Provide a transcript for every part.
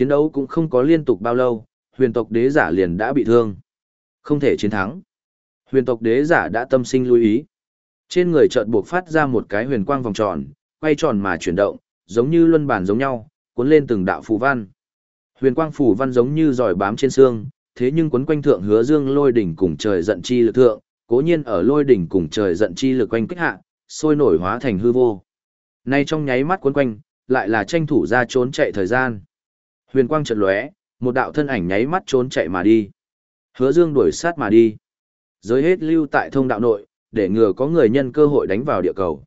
Chiến đấu cũng không có liên tục bao lâu, huyền tộc đế giả liền đã bị thương. Không thể chiến thắng. Huyền tộc đế giả đã tâm sinh lưu ý. Trên người chợt buộc phát ra một cái huyền quang vòng tròn, quay tròn mà chuyển động, giống như luân bản giống nhau, cuốn lên từng đạo phù văn. Huyền quang phù văn giống như giỏi bám trên xương, thế nhưng quấn quanh thượng hứa dương lôi đỉnh cùng trời giận chi lực thượng, cố nhiên ở lôi đỉnh cùng trời giận chi lực quanh kích hạ, sôi nổi hóa thành hư vô. Nay trong nháy mắt quấn quanh, lại là tranh thủ ra trốn chạy thời gian. Huyền quang chợt lóe, một đạo thân ảnh nháy mắt trốn chạy mà đi. Hứa Dương đuổi sát mà đi. Giới hết lưu tại thông đạo nội, để ngừa có người nhân cơ hội đánh vào địa cầu.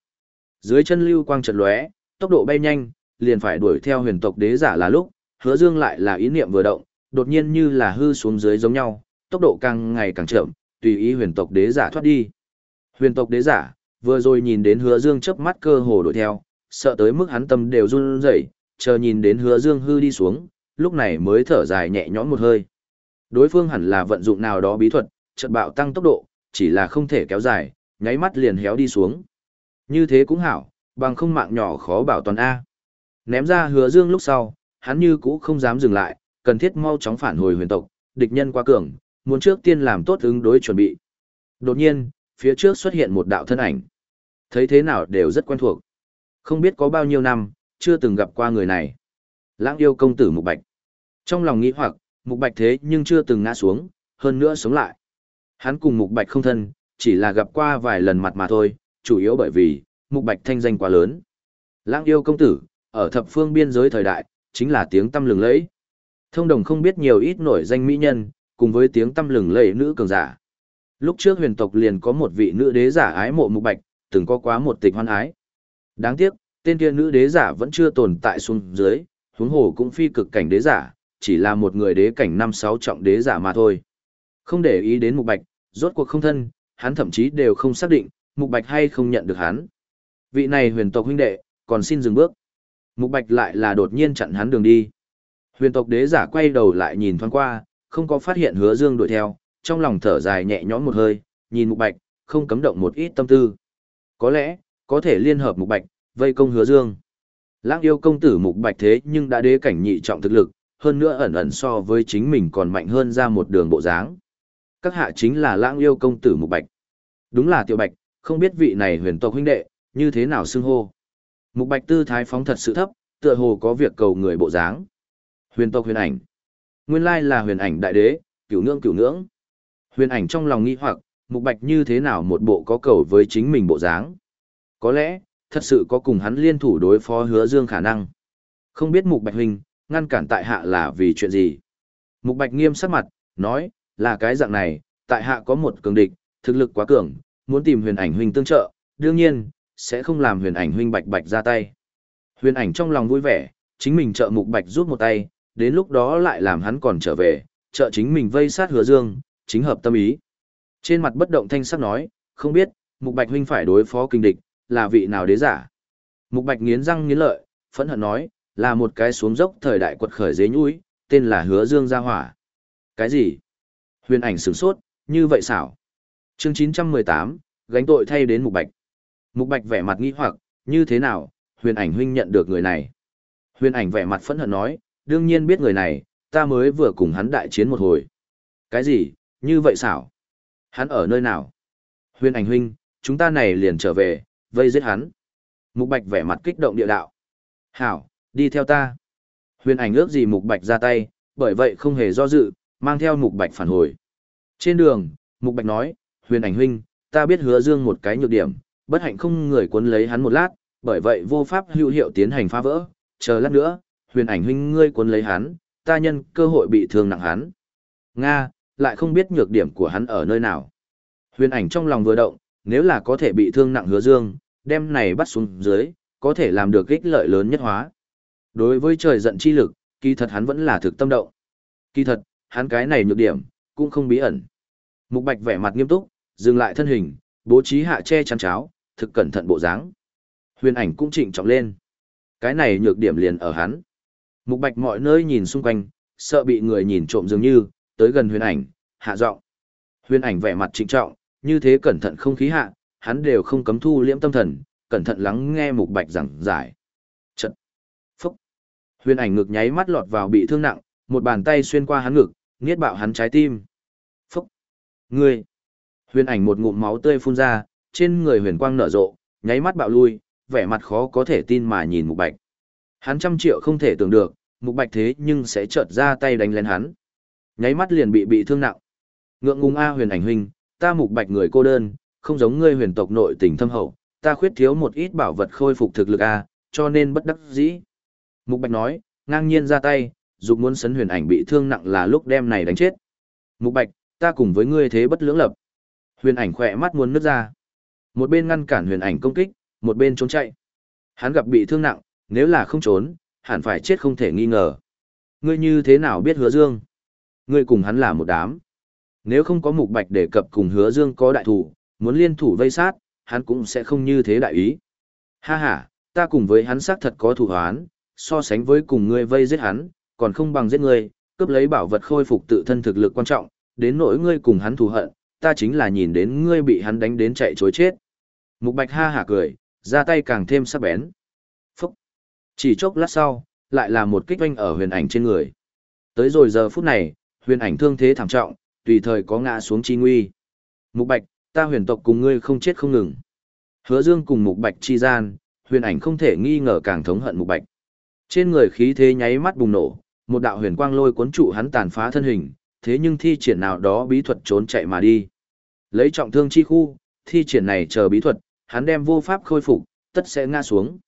Dưới chân lưu quang chợt lóe, tốc độ bay nhanh, liền phải đuổi theo huyền tộc đế giả là lúc, Hứa Dương lại là ý niệm vừa động, đột nhiên như là hư xuống dưới giống nhau, tốc độ càng ngày càng chậm, tùy ý huyền tộc đế giả thoát đi. Huyền tộc đế giả, vừa rồi nhìn đến hứa dương chớp mắt cơ hồ đuổi theo, sợ tới mức hắn tâm đều run rẩy, chờ nhìn đến hứa dương hư đi xuống, lúc này mới thở dài nhẹ nhõm một hơi. Đối phương hẳn là vận dụng nào đó bí thuật, chợt bạo tăng tốc độ, chỉ là không thể kéo dài, nháy mắt liền héo đi xuống. Như thế cũng hảo, bằng không mạng nhỏ khó bảo toàn A. Ném ra hứa dương lúc sau, hắn như cũ không dám dừng lại, cần thiết mau chóng phản hồi huyền tộc, địch nhân quá cường, muốn trước tiên làm tốt ứng đối chuẩn bị. Đột nhiên, phía trước xuất hiện một đạo thân ảnh. Thấy thế nào đều rất quen thuộc. Không biết có bao nhiêu năm, chưa từng gặp qua người này. Lãng yêu công tử Mục Bạch. Trong lòng nghĩ hoặc, Mục Bạch thế nhưng chưa từng ngã xuống, hơn nữa sống lại. Hắn cùng Mục Bạch không thân, chỉ là gặp qua vài lần mặt mà thôi, chủ yếu bởi vì, Mục Bạch thanh danh quá lớn. Lãng yêu công tử, ở thập phương biên giới thời đại, chính là tiếng tâm lừng lẫy. Thông đồng không biết nhiều ít nổi danh mỹ nhân, cùng với tiếng tâm lừng lẫy nữ cường giả. Lúc trước huyền tộc liền có một vị nữ đế giả ái mộ mục bạch, từng có quá một tịch hoan ái. Đáng tiếc, tên kia nữ đế giả vẫn chưa tồn tại xuống dưới, huống hồ cũng phi cực cảnh đế giả, chỉ là một người đế cảnh năm sáu trọng đế giả mà thôi. Không để ý đến mục bạch, rốt cuộc không thân, hắn thậm chí đều không xác định, mục bạch hay không nhận được hắn. Vị này huyền tộc huynh đệ, còn xin dừng bước. Mục bạch lại là đột nhiên chặn hắn đường đi. Huyền tộc đế giả quay đầu lại nhìn thoáng qua, không có phát hiện hứa dương đuổi theo, trong lòng thở dài nhẹ nhõm một hơi, nhìn mục bạch, không cấm động một ít tâm tư. Có lẽ, có thể liên hợp mục bạch, vây công hứa dương. Lãng yêu công tử mục bạch thế nhưng đã đế cảnh nhị trọng thực lực, hơn nữa ẩn ẩn so với chính mình còn mạnh hơn ra một đường bộ dáng. Các hạ chính là lãng yêu công tử mục bạch. Đúng là tiểu bạch, không biết vị này huyền tộc huynh đệ, như thế nào xưng hô. Mục bạch tư thái phóng thật sự thấp, tựa hồ có việc cầu người bộ dáng. Huyền tộc huyền ảnh. Nguyên lai là huyền ảnh đại đế, cửu nương cửu nương. Huyền ảnh trong lòng nghi hoặc, mục bạch như thế nào một bộ có cầu với chính mình bộ dáng. Có lẽ, thật sự có cùng hắn liên thủ đối phó hứa dương khả năng. Không biết mục bạch huynh, ngăn cản tại hạ là vì chuyện gì. Mục bạch nghiêm sắc mặt, nói, là cái dạng này, tại hạ có một cường địch, thực lực quá cường, muốn tìm huyền ảnh huynh tương trợ, đương nhiên, sẽ không làm huyền ảnh huynh bạch bạch ra tay. Huyền ảnh trong lòng vui vẻ, chính mình trợ mục bạch rút một tay, đến lúc đó lại làm hắn còn trở về, trợ chính mình vây sát hứa dương, chính hợp tâm ý. Trên mặt bất động thanh sắc nói, không biết, mục bạch huynh phải đối phó kinh địch, là vị nào đế giả. Mục bạch nghiến răng nghiến lợi, phẫn hận nói, là một cái xuống dốc thời đại quật khởi dế nhũi, tên là hứa dương gia hỏa. Cái gì? Huyền ảnh sửng sốt, như vậy xảo. Chương 918, gánh tội thay đến mục bạch. Mục bạch vẻ mặt nghi hoặc, như thế nào, huyền ảnh huynh nhận được người này. Huyền ảnh vẻ mặt phẫn hận nói, đương nhiên biết người này, ta mới vừa cùng hắn đại chiến một hồi. Cái gì, như vậy xảo? Hắn ở nơi nào? Huyền ảnh huynh, chúng ta này liền trở về, vây giết hắn. Mục Bạch vẻ mặt kích động địa đạo. Hảo, đi theo ta. Huyền ảnh ước gì Mục Bạch ra tay, bởi vậy không hề do dự, mang theo Mục Bạch phản hồi. Trên đường, Mục Bạch nói, huyền ảnh huynh, ta biết hứa dương một cái nhược điểm, bất hạnh không người cuốn lấy hắn một lát, bởi vậy vô pháp hữu hiệu tiến hành phá vỡ, chờ lát nữa, huyền ảnh huynh ngươi cuốn lấy hắn, ta nhân cơ hội bị thương nặng hắn. Nga, lại không biết nhược điểm của hắn ở nơi nào. Huyền ảnh trong lòng vừa động, nếu là có thể bị thương nặng hứa dương, đem này bắt xuống dưới, có thể làm được ích lợi lớn nhất hóa. Đối với trời giận chi lực, kỳ thật hắn vẫn là thực tâm động. Kỳ thật, hắn cái này nhược điểm, cũng không bí ẩn. Mục Bạch vẻ mặt nghiêm túc, dừng lại thân hình, bố trí hạ che chắn cháo, thực cẩn thận bộ dáng. Huyền ảnh cũng trịnh trọng lên. Cái này nhược điểm liền ở hắn. Mục Bạch mọi nơi nhìn xung quanh, sợ bị người nhìn trộm dường như, tới gần huyền ảnh, hạ giọng. Huyền ảnh vẻ mặt trịnh trọng, như thế cẩn thận không khí hạ, hắn đều không cấm thu liễm tâm thần, cẩn thận lắng nghe Mục Bạch giảng giải. Trận. Phúc. Huyền ảnh ngực nháy mắt lọt vào bị thương nặng, một bàn tay xuyên qua hắn ngực, nghiết bạo hắn trái tim. Phúc! Ngươi! Huyền ảnh một ngụm máu tươi phun ra, trên người huyền quang nở rộ, nháy mắt bạo lui, vẻ mặt khó có thể tin mà nhìn mục bạch. Hắn trăm triệu không thể tưởng được, mục bạch thế nhưng sẽ chợt ra tay đánh lên hắn. Nháy mắt liền bị bị thương nặng. Ngượng ngùng A huyền ảnh huynh, ta mục bạch người cô đơn, không giống ngươi huyền tộc nội tình thâm hậu, ta khuyết thiếu một ít bảo vật khôi phục thực lực A, cho nên bất đắc dĩ. Mục bạch nói, ngang nhiên ra tay, dục muốn sấn huyền ảnh bị thương nặng là lúc đem này đánh chết. Mục bạch, ta cùng với ngươi thế bất lưỡng lập. Huyền ảnh khỏe mắt muốn nứt ra. Một bên ngăn cản huyền ảnh công kích, một bên trốn chạy. Hắn gặp bị thương nặng, nếu là không trốn, hẳn phải chết không thể nghi ngờ. Ngươi như thế nào biết hứa dương? Ngươi cùng hắn là một đám. Nếu không có mục bạch đề cập cùng hứa dương có đại thủ, muốn liên thủ vây sát, hắn cũng sẽ không như thế đại ý. Ha ha, ta cùng với hắn xác thật có thủ hoán, so sánh với cùng ngươi vây giết hắn, còn không bằng giết ngươi, cướp lấy bảo vật khôi phục tự thân thực lực quan trọng, đến nỗi ngươi cùng hắn thù hận, ta chính là nhìn đến ngươi bị hắn đánh đến chạy chối chết. Mục Bạch ha hả cười, ra tay càng thêm sắc bén. Phúc! Chỉ chốc lát sau, lại là một kích oanh ở huyền ảnh trên người. Tới rồi giờ phút này, huyền ảnh thương thế thảm trọng, tùy thời có ngã xuống chi nguy. Mục Bạch, ta huyền tộc cùng ngươi không chết không ngừng. Hứa Dương cùng Mục Bạch chi gian, huyền ảnh không thể nghi ngờ càng thống hận Mục Bạch. Trên người khí thế nháy mắt bùng nổ, một đạo huyền quang lôi cuốn trụ hắn tàn phá thân hình, thế nhưng thi triển nào đó bí thuật trốn chạy mà đi. Lấy trọng thương chi khu, thi triển này chờ bí thuật, hắn đem vô pháp khôi phục, tất sẽ ngã xuống.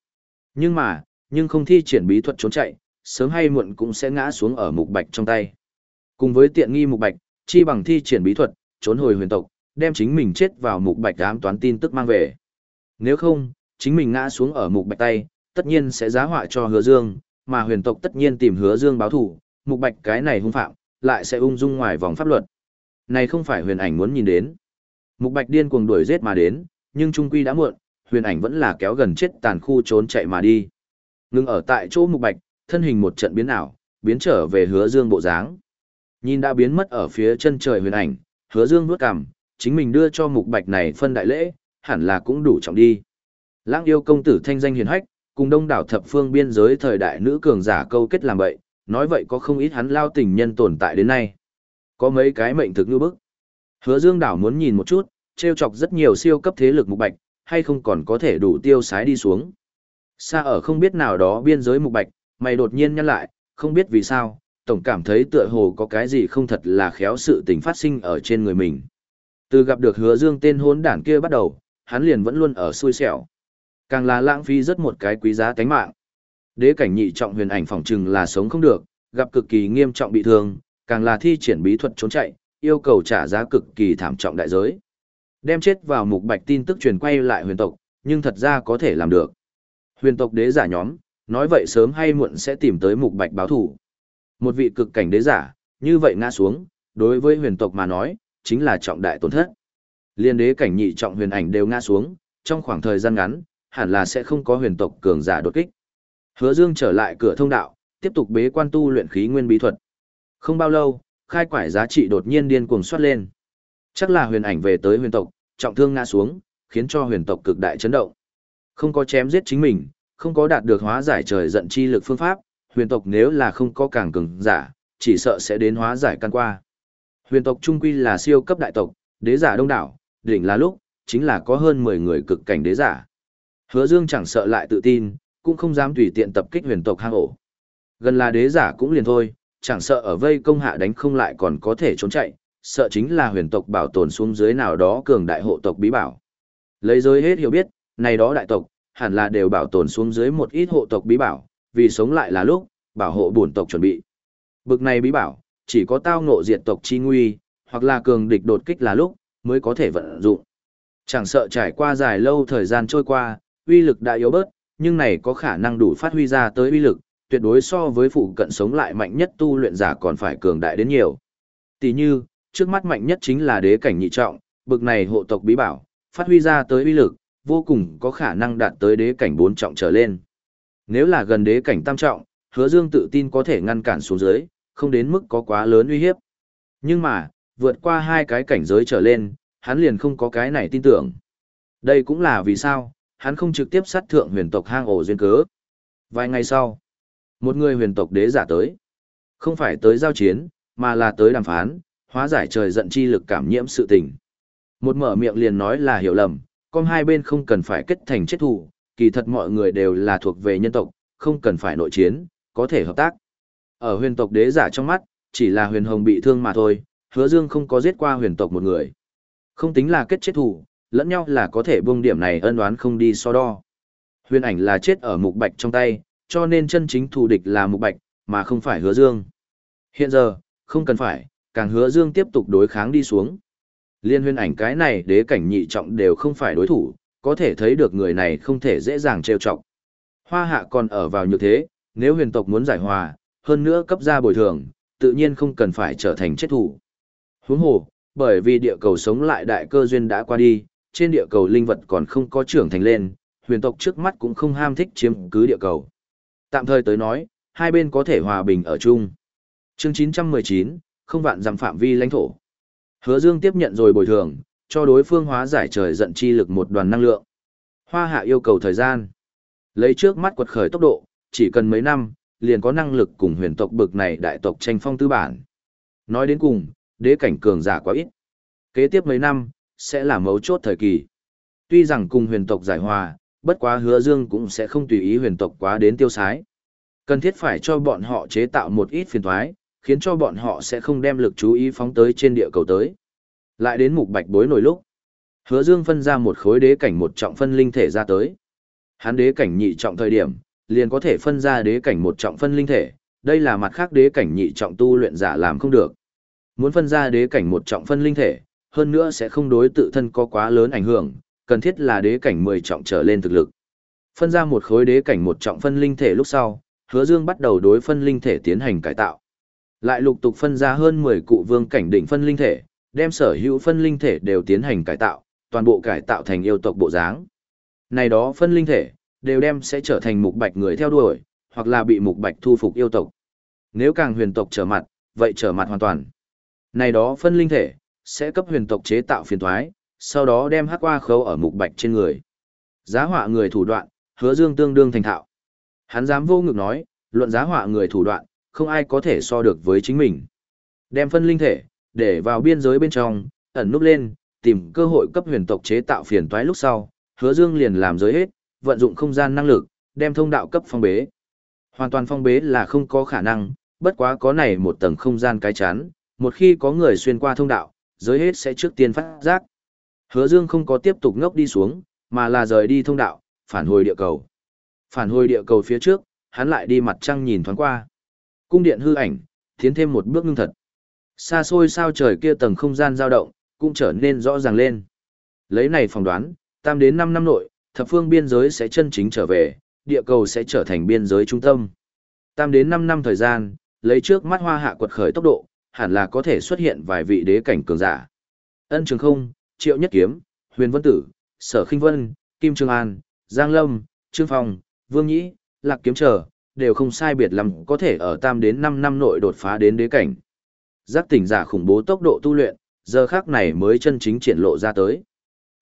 Nhưng mà, nhưng không thi triển bí thuật trốn chạy, sớm hay muộn cũng sẽ ngã xuống ở mục bạch trong tay. Cùng với tiện nghi mục bạch, chi bằng thi triển bí thuật, trốn hồi huyền tộc, đem chính mình chết vào mục bạch ám toán tin tức mang về. Nếu không, chính mình ngã xuống ở mục bạch tay, tất nhiên sẽ giá họa cho hứa dương, mà huyền tộc tất nhiên tìm hứa dương báo thủ, mục bạch cái này hung phạm, lại sẽ ung dung ngoài vòng pháp luật. Này không phải huyền ảnh muốn nhìn đến. Mục bạch điên cuồng đuổi giết mà đến, nhưng trung quy đã muộn, huyền ảnh vẫn là kéo gần chết tàn khu trốn chạy mà đi. Ngưng ở tại chỗ mục bạch, thân hình một trận biến ảo, biến trở về hứa dương bộ dáng. Nhìn đã biến mất ở phía chân trời huyền ảnh, hứa dương nuốt cằm, chính mình đưa cho mục bạch này phân đại lễ, hẳn là cũng đủ trọng đi. Lãng yêu công tử thanh danh hiền hách, cùng đông đảo thập phương biên giới thời đại nữ cường giả câu kết làm vậy, nói vậy có không ít hắn lao tình nhân tồn tại đến nay. Có mấy cái mệnh thực như bức. Hứa Dương đảo muốn nhìn một chút, treo chọc rất nhiều siêu cấp thế lực mục bạch, hay không còn có thể đủ tiêu sái đi xuống. Xa ở không biết nào đó biên giới mục bạch, mày đột nhiên nhăn lại, không biết vì sao, tổng cảm thấy tựa hồ có cái gì không thật là khéo sự tình phát sinh ở trên người mình. Từ gặp được hứa dương tên hốn đản kia bắt đầu, hắn liền vẫn luôn ở xui xẻo. Càng là lãng phí rất một cái quý giá tánh mạng. Đế cảnh nhị trọng huyền ảnh phỏng chừng là sống không được, gặp cực kỳ nghiêm trọng bị thương, càng là thi triển bí thuật trốn chạy, yêu cầu trả giá cực kỳ thảm trọng đại giới. Đem chết vào mục bạch tin tức truyền quay lại huyền tộc, nhưng thật ra có thể làm được. Huyền tộc đế giả nhóm, nói vậy sớm hay muộn sẽ tìm tới mục bạch báo thủ. Một vị cực cảnh đế giả, như vậy ngã xuống, đối với huyền tộc mà nói, chính là trọng đại tổn thất. Liên đế cảnh nhị trọng huyền ảnh đều ngã xuống, trong khoảng thời gian ngắn, hẳn là sẽ không có huyền tộc cường giả đột kích. Hứa Dương trở lại cửa thông đạo, tiếp tục bế quan tu luyện khí nguyên bí thuật. Không bao lâu, khai quải giá trị đột nhiên điên cuồng xuất lên. Chắc là huyền ảnh về tới huyền tộc, trọng thương ngã xuống, khiến cho huyền tộc cực đại chấn động. Không có chém giết chính mình, không có đạt được hóa giải trời giận chi lực phương pháp, huyền tộc nếu là không có càng cường giả, chỉ sợ sẽ đến hóa giải căn qua. Huyền tộc trung quy là siêu cấp đại tộc, đế giả đông đảo, đỉnh là lúc, chính là có hơn 10 người cực cảnh đế giả. Hứa Dương chẳng sợ lại tự tin, cũng không dám tùy tiện tập kích huyền tộc hang ổ. Gần là đế giả cũng liền thôi, chẳng sợ ở vây công hạ đánh không lại còn có thể trốn chạy, sợ chính là huyền tộc bảo tồn xuống dưới nào đó cường đại hộ tộc bí bảo. Lấy giới hết hiểu biết, này đó đại tộc, hẳn là đều bảo tồn xuống dưới một ít hộ tộc bí bảo, vì sống lại là lúc, bảo hộ bổn tộc chuẩn bị. Bực này bí bảo, chỉ có tao ngộ diệt tộc chi nguy, hoặc là cường địch đột kích là lúc, mới có thể vận dụng. Chẳng sợ trải qua dài lâu thời gian trôi qua, uy lực đã yếu bớt, nhưng này có khả năng đủ phát huy ra tới uy lực, tuyệt đối so với phụ cận sống lại mạnh nhất tu luyện giả còn phải cường đại đến nhiều. Tỷ như, trước mắt mạnh nhất chính là đế cảnh nhị trọng, bực này hộ tộc bí bảo, phát huy ra tới uy lực, vô cùng có khả năng đạt tới đế cảnh bốn trọng trở lên. Nếu là gần đế cảnh tam trọng, hứa dương tự tin có thể ngăn cản xuống dưới, không đến mức có quá lớn uy hiếp. Nhưng mà, vượt qua hai cái cảnh giới trở lên, hắn liền không có cái này tin tưởng. Đây cũng là vì sao, hắn không trực tiếp sát thượng huyền tộc hang ổ duyên cớ. Vài ngày sau, Một người huyền tộc đế giả tới. Không phải tới giao chiến, mà là tới đàm phán, hóa giải trời giận chi lực cảm nhiễm sự tình. Một mở miệng liền nói là hiểu lầm, con hai bên không cần phải kết thành chết thù, kỳ thật mọi người đều là thuộc về nhân tộc, không cần phải nội chiến, có thể hợp tác. Ở huyền tộc đế giả trong mắt, chỉ là huyền hồng bị thương mà thôi, hứa dương không có giết qua huyền tộc một người. Không tính là kết chết thủ, lẫn nhau là có thể buông điểm này ân oán không đi so đo. Huyền ảnh là chết ở mục bạch trong tay, cho nên chân chính thù địch là mục bạch, mà không phải hứa dương. Hiện giờ, không cần phải, càng hứa dương tiếp tục đối kháng đi xuống. Liên huyền ảnh cái này đế cảnh nhị trọng đều không phải đối thủ, có thể thấy được người này không thể dễ dàng trêu chọc. Hoa hạ còn ở vào như thế, nếu huyền tộc muốn giải hòa, hơn nữa cấp ra bồi thường, tự nhiên không cần phải trở thành chết thủ. Huống hồ, bởi vì địa cầu sống lại đại cơ duyên đã qua đi, trên địa cầu linh vật còn không có trưởng thành lên, huyền tộc trước mắt cũng không ham thích chiếm cứ địa cầu. Tạm thời tới nói, hai bên có thể hòa bình ở chung. Chương 919, không vạn dặm phạm vi lãnh thổ. Hứa Dương tiếp nhận rồi bồi thường, cho đối phương hóa giải trời giận chi lực một đoàn năng lượng. Hoa hạ yêu cầu thời gian. Lấy trước mắt quật khởi tốc độ, chỉ cần mấy năm, liền có năng lực cùng huyền tộc bực này đại tộc tranh phong tư bản. Nói đến cùng, đế cảnh cường giả quá ít. Kế tiếp mấy năm, sẽ là mấu chốt thời kỳ. Tuy rằng cùng huyền tộc giải hòa, bất quá hứa dương cũng sẽ không tùy ý huyền tộc quá đến tiêu sái. Cần thiết phải cho bọn họ chế tạo một ít phiền thoái, khiến cho bọn họ sẽ không đem lực chú ý phóng tới trên địa cầu tới. Lại đến mục bạch bối nổi lúc. Hứa dương phân ra một khối đế cảnh một trọng phân linh thể ra tới. Hắn đế cảnh nhị trọng thời điểm, liền có thể phân ra đế cảnh một trọng phân linh thể, đây là mặt khác đế cảnh nhị trọng tu luyện giả làm không được. Muốn phân ra đế cảnh một trọng phân linh thể, hơn nữa sẽ không đối tự thân có quá lớn ảnh hưởng, cần thiết là đế cảnh 10 trọng trở lên thực lực. Phân ra một khối đế cảnh một trọng phân linh thể lúc sau, Hứa Dương bắt đầu đối phân linh thể tiến hành cải tạo. Lại lục tục phân ra hơn 10 cụ vương cảnh đỉnh phân linh thể, đem sở hữu phân linh thể đều tiến hành cải tạo, toàn bộ cải tạo thành yêu tộc bộ dáng. Này đó phân linh thể, đều đem sẽ trở thành mục bạch người theo đuổi, hoặc là bị mục bạch thu phục yêu tộc. Nếu càng huyền tộc trở mặt, vậy trở mặt hoàn toàn. Này đó phân linh thể, sẽ cấp huyền tộc chế tạo phiền thoái, sau đó đem hắc qua khâu ở mục bạch trên người. Giá họa người thủ đoạn, hứa dương tương đương thành thạo. Hắn dám vô ngực nói, luận giá họa người thủ đoạn, không ai có thể so được với chính mình. Đem phân linh thể, để vào biên giới bên trong, ẩn núp lên, tìm cơ hội cấp huyền tộc chế tạo phiền toái lúc sau, hứa dương liền làm giới hết, vận dụng không gian năng lực, đem thông đạo cấp phong bế. Hoàn toàn phong bế là không có khả năng, bất quá có này một tầng không gian cái chắn, một khi có người xuyên qua thông đạo, giới hết sẽ trước tiên phát giác. Hứa Dương không có tiếp tục ngốc đi xuống, mà là rời đi thông đạo, phản hồi địa cầu. Phản hồi địa cầu phía trước, hắn lại đi mặt trăng nhìn thoáng qua. Cung điện hư ảnh, tiến thêm một bước ngưng thật. Xa xôi sao trời kia tầng không gian dao động, cũng trở nên rõ ràng lên. Lấy này phỏng đoán, tam đến 5 năm nội, thập phương biên giới sẽ chân chính trở về, địa cầu sẽ trở thành biên giới trung tâm. Tam đến 5 năm thời gian, lấy trước mắt hoa hạ quật khởi tốc độ, hẳn là có thể xuất hiện vài vị đế cảnh cường giả. Ân Trường Không, Triệu Nhất Kiếm, Huyền Vân Tử, Sở Khinh Vân, Kim Trường An, Giang Lâm, Trương Phong, Vương Nhĩ, Lạc Kiếm Trở, đều không sai biệt lắm có thể ở tam đến 5 năm nội đột phá đến đế cảnh. Giác tỉnh giả khủng bố tốc độ tu luyện, giờ khác này mới chân chính triển lộ ra tới.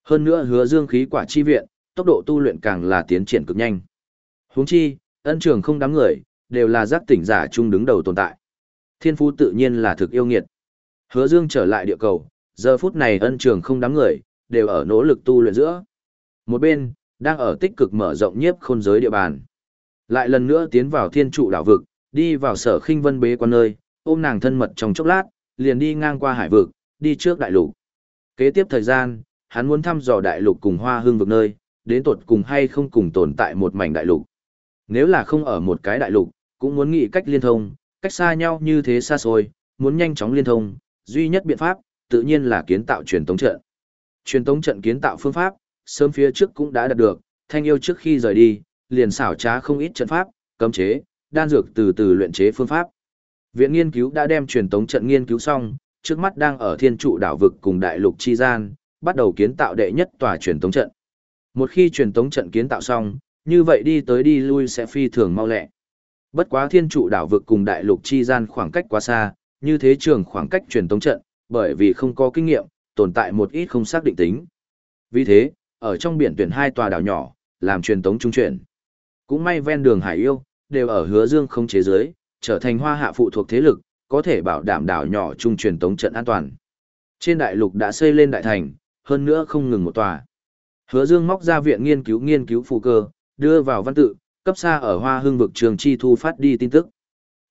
Hơn nữa hứa dương khí quả chi viện, tốc độ tu luyện càng là tiến triển cực nhanh. Huống chi, ân trường không đám người, đều là giác tỉnh giả chung đứng đầu tồn tại. Thiên phú tự nhiên là thực yêu nghiệt. Hứa Dương trở lại địa cầu, giờ phút này ân trường không đám người, đều ở nỗ lực tu luyện giữa. Một bên, đang ở tích cực mở rộng nhiếp khôn giới địa bàn. Lại lần nữa tiến vào thiên trụ đảo vực, đi vào sở khinh vân bế quan nơi, ôm nàng thân mật trong chốc lát, liền đi ngang qua hải vực, đi trước đại lục. Kế tiếp thời gian, hắn muốn thăm dò đại lục cùng hoa hương vực nơi, đến tột cùng hay không cùng tồn tại một mảnh đại lục. Nếu là không ở một cái đại lục, cũng muốn nghĩ cách liên thông, cách xa nhau như thế xa xôi, muốn nhanh chóng liên thông, duy nhất biện pháp, tự nhiên là kiến tạo truyền tống trận. Truyền tống trận kiến tạo phương pháp, sớm phía trước cũng đã đạt được, thanh yêu trước khi rời đi, liền xảo trá không ít trận pháp, cấm chế, đan dược từ từ luyện chế phương pháp. Viện nghiên cứu đã đem truyền tống trận nghiên cứu xong, trước mắt đang ở thiên trụ đảo vực cùng đại lục chi gian, bắt đầu kiến tạo đệ nhất tòa truyền tống trận. Một khi truyền tống trận kiến tạo xong, như vậy đi tới đi lui sẽ phi thường mau lẹ. Bất quá thiên trụ đảo vực cùng đại lục chi gian khoảng cách quá xa, như thế trường khoảng cách truyền tống trận, bởi vì không có kinh nghiệm, tồn tại một ít không xác định tính. Vì thế, ở trong biển tuyển hai tòa đảo nhỏ, làm truyền tống trung chuyển. Cũng may ven đường hải yêu, đều ở hứa dương không chế giới, trở thành hoa hạ phụ thuộc thế lực, có thể bảo đảm đảo nhỏ trung truyền tống trận an toàn. Trên đại lục đã xây lên đại thành, hơn nữa không ngừng một tòa. Hứa Dương móc ra viện nghiên cứu nghiên cứu phù cơ, đưa vào văn tự, cấp xa ở Hoa Hưng vực trường chi thu phát đi tin tức.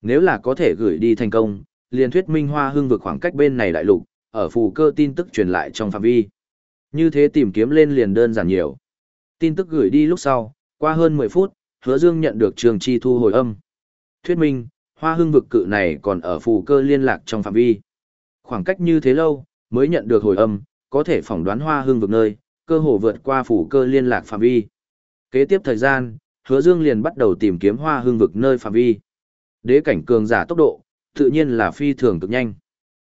Nếu là có thể gửi đi thành công, liền thuyết minh Hoa Hưng vực khoảng cách bên này đại lục, ở phù cơ tin tức truyền lại trong phạm vi. Như thế tìm kiếm lên liền đơn giản nhiều. Tin tức gửi đi lúc sau, qua hơn 10 phút, Hứa Dương nhận được trường chi thu hồi âm. Thuyết minh, Hoa Hưng vực cự này còn ở phù cơ liên lạc trong phạm vi. Khoảng cách như thế lâu, mới nhận được hồi âm, có thể phỏng đoán Hoa Hưng vực nơi, cơ hồ vượt qua phủ cơ liên lạc phạm vi. Kế tiếp thời gian, Hứa Dương liền bắt đầu tìm kiếm Hoa hương vực nơi phạm vi. Đế cảnh cường giả tốc độ, tự nhiên là phi thường cực nhanh.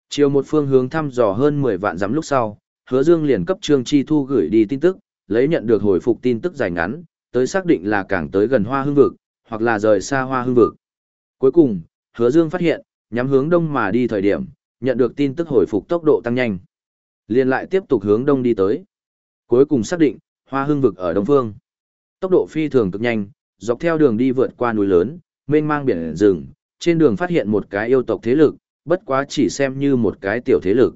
Chiều một phương hướng thăm dò hơn 10 vạn dặm lúc sau, Hứa Dương liền cấp Trương Chi Thu gửi đi tin tức, lấy nhận được hồi phục tin tức dài ngắn, tới xác định là càng tới gần Hoa hương vực, hoặc là rời xa Hoa hương vực. Cuối cùng, Hứa Dương phát hiện, nhắm hướng đông mà đi thời điểm, nhận được tin tức hồi phục tốc độ tăng nhanh. Liền lại tiếp tục hướng đông đi tới. Cuối cùng xác định, Hoa Hưng vực ở đông phương. Tốc độ phi thường cực nhanh, dọc theo đường đi vượt qua núi lớn, mênh mang biển rừng, trên đường phát hiện một cái yêu tộc thế lực, bất quá chỉ xem như một cái tiểu thế lực.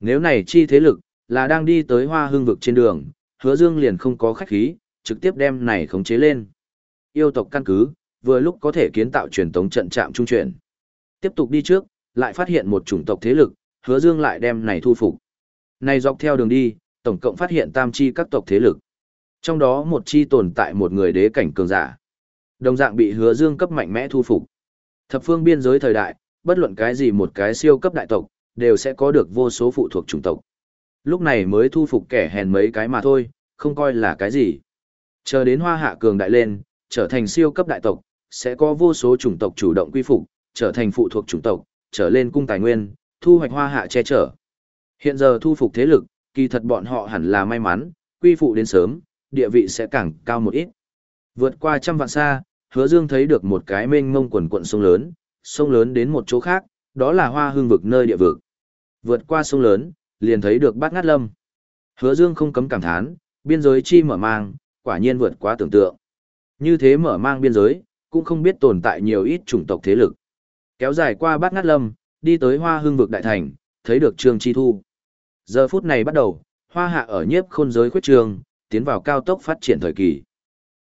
Nếu này chi thế lực, là đang đi tới Hoa Hưng vực trên đường, Hứa Dương liền không có khách khí, trực tiếp đem này khống chế lên. Yêu tộc căn cứ, vừa lúc có thể kiến tạo truyền tống trận trạm trung chuyển. Tiếp tục đi trước, lại phát hiện một chủng tộc thế lực, hứa dương lại đem này thu phục. Này dọc theo đường đi, tổng cộng phát hiện tam chi các tộc thế lực. Trong đó một chi tồn tại một người đế cảnh cường giả. Đồng dạng bị hứa dương cấp mạnh mẽ thu phục. Thập phương biên giới thời đại, bất luận cái gì một cái siêu cấp đại tộc, đều sẽ có được vô số phụ thuộc chủng tộc. Lúc này mới thu phục kẻ hèn mấy cái mà thôi, không coi là cái gì. Chờ đến hoa hạ cường đại lên, trở thành siêu cấp đại tộc, sẽ có vô số chủng tộc chủ động quy phục, trở thành phụ thuộc chủng tộc, trở lên cung tài nguyên, thu hoạch hoa hạ che chở. Hiện giờ thu phục thế lực, kỳ thật bọn họ hẳn là may mắn, quy phụ đến sớm, địa vị sẽ càng cao một ít. Vượt qua trăm vạn xa, hứa dương thấy được một cái mênh mông quần quận sông lớn, sông lớn đến một chỗ khác, đó là hoa hương vực nơi địa vực. Vượt qua sông lớn, liền thấy được bát ngát lâm. Hứa dương không cấm cảm thán, biên giới chi mở mang, quả nhiên vượt quá tưởng tượng. Như thế mở mang biên giới, cũng không biết tồn tại nhiều ít chủng tộc thế lực. Kéo dài qua bát ngát lâm, đi tới hoa hương vực đại thành, thấy được Trương Chi Thu. Giờ phút này bắt đầu, hoa hạ ở nhiếp khôn giới khuyết trường, tiến vào cao tốc phát triển thời kỳ.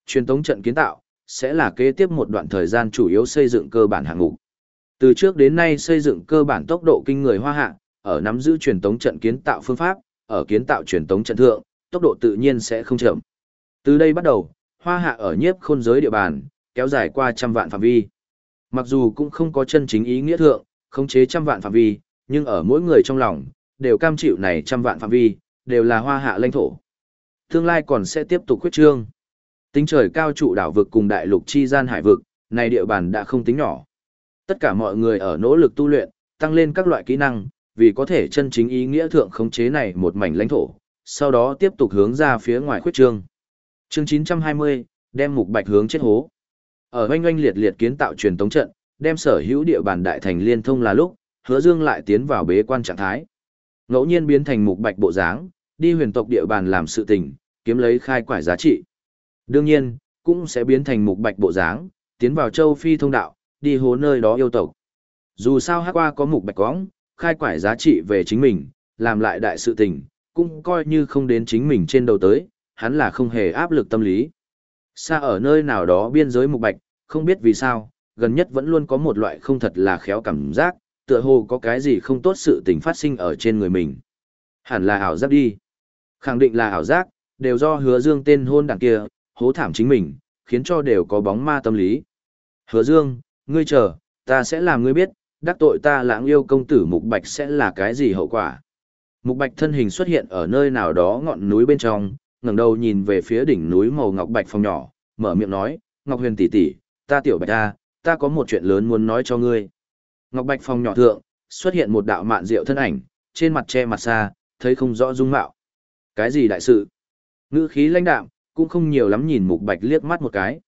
Truyền tống trận kiến tạo, sẽ là kế tiếp một đoạn thời gian chủ yếu xây dựng cơ bản hạng mục. Từ trước đến nay xây dựng cơ bản tốc độ kinh người hoa hạ, ở nắm giữ truyền tống trận kiến tạo phương pháp, ở kiến tạo truyền tống trận thượng, tốc độ tự nhiên sẽ không chậm. Từ đây bắt đầu, hoa hạ ở nhiếp khôn giới địa bàn, kéo dài qua trăm vạn phạm vi. Mặc dù cũng không có chân chính ý nghĩa thượng, khống chế trăm vạn phạm vi, nhưng ở mỗi người trong lòng, đều cam chịu này trăm vạn phạm vi, đều là hoa hạ lãnh thổ. Tương lai còn sẽ tiếp tục khuyết trương. Tính trời cao trụ đảo vực cùng đại lục chi gian hải vực, này địa bàn đã không tính nhỏ. Tất cả mọi người ở nỗ lực tu luyện, tăng lên các loại kỹ năng, vì có thể chân chính ý nghĩa thượng khống chế này một mảnh lãnh thổ, sau đó tiếp tục hướng ra phía ngoài khuyết trương. Chương 920, đem mục bạch hướng chết hố. Ở oanh oanh liệt liệt kiến tạo truyền tống trận, đem sở hữu địa bàn đại thành liên thông là lúc, hứa dương lại tiến vào bế quan trạng thái. Ngẫu nhiên biến thành mục bạch bộ dáng, đi huyền tộc địa bàn làm sự tình, kiếm lấy khai quải giá trị. Đương nhiên, cũng sẽ biến thành mục bạch bộ dáng, tiến vào châu phi thông đạo, đi hố nơi đó yêu tộc. Dù sao hát qua có mục bạch quóng, khai quải giá trị về chính mình, làm lại đại sự tình, cũng coi như không đến chính mình trên đầu tới, hắn là không hề áp lực tâm lý. Xa ở nơi nào đó biên giới mục bạch, không biết vì sao, gần nhất vẫn luôn có một loại không thật là khéo cảm giác, tựa hồ có cái gì không tốt sự tình phát sinh ở trên người mình. Hẳn là ảo giác đi. Khẳng định là ảo giác, đều do hứa dương tên hôn đảng kia, hố thảm chính mình, khiến cho đều có bóng ma tâm lý. Hứa dương, ngươi chờ, ta sẽ làm ngươi biết, đắc tội ta lãng yêu công tử Mục Bạch sẽ là cái gì hậu quả. Mục Bạch thân hình xuất hiện ở nơi nào đó ngọn núi bên trong, ngẩng đầu nhìn về phía đỉnh núi màu ngọc bạch phòng nhỏ, mở miệng nói, Ngọc Huyền tỷ tỷ, ta tiểu bạch ta, ta có một chuyện lớn muốn nói cho ngươi. Ngọc Bạch phòng nhỏ thượng, xuất hiện một đạo mạn diệu thân ảnh, trên mặt che mặt xa, thấy không rõ dung mạo. Cái gì đại sự? Ngữ khí lãnh đạm, cũng không nhiều lắm nhìn Mục Bạch liếc mắt một cái.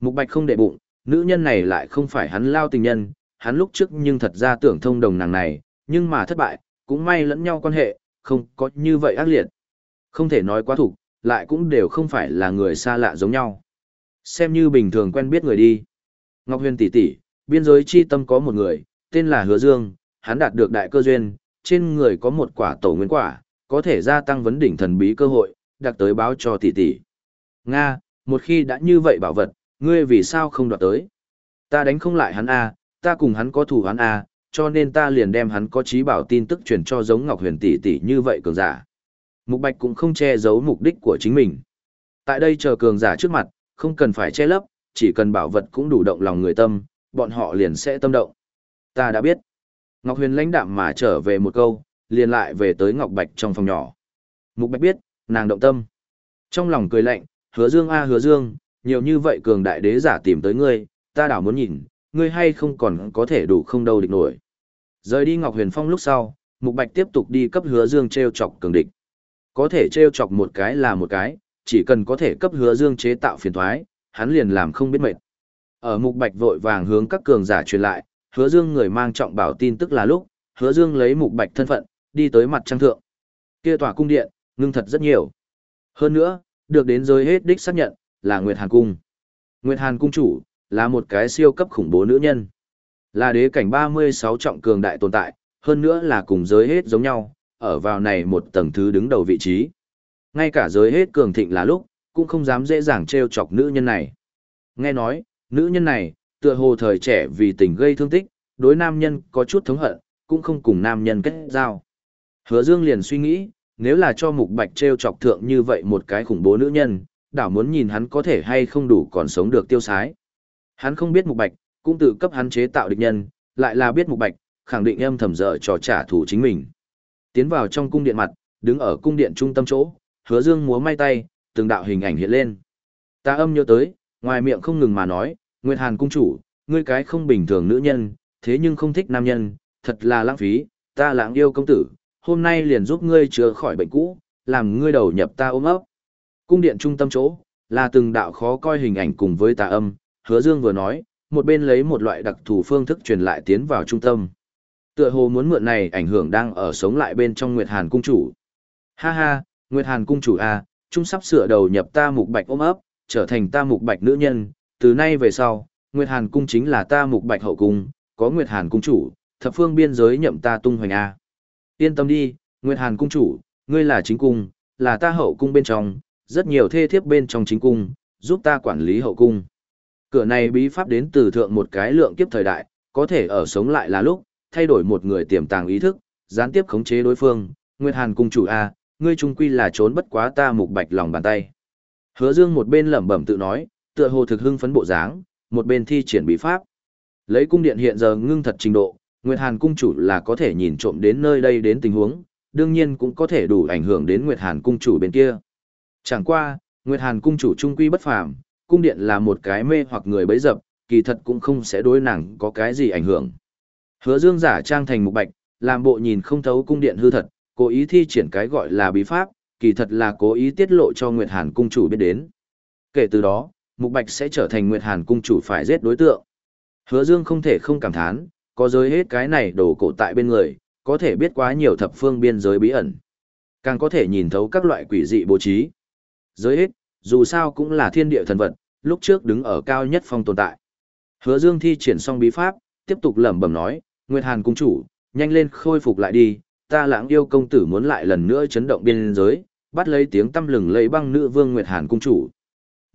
Mục Bạch không để bụng, nữ nhân này lại không phải hắn lao tình nhân, hắn lúc trước nhưng thật ra tưởng thông đồng nàng này, nhưng mà thất bại, cũng may lẫn nhau quan hệ, không có như vậy ác liệt. Không thể nói quá thủ, lại cũng đều không phải là người xa lạ giống nhau. Xem như bình thường quen biết người đi. Ngọc Huyền tỷ tỷ, biên giới chi tâm có một người, tên là Hứa Dương, hắn đạt được đại cơ duyên, trên người có một quả tổ nguyên quả, có thể gia tăng vấn đỉnh thần bí cơ hội, đặc tới báo cho tỷ tỷ. Nga, một khi đã như vậy bảo vật, ngươi vì sao không đoạt tới? Ta đánh không lại hắn a, ta cùng hắn có thù hắn a, cho nên ta liền đem hắn có trí bảo tin tức truyền cho giống Ngọc Huyền tỷ tỷ như vậy cường giả. Mục Bạch cũng không che giấu mục đích của chính mình. Tại đây chờ cường giả trước mặt, không cần phải che lấp, chỉ cần bảo vật cũng đủ động lòng người tâm, bọn họ liền sẽ tâm động. Ta đã biết. Ngọc Huyền lãnh đạm mà trở về một câu, liền lại về tới Ngọc Bạch trong phòng nhỏ. Mục Bạch biết, nàng động tâm. Trong lòng cười lạnh, hứa dương a hứa dương, nhiều như vậy cường đại đế giả tìm tới ngươi, ta đảo muốn nhìn, ngươi hay không còn có thể đủ không đâu địch nổi. Rời đi Ngọc Huyền Phong lúc sau, Mục Bạch tiếp tục đi cấp hứa dương treo chọc cường địch. Có thể treo chọc một cái là một cái, chỉ cần có thể cấp hứa dương chế tạo phiền thoái, hắn liền làm không biết mệt. Ở Mục Bạch vội vàng hướng các cường giả truyền lại, hứa dương người mang trọng bảo tin tức là lúc, hứa dương lấy Mục Bạch thân phận, đi tới mặt trăng thượng. Kia tòa cung điện, ngưng thật rất nhiều. Hơn nữa, được đến giới hết đích xác nhận, là Nguyệt Hàn Cung. Nguyệt Hàn Cung chủ, là một cái siêu cấp khủng bố nữ nhân. Là đế cảnh 36 trọng cường đại tồn tại, hơn nữa là cùng giới hết giống nhau, ở vào này một tầng thứ đứng đầu vị trí. Ngay cả giới hết cường thịnh là lúc, cũng không dám dễ dàng trêu chọc nữ nhân này. Nghe nói, nữ nhân này, tựa hồ thời trẻ vì tình gây thương tích, đối nam nhân có chút thống hận, cũng không cùng nam nhân kết giao. Hứa Dương liền suy nghĩ, nếu là cho Mục Bạch treo chọc thượng như vậy một cái khủng bố nữ nhân, đảo muốn nhìn hắn có thể hay không đủ còn sống được tiêu sái. Hắn không biết Mục Bạch, cũng tự cấp hắn chế tạo địch nhân, lại là biết Mục Bạch, khẳng định âm thầm dở trò trả thù chính mình. Tiến vào trong cung điện mặt, đứng ở cung điện trung tâm chỗ, Hứa Dương múa may tay, từng đạo hình ảnh hiện lên. Ta âm nhớ tới, ngoài miệng không ngừng mà nói, Nguyệt Hàn cung chủ, ngươi cái không bình thường nữ nhân, thế nhưng không thích nam nhân, thật là lãng phí, ta lãng yêu công tử, hôm nay liền giúp ngươi chữa khỏi bệnh cũ, làm ngươi đầu nhập ta ôm ấp. Cung điện trung tâm chỗ, là từng đạo khó coi hình ảnh cùng với tà âm, hứa dương vừa nói, một bên lấy một loại đặc thù phương thức truyền lại tiến vào trung tâm. Tựa hồ muốn mượn này ảnh hưởng đang ở sống lại bên trong Nguyệt Hàn cung chủ. Ha ha, Nguyệt Hàn cung chủ à, chúng sắp sửa đầu nhập ta mục bạch ôm ấp, trở thành ta mục bạch nữ nhân, từ nay về sau, Nguyệt Hàn cung chính là ta mục bạch hậu cung, có Nguyệt Hàn cung chủ, thập phương biên giới nhậm ta tung hoành a. Yên tâm đi, Nguyệt Hàn cung chủ, ngươi là chính cung, là ta hậu cung bên trong, rất nhiều thê thiếp bên trong chính cung, giúp ta quản lý hậu cung. Cửa này bí pháp đến từ thượng một cái lượng kiếp thời đại, có thể ở sống lại là lúc, thay đổi một người tiềm tàng ý thức, gián tiếp khống chế đối phương. Nguyệt Hàn cung chủ a, ngươi trung quy là trốn bất quá ta mục bạch lòng bàn tay. Hứa Dương một bên lẩm bẩm tự nói, tựa hồ thực hưng phấn bộ dáng, một bên thi triển bí pháp. Lấy cung điện hiện giờ ngưng thật trình độ, Nguyệt Hàn cung chủ là có thể nhìn trộm đến nơi đây đến tình huống, đương nhiên cũng có thể đủ ảnh hưởng đến Nguyệt Hàn cung chủ bên kia. Chẳng qua, Nguyệt Hàn cung chủ trung quy bất phàm, cung điện là một cái mê hoặc người bấy dập, kỳ thật cũng không sẽ đối nàng có cái gì ảnh hưởng. Hứa Dương giả trang thành mục bạch, làm bộ nhìn không thấu cung điện hư thật, cố ý thi triển cái gọi là bí pháp, kỳ thật là cố ý tiết lộ cho Nguyệt Hàn cung chủ biết đến. Kể từ đó, mục bạch sẽ trở thành Nguyệt Hàn cung chủ phải giết đối tượng. Hứa Dương không thể không cảm thán, có giới hết cái này đồ cổ tại bên người, có thể biết quá nhiều thập phương biên giới bí ẩn. Càng có thể nhìn thấu các loại quỷ dị bố trí. Giới hết, dù sao cũng là thiên địa thần vật, lúc trước đứng ở cao nhất phong tồn tại. Hứa Dương thi triển xong bí pháp, tiếp tục lẩm bẩm nói, Nguyệt Hàn cung chủ, nhanh lên khôi phục lại đi, ta lãng yêu công tử muốn lại lần nữa chấn động biên giới, bắt lấy tiếng tâm lừng lấy băng nữ vương Nguyệt Hàn cung chủ.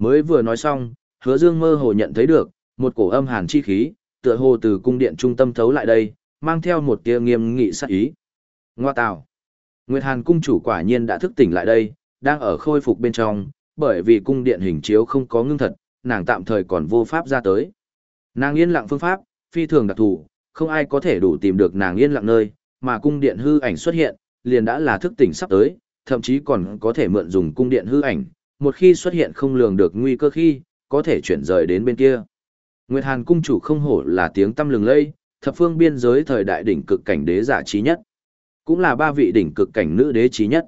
Mới vừa nói xong, Hứa Dương mơ hồ nhận thấy được, một cổ âm hàn chi khí, tựa hồ từ cung điện trung tâm thấu lại đây, mang theo một tia nghiêm nghị sát ý. Ngoa tào. Nguyệt Hàn cung chủ quả nhiên đã thức tỉnh lại đây, đang ở khôi phục bên trong, bởi vì cung điện hình chiếu không có ngưng thật, nàng tạm thời còn vô pháp ra tới. Nàng yên lặng phương pháp, phi thường đặc thù, không ai có thể đủ tìm được nàng yên lặng nơi, mà cung điện hư ảnh xuất hiện, liền đã là thức tỉnh sắp tới, thậm chí còn có thể mượn dùng cung điện hư ảnh, một khi xuất hiện không lường được nguy cơ khi, có thể chuyển rời đến bên kia. Nguyệt Hàn cung chủ không hổ là tiếng tâm lừng lây, thập phương biên giới thời đại đỉnh cực cảnh đế giả trí nhất. Cũng là ba vị đỉnh cực cảnh nữ đế trí nhất.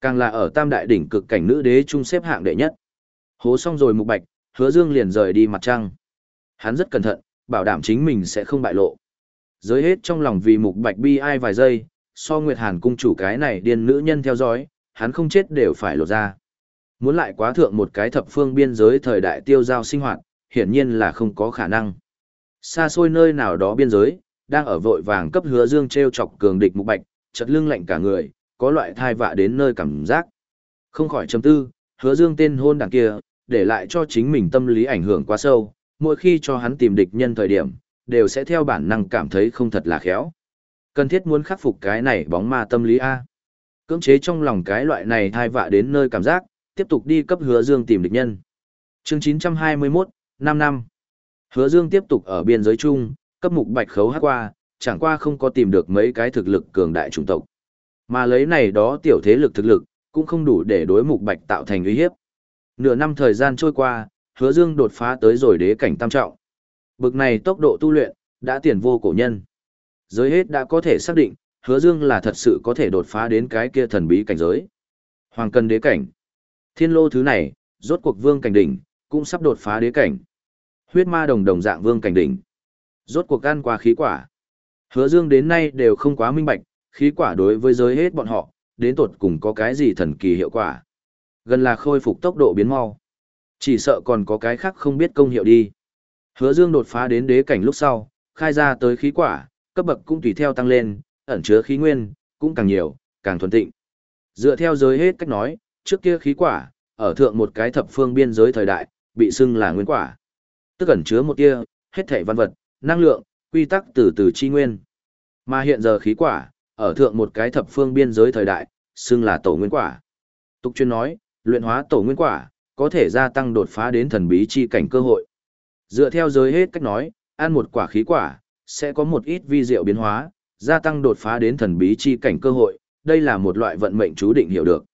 Càng là ở tam đại đỉnh cực cảnh nữ đế trung xếp hạng đệ nhất. Hố xong rồi mục bạch, hứa dương liền rời đi mặt trăng. Hắn rất cẩn thận, bảo đảm chính mình sẽ không bại lộ. Giới hết trong lòng vì mục bạch bi ai vài giây, so Nguyệt Hàn cung chủ cái này điên nữ nhân theo dõi, hắn không chết đều phải lộ ra. Muốn lại quá thượng một cái thập phương biên giới thời đại tiêu giao sinh hoạt, hiển nhiên là không có khả năng. Xa xôi nơi nào đó biên giới, đang ở vội vàng cấp hứa dương treo chọc cường địch mục bạch, chật lưng lạnh cả người, có loại thai vạ đến nơi cảm giác. Không khỏi chấm tư, hứa dương tên hôn đảng kia, để lại cho chính mình tâm lý ảnh hưởng quá sâu, mỗi khi cho hắn tìm địch nhân thời điểm, đều sẽ theo bản năng cảm thấy không thật là khéo. Cần thiết muốn khắc phục cái này bóng ma tâm lý A. Cưỡng chế trong lòng cái loại này thai vạ đến nơi cảm giác, tiếp tục đi cấp hứa dương tìm địch nhân. chương 921, 5 năm. Hứa dương tiếp tục ở biên giới chung, cấp mục bạch khấu hát qua, chẳng qua không có tìm được mấy cái thực lực cường đại chủng tộc. Mà lấy này đó tiểu thế lực thực lực, cũng không đủ để đối mục bạch tạo thành uy hiếp. Nửa năm thời gian trôi qua, hứa dương đột phá tới rồi đế cảnh tam trọng. Bực này tốc độ tu luyện, đã tiền vô cổ nhân. Giới hết đã có thể xác định, hứa dương là thật sự có thể đột phá đến cái kia thần bí cảnh giới. Hoàng cân đế cảnh. Thiên lô thứ này, rốt cuộc vương cảnh đỉnh, cũng sắp đột phá đế cảnh. Huyết ma đồng đồng dạng vương cảnh đỉnh. Rốt cuộc ăn qua khí quả. Hứa dương đến nay đều không quá minh bạch, khí quả đối với giới hết bọn họ, đến tột cùng có cái gì thần kỳ hiệu quả. Gần là khôi phục tốc độ biến mau. Chỉ sợ còn có cái khác không biết công hiệu đi. Hứa Dương đột phá đến đế cảnh lúc sau, khai ra tới khí quả, cấp bậc cũng tùy theo tăng lên, ẩn chứa khí nguyên, cũng càng nhiều, càng thuần tịnh. Dựa theo giới hết cách nói, trước kia khí quả, ở thượng một cái thập phương biên giới thời đại, bị xưng là nguyên quả. Tức ẩn chứa một tia, hết thảy văn vật, năng lượng, quy tắc từ từ chi nguyên. Mà hiện giờ khí quả, ở thượng một cái thập phương biên giới thời đại, xưng là tổ nguyên quả. Tục chuyên nói, luyện hóa tổ nguyên quả, có thể gia tăng đột phá đến thần bí chi cảnh cơ hội. Dựa theo giới hết cách nói, ăn một quả khí quả, sẽ có một ít vi diệu biến hóa, gia tăng đột phá đến thần bí chi cảnh cơ hội, đây là một loại vận mệnh chú định hiểu được.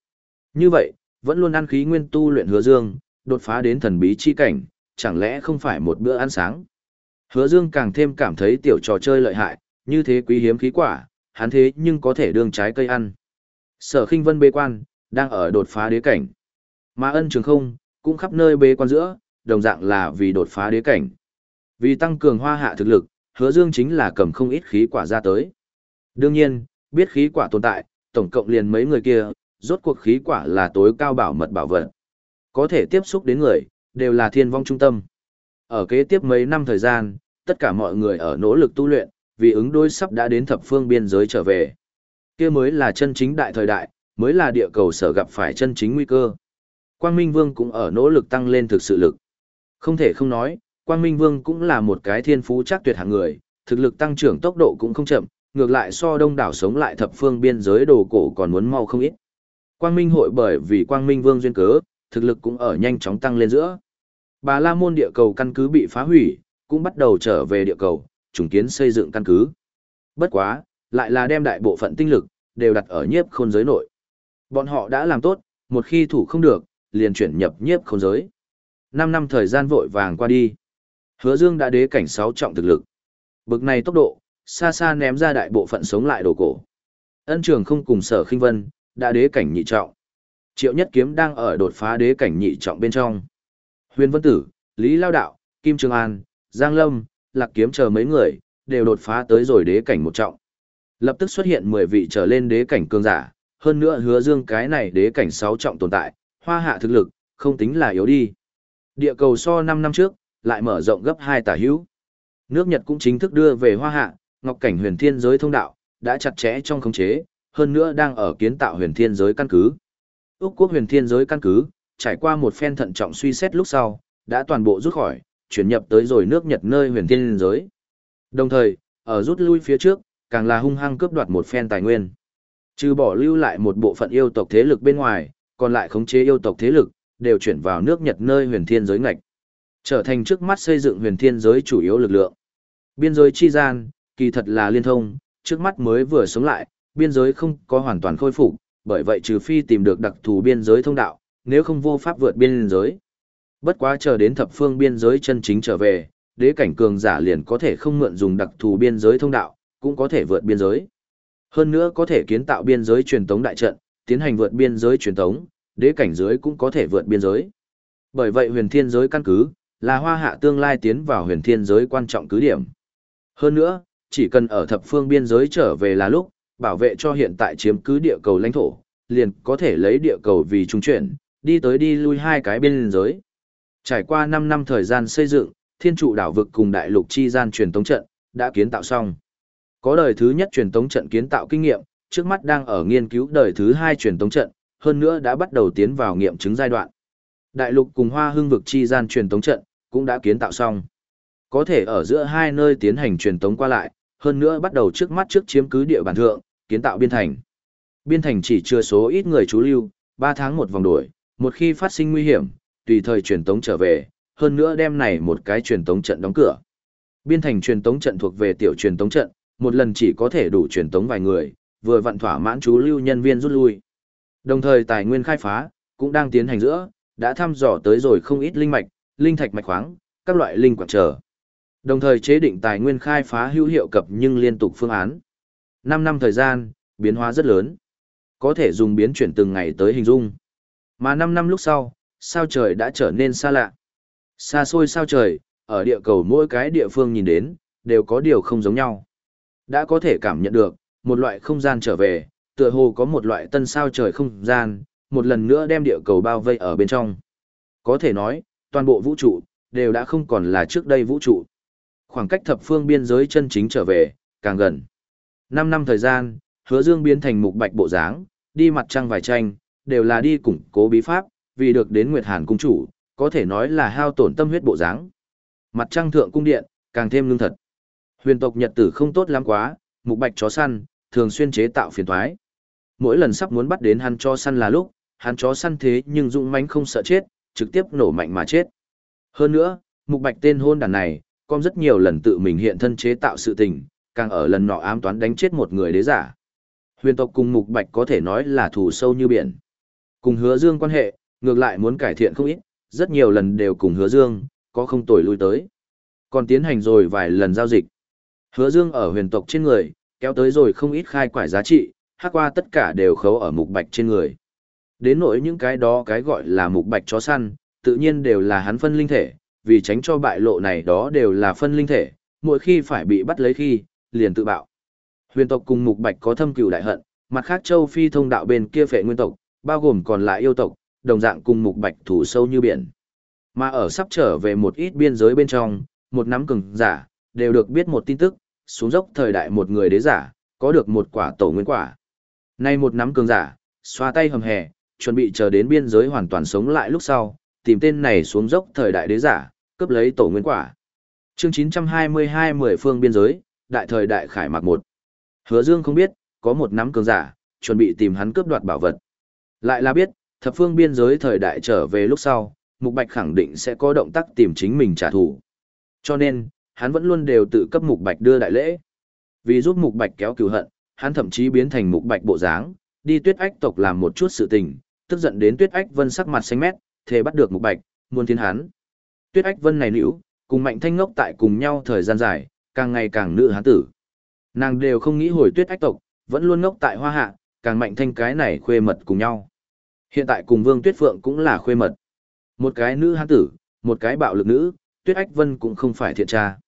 Như vậy, vẫn luôn ăn khí nguyên tu luyện hứa dương, đột phá đến thần bí chi cảnh, chẳng lẽ không phải một bữa ăn sáng. Hứa dương càng thêm cảm thấy tiểu trò chơi lợi hại, như thế quý hiếm khí quả, hắn thế nhưng có thể đương trái cây ăn. Sở khinh vân bế quan, đang ở đột phá đế cảnh. Mà ân trường không, cũng khắp nơi bế quan giữa, đồng dạng là vì đột phá đế cảnh. Vì tăng cường hoa hạ thực lực, hứa dương chính là cầm không ít khí quả ra tới. Đương nhiên, biết khí quả tồn tại, tổng cộng liền mấy người kia, rốt cuộc khí quả là tối cao bảo mật bảo vật. Có thể tiếp xúc đến người, đều là thiên vong trung tâm. Ở kế tiếp mấy năm thời gian, tất cả mọi người ở nỗ lực tu luyện, vì ứng đối sắp đã đến thập phương biên giới trở về. Kia mới là chân chính đại thời đại, mới là địa cầu sở gặp phải chân chính nguy cơ. Quang Minh Vương cũng ở nỗ lực tăng lên thực sự lực. Không thể không nói, Quang Minh Vương cũng là một cái thiên phú chắc tuyệt hạng người, thực lực tăng trưởng tốc độ cũng không chậm, ngược lại so đông đảo sống lại thập phương biên giới đồ cổ còn muốn mau không ít. Quang Minh hội bởi vì Quang Minh Vương duyên cớ, thực lực cũng ở nhanh chóng tăng lên giữa. Bà La Môn địa cầu căn cứ bị phá hủy, cũng bắt đầu trở về địa cầu, trùng kiến xây dựng căn cứ. Bất quá, lại là đem đại bộ phận tinh lực, đều đặt ở nhiếp khôn giới nội. Bọn họ đã làm tốt, một khi thủ không được, liền chuyển nhập nhiếp khôn giới. Năm năm thời gian vội vàng qua đi. Hứa Dương đã đế cảnh sáu trọng thực lực. Bực này tốc độ, xa xa ném ra đại bộ phận sống lại đồ cổ. Ân Trường không cùng Sở Khinh Vân, đã đế cảnh nhị trọng. Triệu Nhất Kiếm đang ở đột phá đế cảnh nhị trọng bên trong. Huyền Vân Tử, Lý Lao Đạo, Kim Trường An, Giang Lâm, Lạc Kiếm chờ mấy người, đều đột phá tới rồi đế cảnh một trọng. Lập tức xuất hiện 10 vị trở lên đế cảnh cường giả, hơn nữa hứa dương cái này đế cảnh 6 trọng tồn tại, hoa hạ thực lực, không tính là yếu đi. Địa cầu so 5 năm trước, lại mở rộng gấp 2 tả hữu. Nước Nhật cũng chính thức đưa về hoa hạ, ngọc cảnh huyền thiên giới thông đạo, đã chặt chẽ trong khống chế, hơn nữa đang ở kiến tạo huyền thiên giới căn cứ. Úc quốc huyền thiên giới căn cứ, trải qua một phen thận trọng suy xét lúc sau, đã toàn bộ rút khỏi, chuyển nhập tới rồi nước Nhật nơi huyền thiên giới. Đồng thời, ở rút lui phía trước, càng là hung hăng cướp đoạt một phen tài nguyên. Trừ bỏ lưu lại một bộ phận yêu tộc thế lực bên ngoài, còn lại khống chế yêu tộc thế lực, đều chuyển vào nước Nhật nơi huyền thiên giới ngạch. Trở thành trước mắt xây dựng huyền thiên giới chủ yếu lực lượng. Biên giới chi gian, kỳ thật là liên thông, trước mắt mới vừa sống lại, biên giới không có hoàn toàn khôi phục, bởi vậy trừ phi tìm được đặc thù biên giới thông đạo, nếu không vô pháp vượt biên giới. Bất quá chờ đến thập phương biên giới chân chính trở về, đế cảnh cường giả liền có thể không mượn dùng đặc thù biên giới thông đạo, cũng có thể vượt biên giới. Hơn nữa có thể kiến tạo biên giới truyền tống đại trận, tiến hành vượt biên giới truyền tống, đế cảnh giới cũng có thể vượt biên giới. Bởi vậy huyền thiên giới căn cứ, là hoa hạ tương lai tiến vào huyền thiên giới quan trọng cứ điểm. Hơn nữa, chỉ cần ở thập phương biên giới trở về là lúc, bảo vệ cho hiện tại chiếm cứ địa cầu lãnh thổ, liền có thể lấy địa cầu vì trung chuyển, đi tới đi lui hai cái biên giới. Trải qua 5 năm thời gian xây dựng, thiên trụ đảo vực cùng đại lục chi gian truyền tống trận, đã kiến tạo xong. Có đời thứ nhất truyền tống trận kiến tạo kinh nghiệm, trước mắt đang ở nghiên cứu đời thứ hai truyền tống trận, hơn nữa đã bắt đầu tiến vào nghiệm chứng giai đoạn. Đại lục cùng hoa hương vực chi gian truyền tống trận, cũng đã kiến tạo xong. Có thể ở giữa hai nơi tiến hành truyền tống qua lại, hơn nữa bắt đầu trước mắt trước chiếm cứ địa bàn thượng, kiến tạo biên thành. Biên thành chỉ chưa số ít người trú lưu, 3 tháng một vòng đổi, một khi phát sinh nguy hiểm, tùy thời truyền tống trở về, hơn nữa đem này một cái truyền tống trận đóng cửa. Biên thành truyền tống trận thuộc về tiểu truyền tống trận, một lần chỉ có thể đủ truyền tống vài người, vừa vận thỏa mãn chú lưu nhân viên rút lui. Đồng thời tài nguyên khai phá cũng đang tiến hành giữa, đã thăm dò tới rồi không ít linh mạch, linh thạch mạch khoáng, các loại linh quạng trở. Đồng thời chế định tài nguyên khai phá hữu hiệu cập nhưng liên tục phương án. 5 năm thời gian, biến hóa rất lớn. Có thể dùng biến chuyển từng ngày tới hình dung. Mà 5 năm lúc sau, sao trời đã trở nên xa lạ. Xa xôi sao trời, ở địa cầu mỗi cái địa phương nhìn đến, đều có điều không giống nhau. Đã có thể cảm nhận được, một loại không gian trở về, tựa hồ có một loại tân sao trời không gian, một lần nữa đem địa cầu bao vây ở bên trong. Có thể nói, toàn bộ vũ trụ, đều đã không còn là trước đây vũ trụ. Khoảng cách thập phương biên giới chân chính trở về, càng gần. 5 năm thời gian, hứa dương biến thành mục bạch bộ dáng, đi mặt trăng vài tranh, đều là đi củng cố bí pháp, vì được đến Nguyệt Hàn cung chủ, có thể nói là hao tổn tâm huyết bộ dáng. Mặt trăng thượng cung điện, càng thêm lương thật. Huyền tộc Nhật tử không tốt lắm quá, mục bạch chó săn, thường xuyên chế tạo phiền toái. Mỗi lần sắp muốn bắt đến hắn chó săn là lúc, hắn chó săn thế nhưng dũng mãnh không sợ chết, trực tiếp nổ mạnh mà chết. Hơn nữa, mục bạch tên hôn đàn này, con rất nhiều lần tự mình hiện thân chế tạo sự tình, càng ở lần nọ ám toán đánh chết một người đế giả. Huyền tộc cùng mục bạch có thể nói là thù sâu như biển. Cùng hứa dương quan hệ, ngược lại muốn cải thiện không ít, rất nhiều lần đều cùng hứa dương, có không tồi lui tới. Còn tiến hành rồi vài lần giao dịch. Hứa dương ở huyền tộc trên người, kéo tới rồi không ít khai quải giá trị, hắc qua tất cả đều khấu ở mục bạch trên người. Đến nỗi những cái đó cái gọi là mục bạch chó săn, tự nhiên đều là hắn phân linh thể, vì tránh cho bại lộ này đó đều là phân linh thể, mỗi khi phải bị bắt lấy khi, liền tự bạo. Huyền tộc cùng mục bạch có thâm cừu đại hận, mặt khác châu phi thông đạo bên kia phệ nguyên tộc, bao gồm còn lại yêu tộc, đồng dạng cùng mục bạch thủ sâu như biển. Mà ở sắp trở về một ít biên giới bên trong, một nắm cường giả, đều được biết một tin tức, xuống dốc thời đại một người đế giả, có được một quả tổ nguyên quả. Nay một nắm cường giả, xoa tay hầm hè, chuẩn bị chờ đến biên giới hoàn toàn sống lại lúc sau, tìm tên này xuống dốc thời đại đế giả, cướp lấy tổ nguyên quả. Chương 922 mười phương biên giới, đại thời đại khải mạc một. Hứa Dương không biết, có một nắm cường giả, chuẩn bị tìm hắn cướp đoạt bảo vật. Lại là biết, thập phương biên giới thời đại trở về lúc sau, Mục Bạch khẳng định sẽ có động tác tìm chính mình trả thù. Cho nên, hắn vẫn luôn đều tự cấp Mục Bạch đưa đại lễ. Vì giúp Mục Bạch kéo cừu hận, hắn thậm chí biến thành Mục Bạch bộ dáng, đi Tuyết Ách tộc làm một chút sự tình, tức giận đến Tuyết Ách Vân sắc mặt xanh mét, thề bắt được Mục Bạch, muốn tiến hắn. Tuyết Ách Vân này nữ, cùng Mạnh Thanh Ngốc tại cùng nhau thời gian dài, càng ngày càng nữ hán tử. Nàng đều không nghĩ hồi Tuyết Ách tộc, vẫn luôn ngốc tại Hoa Hạ, càng Mạnh Thanh cái này khuê mật cùng nhau. Hiện tại cùng Vương Tuyết Phượng cũng là khuê mật. Một cái nữ hán tử, một cái bạo lực nữ, Tuyết Ách Vân cũng không phải thiện tra.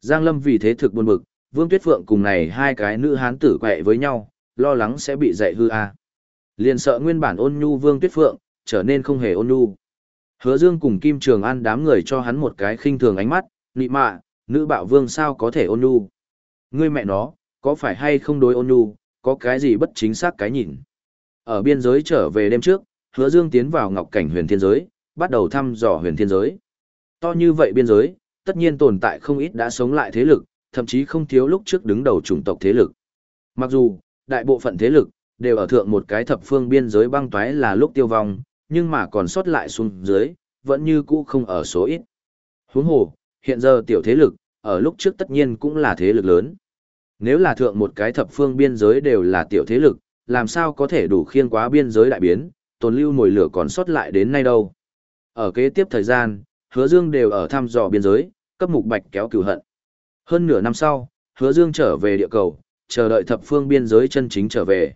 Giang Lâm vì thế thực buồn bực, Vương Tuyết Phượng cùng này hai cái nữ hán tử quẹ với nhau, lo lắng sẽ bị dạy hư a. Liền sợ nguyên bản ôn nhu Vương Tuyết Phượng, trở nên không hề ôn nhu. Hứa Dương cùng Kim Trường An đám người cho hắn một cái khinh thường ánh mắt, nị mạ, nữ bạo vương sao có thể ôn nhu. Ngươi mẹ nó, có phải hay không đối ôn nhu, có cái gì bất chính xác cái nhìn. Ở biên giới trở về đêm trước, Hứa Dương tiến vào ngọc cảnh huyền thiên giới, bắt đầu thăm dò huyền thiên giới. To như vậy biên giới, tất nhiên tồn tại không ít đã sống lại thế lực, thậm chí không thiếu lúc trước đứng đầu chủng tộc thế lực. Mặc dù, đại bộ phận thế lực, đều ở thượng một cái thập phương biên giới băng toái là lúc tiêu vong, nhưng mà còn sót lại xuống dưới, vẫn như cũ không ở số ít. Huống hồ, hiện giờ tiểu thế lực, ở lúc trước tất nhiên cũng là thế lực lớn. Nếu là thượng một cái thập phương biên giới đều là tiểu thế lực, làm sao có thể đủ khiên quá biên giới đại biến, tồn lưu mồi lửa còn sót lại đến nay đâu. Ở kế tiếp thời gian, hứa dương đều ở thăm dò biên giới, cấp mục bạch kéo cửu hận. Hơn nửa năm sau, hứa dương trở về địa cầu, chờ đợi thập phương biên giới chân chính trở về.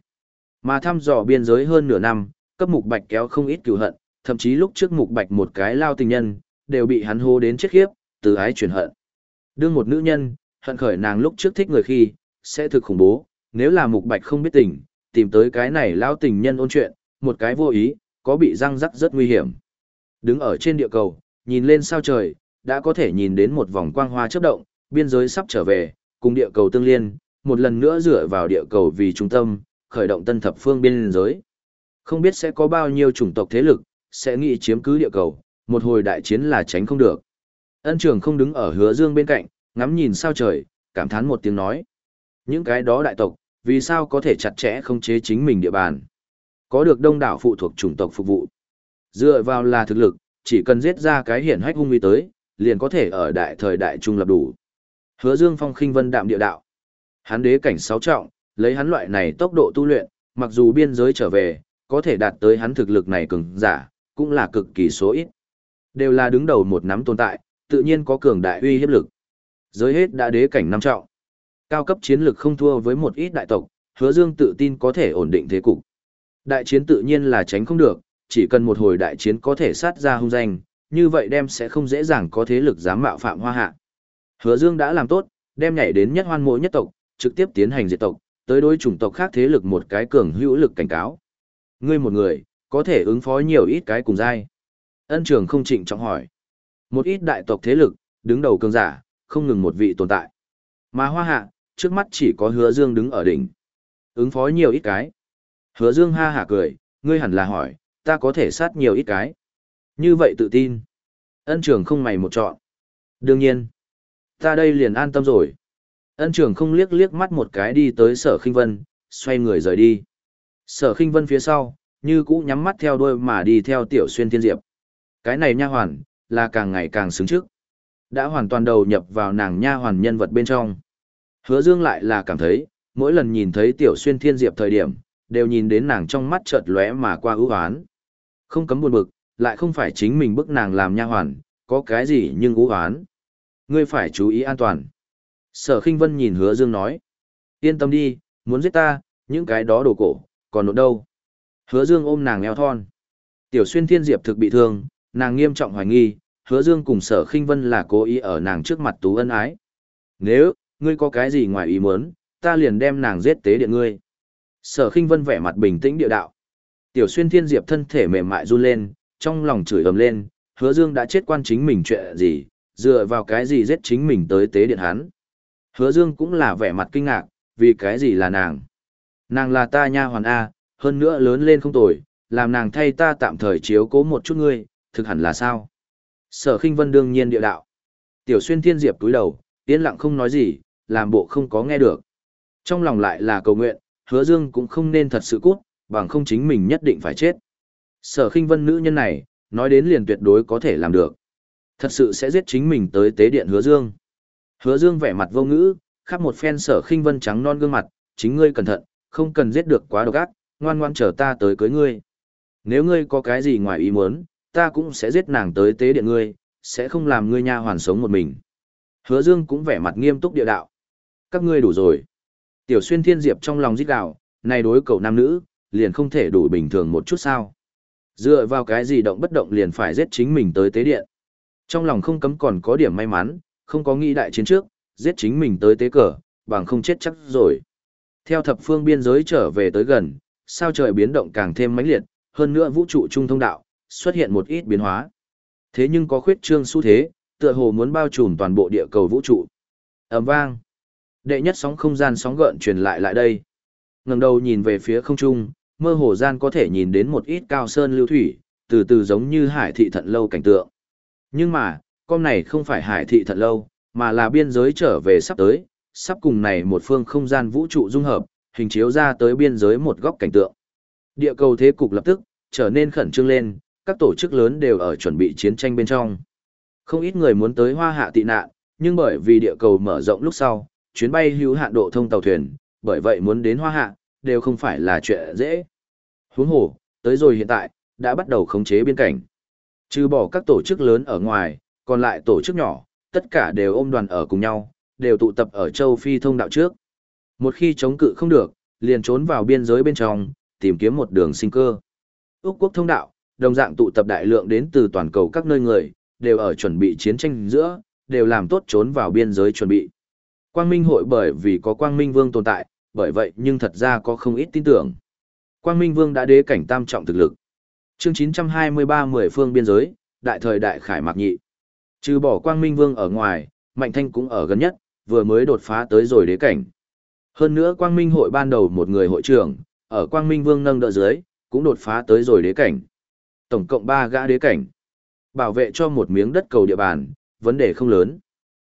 Mà thăm dò biên giới hơn nửa năm, cấp mục bạch kéo không ít cửu hận, thậm chí lúc trước mục bạch một cái lao tình nhân, đều bị hắn hô đến chết khiếp, từ ái chuyển hận. Đương một nữ nhân, hận khởi nàng lúc trước thích người khi, sẽ thực khủng bố, nếu là mục bạch không biết tình, tìm tới cái này lao tình nhân ôn chuyện, một cái vô ý, có bị răng rắc rất nguy hiểm. Đứng ở trên địa cầu, nhìn lên sao trời, đã có thể nhìn đến một vòng quang hoa chớp động, biên giới sắp trở về, cùng địa cầu tương liên, một lần nữa dựa vào địa cầu vì trung tâm, khởi động tân thập phương biên giới. Không biết sẽ có bao nhiêu chủng tộc thế lực, sẽ nghĩ chiếm cứ địa cầu, một hồi đại chiến là tránh không được. Ân trường không đứng ở hứa dương bên cạnh, ngắm nhìn sao trời, cảm thán một tiếng nói. Những cái đó đại tộc, vì sao có thể chặt chẽ không chế chính mình địa bàn. Có được đông đảo phụ thuộc chủng tộc phục vụ. Dựa vào là thực lực, chỉ cần giết ra cái hiển hách hung uy tới, liền có thể ở đại thời đại trung lập đủ. Hứa Dương Phong khinh vân đạm địa đạo. Hắn đế cảnh sáu trọng, lấy hắn loại này tốc độ tu luyện, mặc dù biên giới trở về, có thể đạt tới hắn thực lực này cường giả, cũng là cực kỳ số ít. Đều là đứng đầu một nắm tồn tại, tự nhiên có cường đại uy hiếp lực. Giới hết đã đế cảnh năm trọng. Cao cấp chiến lực không thua với một ít đại tộc, Hứa Dương tự tin có thể ổn định thế cục. Đại chiến tự nhiên là tránh không được, chỉ cần một hồi đại chiến có thể sát ra hung danh, như vậy đem sẽ không dễ dàng có thế lực dám mạo phạm hoa hạ. Hứa Dương đã làm tốt, đem nhảy đến nhất hoan mỗi nhất tộc, trực tiếp tiến hành diệt tộc, tới đối chủng tộc khác thế lực một cái cường hữu lực cảnh cáo. Ngươi một người, có thể ứng phó nhiều ít cái cùng giai. Ân trường không trịnh trọng hỏi. Một ít đại tộc thế lực, đứng đầu cường giả, không ngừng một vị tồn tại. Mà hoa hạ, trước mắt chỉ có hứa dương đứng ở đỉnh. Ứng phó nhiều ít cái. Hứa dương ha hả cười, ngươi hẳn là hỏi, ta có thể sát nhiều ít cái. Như vậy tự tin. Ân trường không mày một chọn. Đương nhiên. Ta đây liền an tâm rồi. Ân trường không liếc liếc mắt một cái đi tới sở khinh vân, xoay người rời đi. Sở khinh vân phía sau, như cũ nhắm mắt theo đuôi mà đi theo tiểu xuyên thiên diệp. Cái này nha hoàn, là càng ngày càng xứng trước. Đã hoàn toàn đầu nhập vào nàng nha hoàn nhân vật bên trong. Hứa dương lại là cảm thấy, mỗi lần nhìn thấy tiểu xuyên thiên diệp thời điểm, đều nhìn đến nàng trong mắt chợt lóe mà qua ưu hoán. Không cấm buồn bực, lại không phải chính mình bức nàng làm nha hoàn, có cái gì nhưng ưu hoán. Ngươi phải chú ý an toàn. Sở khinh vân nhìn hứa dương nói. Yên tâm đi, muốn giết ta, những cái đó đồ cổ, còn nộn đâu. Hứa dương ôm nàng eo thon. Tiểu xuyên thiên diệp thực bị thương, nàng nghiêm trọng hoài nghi, hứa dương cùng sở khinh vân là cố ý ở nàng trước mặt tú ân ái. Nếu, ngươi có cái gì ngoài ý muốn, ta liền đem nàng giết tế điện ngươi. Sở khinh vân vẻ mặt bình tĩnh địa đạo. Tiểu xuyên thiên diệp thân thể mềm mại run lên, trong lòng chửi ầm lên, hứa dương đã chết quan chính mình chuyện gì, dựa vào cái gì giết chính mình tới tế điện hắn. Hứa dương cũng là vẻ mặt kinh ngạc, vì cái gì là nàng. Nàng là ta nha hoàn A, hơn nữa lớn lên không tồi, làm nàng thay ta tạm thời chiếu cố một chút ngươi, thực hẳn là sao? Sở khinh vân đương nhiên địa đạo. Tiểu xuyên thiên diệp túi đầu, yên lặng không nói gì, làm bộ không có nghe được. Trong lòng lại là cầu nguyện, hứa dương cũng không nên thật sự cút, bằng không chính mình nhất định phải chết. Sở khinh vân nữ nhân này, nói đến liền tuyệt đối có thể làm được. Thật sự sẽ giết chính mình tới tế điện hứa dương. Hứa dương vẻ mặt vô ngữ, khắp một phen sở khinh vân trắng non gương mặt, chính ngươi cẩn thận, không cần giết được quá độc ác, ngoan ngoan chờ ta tới cưới ngươi. Nếu ngươi có cái gì ngoài ý muốn, ta cũng sẽ giết nàng tới tế điện ngươi, sẽ không làm ngươi nha hoàn sống một mình. Hứa Dương cũng vẻ mặt nghiêm túc địa đạo. Các ngươi đủ rồi. Tiểu xuyên thiên diệp trong lòng rít gào, này đối cầu nam nữ, liền không thể đủ bình thường một chút sao. Dựa vào cái gì động bất động liền phải giết chính mình tới tế điện. Trong lòng không cấm còn có điểm may mắn, không có nghĩ đại chiến trước, giết chính mình tới tế cờ, bằng không chết chắc rồi. Theo thập phương biên giới trở về tới gần, sao trời biến động càng thêm mãnh liệt, hơn nữa vũ trụ trung thông đạo, xuất hiện một ít biến hóa. Thế nhưng có khuyết trương xu thế, tựa hồ muốn bao trùm toàn bộ địa cầu vũ trụ. ầm vang. Đệ nhất sóng không gian sóng gợn truyền lại lại đây. Ngẩng đầu nhìn về phía không trung, mơ hồ gian có thể nhìn đến một ít cao sơn lưu thủy, từ từ giống như hải thị thận lâu cảnh tượng. Nhưng mà, con này không phải hải thị thận lâu, mà là biên giới trở về sắp tới, sắp cùng này một phương không gian vũ trụ dung hợp, hình chiếu ra tới biên giới một góc cảnh tượng. Địa cầu thế cục lập tức trở nên khẩn trương lên, các tổ chức lớn đều ở chuẩn bị chiến tranh bên trong. Không ít người muốn tới Hoa Hạ tị nạn, nhưng bởi vì địa cầu mở rộng lúc sau, chuyến bay hữu hạn độ thông tàu thuyền, bởi vậy muốn đến Hoa Hạ đều không phải là chuyện dễ. Huống hồ, tới rồi hiện tại đã bắt đầu khống chế biên cảnh. Trừ bỏ các tổ chức lớn ở ngoài, còn lại tổ chức nhỏ, tất cả đều ôm đoàn ở cùng nhau, đều tụ tập ở châu Phi thông đạo trước. Một khi chống cự không được, liền trốn vào biên giới bên trong, tìm kiếm một đường sinh cơ. Úc quốc thông đạo, đồng dạng tụ tập đại lượng đến từ toàn cầu các nơi người, đều ở chuẩn bị chiến tranh giữa, đều làm tốt trốn vào biên giới chuẩn bị. Quang Minh hội bởi vì có Quang Minh Vương tồn tại, bởi vậy nhưng thật ra có không ít tin tưởng. Quang Minh Vương đã đế cảnh tam trọng thực lực. Chương 923 mười phương biên giới, đại thời đại khải mạc nhị. Trừ bỏ Quang Minh Vương ở ngoài, Mạnh Thanh cũng ở gần nhất, vừa mới đột phá tới rồi đế cảnh. Hơn nữa Quang Minh hội ban đầu một người hội trưởng, ở Quang Minh Vương nâng đỡ dưới, cũng đột phá tới rồi đế cảnh. Tổng cộng 3 gã đế cảnh. Bảo vệ cho một miếng đất cầu địa bàn, vấn đề không lớn.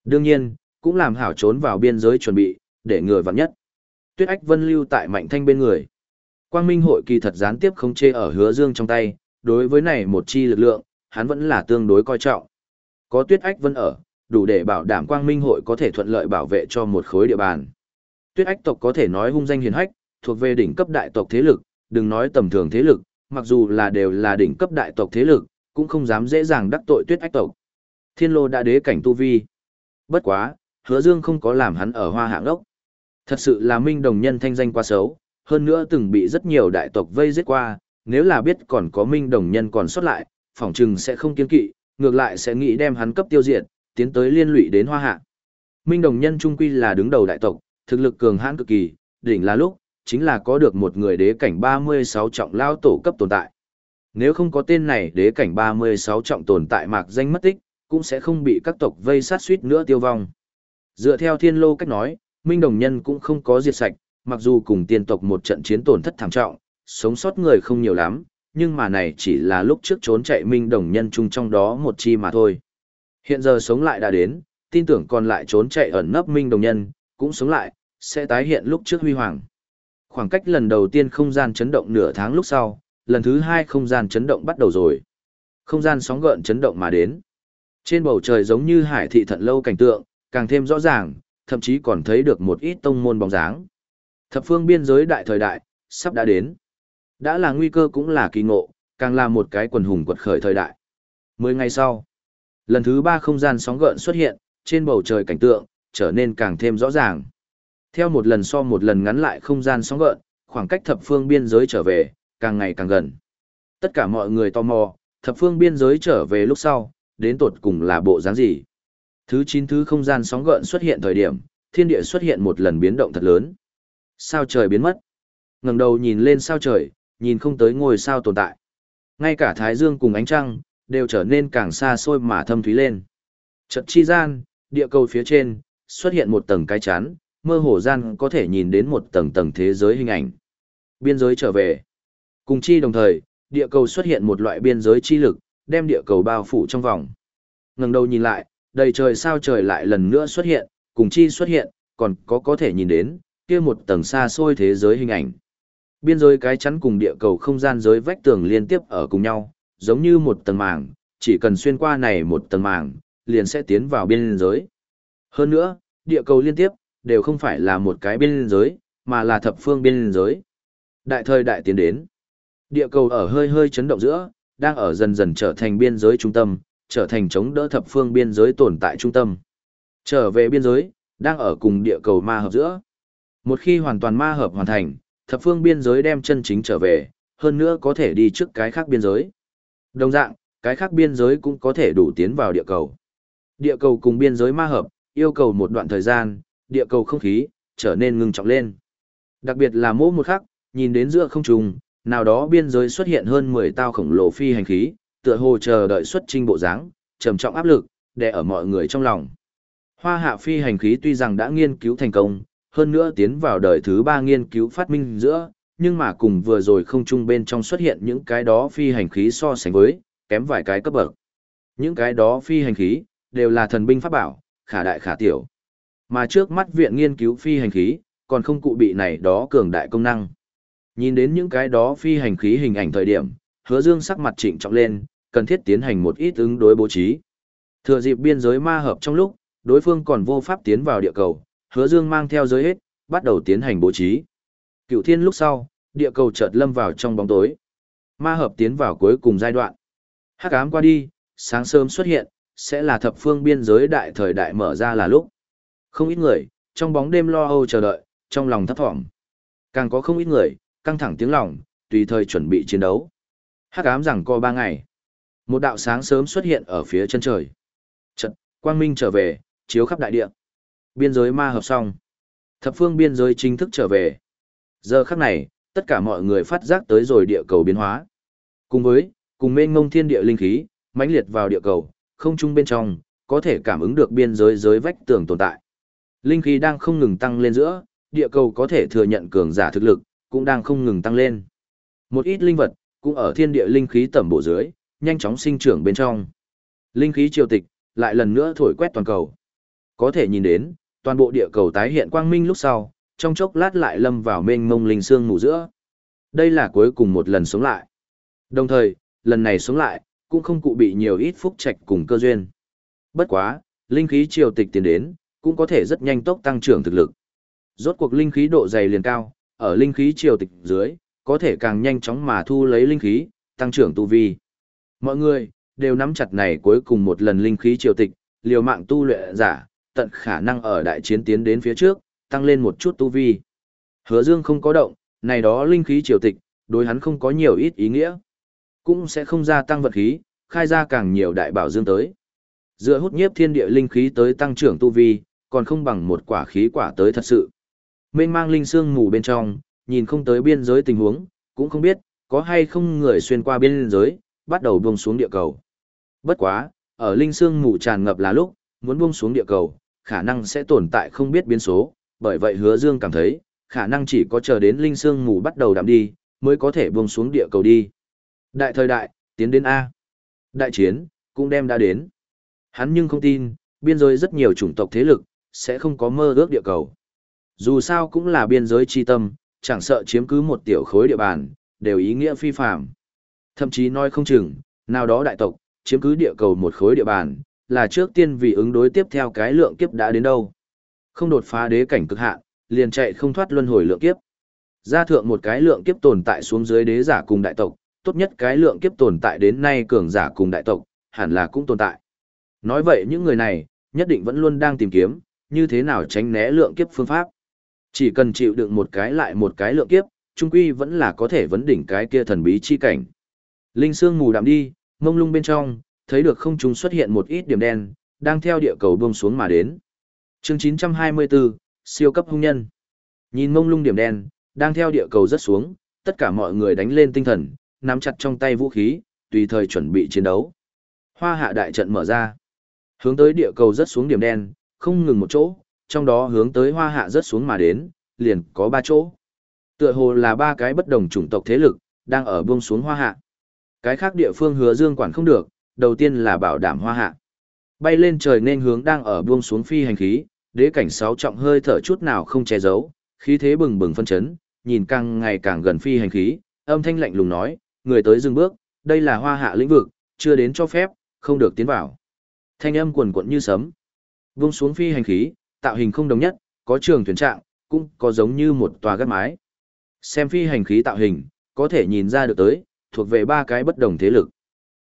Đương nhiên, cũng làm hảo trốn vào biên giới chuẩn bị, để người vặn nhất. Tuyết Ách Vân lưu tại Mạnh Thanh bên người. Quang Minh hội kỳ thật gián tiếp không chê ở hứa dương trong tay, đối với này một chi lực lượng, hắn vẫn là tương đối coi trọng. Có Tuyết Ách Vân ở, đủ để bảo đảm Quang Minh hội có thể thuận lợi bảo vệ cho một khối địa bàn. Tuyết Ách tộc có thể nói hung danh hiền hách, thuộc về đỉnh cấp đại tộc thế lực, đừng nói tầm thường thế lực, mặc dù là đều là đỉnh cấp đại tộc thế lực, cũng không dám dễ dàng đắc tội Tuyết Ách tộc. Thiên Lô đã đế cảnh tu vi. Bất quá, Hứa Dương không có làm hắn ở Hoa Hạng ốc. Thật sự là Minh Đồng nhân thanh danh quá xấu, hơn nữa từng bị rất nhiều đại tộc vây giết qua, nếu là biết còn có Minh Đồng nhân còn sót lại, phỏng chừng sẽ không kiên kỵ, ngược lại sẽ nghĩ đem hắn cấp tiêu diệt, tiến tới liên lụy đến Hoa Hạ. Minh Đồng nhân trung quy là đứng đầu đại tộc, thực lực cường hãn cực kỳ, đỉnh là lúc, chính là có được một người đế cảnh 36 trọng lao tổ cấp tồn tại. Nếu không có tên này đế cảnh 36 trọng tồn tại mạc danh mất tích, cũng sẽ không bị các tộc vây sát suýt nữa tiêu vong. Dựa theo thiên lô cách nói, Minh Đồng Nhân cũng không có diệt sạch, mặc dù cùng tiên tộc một trận chiến tổn thất thảm trọng, sống sót người không nhiều lắm, nhưng mà này chỉ là lúc trước trốn chạy Minh Đồng Nhân chung trong đó một chi mà thôi. Hiện giờ sống lại đã đến, tin tưởng còn lại trốn chạy ẩn nấp Minh Đồng Nhân, cũng sống lại, sẽ tái hiện lúc trước huy hoàng. Khoảng cách lần đầu tiên không gian chấn động nửa tháng lúc sau, lần thứ hai không gian chấn động bắt đầu rồi. Không gian sóng gợn chấn động mà đến. Trên bầu trời giống như hải thị thận lâu cảnh tượng, càng thêm rõ ràng, thậm chí còn thấy được một ít tông môn bóng dáng. Thập phương biên giới đại thời đại, sắp đã đến. Đã là nguy cơ cũng là kỳ ngộ, càng là một cái quần hùng quật khởi thời đại. Mười ngày sau, lần thứ ba không gian sóng gợn xuất hiện, trên bầu trời cảnh tượng, trở nên càng thêm rõ ràng. Theo một lần so một lần ngắn lại không gian sóng gợn, khoảng cách thập phương biên giới trở về, càng ngày càng gần. Tất cả mọi người tò mò, thập phương biên giới trở về lúc sau, đến tột cùng là bộ dáng gì. Thứ chín thứ không gian sóng gợn xuất hiện thời điểm, thiên địa xuất hiện một lần biến động thật lớn. Sao trời biến mất. ngẩng đầu nhìn lên sao trời, nhìn không tới ngôi sao tồn tại. Ngay cả Thái Dương cùng ánh trăng, đều trở nên càng xa xôi mà thâm thúy lên. Trận chi gian, địa cầu phía trên, xuất hiện một tầng cái chán, mơ hồ gian có thể nhìn đến một tầng tầng thế giới hình ảnh. Biên giới trở về. Cùng chi đồng thời, địa cầu xuất hiện một loại biên giới chi lực, đem địa cầu bao phủ trong vòng. Ngẩng đầu nhìn lại, đầy trời sao trời lại lần nữa xuất hiện, cùng chi xuất hiện, còn có có thể nhìn đến, kia một tầng xa xôi thế giới hình ảnh. Biên giới cái chắn cùng địa cầu không gian giới vách tường liên tiếp ở cùng nhau, giống như một tầng màng, chỉ cần xuyên qua này một tầng màng, liền sẽ tiến vào biên giới. Hơn nữa, địa cầu liên tiếp, đều không phải là một cái biên giới, mà là thập phương biên giới. Đại thời đại tiến đến. Địa cầu ở hơi hơi chấn động giữa, đang ở dần dần trở thành biên giới trung tâm, trở thành chống đỡ thập phương biên giới tồn tại trung tâm. Trở về biên giới, đang ở cùng địa cầu ma hợp giữa. Một khi hoàn toàn ma hợp hoàn thành, thập phương biên giới đem chân chính trở về, hơn nữa có thể đi trước cái khác biên giới. Đồng dạng, cái khác biên giới cũng có thể đủ tiến vào địa cầu. Địa cầu cùng biên giới ma hợp, yêu cầu một đoạn thời gian, địa cầu không khí, trở nên ngưng trọng lên. Đặc biệt là mỗi một khắc, nhìn đến giữa không trung, nào đó biên giới xuất hiện hơn 10 tao khổng lồ phi hành khí, tựa hồ chờ đợi xuất trình bộ dáng, trầm trọng áp lực, đè ở mọi người trong lòng. Hoa hạ phi hành khí tuy rằng đã nghiên cứu thành công, hơn nữa tiến vào đời thứ ba nghiên cứu phát minh giữa, nhưng mà cùng vừa rồi không trung bên trong xuất hiện những cái đó phi hành khí so sánh với, kém vài cái cấp bậc. Những cái đó phi hành khí, đều là thần binh pháp bảo, khả đại khả tiểu. Mà trước mắt viện nghiên cứu phi hành khí, còn không cụ bị này đó cường đại công năng. Nhìn đến những cái đó phi hành khí hình ảnh thời điểm, hứa dương sắc mặt trịnh trọng lên, cần thiết tiến hành một ít ứng đối bố trí. Thừa dịp biên giới ma hợp trong lúc, đối phương còn vô pháp tiến vào địa cầu, hứa dương mang theo giới hết, bắt đầu tiến hành bố trí. Cựu thiên lúc sau, địa cầu chợt lâm vào trong bóng tối. Ma hợp tiến vào cuối cùng giai đoạn. Hắc ám qua đi, sáng sớm xuất hiện, sẽ là thập phương biên giới đại thời đại mở ra là lúc. Không ít người, trong bóng đêm lo âu chờ đợi, trong lòng thấp thỏm. Càng có không ít người, căng thẳng tiếng lòng, tùy thời chuẩn bị chiến đấu. Hắc ám rằng co ba ngày. Một đạo sáng sớm xuất hiện ở phía chân trời. Trận, quang minh trở về, chiếu khắp đại địa. Biên giới ma hợp xong. Thập phương biên giới chính thức trở về. Giờ khắc này, tất cả mọi người phát giác tới rồi địa cầu biến hóa. Cùng với, cùng mênh ngông thiên địa linh khí, mãnh liệt vào địa cầu, không trung bên trong, có thể cảm ứng được biên giới giới vách tường tồn tại. Linh khí đang không ngừng tăng lên giữa, địa cầu có thể thừa nhận cường giả thực lực, cũng đang không ngừng tăng lên. Một ít linh vật, cũng ở thiên địa linh khí tẩm bổ dưới, nhanh chóng sinh trưởng bên trong. Linh khí triều tịch, lại lần nữa thổi quét toàn cầu. Có thể nhìn đến, toàn bộ địa cầu tái hiện quang minh lúc sau, trong chốc lát lại lâm vào mênh mông linh xương ngủ giữa. Đây là cuối cùng một lần sống lại. Đồng thời, lần này sống lại, cũng không cụ bị nhiều ít phúc trạch cùng cơ duyên. Bất quá, linh khí triều tịch tiến đến, cũng có thể rất nhanh tốc tăng trưởng thực lực. Rốt cuộc linh khí độ dày liền cao, ở linh khí triều tịch dưới, có thể càng nhanh chóng mà thu lấy linh khí, tăng trưởng tu vi. Mọi người, đều nắm chặt này cuối cùng một lần linh khí triều tịch, liều mạng tu luyện giả, tận khả năng ở đại chiến tiến đến phía trước, tăng lên một chút tu vi. Hứa Dương không có động, này đó linh khí triều tịch, đối hắn không có nhiều ít ý nghĩa. Cũng sẽ không gia tăng vật khí, khai ra càng nhiều đại bảo dương tới. Dựa hút nhiếp thiên địa linh khí tới tăng trưởng tu vi, còn không bằng một quả khí quả tới thật sự. Mênh mang linh xương mù bên trong, nhìn không tới biên giới tình huống, cũng không biết, có hay không người xuyên qua biên giới, bắt đầu buông xuống địa cầu. Bất quá, ở linh xương mù tràn ngập là lúc, muốn buông xuống địa cầu, khả năng sẽ tồn tại không biết biến số, bởi vậy hứa dương cảm thấy, khả năng chỉ có chờ đến linh xương mù bắt đầu đạm đi, mới có thể buông xuống địa cầu đi. Đại thời đại, tiến đến A. Đại chiến, cũng đem đã đến. Hắn nhưng không tin, biên giới rất nhiều chủng tộc thế lực, sẽ không có mơ ước địa cầu. Dù sao cũng là biên giới chi tâm, chẳng sợ chiếm cứ một tiểu khối địa bàn, đều ý nghĩa phi phạm. Thậm chí nói không chừng, nào đó đại tộc, chiếm cứ địa cầu một khối địa bàn, là trước tiên vì ứng đối tiếp theo cái lượng kiếp đã đến đâu. Không đột phá đế cảnh cực hạn, liền chạy không thoát luân hồi lượng kiếp. Gia thượng một cái lượng kiếp tồn tại xuống dưới đế giả cùng đại tộc, tốt nhất cái lượng kiếp tồn tại đến nay cường giả cùng đại tộc, hẳn là cũng tồn tại. Nói vậy những người này, nhất định vẫn luôn đang tìm kiếm, như thế nào tránh né lượng kiếp phương pháp. Chỉ cần chịu đựng một cái lại một cái lượng kiếp, trung quy vẫn là có thể vấn đỉnh cái kia thần bí chi cảnh. Linh xương mù đạm đi, mông lung bên trong, thấy được không trung xuất hiện một ít điểm đen, đang theo địa cầu buông xuống mà đến. Chương 924, siêu cấp hung nhân. Nhìn mông lung điểm đen, đang theo địa cầu rất xuống, tất cả mọi người đánh lên tinh thần, nắm chặt trong tay vũ khí, tùy thời chuẩn bị chiến đấu. Hoa hạ đại trận mở ra. Hướng tới địa cầu rất xuống điểm đen, không ngừng một chỗ, trong đó hướng tới hoa hạ rất xuống mà đến, liền có ba chỗ. Tựa hồ là ba cái bất đồng chủng tộc thế lực, đang ở buông xuống hoa hạ. Cái khác địa phương hứa dương quản không được, đầu tiên là bảo đảm hoa hạ. Bay lên trời nên hướng đang ở buông xuống phi hành khí, đế cảnh sáu trọng hơi thở chút nào không che giấu, khí thế bừng bừng phân chấn, nhìn càng ngày càng gần phi hành khí, âm thanh lạnh lùng nói, người tới dừng bước, đây là hoa hạ lĩnh vực, chưa đến cho phép, không được tiến vào. Thanh âm quần quận như sấm. Buông xuống phi hành khí, tạo hình không đồng nhất, có trường thuyền trạng, cũng có giống như một tòa gác mái. Xem phi hành khí tạo hình, có thể nhìn ra được tới, thuộc về ba cái bất đồng thế lực.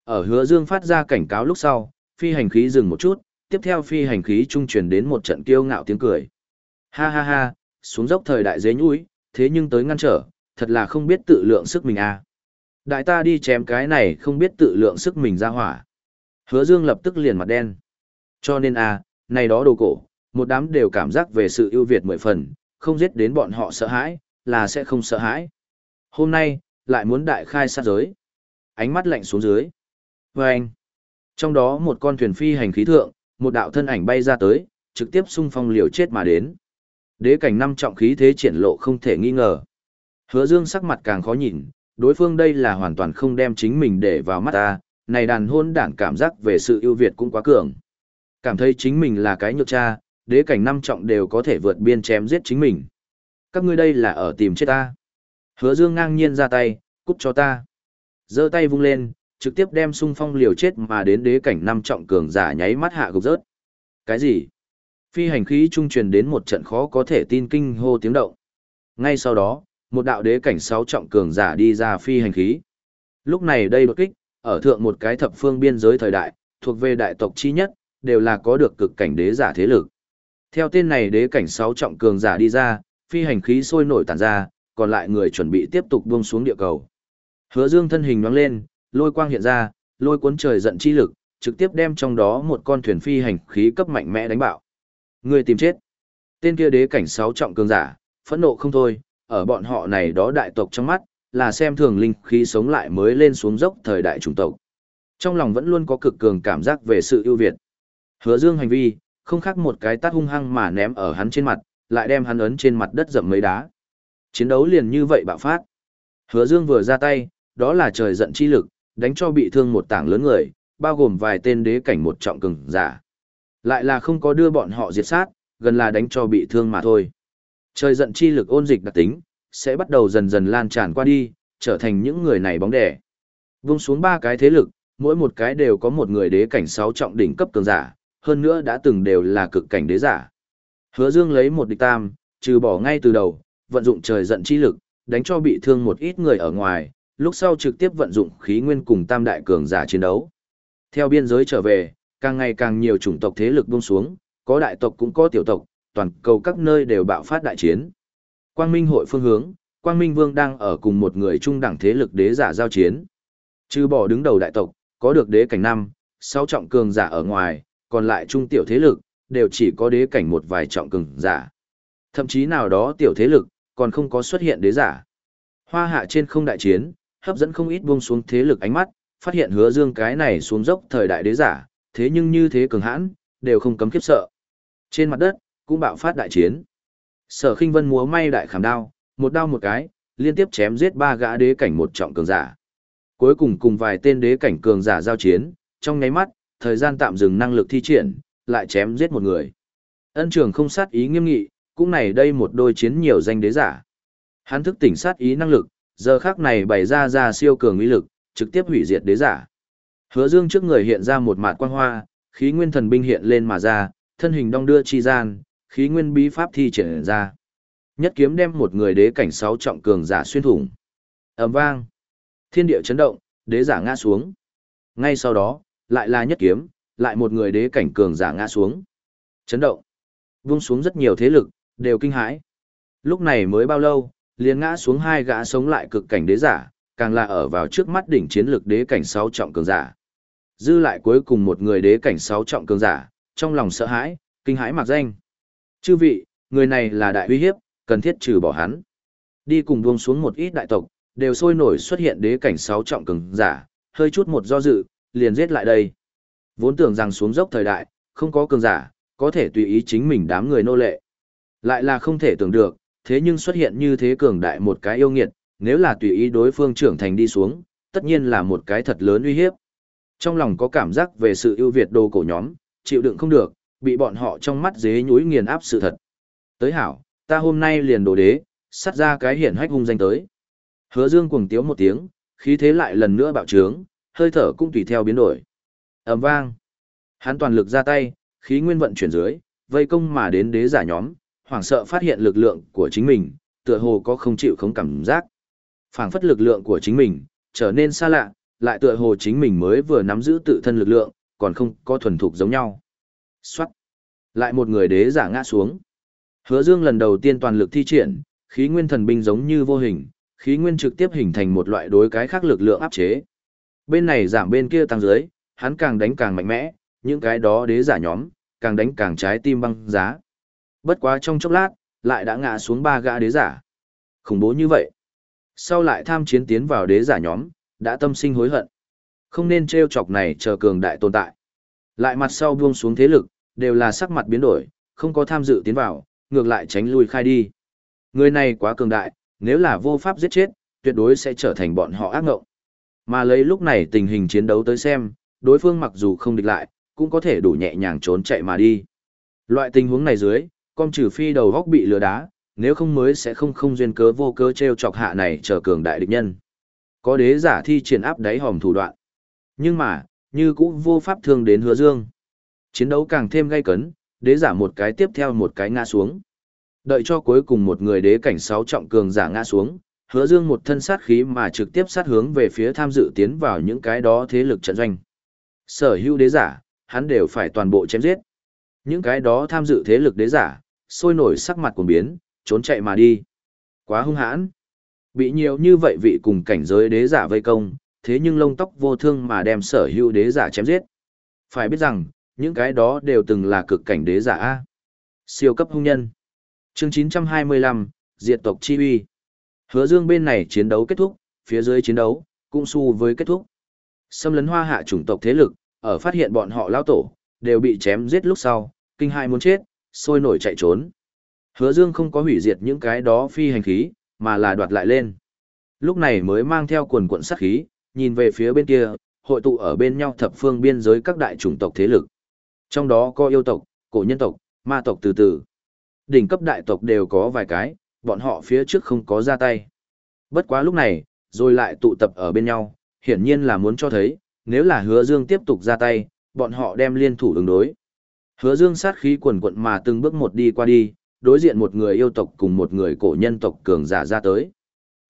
Ở hứa dương phát ra cảnh cáo lúc sau, phi hành khí dừng một chút, tiếp theo phi hành khí trung truyền đến một trận kiêu ngạo tiếng cười. Ha ha ha, xuống dốc thời đại dế nhũi, thế nhưng tới ngăn trở, thật là không biết tự lượng sức mình à. Đại ta đi chém cái này không biết tự lượng sức mình ra hỏa. Hứa dương lập tức liền mặt đen. Cho nên à, này đó đồ cổ, một đám đều cảm giác về sự ưu việt mười phần, không giết đến bọn họ sợ hãi, là sẽ không sợ hãi. Hôm nay, lại muốn đại khai sát giới. Ánh mắt lạnh xuống dưới. Vâng anh, trong đó một con thuyền phi hành khí thượng, một đạo thân ảnh bay ra tới, trực tiếp xung phong liều chết mà đến. Đế cảnh năm trọng khí thế triển lộ không thể nghi ngờ. Hứa Dương sắc mặt càng khó nhìn, đối phương đây là hoàn toàn không đem chính mình để vào mắt ta, này đàn hôn đản cảm giác về sự ưu việt cũng quá cường. Cảm thấy chính mình là cái nhược cha, đế cảnh năm trọng đều có thể vượt biên chém giết chính mình. Các ngươi đây là ở tìm chết ta. Hứa Dương ngang nhiên ra tay, cút cho ta. giơ tay vung lên, trực tiếp đem xung phong liều chết mà đến đế cảnh năm trọng cường giả nháy mắt hạ gục rớt. Cái gì? Phi hành khí trung truyền đến một trận khó có thể tin kinh hô tiếng động. Ngay sau đó, một đạo đế cảnh sáu trọng cường giả đi ra phi hành khí. Lúc này đây đột kích, ở thượng một cái thập phương biên giới thời đại, thuộc về đại tộc chi nhất, đều là có được cực cảnh đế giả thế lực. Theo tên này đế cảnh sáu trọng cường giả đi ra, phi hành khí sôi nổi tản ra, còn lại người chuẩn bị tiếp tục buông xuống địa cầu. Hứa Dương thân hình nhoáng lên, lôi quang hiện ra, lôi cuốn trời giận chi lực, trực tiếp đem trong đó một con thuyền phi hành khí cấp mạnh mẽ đánh bạo. Người tìm chết. Tên kia đế cảnh sáu trọng cường giả, phẫn nộ không thôi, ở bọn họ này đó đại tộc trong mắt, là xem thường linh khí sống lại mới lên xuống dốc thời đại chủng tộc. Trong lòng vẫn luôn có cực cường cảm giác về sự ưu việt. Hứa Dương hành vi, không khác một cái tát hung hăng mà ném ở hắn trên mặt, lại đem hắn ấn trên mặt đất dậm mấy đá. Chiến đấu liền như vậy bạo phát. Hứa Dương vừa ra tay, đó là trời giận chi lực, đánh cho bị thương một tảng lớn người, bao gồm vài tên đế cảnh một trọng cường giả. Lại là không có đưa bọn họ diệt sát, gần là đánh cho bị thương mà thôi. Trời giận chi lực ôn dịch đặc tính, sẽ bắt đầu dần dần lan tràn qua đi, trở thành những người này bóng đẻ. Vung xuống ba cái thế lực, mỗi một cái đều có một người đế cảnh sáu trọng đỉnh cấp cường giả, hơn nữa đã từng đều là cực cảnh đế giả. Hứa Dương lấy một địch tam, trừ bỏ ngay từ đầu, vận dụng trời giận chi lực, đánh cho bị thương một ít người ở ngoài, lúc sau trực tiếp vận dụng khí nguyên cùng tam đại cường giả chiến đấu. Theo biên giới trở về, càng ngày càng nhiều chủng tộc thế lực buông xuống, có đại tộc cũng có tiểu tộc, toàn cầu các nơi đều bạo phát đại chiến. Quang Minh hội phương hướng, Quang Minh Vương đang ở cùng một người trung đẳng thế lực đế giả giao chiến. Trừ bỏ đứng đầu đại tộc, có được đế cảnh năm, sáu trọng cường giả ở ngoài, còn lại trung tiểu thế lực, đều chỉ có đế cảnh một vài trọng cường giả. Thậm chí nào đó tiểu thế lực, còn không có xuất hiện đế giả. Hoa hạ trên không đại chiến, hấp dẫn không ít buông xuống thế lực ánh mắt, phát hiện hứa dương cái này xuống dốc thời đại đế giả, thế nhưng như thế cường hãn, đều không cấm khiếp sợ. Trên mặt đất, cũng bạo phát đại chiến. Sở khinh vân múa may đại khảm đao, một đao một cái, liên tiếp chém giết ba gã đế cảnh một trọng cường giả. Cuối cùng cùng vài tên đế cảnh cường giả giao chiến, trong nháy mắt, thời gian tạm dừng năng lực thi triển, lại chém giết một người. Ân trường không sát ý nghiêm nghị, cũng này đây một đôi chiến nhiều danh đế giả. Hắn thức tỉnh sát ý năng lực, giờ khắc này bày ra ra siêu cường uy lực, trực tiếp hủy diệt đế giả. Hứa Dương trước người hiện ra một mạt quang hoa, khí nguyên thần binh hiện lên mà ra, thân hình đong đưa chi gian, khí nguyên bí pháp thi triển ra. Nhất kiếm đem một người đế cảnh sáu trọng cường giả xuyên thủng. Ầm vang, thiên địa chấn động, đế giả ngã xuống. Ngay sau đó, lại là nhất kiếm, lại một người đế cảnh cường giả ngã xuống. Chấn động, vung xuống rất nhiều thế lực, đều kinh hãi. Lúc này mới bao lâu, liền ngã xuống hai gã sống lại cực cảnh đế giả, càng là ở vào trước mắt đỉnh chiến lực đế cảnh sáu trọng cường giả. Dư lại cuối cùng một người đế cảnh sáu trọng cường giả, trong lòng sợ hãi, kinh hãi mặc danh. Chư vị, người này là đại uy hiếp, cần thiết trừ bỏ hắn. Đi cùng buông xuống một ít đại tộc, đều sôi nổi xuất hiện đế cảnh sáu trọng cường giả, hơi chút một do dự, liền giết lại đây. Vốn tưởng rằng xuống dốc thời đại, không có cường giả, có thể tùy ý chính mình đám người nô lệ. Lại là không thể tưởng được, thế nhưng xuất hiện như thế cường đại một cái yêu nghiệt, nếu là tùy ý đối phương trưởng thành đi xuống, tất nhiên là một cái thật lớn uy hiếp. Trong lòng có cảm giác về sự ưu việt đồ cổ nhóm, chịu đựng không được, bị bọn họ trong mắt dế nhúi nghiền áp sự thật. Tới hảo, ta hôm nay liền đồ đế, sắt ra cái hiển hách hung danh tới. Hứa Dương cuồng tiếu một tiếng, khí thế lại lần nữa bạo trướng, hơi thở cũng tùy theo biến đổi. ầm vang, hắn toàn lực ra tay, khí nguyên vận chuyển dưới, vây công mà đến đế giả nhóm, hoảng sợ phát hiện lực lượng của chính mình, tựa hồ có không chịu không cảm giác. Phảng phất lực lượng của chính mình, trở nên xa lạ, lại tựa hồ chính mình mới vừa nắm giữ tự thân lực lượng, còn không có thuần thục giống nhau. Xoát! Lại một người đế giả ngã xuống. Hứa Dương lần đầu tiên toàn lực thi triển, khí nguyên thần binh giống như vô hình, khí nguyên trực tiếp hình thành một loại đối cái khác lực lượng áp chế. Bên này giảm bên kia tăng dưới, hắn càng đánh càng mạnh mẽ, những cái đó đế giả nhóm, càng đánh càng trái tim băng giá. Bất quá trong chốc lát, lại đã ngã xuống ba gã đế giả. Khủng bố như vậy. Sau lại tham chiến tiến vào đế giả nhóm, đã tâm sinh hối hận. Không nên treo chọc này chờ cường đại tồn tại. Lại mặt sau buông xuống thế lực, đều là sắc mặt biến đổi, không có tham dự tiến vào, ngược lại tránh lui khai đi. Người này quá cường đại, nếu là vô pháp giết chết, tuyệt đối sẽ trở thành bọn họ ác ngộng. Mà lấy lúc này tình hình chiến đấu tới xem, đối phương mặc dù không địch lại, cũng có thể đủ nhẹ nhàng trốn chạy mà đi. Loại tình huống này dưới, con trừ phi đầu góc bị lừa đá, nếu không mới sẽ không không duyên cớ vô cớ treo chọc hạ này trở cường đại địch nhân. Có đế giả thi triển áp đáy hòm thủ đoạn. Nhưng mà, như cũng vô pháp thương đến hứa dương. Chiến đấu càng thêm gay cấn, đế giả một cái tiếp theo một cái ngã xuống. Đợi cho cuối cùng một người đế cảnh sáu trọng cường giả ngã xuống, hứa dương một thân sát khí mà trực tiếp sát hướng về phía tham dự tiến vào những cái đó thế lực trận doanh. Sở hữu đế giả, hắn đều phải toàn bộ chém giết. Những cái đó tham dự thế lực đế giả, sôi nổi sắc mặt của biến, trốn chạy mà đi. Quá hung hãn. Bị nhiều như vậy vị cùng cảnh giới đế giả vây công, thế nhưng lông tóc vô thương mà đem sở hữu đế giả chém giết. Phải biết rằng, những cái đó đều từng là cực cảnh đế giả A. Siêu cấp hung nhân. Chương 925, Diệt tộc chi uy. Hứa Dương bên này chiến đấu kết thúc, phía dưới chiến đấu, cũng su với kết thúc. Xâm lấn hoa hạ chủng tộc thế lực, ở phát hiện bọn họ lao tổ, đều bị chém giết lúc sau, kinh hai muốn chết, sôi nổi chạy trốn. Hứa Dương không có hủy diệt những cái đó phi hành khí, mà là đoạt lại lên. Lúc này mới mang theo quần quận sát khí, nhìn về phía bên kia, hội tụ ở bên nhau thập phương biên giới các đại chủng tộc thế lực. Trong đó có yêu tộc, cổ nhân tộc, ma tộc từ từ. Đỉnh cấp đại tộc đều có vài cái, bọn họ phía trước không có ra tay. Bất quá lúc này, rồi lại tụ tập ở bên nhau, hiển nhiên là muốn cho thấy, nếu là hứa dương tiếp tục ra tay, bọn họ đem liên thủ ứng đối. Hứa dương sát khí quần quận mà từng bước một đi qua đi, đối diện một người yêu tộc cùng một người cổ nhân tộc cường giả ra tới.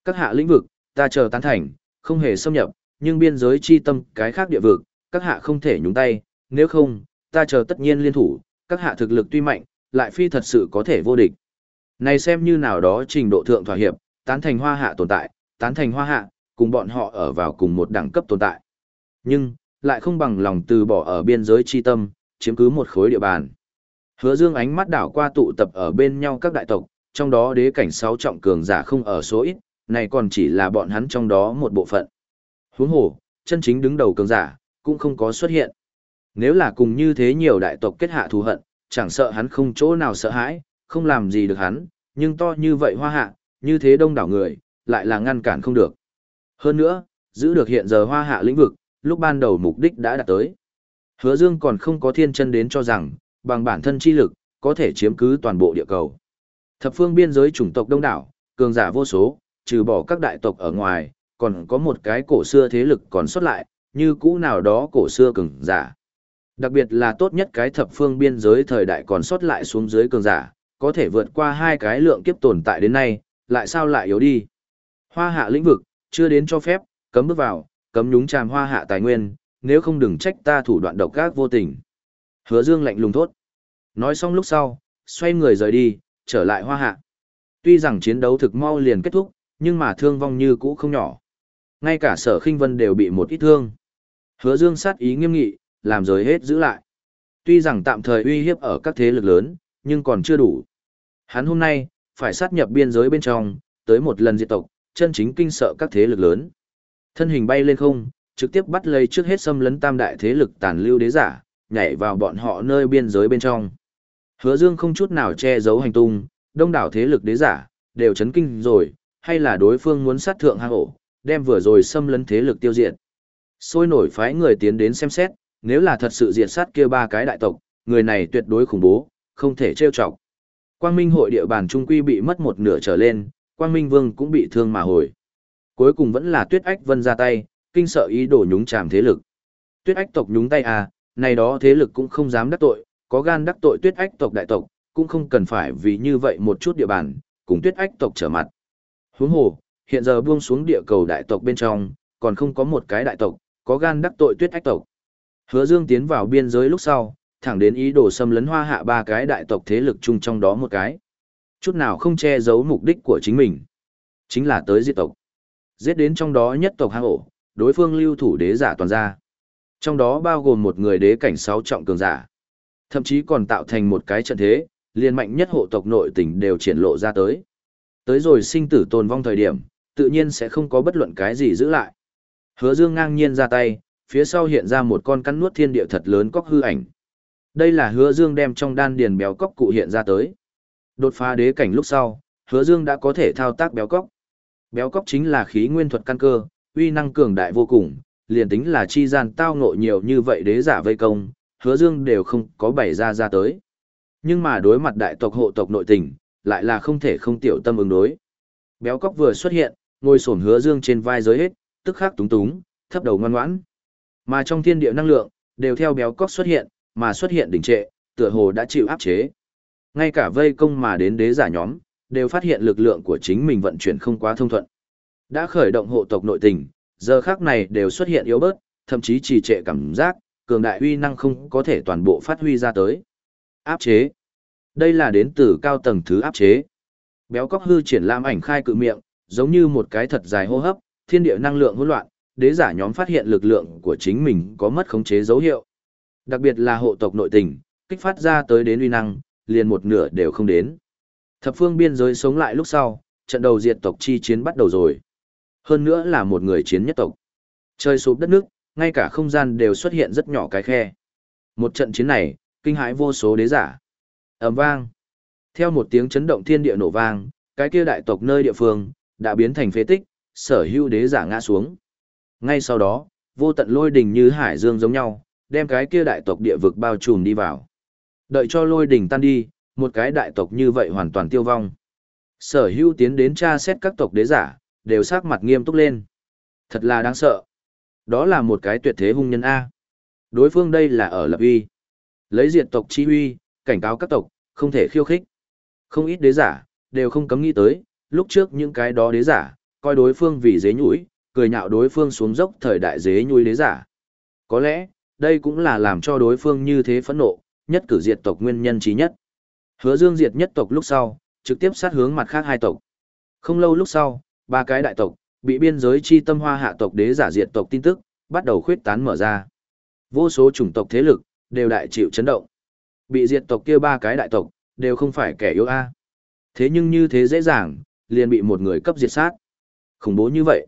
Các hạ lĩnh vực, ta chờ tán thành, không hề xâm nhập, nhưng biên giới chi tâm cái khác địa vực, các hạ không thể nhúng tay, nếu không, ta chờ tất nhiên liên thủ, các hạ thực lực tuy mạnh, lại phi thật sự có thể vô địch. Này xem như nào đó trình độ thượng thỏa hiệp, tán thành hoa hạ tồn tại, tán thành hoa hạ, cùng bọn họ ở vào cùng một đẳng cấp tồn tại. Nhưng, lại không bằng lòng từ bỏ ở biên giới chi tâm, chiếm cứ một khối địa bàn. Hứa Dương ánh mắt đảo qua tụ tập ở bên nhau các đại tộc, trong đó đế cảnh sáu trọng cường giả không ở số ít, này còn chỉ là bọn hắn trong đó một bộ phận. Huống hồ, chân chính đứng đầu cường giả, cũng không có xuất hiện. Nếu là cùng như thế nhiều đại tộc kết hạ thù hận, chẳng sợ hắn không chỗ nào sợ hãi, không làm gì được hắn, nhưng to như vậy hoa hạ, như thế đông đảo người, lại là ngăn cản không được. Hơn nữa, giữ được hiện giờ hoa hạ lĩnh vực, lúc ban đầu mục đích đã đạt tới. Hứa Dương còn không có thiên chân đến cho rằng, bằng bản thân chi lực, có thể chiếm cứ toàn bộ địa cầu. Thập phương biên giới chủng tộc đông đảo, cường giả vô số, trừ bỏ các đại tộc ở ngoài, còn có một cái cổ xưa thế lực còn xuất lại, như cũ nào đó cổ xưa cường giả. Đặc biệt là tốt nhất cái thập phương biên giới thời đại còn xuất lại xuống dưới cường giả, có thể vượt qua hai cái lượng kiếp tồn tại đến nay, lại sao lại yếu đi. Hoa hạ lĩnh vực, chưa đến cho phép, cấm bước vào, cấm nhúng chàm hoa hạ tài nguyên, nếu không đừng trách ta thủ đoạn độc ác vô tình. Hứa Dương lạnh lùng thốt. Nói xong lúc sau, xoay người rời đi, trở lại hoa hạ. Tuy rằng chiến đấu thực mau liền kết thúc, nhưng mà thương vong như cũ không nhỏ. Ngay cả sở khinh vân đều bị một ít thương. Hứa Dương sát ý nghiêm nghị, làm giới hết giữ lại. Tuy rằng tạm thời uy hiếp ở các thế lực lớn, nhưng còn chưa đủ. Hắn hôm nay, phải sát nhập biên giới bên trong, tới một lần diệt tộc, chân chính kinh sợ các thế lực lớn. Thân hình bay lên không, trực tiếp bắt lấy trước hết xâm lấn tam đại thế lực tàn lưu đế giả, nhảy vào bọn họ nơi biên giới bên trong. Hứa Dương không chút nào che giấu hành tung, đông đảo thế lực đế giả, đều chấn kinh rồi, hay là đối phương muốn sát thượng hang ổ, đem vừa rồi xâm lấn thế lực tiêu diệt. Sôi nổi phái người tiến đến xem xét, nếu là thật sự diệt sát kia ba cái đại tộc, người này tuyệt đối khủng bố, không thể trêu chọc. Quang Minh hội địa bàn trung quy bị mất một nửa trở lên, Quang Minh Vương cũng bị thương mà hồi. Cuối cùng vẫn là Tuyết Ách Vân ra tay, kinh sợ ý đồ nhúng chàm thế lực. Tuyết Ách tộc nhúng tay à, này đó thế lực cũng không dám đắc tội, có gan đắc tội Tuyết Ách tộc đại tộc, cũng không cần phải vì như vậy một chút địa bàn, cùng Tuyết Ách tộc trở mặt. Huống hồ, hiện giờ buông xuống địa cầu đại tộc bên trong, còn không có một cái đại tộc, có gan đắc tội Tuyết Ách tộc. Hứa Dương tiến vào biên giới lúc sau, thẳng đến ý đồ xâm lấn hoa hạ ba cái đại tộc thế lực chung trong đó một cái. Chút nào không che giấu mục đích của chính mình. Chính là tới diệt tộc. Giết đến trong đó nhất tộc hang ổ, đối phương lưu thủ đế giả toàn ra. Trong đó bao gồm một người đế cảnh sáu trọng cường giả. Thậm chí còn tạo thành một cái trận thế, liên mạnh nhất hộ tộc nội tình đều triển lộ ra tới. Tới rồi sinh tử tồn vong thời điểm, tự nhiên sẽ không có bất luận cái gì giữ lại. Hứa Dương ngang nhiên ra tay, phía sau hiện ra một con cắn nuốt thiên địa thật lớn cóc hư ảnh. Đây là hứa dương đem trong đan điền béo cóc cụ hiện ra tới. Đột phá đế cảnh lúc sau, hứa dương đã có thể thao tác béo cóc. Béo cóc chính là khí nguyên thuật căn cơ, uy năng cường đại vô cùng, liền tính là chi gian tao ngộ nhiều như vậy đế giả vây công, hứa dương đều không có bày ra ra tới. Nhưng mà đối mặt đại tộc hộ tộc nội tình, lại là không thể không tiểu tâm ứng đối. Béo cóc vừa xuất hiện, ngồi sổn hứa dương trên vai giới hết, tức khắc túng túng, thấp đầu ngoan ngoãn. Mà trong thiên địa năng lượng, đều theo béo cóc xuất hiện, mà xuất hiện đỉnh trệ, tựa hồ đã chịu áp chế. Ngay cả vây công mà đến đế giả nhóm, đều phát hiện lực lượng của chính mình vận chuyển không quá thông thuận. Đã khởi động hộ tộc nội tình, giờ khác này đều xuất hiện yếu bớt, thậm chí trì trệ cảm giác, cường đại uy năng không có thể toàn bộ phát huy ra tới. Áp chế. Đây là đến từ cao tầng thứ áp chế. Béo cóc hư triển lãm ảnh khai cự miệng, giống như một cái thật dài hô hấp, thiên địa năng lượng hỗn loạn, đế giả nhóm phát hiện lực lượng của chính mình có mất khống chế dấu hiệu. Đặc biệt là hộ tộc nội tình, kích phát ra tới đến uy năng, liền một nửa đều không đến. Thập phương biên giới sống lại lúc sau, trận đầu diệt tộc chi chiến bắt đầu rồi. Hơn nữa là một người chiến nhất tộc. Trời sụp đất nước, ngay cả không gian đều xuất hiện rất nhỏ cái khe. Một trận chiến này, kinh hãi vô số đế giả. ầm vang. Theo một tiếng chấn động thiên địa nổ vang, cái kia đại tộc nơi địa phương, đã biến thành phế tích, sở hữu đế giả ngã xuống. Ngay sau đó, vô tận lôi đình như hải dương giống nhau, đem cái kia đại tộc địa vực bao trùm đi vào. Đợi cho lôi đình tan đi, một cái đại tộc như vậy hoàn toàn tiêu vong. Sở hữu tiến đến tra xét các tộc đế giả, đều sắc mặt nghiêm túc lên. Thật là đáng sợ. Đó là một cái tuyệt thế hung nhân A. Đối phương đây là ở lập uy. Lấy diệt tộc chi uy, cảnh cáo các tộc, không thể khiêu khích. Không ít đế giả, đều không cấm nghĩ tới, lúc trước những cái đó đế giả, coi đối phương vì dế nhũi, cười nhạo đối phương xuống dốc thời đại dế nhũi đế giả. Có lẽ, đây cũng là làm cho đối phương như thế phẫn nộ, nhất cử diệt tộc nguyên nhân trí nhất. Hứa Dương diệt nhất tộc lúc sau, trực tiếp sát hướng mặt khác hai tộc. Không lâu lúc sau, ba cái đại tộc, bị biên giới chi tâm hoa hạ tộc đế giả diệt tộc tin tức, bắt đầu khuyết tán mở ra. Vô số chủng tộc thế lực, đều đại chịu chấn động. Bị diệt tộc kia ba cái đại tộc, đều không phải kẻ yếu a. Thế nhưng như thế dễ dàng, liền bị một người cấp diệt sát. Khủng bố như vậy.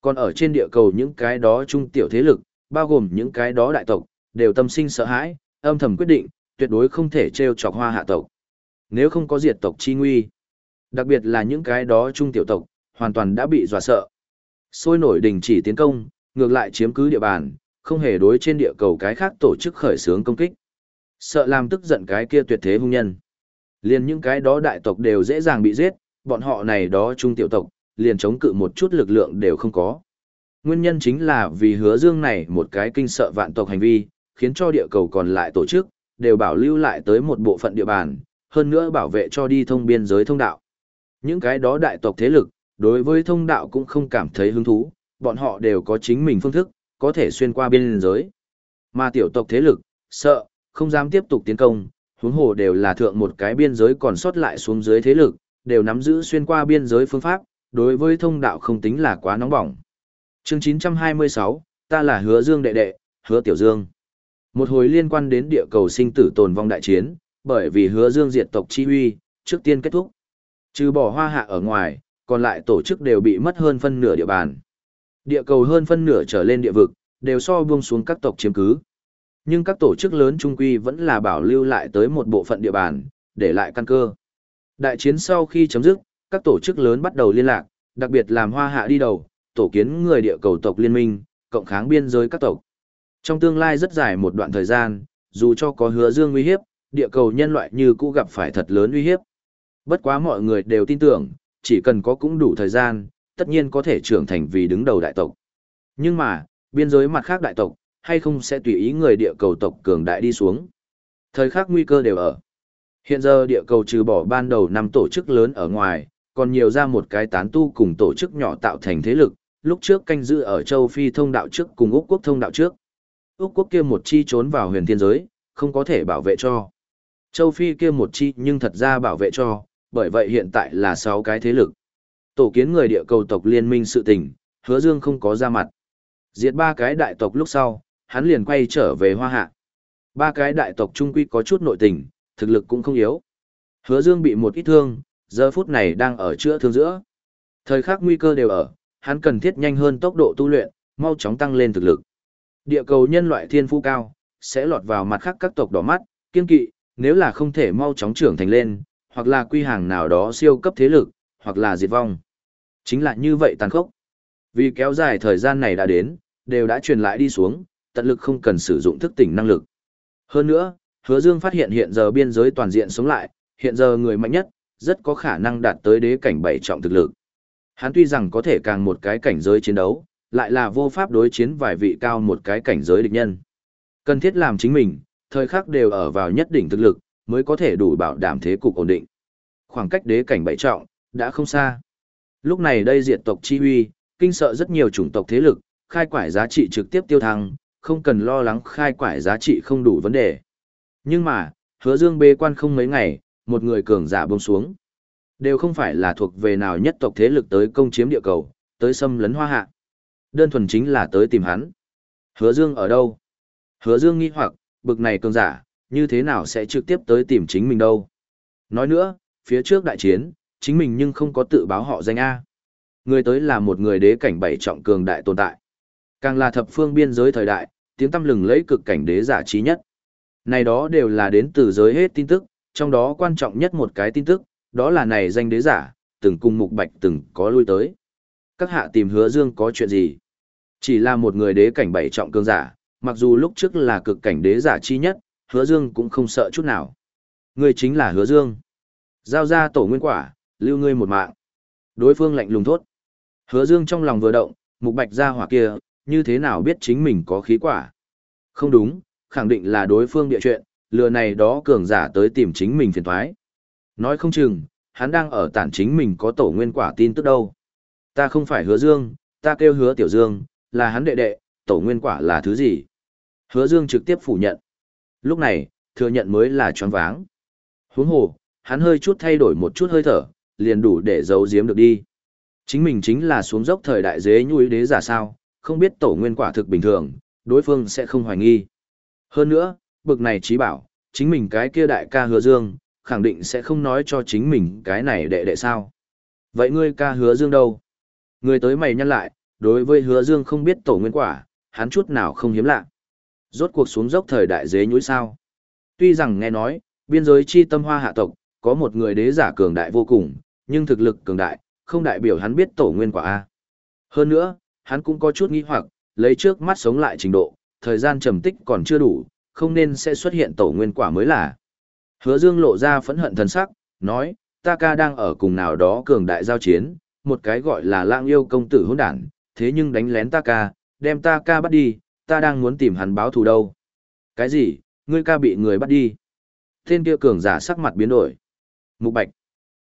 Còn ở trên địa cầu những cái đó trung tiểu thế lực, bao gồm những cái đó đại tộc, đều tâm sinh sợ hãi, âm thầm quyết định, tuyệt đối không thể trêu chọc hoa hạ tộc. Nếu không có diệt tộc chi nguy, đặc biệt là những cái đó trung tiểu tộc, hoàn toàn đã bị dọa sợ. Sôi nổi đình chỉ tiến công, ngược lại chiếm cứ địa bàn, không hề đối trên địa cầu cái khác tổ chức khởi xướng công kích. Sợ làm tức giận cái kia tuyệt thế hung nhân. Liền những cái đó đại tộc đều dễ dàng bị giết, bọn họ này đó trung tiểu tộc, liền chống cự một chút lực lượng đều không có. Nguyên nhân chính là vì hứa dương này một cái kinh sợ vạn tộc hành vi, khiến cho địa cầu còn lại tổ chức, đều bảo lưu lại tới một bộ phận địa bàn, hơn nữa bảo vệ cho đi thông biên giới thông đạo. Những cái đó đại tộc thế lực, đối với thông đạo cũng không cảm thấy hứng thú, bọn họ đều có chính mình phương thức, có thể xuyên qua biên giới. Mà tiểu tộc thế lực, sợ, không dám tiếp tục tiến công, huống hồ đều là thượng một cái biên giới còn sót lại xuống dưới thế lực, đều nắm giữ xuyên qua biên giới phương pháp, đối với thông đạo không tính là quá nóng bỏng. Chương 926, ta là Hứa Dương đệ đệ, Hứa Tiểu Dương. Một hồi liên quan đến địa cầu sinh tử tồn vong đại chiến, bởi vì Hứa Dương diệt tộc chi uy, trước tiên kết thúc. Trừ bỏ hoa hạ ở ngoài, còn lại tổ chức đều bị mất hơn phân nửa địa bàn. Địa cầu hơn phân nửa trở lên địa vực, đều so buông xuống các tộc chiếm cứ. Nhưng các tổ chức lớn trung quy vẫn là bảo lưu lại tới một bộ phận địa bàn, để lại căn cơ. Đại chiến sau khi chấm dứt, các tổ chức lớn bắt đầu liên lạc, đặc biệt làm hoa hạ đi đầu, tổ kiến người địa cầu tộc liên minh, cộng kháng biên giới các tộc. Trong tương lai rất dài một đoạn thời gian, dù cho có hứa dương uy hiếp, địa cầu nhân loại như cũ gặp phải thật lớn uy hiếp. Bất quá mọi người đều tin tưởng, chỉ cần có cũng đủ thời gian, tất nhiên có thể trưởng thành vì đứng đầu đại tộc. Nhưng mà, biên giới mặt khác đại tộc, hay không sẽ tùy ý người địa cầu tộc cường đại đi xuống. Thời khắc nguy cơ đều ở. Hiện giờ địa cầu trừ bỏ ban đầu năm tổ chức lớn ở ngoài, còn nhiều ra một cái tán tu cùng tổ chức nhỏ tạo thành thế lực, lúc trước canh giữ ở châu Phi thông đạo trước cùng Úc quốc thông đạo trước. Úc quốc kia một chi trốn vào huyền thiên giới, không có thể bảo vệ cho. Châu Phi kia một chi nhưng thật ra bảo vệ cho, bởi vậy hiện tại là 6 cái thế lực. Tổ kiến người địa cầu tộc liên minh sự tình, hứa dương không có ra mặt. Diệt ba cái đại tộc lúc sau, hắn liền quay trở về hoa hạ. Ba cái đại tộc trung quy có chút nội tình, thực lực cũng không yếu. Hứa dương bị một ít thương, giờ phút này đang ở chữa thương giữa. Thời khắc nguy cơ đều ở, hắn cần thiết nhanh hơn tốc độ tu luyện, mau chóng tăng lên thực lực. Địa cầu nhân loại thiên phú cao, sẽ lọt vào mặt khác các tộc đỏ mắt, kiên kỵ, nếu là không thể mau chóng trưởng thành lên, hoặc là quy hàng nào đó siêu cấp thế lực, hoặc là diệt vong. Chính là như vậy tàn khốc. Vì kéo dài thời gian này đã đến, đều đã truyền lại đi xuống, tận lực không cần sử dụng thức tỉnh năng lực. Hơn nữa, Hứa Dương phát hiện hiện giờ biên giới toàn diện sống lại, hiện giờ người mạnh nhất, rất có khả năng đạt tới đế cảnh bảy trọng thực lực. Hắn tuy rằng có thể càng một cái cảnh giới chiến đấu, lại là vô pháp đối chiến vài vị cao một cái cảnh giới địch nhân. Cần thiết làm chính mình, thời khắc đều ở vào nhất đỉnh thực lực, mới có thể đủ bảo đảm thế cục ổn định. Khoảng cách đế cảnh bảy trọng, đã không xa. Lúc này đây diệt tộc chi huy, kinh sợ rất nhiều chủng tộc thế lực, khai quải giá trị trực tiếp tiêu thăng, không cần lo lắng khai quải giá trị không đủ vấn đề. Nhưng mà, hứa dương bê quan không mấy ngày, một người cường giả buông xuống. Đều không phải là thuộc về nào nhất tộc thế lực tới công chiếm địa cầu, tới xâm lấn hoa hạ. Đơn thuần chính là tới tìm hắn. Hứa dương ở đâu? Hứa dương nghi hoặc, bực này cường giả, như thế nào sẽ trực tiếp tới tìm chính mình đâu? Nói nữa, phía trước đại chiến, chính mình nhưng không có tự báo họ danh A. Người tới là một người đế cảnh bảy trọng cường đại tồn tại. Càng là thập phương biên giới thời đại, tiếng tâm lừng lấy cực cảnh đế giả trí nhất. Này đó đều là đến từ giới hết tin tức, trong đó quan trọng nhất một cái tin tức, đó là này danh đế giả, từng cùng mục bạch từng có lui tới. Các hạ tìm hứa dương có chuyện gì? Chỉ là một người đế cảnh bảy trọng cường giả, mặc dù lúc trước là cực cảnh đế giả chi nhất, hứa dương cũng không sợ chút nào. Ngươi chính là hứa dương. Giao ra tổ nguyên quả, lưu ngươi một mạng. Đối phương lạnh lùng thốt. Hứa dương trong lòng vừa động, mục bạch ra hỏa kia, như thế nào biết chính mình có khí quả. Không đúng, khẳng định là đối phương địa chuyện, lừa này đó cường giả tới tìm chính mình phiền thoái. Nói không chừng, hắn đang ở tản chính mình có tổ nguyên quả tin tức đâu. Ta không phải hứa dương, ta kêu hứa tiểu dương, là hắn đệ đệ, tổ nguyên quả là thứ gì? Hứa dương trực tiếp phủ nhận. Lúc này, thừa nhận mới là choáng váng. Huống hồ, hắn hơi chút thay đổi một chút hơi thở, liền đủ để giấu giếm được đi. Chính mình chính là xuống dốc thời đại dế nhui đế giả sao, không biết tổ nguyên quả thực bình thường, đối phương sẽ không hoài nghi. Hơn nữa, bực này trí bảo, chính mình cái kia đại ca hứa dương, khẳng định sẽ không nói cho chính mình cái này đệ đệ sao. Vậy ngươi ca hứa dương đâu? Người tới mày nhăn lại, đối với hứa dương không biết tổ nguyên quả, hắn chút nào không hiếm lạ. Rốt cuộc xuống dốc thời đại dế nhũi sao. Tuy rằng nghe nói, biên giới chi tâm hoa hạ tộc, có một người đế giả cường đại vô cùng, nhưng thực lực cường đại, không đại biểu hắn biết tổ nguyên quả A. Hơn nữa, hắn cũng có chút nghi hoặc, lấy trước mắt sống lại trình độ, thời gian trầm tích còn chưa đủ, không nên sẽ xuất hiện tổ nguyên quả mới là. Hứa Dương lộ ra phẫn hận thần sắc, nói, ta ca đang ở cùng nào đó cường đại giao chiến, một cái gọi là lãng yêu công tử hỗn đản, thế nhưng đánh lén ta ca, đem ta ca bắt đi, ta đang muốn tìm hắn báo thù đâu. Cái gì, ngươi ca bị người bắt đi. Tên kia cường giả sắc mặt biến đổi. Mục Bạch.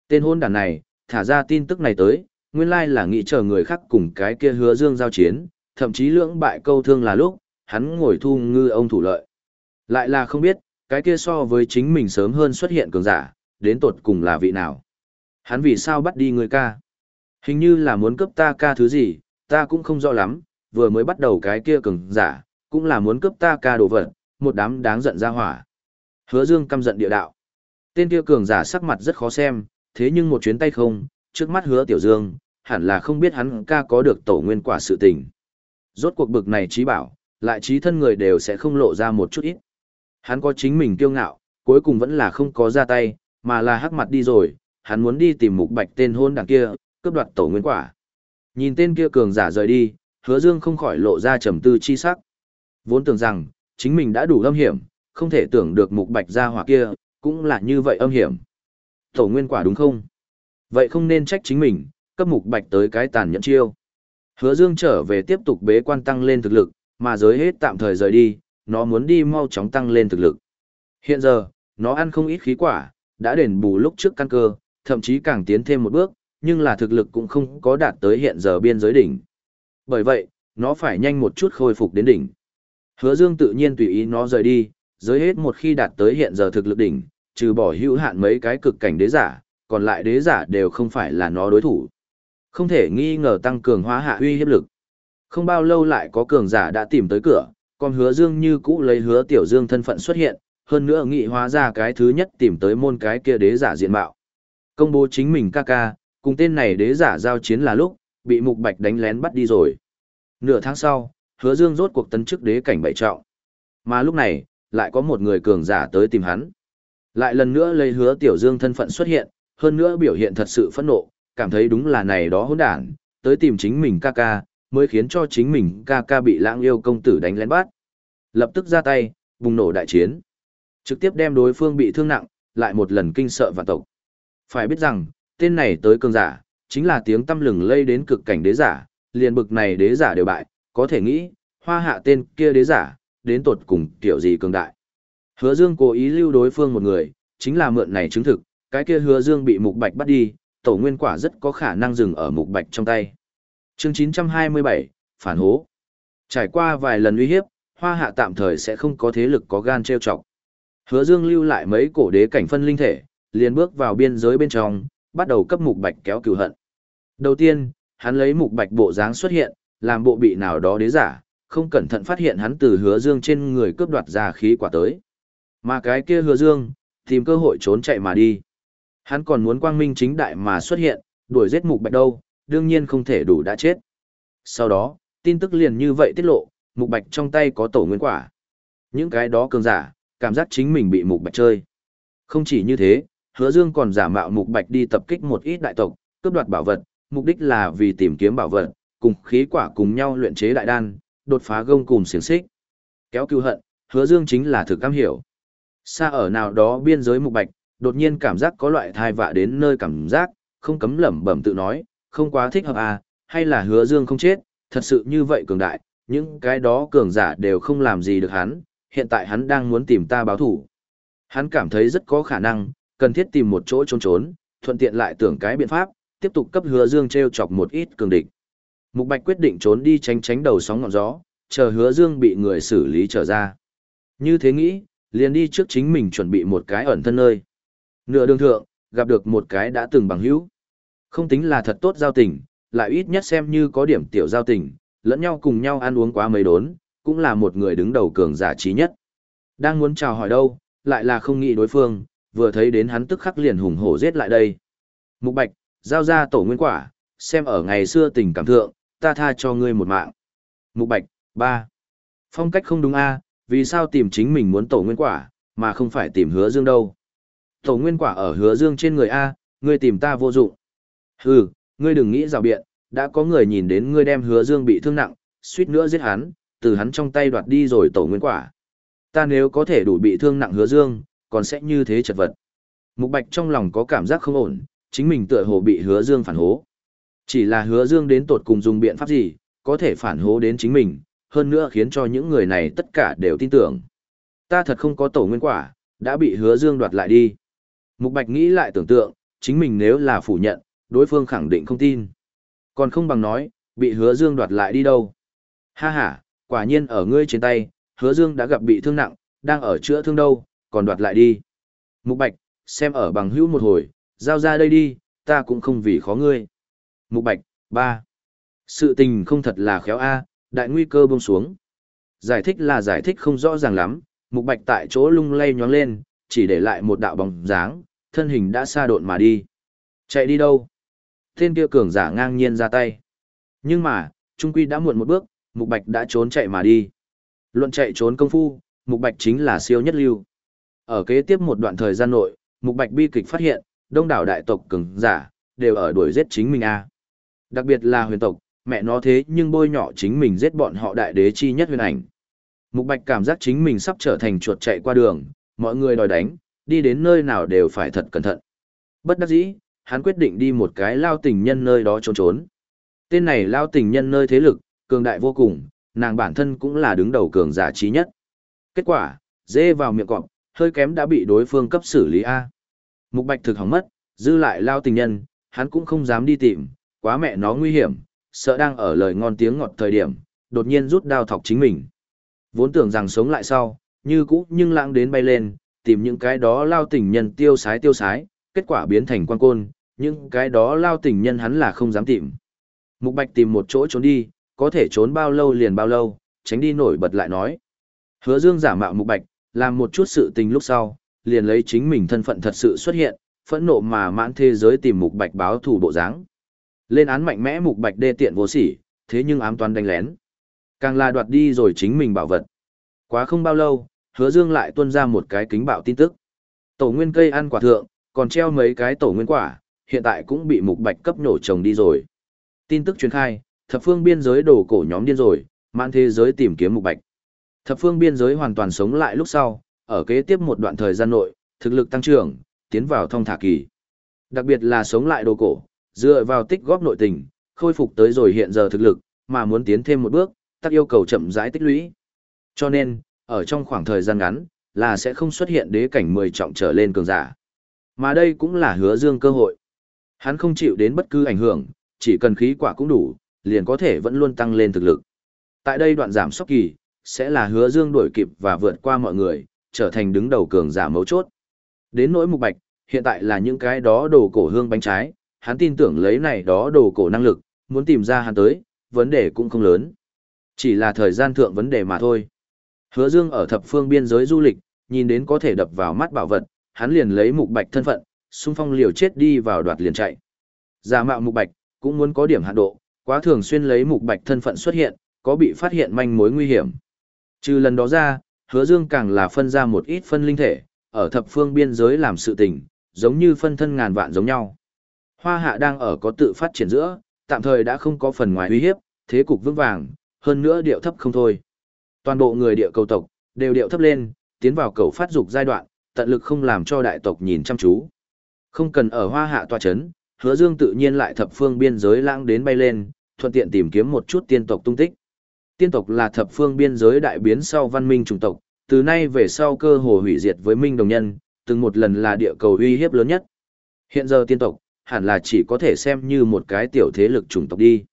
Tên hôn đàn này, thả ra tin tức này tới, nguyên lai là nghĩ chờ người khác cùng cái kia hứa dương giao chiến, thậm chí lưỡng bại câu thương là lúc, hắn ngồi thu ngư ông thủ lợi. Lại là không biết, cái kia so với chính mình sớm hơn xuất hiện cường giả, đến tột cùng là vị nào. Hắn vì sao bắt đi người ca? Hình như là muốn cướp ta ca thứ gì, ta cũng không rõ lắm, vừa mới bắt đầu cái kia cường giả, cũng là muốn cướp ta ca đồ vật, một đám đáng giận ra hỏa. Hứa Dương căm giận địa đạo. Tên kia cường giả sắc mặt rất khó xem, thế nhưng một chuyến tay không, trước mắt hứa tiểu dương, hẳn là không biết hắn ca có được tổ nguyên quả sự tình. Rốt cuộc bực này trí bảo, lại trí thân người đều sẽ không lộ ra một chút ít. Hắn có chính mình kiêu ngạo, cuối cùng vẫn là không có ra tay, mà là hắc mặt đi rồi, hắn muốn đi tìm mục bạch tên hôn đằng kia, cướp đoạt tổ nguyên quả. Nhìn tên kia cường giả rời đi, hứa dương không khỏi lộ ra trầm tư chi sắc. Vốn tưởng rằng, chính mình đã đủ âm hiểm, không thể tưởng được mục bạch gia hỏa kia, cũng là như vậy âm hiểm. Tổ nguyên quả đúng không? Vậy không nên trách chính mình, cấp mục bạch tới cái tàn nhẫn chiêu. Hứa Dương trở về tiếp tục bế quan tăng lên thực lực, mà giới hết tạm thời rời đi, nó muốn đi mau chóng tăng lên thực lực. Hiện giờ, nó ăn không ít khí quả, đã đền bù lúc trước căn cơ, thậm chí càng tiến thêm một bước, nhưng là thực lực cũng không có đạt tới hiện giờ biên giới đỉnh. Bởi vậy, nó phải nhanh một chút khôi phục đến đỉnh. Hứa Dương tự nhiên tùy ý nó rời đi, giới hết một khi đạt tới hiện giờ thực lực đỉnh, trừ bỏ hữu hạn mấy cái cực cảnh đế giả, còn lại đế giả đều không phải là nó đối thủ. Không thể nghi ngờ tăng cường hóa hạ uy hiếp lực. Không bao lâu lại có cường giả đã tìm tới cửa, còn hứa dương như cũ lấy hứa tiểu dương thân phận xuất hiện, hơn nữa nghị hóa ra cái thứ nhất tìm tới môn cái kia đế giả diện mạo. Công bố chính mình ca ca, cùng tên này đế giả giao chiến là lúc, bị mục bạch đánh lén bắt đi rồi. Nửa tháng sau, hứa dương rốt cuộc tấn chức đế cảnh bảy trọng. Mà lúc này, lại có một người cường giả tới tìm hắn. Lại lần nữa lấy hứa tiểu dương thân phận xuất hiện, hơn nữa biểu hiện thật sự phẫn nộ, cảm thấy đúng là này đó hỗn đản, tới tìm chính mình ca ca, mới khiến cho chính mình ca ca bị lãng yêu công tử đánh lén bắt. Lập tức ra tay, bùng nổ đại chiến. Trực tiếp đem đối phương bị thương nặng, lại một lần kinh sợ và tộc. Phải biết rằng, tên này tới cường giả, chính là tiếng tâm lừng lây đến cực cảnh đế giả, liền bực này đế giả đều bại, có thể nghĩ, hoa hạ tên kia đế giả, đến tột cùng tiểu gì cường đại. Hứa Dương cố ý lưu đối phương một người, chính là mượn này chứng thực, cái kia hứa dương bị mục bạch bắt đi, tổ nguyên quả rất có khả năng dừng ở mục bạch trong tay. Chương 927, phản hố. Trải qua vài lần uy hiếp, hoa hạ tạm thời sẽ không có thế lực có gan trêu chọc. Hứa dương lưu lại mấy cổ đế cảnh phân linh thể, liền bước vào biên giới bên trong, bắt đầu cấp mục bạch kéo cừu hận. Đầu tiên, hắn lấy mục bạch bộ dáng xuất hiện, làm bộ bị nào đó đế giả, không cẩn thận phát hiện hắn từ hứa dương trên người cướp đoạt ra khí quả tới. Mà cái kia hứa dương, tìm cơ hội trốn chạy mà đi. Hắn còn muốn quang minh chính đại mà xuất hiện, đuổi giết mục bạch đâu, đương nhiên không thể đủ đã chết. Sau đó, tin tức liền như vậy tiết lộ, mục bạch trong tay có tổ nguyên quả. Những cái đó cường giả, cảm giác chính mình bị mục bạch chơi. Không chỉ như thế, hứa dương còn giả mạo mục bạch đi tập kích một ít đại tộc, cướp đoạt bảo vật, mục đích là vì tìm kiếm bảo vật, cùng khí quả cùng nhau luyện chế đại đan, đột phá gông cùng xiển xích. Kéo cứu hận, hứa dương chính là thực cam hiểu. Xa ở nào đó biên giới mục bạch, đột nhiên cảm giác có loại thai vạ đến nơi cảm giác, không cấm lẩm bẩm tự nói, không quá thích hợp à, hay là hứa dương không chết, thật sự như vậy cường đại, những cái đó cường giả đều không làm gì được hắn, hiện tại hắn đang muốn tìm ta báo thù, Hắn cảm thấy rất có khả năng, cần thiết tìm một chỗ trốn trốn, thuận tiện lại tưởng cái biện pháp, tiếp tục cấp hứa dương treo chọc một ít cường địch. Mục Bạch quyết định trốn đi tránh tránh đầu sóng ngọn gió, chờ hứa dương bị người xử lý trở ra. Như thế nghĩ, liền đi trước chính mình chuẩn bị một cái ẩn thân nơi. Nửa đường thượng, gặp được một cái đã từng bằng hữu. Không tính là thật tốt giao tình, lại ít nhất xem như có điểm tiểu giao tình, lẫn nhau cùng nhau ăn uống quá mấy đốn, cũng là một người đứng đầu cường giả trí nhất. Đang muốn chào hỏi đâu, lại là không nghĩ đối phương, vừa thấy đến hắn tức khắc liền hùng hổ giết lại đây. Mục Bạch, giao ra tổ nguyên quả, xem ở ngày xưa tình cảm thượng, ta tha cho ngươi một mạng. Mục Bạch, ba Phong cách không đúng a, vì sao tìm chính mình muốn tổ nguyên quả, mà không phải tìm hứa dương đâu. Tổ nguyên quả ở hứa dương trên người A, ngươi tìm ta vô dụng. Hừ, ngươi đừng nghĩ rào biện, đã có người nhìn đến ngươi đem hứa dương bị thương nặng, suýt nữa giết hắn, từ hắn trong tay đoạt đi rồi tổ nguyên quả. Ta nếu có thể đủ bị thương nặng hứa dương, còn sẽ như thế chật vật. Mục Bạch trong lòng có cảm giác không ổn, chính mình tựa hồ bị hứa dương phản hố. Chỉ là hứa dương đến tột cùng dùng biện pháp gì, có thể phản hố đến chính mình, hơn nữa khiến cho những người này tất cả đều tin tưởng. Ta thật không có tổ nguyên quả, đã bị hứa dương đoạt lại đi. Mục Bạch nghĩ lại tưởng tượng, chính mình nếu là phủ nhận, đối phương khẳng định không tin. Còn không bằng nói, bị hứa dương đoạt lại đi đâu. Ha ha, quả nhiên ở ngươi trên tay, hứa dương đã gặp bị thương nặng, đang ở chữa thương đâu, còn đoạt lại đi. Mục Bạch, xem ở bằng hữu một hồi, giao ra đây đi, ta cũng không vì khó ngươi. Mục Bạch, ba Sự tình không thật là khéo a, đại nguy cơ buông xuống. Giải thích là giải thích không rõ ràng lắm, Mục Bạch tại chỗ lung lay nhoáng lên, chỉ để lại một đạo bóng dáng, thân hình đã xa độn mà đi. Chạy đi đâu? Tên kia cường giả ngang nhiên ra tay. Nhưng mà, trung quy đã muộn một bước, Mục Bạch đã trốn chạy mà đi. Luận chạy trốn công phu, Mục Bạch chính là siêu nhất lưu. Ở kế tiếp một đoạn thời gian nội, Mục Bạch bi kịch phát hiện, đông đảo đại tộc cường giả đều ở đuổi giết chính mình a. Đặc biệt là huyền tộc, mẹ nó thế nhưng bôi nhỏ chính mình giết bọn họ đại đế chi nhất huyền ảnh. Mục Bạch cảm giác chính mình sắp trở thành chuột chạy qua đường, mọi người đòi đánh, đi đến nơi nào đều phải thật cẩn thận. Bất đắc dĩ, hắn quyết định đi một cái lao tình nhân nơi đó trốn trốn. Tên này lao tình nhân nơi thế lực, cường đại vô cùng, nàng bản thân cũng là đứng đầu cường giả trí nhất. Kết quả, dê vào miệng cọp, hơi kém đã bị đối phương cấp xử lý A. Mục bạch thực hỏng mất, dư lại lao tình nhân, hắn cũng không dám đi tìm, quá mẹ nó nguy hiểm, sợ đang ở lời ngon tiếng ngọt thời điểm, đột nhiên rút đao thọc chính mình. Vốn tưởng rằng sống lại sau, như cũ nhưng lãng đến bay lên, tìm những cái đó lao tình nhân tiêu sái tiêu sái, kết quả biến thành quan côn, những cái đó lao tình nhân hắn là không dám tìm. Mục Bạch tìm một chỗ trốn đi, có thể trốn bao lâu liền bao lâu, tránh đi nổi bật lại nói. Hứa Dương giả mạo Mục Bạch, làm một chút sự tình lúc sau, liền lấy chính mình thân phận thật sự xuất hiện, phẫn nộ mà mãn thế giới tìm Mục Bạch báo thù bộ dáng. Lên án mạnh mẽ Mục Bạch đê tiện vô sỉ, thế nhưng ám toán đánh lén. Càng là đoạt đi rồi chính mình bảo vật. Quá không bao lâu, hứa dương lại tuân ra một cái kính bạo tin tức. Tổ nguyên cây ăn quả thượng, còn treo mấy cái tổ nguyên quả, hiện tại cũng bị mục bạch cấp nổ trồng đi rồi. Tin tức truyền khai, thập phương biên giới đổ cổ nhóm điên rồi, mạn thế giới tìm kiếm mục bạch. Thập phương biên giới hoàn toàn sống lại lúc sau, ở kế tiếp một đoạn thời gian nội, thực lực tăng trưởng, tiến vào thông thả kỳ. Đặc biệt là sống lại đồ cổ, dựa vào tích góp nội tình, khôi phục tới rồi hiện giờ thực lực, mà muốn tiến thêm một bước, tắc yêu cầu chậm rãi tích lũy. Cho nên, ở trong khoảng thời gian ngắn, là sẽ không xuất hiện đế cảnh 10 trọng trở lên cường giả. Mà đây cũng là hứa dương cơ hội. Hắn không chịu đến bất cứ ảnh hưởng, chỉ cần khí quả cũng đủ, liền có thể vẫn luôn tăng lên thực lực. Tại đây đoạn giảm sốc kỳ, sẽ là hứa dương đuổi kịp và vượt qua mọi người, trở thành đứng đầu cường giả mấu chốt. Đến nỗi mục bạch, hiện tại là những cái đó đồ cổ hương bánh trái, hắn tin tưởng lấy này đó đồ cổ năng lực, muốn tìm ra hắn tới, vấn đề cũng không lớn. Chỉ là thời gian thượng vấn đề mà thôi. Hứa Dương ở thập phương biên giới du lịch, nhìn đến có thể đập vào mắt bảo vật, hắn liền lấy mục bạch thân phận, xung phong liều chết đi vào đoạt liền chạy. Giả mạo mục bạch, cũng muốn có điểm hạn độ, quá thường xuyên lấy mục bạch thân phận xuất hiện, có bị phát hiện manh mối nguy hiểm. Trừ lần đó ra, hứa dương càng là phân ra một ít phân linh thể, ở thập phương biên giới làm sự tình, giống như phân thân ngàn vạn giống nhau. Hoa hạ đang ở có tự phát triển giữa, tạm thời đã không có phần ngoài uy hiếp, thế cục vững vàng, hơn nữa điệu thấp không thôi. Toàn bộ người địa cầu tộc, đều điệu thấp lên, tiến vào cầu phát dục giai đoạn, tận lực không làm cho đại tộc nhìn chăm chú. Không cần ở hoa hạ tòa chấn, hứa dương tự nhiên lại thập phương biên giới lãng đến bay lên, thuận tiện tìm kiếm một chút tiên tộc tung tích. Tiên tộc là thập phương biên giới đại biến sau văn minh chủng tộc, từ nay về sau cơ hồ hủy diệt với minh đồng nhân, từng một lần là địa cầu uy hiếp lớn nhất. Hiện giờ tiên tộc, hẳn là chỉ có thể xem như một cái tiểu thế lực chủng tộc đi.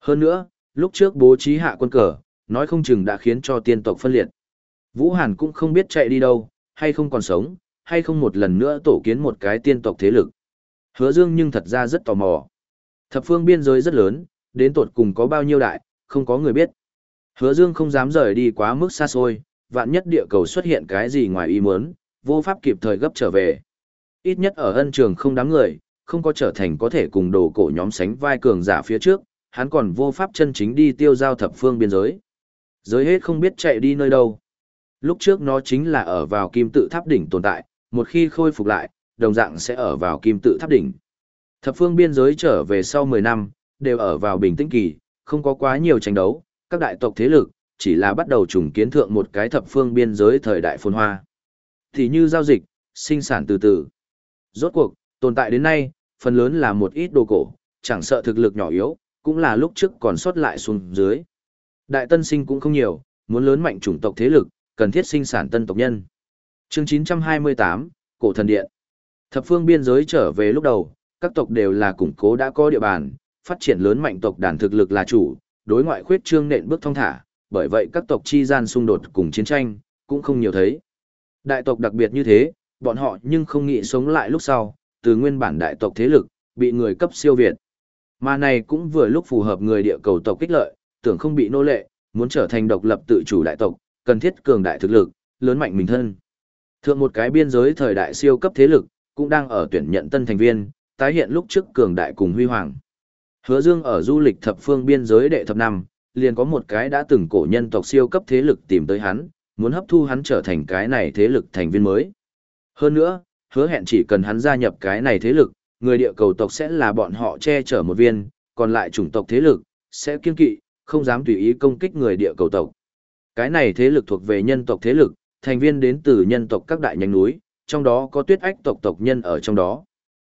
Hơn nữa, lúc trước bố trí hạ quân cờ, nói không chừng đã khiến cho tiên tộc phân liệt. Vũ Hàn cũng không biết chạy đi đâu, hay không còn sống, hay không một lần nữa tổ kiến một cái tiên tộc thế lực. Hứa Dương nhưng thật ra rất tò mò. Thập phương biên giới rất lớn, đến tột cùng có bao nhiêu đại, không có người biết. Hứa Dương không dám rời đi quá mức xa xôi, vạn nhất địa cầu xuất hiện cái gì ngoài ý muốn, vô pháp kịp thời gấp trở về. Ít nhất ở ân trường không đám người, không có trở thành có thể cùng đồ cổ nhóm sánh vai cường giả phía trước, hắn còn vô pháp chân chính đi tiêu giao thập phương biên giới. Giới hết không biết chạy đi nơi đâu. Lúc trước nó chính là ở vào kim tự tháp đỉnh tồn tại, một khi khôi phục lại, đồng dạng sẽ ở vào kim tự tháp đỉnh. Thập phương biên giới trở về sau 10 năm, đều ở vào bình tĩnh kỳ, không có quá nhiều tranh đấu, các đại tộc thế lực, chỉ là bắt đầu trùng kiến thượng một cái thập phương biên giới thời đại phồn hoa. Thì như giao dịch, sinh sản từ từ. Rốt cuộc, tồn tại đến nay, phần lớn là một ít đồ cổ, chẳng sợ thực lực nhỏ yếu, cũng là lúc trước còn sót lại xuống dưới. Đại tân sinh cũng không nhiều, muốn lớn mạnh chủng tộc thế lực, cần thiết sinh sản tân tộc nhân. Chương 928, Cổ thần điện. Thập phương biên giới trở về lúc đầu, các tộc đều là củng cố đã có địa bàn, phát triển lớn mạnh tộc đàn thực lực là chủ, đối ngoại khuyết trương nện bước thông thả, bởi vậy các tộc chi gian xung đột cùng chiến tranh, cũng không nhiều thấy. Đại tộc đặc biệt như thế, bọn họ nhưng không nghĩ sống lại lúc sau, từ nguyên bản đại tộc thế lực, bị người cấp siêu việt. Mà này cũng vừa lúc phù hợp người địa cầu tộc kích lợi, tưởng không bị nô lệ, muốn trở thành độc lập tự chủ đại tộc, cần thiết cường đại thực lực, lớn mạnh mình thân. Thượng một cái biên giới thời đại siêu cấp thế lực, cũng đang ở tuyển nhận tân thành viên, tái hiện lúc trước cường đại cùng huy hoàng. Hứa Dương ở du lịch thập phương biên giới đệ thập năm, liền có một cái đã từng cổ nhân tộc siêu cấp thế lực tìm tới hắn, muốn hấp thu hắn trở thành cái này thế lực thành viên mới. Hơn nữa, hứa hẹn chỉ cần hắn gia nhập cái này thế lực, người địa cầu tộc sẽ là bọn họ che chở một viên, còn lại chủng tộc thế lực, sẽ kiên kỵ, không dám tùy ý công kích người địa cầu tộc. Cái này thế lực thuộc về nhân tộc thế lực, thành viên đến từ nhân tộc các đại nhánh núi, trong đó có tuyết ách tộc tộc nhân ở trong đó.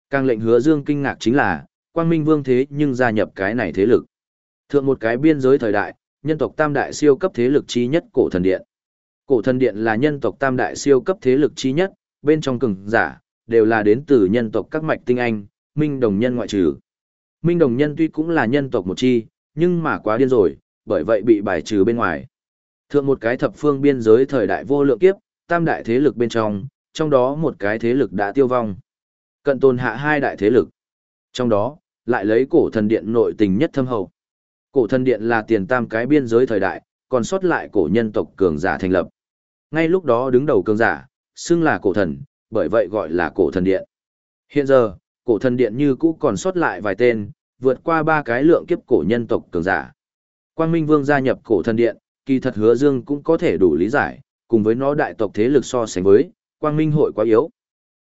Càng lệnh hứa dương kinh ngạc chính là, quang minh vương thế nhưng gia nhập cái này thế lực. Thượng một cái biên giới thời đại, nhân tộc tam đại siêu cấp thế lực chi nhất cổ thần điện. Cổ thần điện là nhân tộc tam đại siêu cấp thế lực chi nhất, bên trong cường giả, đều là đến từ nhân tộc các mạch tinh anh, minh đồng nhân ngoại trừ. Minh đồng nhân tuy cũng là nhân tộc một chi, nhưng mà quá điên rồi, bởi vậy bị bài trừ bên ngoài. Thượng một cái thập phương biên giới thời đại vô lượng kiếp, tam đại thế lực bên trong, trong đó một cái thế lực đã tiêu vong. Cận tồn hạ hai đại thế lực. Trong đó, lại lấy cổ thần điện nội tình nhất thâm hậu. Cổ thần điện là tiền tam cái biên giới thời đại, còn sót lại cổ nhân tộc cường giả thành lập. Ngay lúc đó đứng đầu cường giả, xưng là cổ thần, bởi vậy gọi là cổ thần điện. Hiện giờ, cổ thần điện như cũ còn sót lại vài tên, vượt qua ba cái lượng kiếp cổ nhân tộc cường giả. Quang Minh Vương gia nhập cổ thần điện, kỳ thật hứa dương cũng có thể đủ lý giải, cùng với nó đại tộc thế lực so sánh với, Quang Minh hội quá yếu.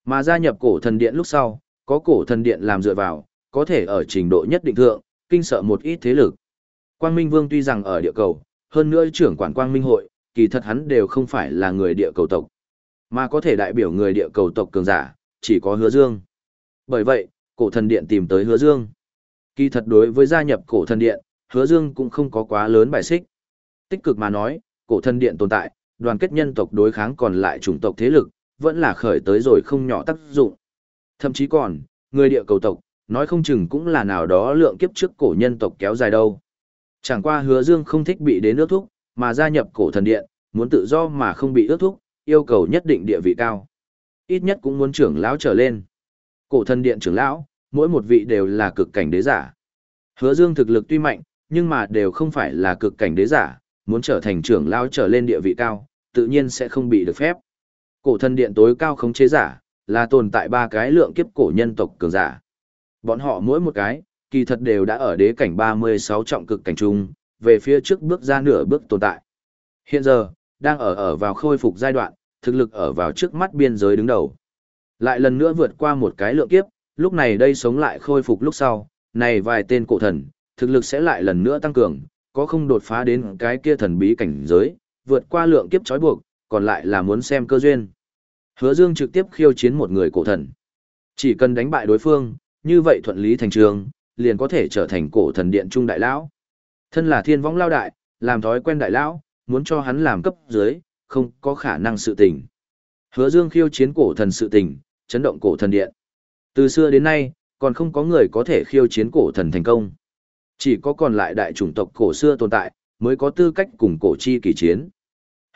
Mà gia nhập cổ thần điện lúc sau, có cổ thần điện làm dựa vào, có thể ở trình độ nhất định thượng, kinh sợ một ít thế lực. Quang Minh Vương tuy rằng ở địa cầu, hơn nữa trưởng quản Quang Minh hội, kỳ thật hắn đều không phải là người địa cầu tộc, mà có thể đại biểu người địa cầu tộc cường giả, chỉ có Hứa Dương. Bởi vậy, cổ thần điện tìm tới Hứa Dương. Kỳ thật đối với gia nhập cổ thần điện, Hứa Dương cũng không có quá lớn bài xích. Tích cực mà nói, cổ thần điện tồn tại, đoàn kết nhân tộc đối kháng còn lại chủng tộc thế lực, vẫn là khởi tới rồi không nhỏ tác dụng. Thậm chí còn, người địa cầu tộc, nói không chừng cũng là nào đó lượng kiếp trước cổ nhân tộc kéo dài đâu. Chẳng qua hứa dương không thích bị đến ước thúc, mà gia nhập cổ thần điện, muốn tự do mà không bị ước thúc, yêu cầu nhất định địa vị cao. Ít nhất cũng muốn trưởng lão trở lên. Cổ thần điện trưởng lão, mỗi một vị đều là cực cảnh đế giả. Hứa dương thực lực tuy mạnh, nhưng mà đều không phải là cực cảnh đế giả, muốn trở thành trưởng lão trở lên địa vị cao, tự nhiên sẽ không bị được phép. Cổ thần điện tối cao khống chế giả, là tồn tại ba cái lượng kiếp cổ nhân tộc cường giả. Bọn họ mỗi một cái, kỳ thật đều đã ở đế cảnh 36 trọng cực cảnh trung, về phía trước bước ra nửa bước tồn tại. Hiện giờ, đang ở ở vào khôi phục giai đoạn, thực lực ở vào trước mắt biên giới đứng đầu. Lại lần nữa vượt qua một cái lượng kiếp, lúc này đây sống lại khôi phục lúc sau, này vài tên cổ thần, thực lực sẽ lại lần nữa tăng cường, có không đột phá đến cái kia thần bí cảnh giới, vượt qua lượng kiếp trói buộc, còn lại là muốn xem cơ duyên. Hứa Dương trực tiếp khiêu chiến một người cổ thần. Chỉ cần đánh bại đối phương, như vậy thuận lý thành trường, liền có thể trở thành cổ thần điện trung đại lão. Thân là thiên võng lao đại, làm thói quen đại lão, muốn cho hắn làm cấp dưới, không có khả năng sự tình. Hứa Dương khiêu chiến cổ thần sự tình, chấn động cổ thần điện. Từ xưa đến nay, còn không có người có thể khiêu chiến cổ thần thành công. Chỉ có còn lại đại chủng tộc cổ xưa tồn tại, mới có tư cách cùng cổ chi kỳ chiến.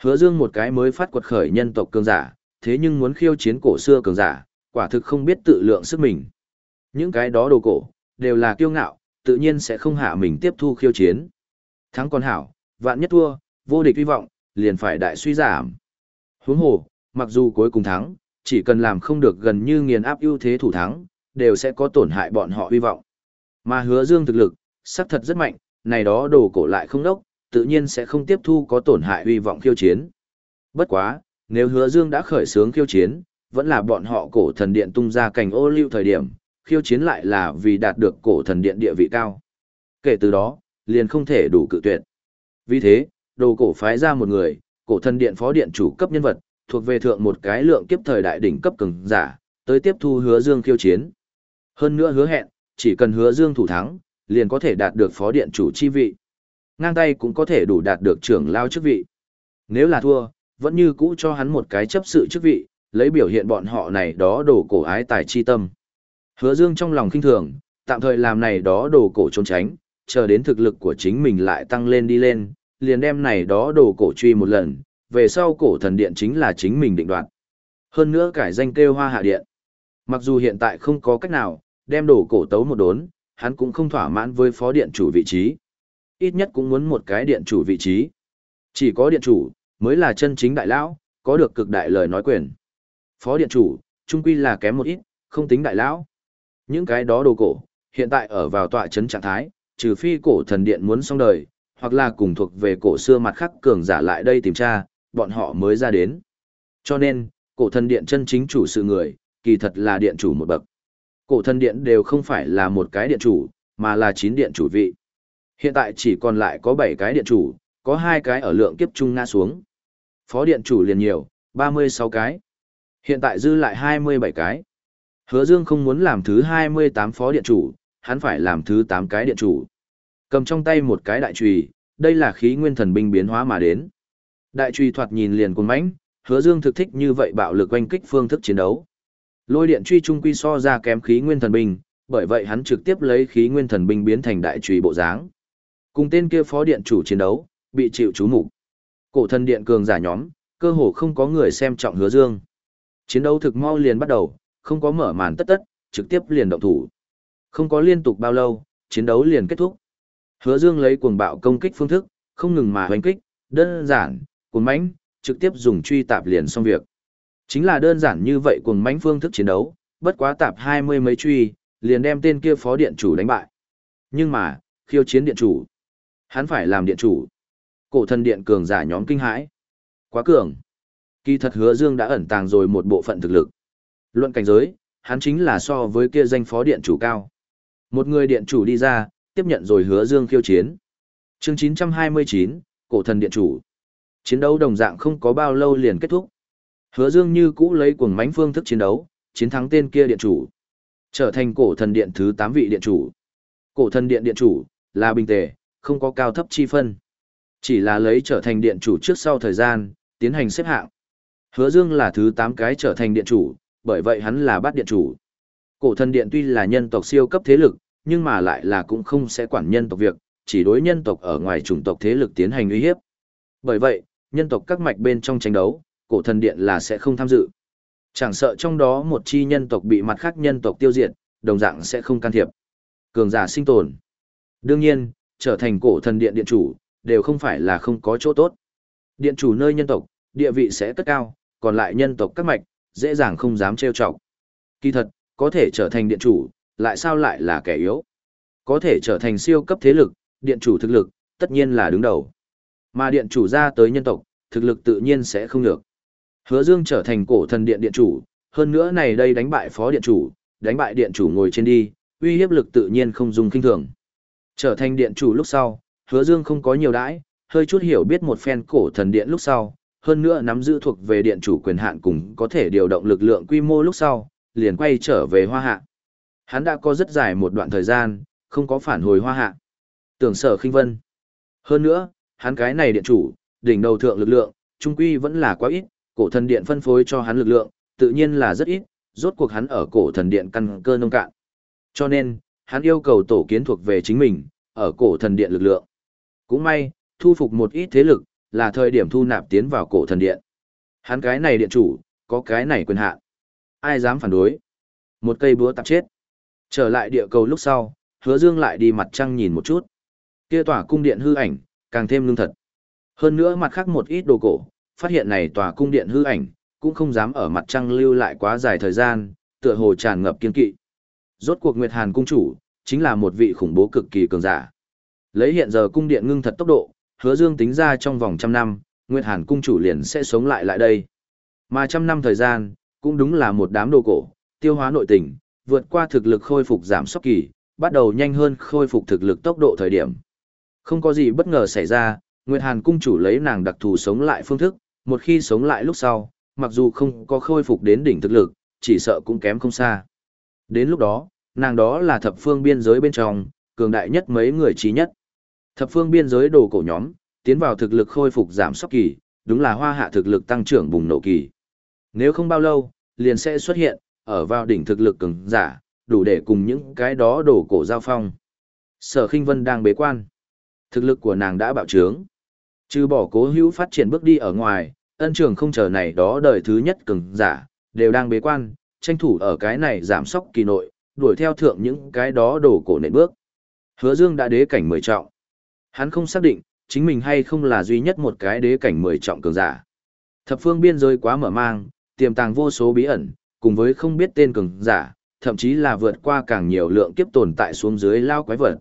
Hứa Dương một cái mới phát quật khởi nhân tộc cường giả, thế nhưng muốn khiêu chiến cổ xưa cường giả, quả thực không biết tự lượng sức mình. Những cái đó đồ cổ, đều là kiêu ngạo, tự nhiên sẽ không hạ mình tiếp thu khiêu chiến. Thắng con hảo, vạn nhất thua, vô địch hy vọng, liền phải đại suy giảm. Huống hồ, mặc dù cuối cùng thắng, chỉ cần làm không được gần như nghiền áp ưu thế thủ thắng, đều sẽ có tổn hại bọn họ hy vọng. Mà hứa dương thực lực, sắc thật rất mạnh, này đó đồ cổ lại không đốc, tự nhiên sẽ không tiếp thu có tổn hại hy vọng khiêu chiến. Bất quá, nếu hứa dương đã khởi sướng khiêu chiến, vẫn là bọn họ cổ thần điện tung ra cảnh ô lưu thời điểm, khiêu chiến lại là vì đạt được cổ thần điện địa vị cao. Kể từ đó, liền không thể đủ cự tuyệt. Vì thế, đồ cổ phái ra một người, cổ thần điện phó điện chủ cấp nhân vật, thuộc về thượng một cái lượng kiếp thời đại đỉnh cấp cường giả, tới tiếp thu hứa dương khiêu chiến. Hơn nữa hứa hẹn, chỉ cần hứa dương thủ thắng, liền có thể đạt được phó điện chủ chi vị. Ngang tay cũng có thể đủ đạt được trưởng lao chức vị. Nếu là thua, vẫn như cũ cho hắn một cái chấp sự chức vị, lấy biểu hiện bọn họ này đó đồ cổ ái tài chi tâm. Hứa Dương trong lòng kinh thường, tạm thời làm này đó đồ cổ trốn tránh, chờ đến thực lực của chính mình lại tăng lên đi lên, liền đem này đó đồ cổ truy một lần, về sau cổ thần điện chính là chính mình định đoạt. Hơn nữa cải danh kêu hoa hạ điện. Mặc dù hiện tại không có cách nào, đem đồ cổ tấu một đốn, hắn cũng không thỏa mãn với phó điện chủ vị trí. Ít nhất cũng muốn một cái điện chủ vị trí. Chỉ có điện chủ, mới là chân chính đại lão, có được cực đại lời nói quyền. Phó điện chủ, trung quy là kém một ít, không tính đại lão. Những cái đó đồ cổ, hiện tại ở vào tọa chấn trạng thái, trừ phi cổ thần điện muốn xong đời, hoặc là cùng thuộc về cổ xưa mặt khắc cường giả lại đây tìm tra, bọn họ mới ra đến. Cho nên, cổ thần điện chân chính chủ sự người, kỳ thật là điện chủ một bậc. Cổ thần điện đều không phải là một cái điện chủ, mà là chín điện chủ vị. Hiện tại chỉ còn lại có 7 cái điện chủ, có hai cái ở lượng kiếp trung ngã xuống. Phó điện chủ liền nhiều, 36 cái. Hiện tại dư lại 27 cái. Hứa Dương không muốn làm thứ 28 phó điện chủ, hắn phải làm thứ 8 cái điện chủ. Cầm trong tay một cái đại chùy, đây là khí nguyên thần binh biến hóa mà đến. Đại chùy thoạt nhìn liền cuồng mãnh, Hứa Dương thực thích như vậy bạo lực oanh kích phương thức chiến đấu. Lôi điện truy trung quy so ra kém khí nguyên thần binh, bởi vậy hắn trực tiếp lấy khí nguyên thần binh biến thành đại chùy bộ dáng. Cùng tên kia phó điện chủ chiến đấu, bị chịu chú mục. Cổ thần điện cường giả nhóm, cơ hồ không có người xem trọng Hứa Dương. Chiến đấu thực mau liền bắt đầu, không có mở màn tất tất, trực tiếp liền động thủ. Không có liên tục bao lâu, chiến đấu liền kết thúc. Hứa Dương lấy cuồng bạo công kích phương thức, không ngừng mà hoành kích, đơn giản, cuồng mãnh, trực tiếp dùng truy tạp liền xong việc. Chính là đơn giản như vậy cuồng mãnh phương thức chiến đấu, bất quá tạp hai mươi mấy truy, liền đem tên kia phó điện chủ đánh bại. Nhưng mà, khiêu chiến điện chủ, hắn phải làm điện chủ. Cổ thần điện cường giả nhóm kinh hãi. Quá cường. Kỳ thật Hứa Dương đã ẩn tàng rồi một bộ phận thực lực. Luận cảnh giới, hắn chính là so với kia danh phó điện chủ cao. Một người điện chủ đi ra, tiếp nhận rồi hứa dương khiêu chiến. Chương 929, cổ thần điện chủ. Chiến đấu đồng dạng không có bao lâu liền kết thúc. Hứa dương như cũ lấy cuồng mánh phương thức chiến đấu, chiến thắng tên kia điện chủ. Trở thành cổ thần điện thứ 8 vị điện chủ. Cổ thần điện điện chủ, là bình tề, không có cao thấp chi phân. Chỉ là lấy trở thành điện chủ trước sau thời gian, tiến hành xếp hạng. Hứa Dương là thứ 8 cái trở thành điện chủ, bởi vậy hắn là bát điện chủ. Cổ thần điện tuy là nhân tộc siêu cấp thế lực, nhưng mà lại là cũng không sẽ quản nhân tộc việc, chỉ đối nhân tộc ở ngoài chủng tộc thế lực tiến hành uy hiếp. Bởi vậy, nhân tộc các mạch bên trong tranh đấu, cổ thần điện là sẽ không tham dự. Chẳng sợ trong đó một chi nhân tộc bị mặt khác nhân tộc tiêu diệt, đồng dạng sẽ không can thiệp. Cường giả sinh tồn. Đương nhiên, trở thành cổ thần điện điện chủ, đều không phải là không có chỗ tốt. Điện chủ nơi nhân tộc, địa vị sẽ cất cao, còn lại nhân tộc các mạch, dễ dàng không dám trêu chọc. Kỳ thật, có thể trở thành điện chủ, lại sao lại là kẻ yếu? Có thể trở thành siêu cấp thế lực, điện chủ thực lực, tất nhiên là đứng đầu. Mà điện chủ ra tới nhân tộc, thực lực tự nhiên sẽ không được. Hứa Dương trở thành cổ thần điện điện chủ, hơn nữa này đây đánh bại phó điện chủ, đánh bại điện chủ ngồi trên đi, uy hiếp lực tự nhiên không dùng kinh thường. Trở thành điện chủ lúc sau, Hứa Dương không có nhiều đãi, hơi chút hiểu biết một phen cổ thần điện lúc sau, hơn nữa nắm giữ thuộc về điện chủ quyền hạn cùng có thể điều động lực lượng quy mô lúc sau, liền quay trở về Hoa Hạ. Hắn đã có rất dài một đoạn thời gian, không có phản hồi Hoa Hạ. Tưởng Sở Khinh Vân. Hơn nữa, hắn cái này điện chủ, đỉnh đầu thượng lực lượng, trung quy vẫn là quá ít, cổ thần điện phân phối cho hắn lực lượng, tự nhiên là rất ít, rốt cuộc hắn ở cổ thần điện căn cơ nông cạn. Cho nên, hắn yêu cầu tổ kiến thuộc về chính mình, ở cổ thần điện lực lượng. Cũng may, thu phục một ít thế lực, là thời điểm thu nạp tiến vào cổ thần điện. Hắn cái này điện chủ, có cái này quyền hạn. Ai dám phản đối? Một cây búa tạp chết. Trở lại địa cầu lúc sau, hứa dương lại đi mặt trăng nhìn một chút. Kia tòa cung điện hư ảnh, càng thêm lương thật. Hơn nữa mặt khác một ít đồ cổ, phát hiện này tòa cung điện hư ảnh, cũng không dám ở mặt trăng lưu lại quá dài thời gian, tựa hồ tràn ngập kiên kỵ. Rốt cuộc Nguyệt Hàn cung chủ, chính là một vị khủng bố cực kỳ cường giả. Lấy hiện giờ cung điện ngưng thật tốc độ, hứa dương tính ra trong vòng trăm năm, Nguyệt Hàn cung chủ liền sẽ sống lại lại đây. Mà trăm năm thời gian, cũng đúng là một đám đồ cổ, tiêu hóa nội tình, vượt qua thực lực khôi phục giảm sốc kỳ, bắt đầu nhanh hơn khôi phục thực lực tốc độ thời điểm. Không có gì bất ngờ xảy ra, Nguyệt Hàn cung chủ lấy nàng đặc thù sống lại phương thức, một khi sống lại lúc sau, mặc dù không có khôi phục đến đỉnh thực lực, chỉ sợ cũng kém không xa. Đến lúc đó, nàng đó là thập phương biên giới bên trong, cường đại nhất mấy người trí nhất. Thập phương biên giới đồ cổ nhóm, tiến vào thực lực khôi phục giảm sốc kỳ, đúng là hoa hạ thực lực tăng trưởng bùng nổ kỳ. Nếu không bao lâu, liền sẽ xuất hiện, ở vào đỉnh thực lực cường giả, đủ để cùng những cái đó đồ cổ giao phong. Sở Kinh Vân đang bế quan. Thực lực của nàng đã bạo trướng. Trừ bỏ cố hữu phát triển bước đi ở ngoài, ân trường không chờ này đó đời thứ nhất cường giả, đều đang bế quan, tranh thủ ở cái này giảm sốc kỳ nội, đuổi theo thượng những cái đó đồ cổ nện bước. Hứa Dương đã đế cảnh mười trọng. Hắn không xác định, chính mình hay không là duy nhất một cái đế cảnh mười trọng cường giả. Thập phương biên giới quá mở mang, tiềm tàng vô số bí ẩn, cùng với không biết tên cường giả, thậm chí là vượt qua càng nhiều lượng kiếp tồn tại xuống dưới lao quái vật.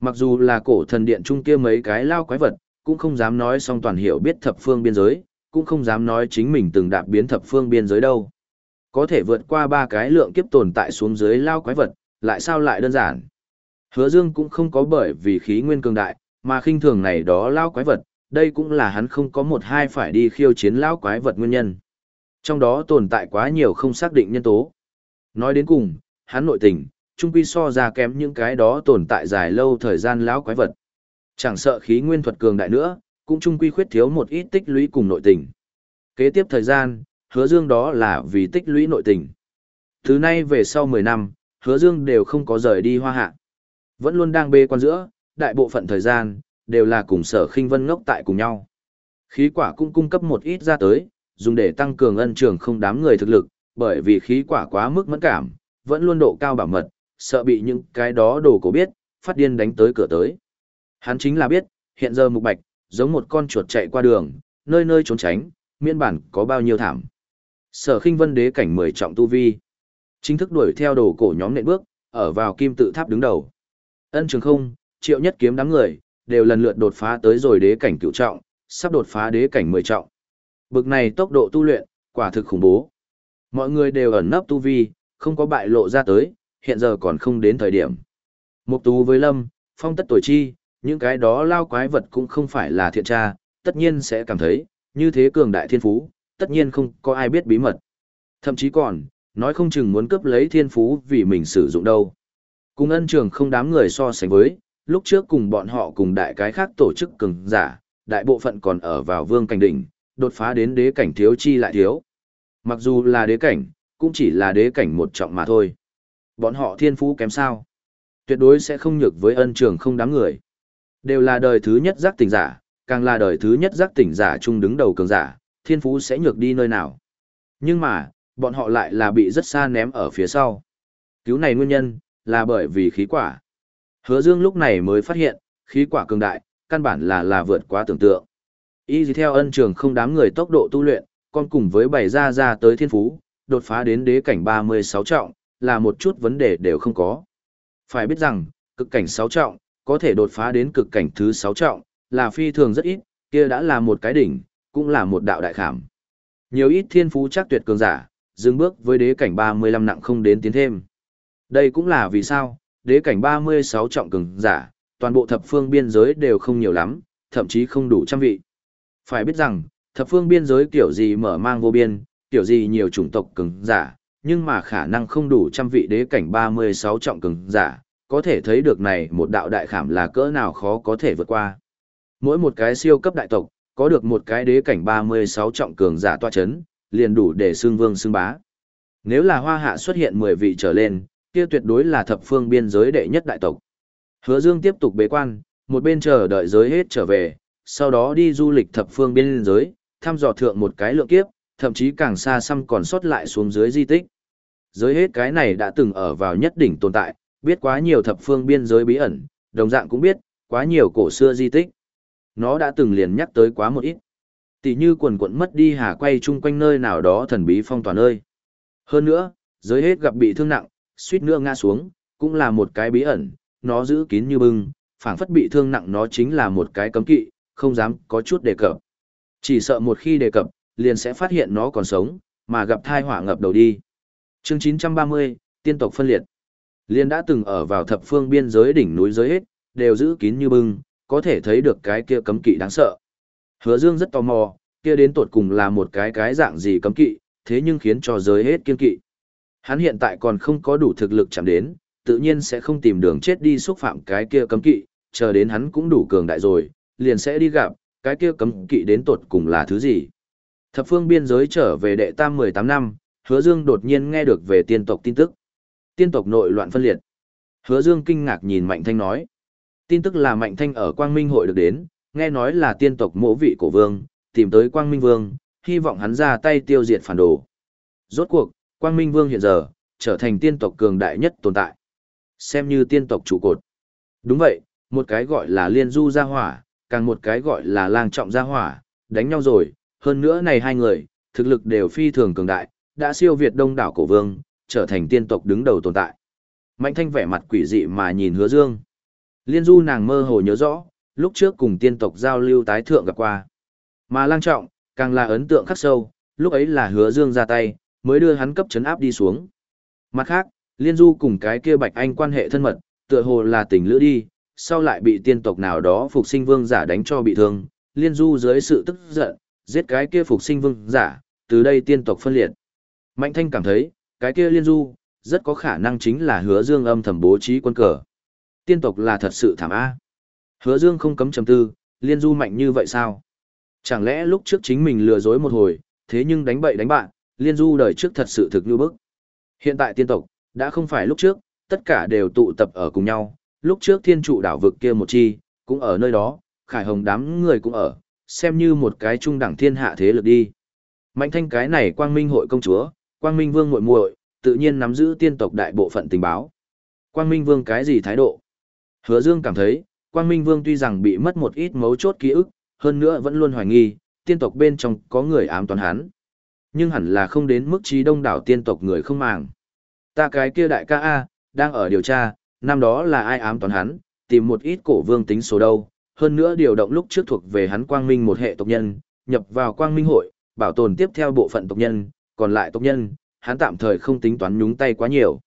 Mặc dù là cổ thần điện trung kia mấy cái lao quái vật, cũng không dám nói song toàn hiểu biết thập phương biên giới, cũng không dám nói chính mình từng đạp biến thập phương biên giới đâu. Có thể vượt qua ba cái lượng kiếp tồn tại xuống dưới lao quái vật, lại sao lại đơn giản. Hứa Dương cũng không có bởi vì khí nguyên cường đại, mà khinh thường này đó lao quái vật, đây cũng là hắn không có một hai phải đi khiêu chiến lao quái vật nguyên nhân. Trong đó tồn tại quá nhiều không xác định nhân tố. Nói đến cùng, hắn nội tình, trung quy so ra kém những cái đó tồn tại dài lâu thời gian lão quái vật. Chẳng sợ khí nguyên thuật cường đại nữa, cũng trung quy khuyết thiếu một ít tích lũy cùng nội tình. Kế tiếp thời gian, hứa dương đó là vì tích lũy nội tình. Từ nay về sau 10 năm, hứa dương đều không có rời đi hoa hạ. Vẫn luôn đang bê quan giữa, đại bộ phận thời gian, đều là cùng sở khinh vân ngốc tại cùng nhau. Khí quả cũng cung cấp một ít ra tới, dùng để tăng cường ân trường không đám người thực lực, bởi vì khí quả quá mức mẫn cảm, vẫn luôn độ cao bảo mật, sợ bị những cái đó đồ cổ biết, phát điên đánh tới cửa tới. Hắn chính là biết, hiện giờ mục bạch, giống một con chuột chạy qua đường, nơi nơi trốn tránh, miễn bản có bao nhiêu thảm. Sở khinh vân đế cảnh mười trọng tu vi. Chính thức đuổi theo đồ cổ nhóm nện bước, ở vào kim tự tháp đứng đầu. Ân trường không, triệu nhất kiếm đám người, đều lần lượt đột phá tới rồi đế cảnh cựu trọng, sắp đột phá đế cảnh mười trọng. Bực này tốc độ tu luyện, quả thực khủng bố. Mọi người đều ẩn nấp tu vi, không có bại lộ ra tới, hiện giờ còn không đến thời điểm. Mục tú với lâm, phong tất tuổi chi, những cái đó lao quái vật cũng không phải là thiện tra, tất nhiên sẽ cảm thấy, như thế cường đại thiên phú, tất nhiên không có ai biết bí mật. Thậm chí còn, nói không chừng muốn cướp lấy thiên phú vì mình sử dụng đâu. Cùng ân trường không đám người so sánh với, lúc trước cùng bọn họ cùng đại cái khác tổ chức cường giả, đại bộ phận còn ở vào vương cảnh đỉnh, đột phá đến đế cảnh thiếu chi lại thiếu. Mặc dù là đế cảnh, cũng chỉ là đế cảnh một trọng mà thôi. Bọn họ thiên phú kém sao? Tuyệt đối sẽ không nhược với ân trường không đáng người. Đều là đời thứ nhất giác tỉnh giả, càng là đời thứ nhất giác tỉnh giả chung đứng đầu cường giả, thiên phú sẽ nhược đi nơi nào. Nhưng mà, bọn họ lại là bị rất xa ném ở phía sau. Cứu này nguyên nhân, là bởi vì khí quả. Hứa Dương lúc này mới phát hiện, khí quả cường đại, căn bản là là vượt quá tưởng tượng. Y dì theo ân trường không đám người tốc độ tu luyện, con cùng với bảy ra ra tới thiên phú, đột phá đến đế cảnh 36 trọng, là một chút vấn đề đều không có. Phải biết rằng, cực cảnh 6 trọng, có thể đột phá đến cực cảnh thứ 6 trọng, là phi thường rất ít, kia đã là một cái đỉnh, cũng là một đạo đại khảm. Nhiều ít thiên phú chắc tuyệt cường giả, dừng bước với đế cảnh 35 nặng không đến tiến thêm. Đây cũng là vì sao, đế cảnh 36 trọng cường giả, toàn bộ thập phương biên giới đều không nhiều lắm, thậm chí không đủ trăm vị. Phải biết rằng, thập phương biên giới kiểu gì mở mang vô biên, kiểu gì nhiều chủng tộc cường giả, nhưng mà khả năng không đủ trăm vị đế cảnh 36 trọng cường giả, có thể thấy được này một đạo đại khảm là cỡ nào khó có thể vượt qua. Mỗi một cái siêu cấp đại tộc, có được một cái đế cảnh 36 trọng cường giả toa chấn, liền đủ để xương vương xương bá. Nếu là hoa hạ xuất hiện 10 vị trở lên, kia tuyệt đối là thập phương biên giới đệ nhất đại tộc. Hứa Dương tiếp tục bế quan, một bên chờ đợi giới hết trở về, sau đó đi du lịch thập phương biên giới, thăm dò thượng một cái lượng kiếp, thậm chí càng xa xăm còn sót lại xuống dưới di tích. Giới hết cái này đã từng ở vào nhất đỉnh tồn tại, biết quá nhiều thập phương biên giới bí ẩn, đồng dạng cũng biết, quá nhiều cổ xưa di tích. Nó đã từng liền nhắc tới quá một ít. Tỷ như quần quận mất đi hà quay chung quanh nơi nào đó thần bí phong tỏa nơi. Hơn nữa, giới hết gặp bị thương nặng, suýt nữa ngã xuống, cũng là một cái bí ẩn, nó giữ kín như bưng, phảng phất bị thương nặng nó chính là một cái cấm kỵ, không dám có chút đề cập. Chỉ sợ một khi đề cập, liền sẽ phát hiện nó còn sống, mà gặp thai họa ngập đầu đi. Chương 930, tiên tộc phân liệt. Liên đã từng ở vào thập phương biên giới đỉnh núi giới hết, đều giữ kín như bưng, có thể thấy được cái kia cấm kỵ đáng sợ. Hứa Dương rất tò mò, kia đến tột cùng là một cái cái dạng gì cấm kỵ, thế nhưng khiến cho giới hết kiên kỵ. Hắn hiện tại còn không có đủ thực lực chạm đến, tự nhiên sẽ không tìm đường chết đi xúc phạm cái kia cấm kỵ, chờ đến hắn cũng đủ cường đại rồi, liền sẽ đi gặp, cái kia cấm kỵ đến tột cùng là thứ gì. Thập phương biên giới trở về đệ tam 18 năm, hứa dương đột nhiên nghe được về tiên tộc tin tức. Tiên tộc nội loạn phân liệt. Hứa dương kinh ngạc nhìn Mạnh Thanh nói. Tin tức là Mạnh Thanh ở Quang Minh hội được đến, nghe nói là tiên tộc mộ vị cổ vương, tìm tới Quang Minh vương, hy vọng hắn ra tay tiêu diệt phản đồ. Rốt cuộc, Quang Minh vương hiện giờ, trở thành tiên tộc cường đại nhất tồn tại. Xem như tiên tộc trụ cột. Đúng vậy, một cái gọi là liên du gia hỏa, càng một cái gọi là lang trọng gia hỏa, đánh nhau rồi, hơn nữa này hai người, thực lực đều phi thường cường đại, đã siêu việt đông đảo cổ vương, trở thành tiên tộc đứng đầu tồn tại. Mạnh thanh vẻ mặt quỷ dị mà nhìn hứa dương. Liên du nàng mơ hồ nhớ rõ, lúc trước cùng tiên tộc giao lưu tái thượng gặp qua. Mà lang trọng, càng là ấn tượng khắc sâu, lúc ấy là hứa dương ra tay, mới đưa hắn cấp chấn áp đi xuống. Mặt khác, Liên Du cùng cái kia Bạch Anh quan hệ thân mật, tựa hồ là tình lữ đi, sau lại bị tiên tộc nào đó phục sinh vương giả đánh cho bị thương, Liên Du dưới sự tức giận, giết cái kia phục sinh vương giả, từ đây tiên tộc phân liệt. Mạnh Thanh cảm thấy, cái kia Liên Du, rất có khả năng chính là hứa dương âm thầm bố trí quân cờ. Tiên tộc là thật sự thảm A. Hứa dương không cấm trầm tư, Liên Du mạnh như vậy sao? Chẳng lẽ lúc trước chính mình lừa dối một hồi, thế nhưng đánh bậy đánh bạn, Liên Du đời trước thật sự thực như bức. Hiện tại tiên tộc, đã không phải lúc trước, tất cả đều tụ tập ở cùng nhau, lúc trước thiên trụ đảo vực kia một chi, cũng ở nơi đó, khải hồng đám người cũng ở, xem như một cái trung đẳng thiên hạ thế lực đi. Mạnh thanh cái này quang minh hội công chúa, quang minh vương muội muội tự nhiên nắm giữ tiên tộc đại bộ phận tình báo. Quang minh vương cái gì thái độ? Hứa dương cảm thấy, quang minh vương tuy rằng bị mất một ít mấu chốt ký ức, hơn nữa vẫn luôn hoài nghi, tiên tộc bên trong có người ám toán hắn. Nhưng hẳn là không đến mức trí đông đảo tiên tộc người không màng. Ta cái kia đại ca A, đang ở điều tra, năm đó là ai ám toán hắn, tìm một ít cổ vương tính số đâu, hơn nữa điều động lúc trước thuộc về hắn quang minh một hệ tộc nhân, nhập vào quang minh hội, bảo tồn tiếp theo bộ phận tộc nhân, còn lại tộc nhân, hắn tạm thời không tính toán nhúng tay quá nhiều.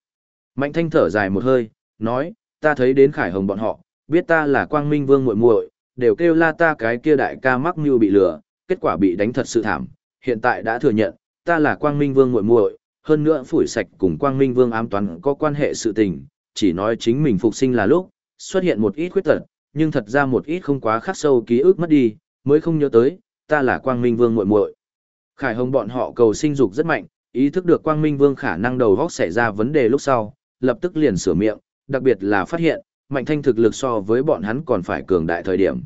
Mạnh thanh thở dài một hơi, nói, ta thấy đến khải hồng bọn họ, biết ta là quang minh vương muội muội, đều kêu la ta cái kia đại ca mắc mưu bị lừa, kết quả bị đánh thật sự thảm, hiện tại đã thừa nhận, ta là quang minh vương muội muội, hơn nữa phủi sạch cùng quang minh vương ám toán có quan hệ sự tình, chỉ nói chính mình phục sinh là lúc, xuất hiện một ít khuyết tật, nhưng thật ra một ít không quá khắc sâu ký ức mất đi, mới không nhớ tới, ta là quang minh vương muội muội. Khải Hồng bọn họ cầu sinh dục rất mạnh, ý thức được quang minh vương khả năng đầu góc xảy ra vấn đề lúc sau, lập tức liền sửa miệng, đặc biệt là phát hiện, mạnh thanh thực lực so với bọn hắn còn phải cường đại thời điểm.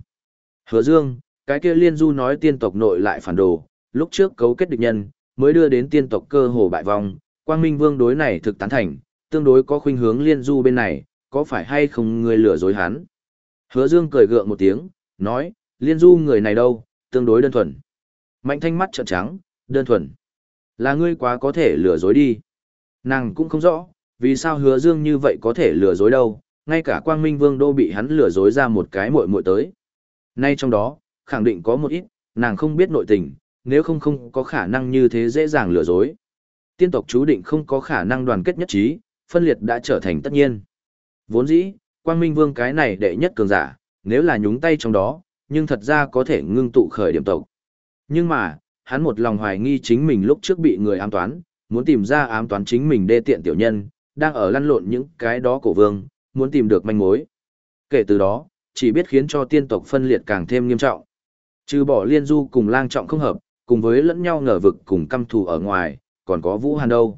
Hứa Dương, cái kia liên du nói tiên tộc nội lại phản đồ, lúc trước cấu kết địch nhân, mới đưa đến tiên tộc cơ hồ bại vong, Quang Minh Vương đối này thực tán thành, tương đối có khuynh hướng liên du bên này, có phải hay không người lừa dối hắn? Hứa Dương cười gượng một tiếng, nói, liên du người này đâu, tương đối đơn thuần. Mạnh thanh mắt trợn trắng, đơn thuần. Là ngươi quá có thể lừa dối đi. Nàng cũng không rõ, vì sao hứa Dương như vậy có thể lừa dối đâu, ngay cả Quang Minh Vương đô bị hắn lừa dối ra một cái muội muội tới. Nay trong đó, khẳng định có một ít, nàng không biết nội tình, nếu không không có khả năng như thế dễ dàng lừa dối. Tiên tộc chú định không có khả năng đoàn kết nhất trí, phân liệt đã trở thành tất nhiên. Vốn dĩ, Quang Minh Vương cái này đệ nhất cường giả, nếu là nhúng tay trong đó, nhưng thật ra có thể ngưng tụ khởi điểm tộc. Nhưng mà, hắn một lòng hoài nghi chính mình lúc trước bị người ám toán, muốn tìm ra ám toán chính mình đê tiện tiểu nhân, đang ở lăn lộn những cái đó cổ vương, muốn tìm được manh mối. Kể từ đó, chỉ biết khiến cho tiên tộc phân liệt càng thêm nghiêm trọng. Trừ bỏ liên du cùng lang trọng không hợp, cùng với lẫn nhau ngờ vực cùng căm thù ở ngoài, còn có Vũ Hàn đâu.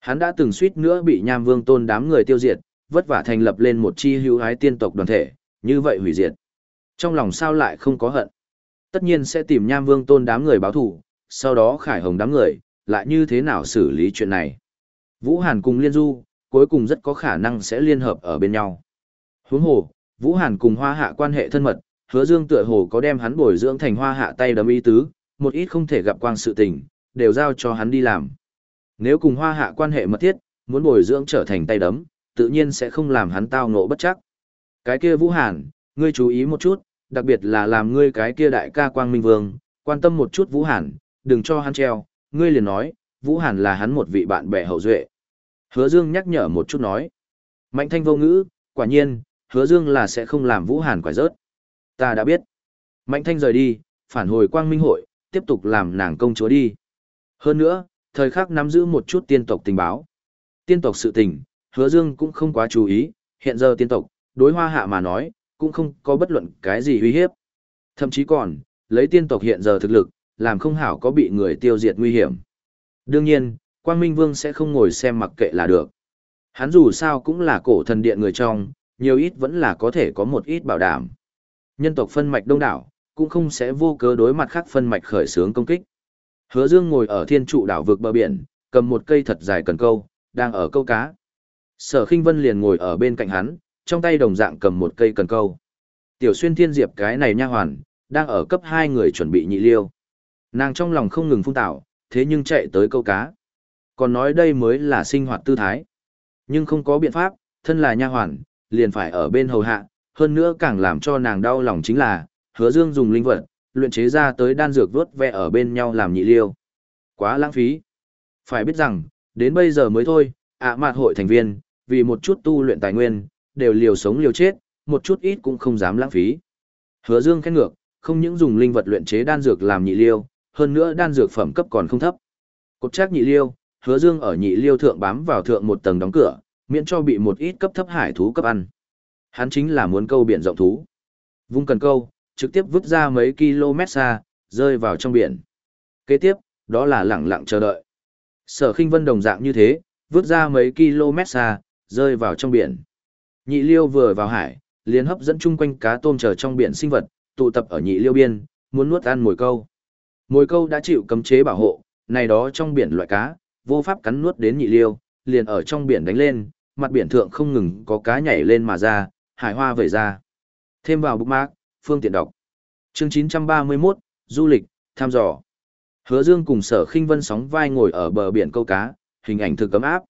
Hắn đã từng suýt nữa bị nham vương tôn đám người tiêu diệt, vất vả thành lập lên một chi hữu hái tiên tộc đoàn thể, như vậy hủy diệt. Trong lòng sao lại không có hận. Tất nhiên sẽ tìm nham vương tôn đám người báo thù, sau đó khải hồng đám người, lại như thế nào xử lý chuyện này. Vũ Hàn cùng Liên Du, cuối cùng rất có khả năng sẽ liên hợp ở bên nhau. Huống hồ, Vũ Hàn cùng Hoa Hạ quan hệ thân mật, Hứa Dương tựa hồ có đem hắn bồi dưỡng thành Hoa Hạ tay đấm ý tứ, một ít không thể gặp quang sự tình, đều giao cho hắn đi làm. Nếu cùng Hoa Hạ quan hệ mật thiết, muốn bồi dưỡng trở thành tay đấm, tự nhiên sẽ không làm hắn tao ngộ bất chắc. Cái kia Vũ Hàn, ngươi chú ý một chút, đặc biệt là làm ngươi cái kia đại ca Quang Minh Vương, quan tâm một chút Vũ Hàn, đừng cho hắn treo, ngươi liền nói, Vũ Hàn là hắn một vị bạn bè hậu duệ. Hứa Dương nhắc nhở một chút nói. Mạnh thanh vô ngữ, quả nhiên, hứa Dương là sẽ không làm Vũ Hàn quải rớt. Ta đã biết. Mạnh thanh rời đi, phản hồi quang minh hội, tiếp tục làm nàng công chúa đi. Hơn nữa, thời khắc nắm giữ một chút tiên tộc tình báo. Tiên tộc sự tình, hứa Dương cũng không quá chú ý, hiện giờ tiên tộc, đối hoa hạ mà nói, cũng không có bất luận cái gì uy hiếp. Thậm chí còn, lấy tiên tộc hiện giờ thực lực, làm không hảo có bị người tiêu diệt nguy hiểm. Đương nhiên, Quang Minh Vương sẽ không ngồi xem mặc kệ là được. Hắn dù sao cũng là cổ thần điện người trong, nhiều ít vẫn là có thể có một ít bảo đảm. Nhân tộc phân mạch đông đảo, cũng không sẽ vô cớ đối mặt khác phân mạch khởi xướng công kích. Hứa Dương ngồi ở thiên trụ đảo vực bờ biển, cầm một cây thật dài cần câu, đang ở câu cá. Sở Khinh Vân liền ngồi ở bên cạnh hắn, trong tay đồng dạng cầm một cây cần câu. Tiểu Xuyên Thiên Diệp cái này nha hoàn, đang ở cấp hai người chuẩn bị nhị liêu. Nàng trong lòng không ngừng phun tạo, thế nhưng chạy tới câu cá. Còn nói đây mới là sinh hoạt tư thái. Nhưng không có biện pháp, thân là nha hoàn, liền phải ở bên hầu hạ, hơn nữa càng làm cho nàng đau lòng chính là, hứa dương dùng linh vật, luyện chế ra tới đan dược vớt ve ở bên nhau làm nhị liêu. Quá lãng phí. Phải biết rằng, đến bây giờ mới thôi, ạ mạt hội thành viên, vì một chút tu luyện tài nguyên, đều liều sống liều chết, một chút ít cũng không dám lãng phí. Hứa dương khen ngược, không những dùng linh vật luyện chế đan dược làm nhị liêu, hơn nữa đan dược phẩm cấp còn không thấp. Cột chắc nhị liêu, hứa dương ở nhị liêu thượng bám vào thượng một tầng đóng cửa, miễn cho bị một ít cấp thấp hải thú cấp ăn. Hắn chính là muốn câu biển rộng thú. Vung cần câu, trực tiếp vứt ra mấy km xa, rơi vào trong biển. Kế tiếp, đó là lặng lặng chờ đợi. Sở khinh vân đồng dạng như thế, vứt ra mấy km xa, rơi vào trong biển. Nhị liêu vừa vào hải, liền hấp dẫn chung quanh cá tôm chờ trong biển sinh vật, tụ tập ở nhị liêu biên, muốn nuốt ăn mồi câu. Mồi câu đã chịu cấm chế bảo hộ, này đó trong biển loại cá, vô pháp cắn nuốt đến nhị liêu, liền ở trong biển đánh lên, mặt biển thượng không ngừng có cá nhảy lên mà ra, hải hoa vẩy ra. Thêm vào bookmark, phương tiện đọc. Chương 931, du lịch, tham dò. Hứa Dương cùng Sở Khinh Vân sóng vai ngồi ở bờ biển câu cá, hình ảnh thực cấm áp.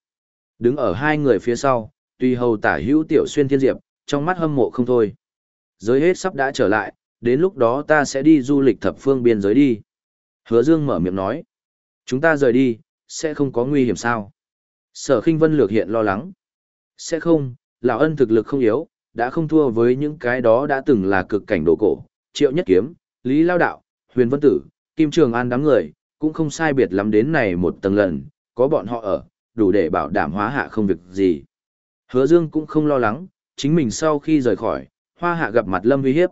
Đứng ở hai người phía sau, tùy hầu tả hữu tiểu xuyên thiên diệp, trong mắt hâm mộ không thôi. Giới hết sắp đã trở lại, đến lúc đó ta sẽ đi du lịch thập phương biên giới đi. Hứa Dương mở miệng nói. Chúng ta rời đi, sẽ không có nguy hiểm sao? Sở Khinh Vân lược hiện lo lắng. Sẽ không, lão ân thực lực không yếu, đã không thua với những cái đó đã từng là cực cảnh đồ cổ, triệu nhất kiếm, lý lao đạo, huyền vân tử, kim trường an đám người, cũng không sai biệt lắm đến này một tầng lần, có bọn họ ở, đủ để bảo đảm hóa hạ không việc gì. Hứa Dương cũng không lo lắng, chính mình sau khi rời khỏi, hoa hạ gặp mặt lâm uy hiếp.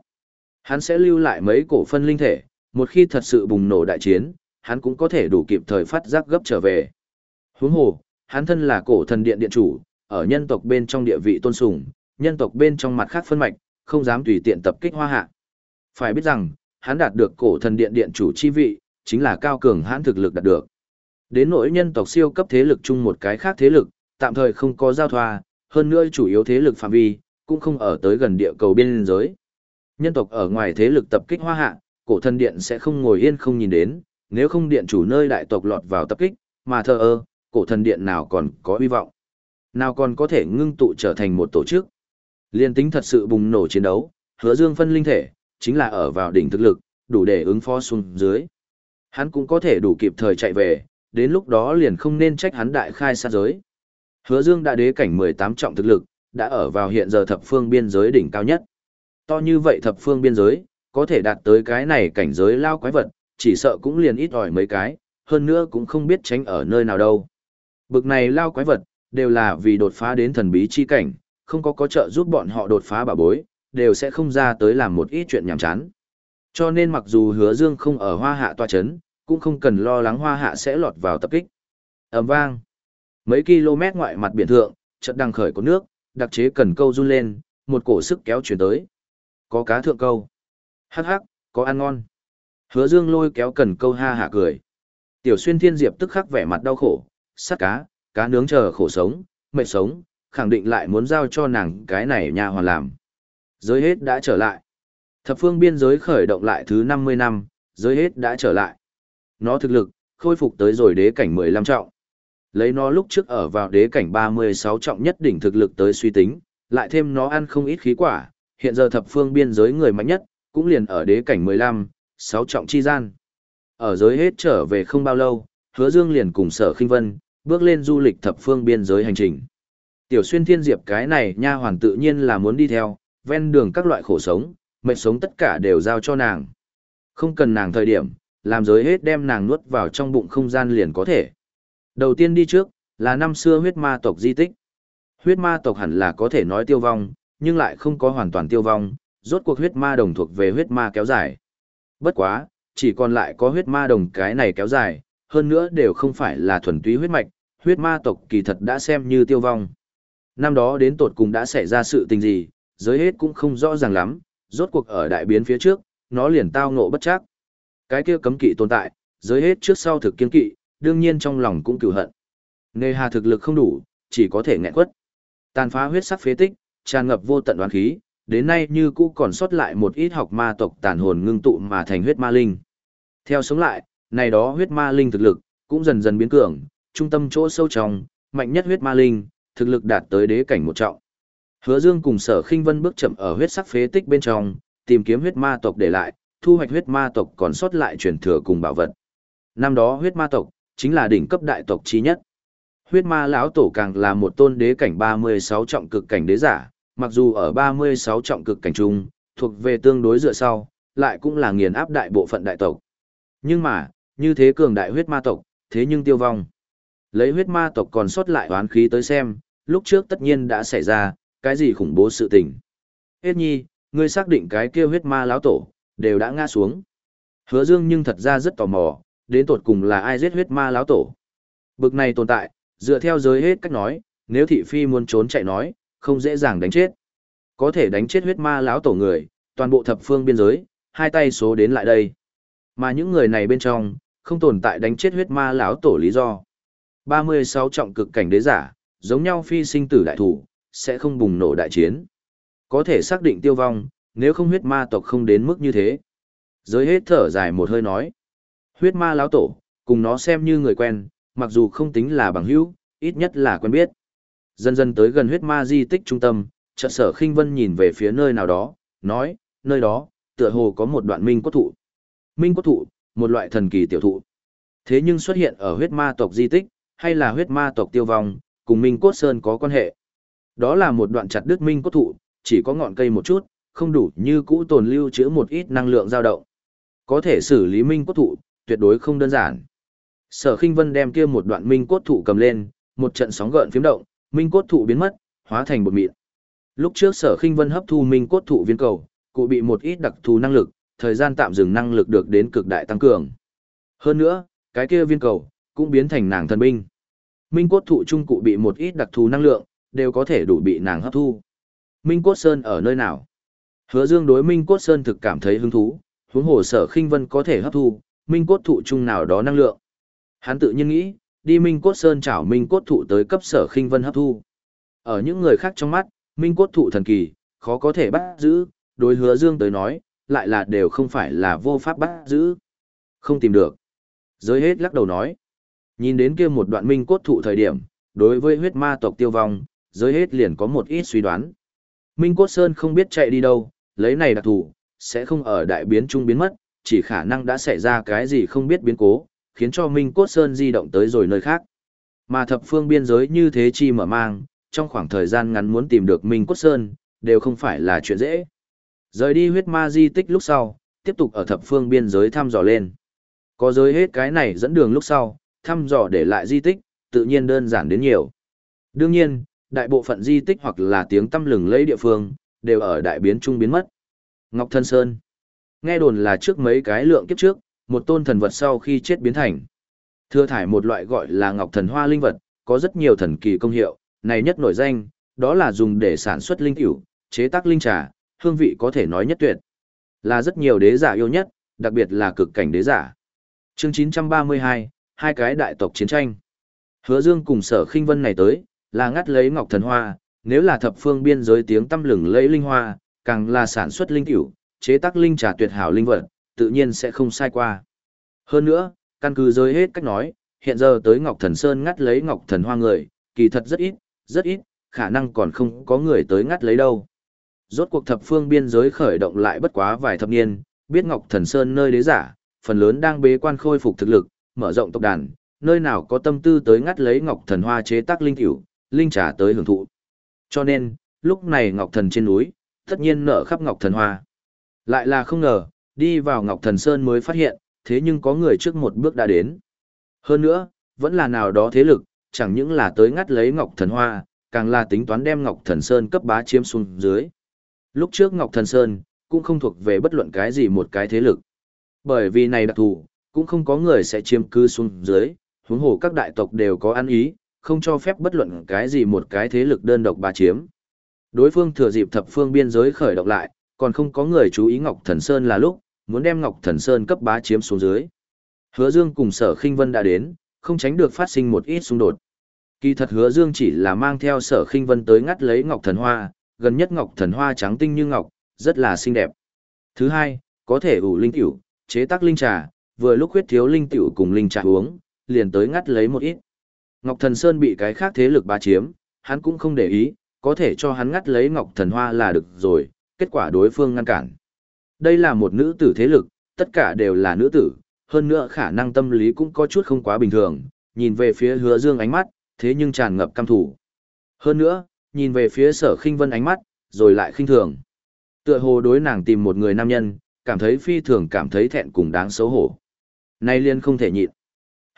Hắn sẽ lưu lại mấy cổ phân linh thể, một khi thật sự bùng nổ đại chiến, hắn cũng có thể đủ kịp thời phát giác gấp trở về. Huống hồ, hắn thân là cổ thần điện điện chủ, ở nhân tộc bên trong địa vị tôn sùng, nhân tộc bên trong mặt khác phân mạch, không dám tùy tiện tập kích hoa hạ. Phải biết rằng, hắn đạt được cổ thần điện điện chủ chi vị, chính là cao cường hắn thực lực đạt được. Đến nỗi nhân tộc siêu cấp thế lực chung một cái khác thế lực, tạm thời không có giao thoa, hơn nữa chủ yếu thế lực phạm vi, cũng không ở tới gần địa cầu biên giới. Nhân tộc ở ngoài thế lực tập kích hoa hạ, cổ thần điện sẽ không ngồi yên không nhìn đến, nếu không điện chủ nơi đại tộc lọt vào tập kích, mà thờ ơ, cổ thần điện nào còn có hy vọng. Nào còn có thể ngưng tụ trở thành một tổ chức. Liên tính thật sự bùng nổ chiến đấu, hứa dương phân linh thể, chính là ở vào đỉnh thực lực, đủ để ứng phó xuống dưới. Hắn cũng có thể đủ kịp thời chạy về, đến lúc đó liền không nên trách hắn đại khai sát giới. Hứa Dương đã đế cảnh 18 trọng thực lực, đã ở vào hiện giờ thập phương biên giới đỉnh cao nhất. To như vậy thập phương biên giới, có thể đạt tới cái này cảnh giới lao quái vật, chỉ sợ cũng liền ít ỏi mấy cái, hơn nữa cũng không biết tránh ở nơi nào đâu. Bực này lao quái vật, đều là vì đột phá đến thần bí chi cảnh, không có có trợ giúp bọn họ đột phá bà bối, đều sẽ không ra tới làm một ít chuyện nhảm chán. Cho nên mặc dù hứa dương không ở hoa hạ tòa chấn, cũng không cần lo lắng hoa hạ sẽ lọt vào tập kích. ầm vang. Mấy km ngoại mặt biển thượng, chợt đang khởi có nước, đặc chế cần câu run lên, một cổ sức kéo chuyển tới. Có cá thượng câu. Hắc hắc, có ăn ngon. Hứa dương lôi kéo cần câu ha hạ cười. Tiểu xuyên thiên diệp tức khắc vẻ mặt đau khổ, sát cá, cá nướng chờ khổ sống, mệt sống, khẳng định lại muốn giao cho nàng cái này nhà hoàn làm. Giới hết đã trở lại. Thập phương biên giới khởi động lại thứ 50 năm, giới hết đã trở lại. Nó thực lực, khôi phục tới rồi đế cảnh 15 trọng. Lấy nó lúc trước ở vào đế cảnh 36 trọng nhất đỉnh thực lực tới suy tính, lại thêm nó ăn không ít khí quả, hiện giờ thập phương biên giới người mạnh nhất, cũng liền ở đế cảnh 15, 6 trọng chi gian. Ở giới hết trở về không bao lâu, hứa dương liền cùng sở khinh vân, bước lên du lịch thập phương biên giới hành trình. Tiểu xuyên thiên diệp cái này nha hoàn tự nhiên là muốn đi theo, ven đường các loại khổ sống, mệnh sống tất cả đều giao cho nàng. Không cần nàng thời điểm, làm giới hết đem nàng nuốt vào trong bụng không gian liền có thể. Đầu tiên đi trước, là năm xưa huyết ma tộc di tích. Huyết ma tộc hẳn là có thể nói tiêu vong, nhưng lại không có hoàn toàn tiêu vong, rốt cuộc huyết ma đồng thuộc về huyết ma kéo dài. Bất quá, chỉ còn lại có huyết ma đồng cái này kéo dài, hơn nữa đều không phải là thuần túy huyết mạch, huyết ma tộc kỳ thật đã xem như tiêu vong. Năm đó đến tột cùng đã xảy ra sự tình gì, giới hết cũng không rõ ràng lắm, rốt cuộc ở đại biến phía trước, nó liền tao ngộ bất chắc. Cái kia cấm kỵ tồn tại, giới hết trước sau thực kiên kỵ, đương nhiên trong lòng cũng cửu hận. Nề hà thực lực không đủ, chỉ có thể nghẹn quất. Tàn phá huyết sắc phế tích, tràn ngập vô tận đoán khí, đến nay như cũ còn sót lại một ít học ma tộc tàn hồn ngưng tụ mà thành huyết ma linh. Theo sống lại, này đó huyết ma linh thực lực, cũng dần dần biến cường, trung tâm chỗ sâu trong, mạnh nhất huyết ma linh, thực lực đạt tới đế cảnh một trọng. Hứa Dương cùng Sở Khinh Vân bước chậm ở huyết sắc phế tích bên trong, tìm kiếm huyết ma tộc để lại, thu hoạch huyết ma tộc còn sót lại truyền thừa cùng bảo vật. Năm đó huyết ma tộc chính là đỉnh cấp đại tộc chí nhất. Huyết ma lão tổ càng là một tôn đế cảnh 36 trọng cực cảnh đế giả, mặc dù ở 36 trọng cực cảnh trung, thuộc về tương đối dựa sau, lại cũng là nghiền áp đại bộ phận đại tộc. Nhưng mà, như thế cường đại huyết ma tộc, thế nhưng tiêu vong. Lấy huyết ma tộc còn sót lại oán khí tới xem, lúc trước tất nhiên đã xảy ra, cái gì khủng bố sự tình. Hết nhi, ngươi xác định cái kia huyết ma lão tổ, đều đã ngã xuống. Hứa dương nhưng thật ra rất tò mò, đến tột cùng là ai giết huyết ma lão tổ. Bực này tồn tại, dựa theo giới hết cách nói, nếu thị phi muốn trốn chạy nói, không dễ dàng đánh chết. Có thể đánh chết huyết ma lão tổ người, toàn bộ thập phương biên giới, hai tay số đến lại đây. Mà những người này bên trong, không tồn tại đánh chết huyết ma lão tổ lý do. 36 trọng cực cảnh đế giả, giống nhau phi sinh tử đại thủ, sẽ không bùng nổ đại chiến. Có thể xác định tiêu vong, nếu không huyết ma tộc không đến mức như thế. Giới hết thở dài một hơi nói. Huyết ma lão tổ, cùng nó xem như người quen, mặc dù không tính là bằng hữu, ít nhất là quen biết. Dần dần tới gần huyết ma di tích trung tâm, chợt sở khinh vân nhìn về phía nơi nào đó, nói, nơi đó, tựa hồ có một đoạn minh cốt thụ. Minh cốt thụ, một loại thần kỳ tiểu thụ. Thế nhưng xuất hiện ở huyết ma tộc di tích, hay là huyết ma tộc tiêu vong, cùng Minh Cốt Sơn có quan hệ. Đó là một đoạn chặt đứt Minh Cốt thụ, chỉ có ngọn cây một chút, không đủ như cũ tồn lưu chứa một ít năng lượng dao động. Có thể xử lý Minh Cốt thụ, tuyệt đối không đơn giản. Sở Khinh Vân đem kia một đoạn Minh Cốt thụ cầm lên, một trận sóng gợn phiếm động, Minh Cốt thụ biến mất, hóa thành bột mịn. Lúc trước Sở Khinh Vân hấp thu Minh Cốt thụ viên cầu, cụ bị một ít đặc thù năng lực, thời gian tạm dừng năng lực được đến cực đại tăng cường. Hơn nữa, cái kia viên cầu cũng biến thành nàng thần binh. Minh cốt thụ trung cụ bị một ít đặc thù năng lượng, đều có thể đủ bị nàng hấp thu. Minh cốt sơn ở nơi nào? Hứa Dương đối Minh cốt sơn thực cảm thấy hứng thú, huống hồ sở khinh vân có thể hấp thu, Minh cốt thụ trung nào đó năng lượng. Hắn tự nhiên nghĩ, đi Minh cốt sơn chảo Minh cốt thụ tới cấp sở khinh vân hấp thu. Ở những người khác trong mắt, Minh cốt thụ thần kỳ, khó có thể bắt giữ, đối Hứa Dương tới nói, lại là đều không phải là vô pháp bắt giữ. Không tìm được. Giới hết lắc đầu nói. Nhìn đến kia một đoạn minh cốt thụ thời điểm, đối với huyết ma tộc tiêu vong, giới hết liền có một ít suy đoán. Minh cốt sơn không biết chạy đi đâu, lấy này đặc thù, sẽ không ở đại biến trung biến mất, chỉ khả năng đã xảy ra cái gì không biết biến cố, khiến cho Minh Cốt Sơn di động tới rồi nơi khác. Mà thập phương biên giới như thế chi mở mang, trong khoảng thời gian ngắn muốn tìm được Minh Cốt Sơn, đều không phải là chuyện dễ. Rời đi huyết ma di tích lúc sau, tiếp tục ở thập phương biên giới thăm dò lên. Có giới hết cái này dẫn đường lúc sau, thăm dò để lại di tích, tự nhiên đơn giản đến nhiều. Đương nhiên, đại bộ phận di tích hoặc là tiếng tâm lừng lấy địa phương, đều ở đại biến trung biến mất. Ngọc Thân Sơn Nghe đồn là trước mấy cái lượng kiếp trước, một tôn thần vật sau khi chết biến thành. thưa thải một loại gọi là Ngọc Thần Hoa linh vật, có rất nhiều thần kỳ công hiệu, này nhất nổi danh, đó là dùng để sản xuất linh tiểu, chế tác linh trà, hương vị có thể nói nhất tuyệt. Là rất nhiều đế giả yêu nhất, đặc biệt là cực cảnh đế giả. Chương 932, hai cái đại tộc chiến tranh. Hứa Dương cùng Sở Khinh Vân này tới, là ngắt lấy Ngọc Thần Hoa, nếu là thập phương biên giới tiếng tâm lừng lấy linh hoa, càng là sản xuất linh tiểu, chế tác linh trà tuyệt hảo linh vật, tự nhiên sẽ không sai qua. Hơn nữa, căn cứ giới hết cách nói, hiện giờ tới Ngọc Thần Sơn ngắt lấy Ngọc Thần Hoa người, kỳ thật rất ít, rất ít, khả năng còn không có người tới ngắt lấy đâu. Rốt cuộc thập phương biên giới khởi động lại bất quá vài thập niên, biết Ngọc Thần Sơn nơi đế giả, phần lớn đang bế quan khôi phục thực lực, mở rộng tộc đàn, nơi nào có tâm tư tới ngắt lấy Ngọc Thần Hoa chế tác linh tiểu, linh trà tới hưởng thụ. Cho nên, lúc này Ngọc Thần trên núi, tất nhiên nở khắp Ngọc Thần Hoa. Lại là không ngờ, đi vào Ngọc Thần Sơn mới phát hiện, thế nhưng có người trước một bước đã đến. Hơn nữa, vẫn là nào đó thế lực, chẳng những là tới ngắt lấy Ngọc Thần Hoa, càng là tính toán đem Ngọc Thần Sơn cấp bá chiếm xuống dưới. Lúc trước Ngọc Thần Sơn, cũng không thuộc về bất luận cái gì một cái thế lực. Bởi vì này đặc thù, cũng không có người sẽ chiếm cư xuống dưới, huống hồ các đại tộc đều có ăn ý, không cho phép bất luận cái gì một cái thế lực đơn độc bá chiếm. Đối phương thừa dịp thập phương biên giới khởi động lại, còn không có người chú ý Ngọc Thần Sơn là lúc, muốn đem Ngọc Thần Sơn cấp bá chiếm xuống dưới. Hứa Dương cùng Sở Khinh Vân đã đến, không tránh được phát sinh một ít xung đột. Kỳ thật Hứa Dương chỉ là mang theo Sở Khinh Vân tới ngắt lấy Ngọc Thần Hoa, gần nhất Ngọc Thần Hoa trắng tinh như ngọc, rất là xinh đẹp. Thứ hai, có thể ủ linh tiểu, chế tác linh trà, vừa lúc huyết thiếu linh tiểu cùng linh trà uống, liền tới ngắt lấy một ít. Ngọc Thần Sơn bị cái khác thế lực bá chiếm, hắn cũng không để ý, có thể cho hắn ngắt lấy Ngọc Thần Hoa là được rồi, kết quả đối phương ngăn cản. Đây là một nữ tử thế lực, tất cả đều là nữ tử, hơn nữa khả năng tâm lý cũng có chút không quá bình thường, nhìn về phía hứa dương ánh mắt, thế nhưng tràn ngập căm thủ. Hơn nữa, nhìn về phía sở khinh vân ánh mắt, rồi lại khinh thường. Tựa hồ đối nàng tìm một người nam nhân, cảm thấy phi thường cảm thấy thẹn cùng đáng xấu hổ. Nay liên không thể nhịn.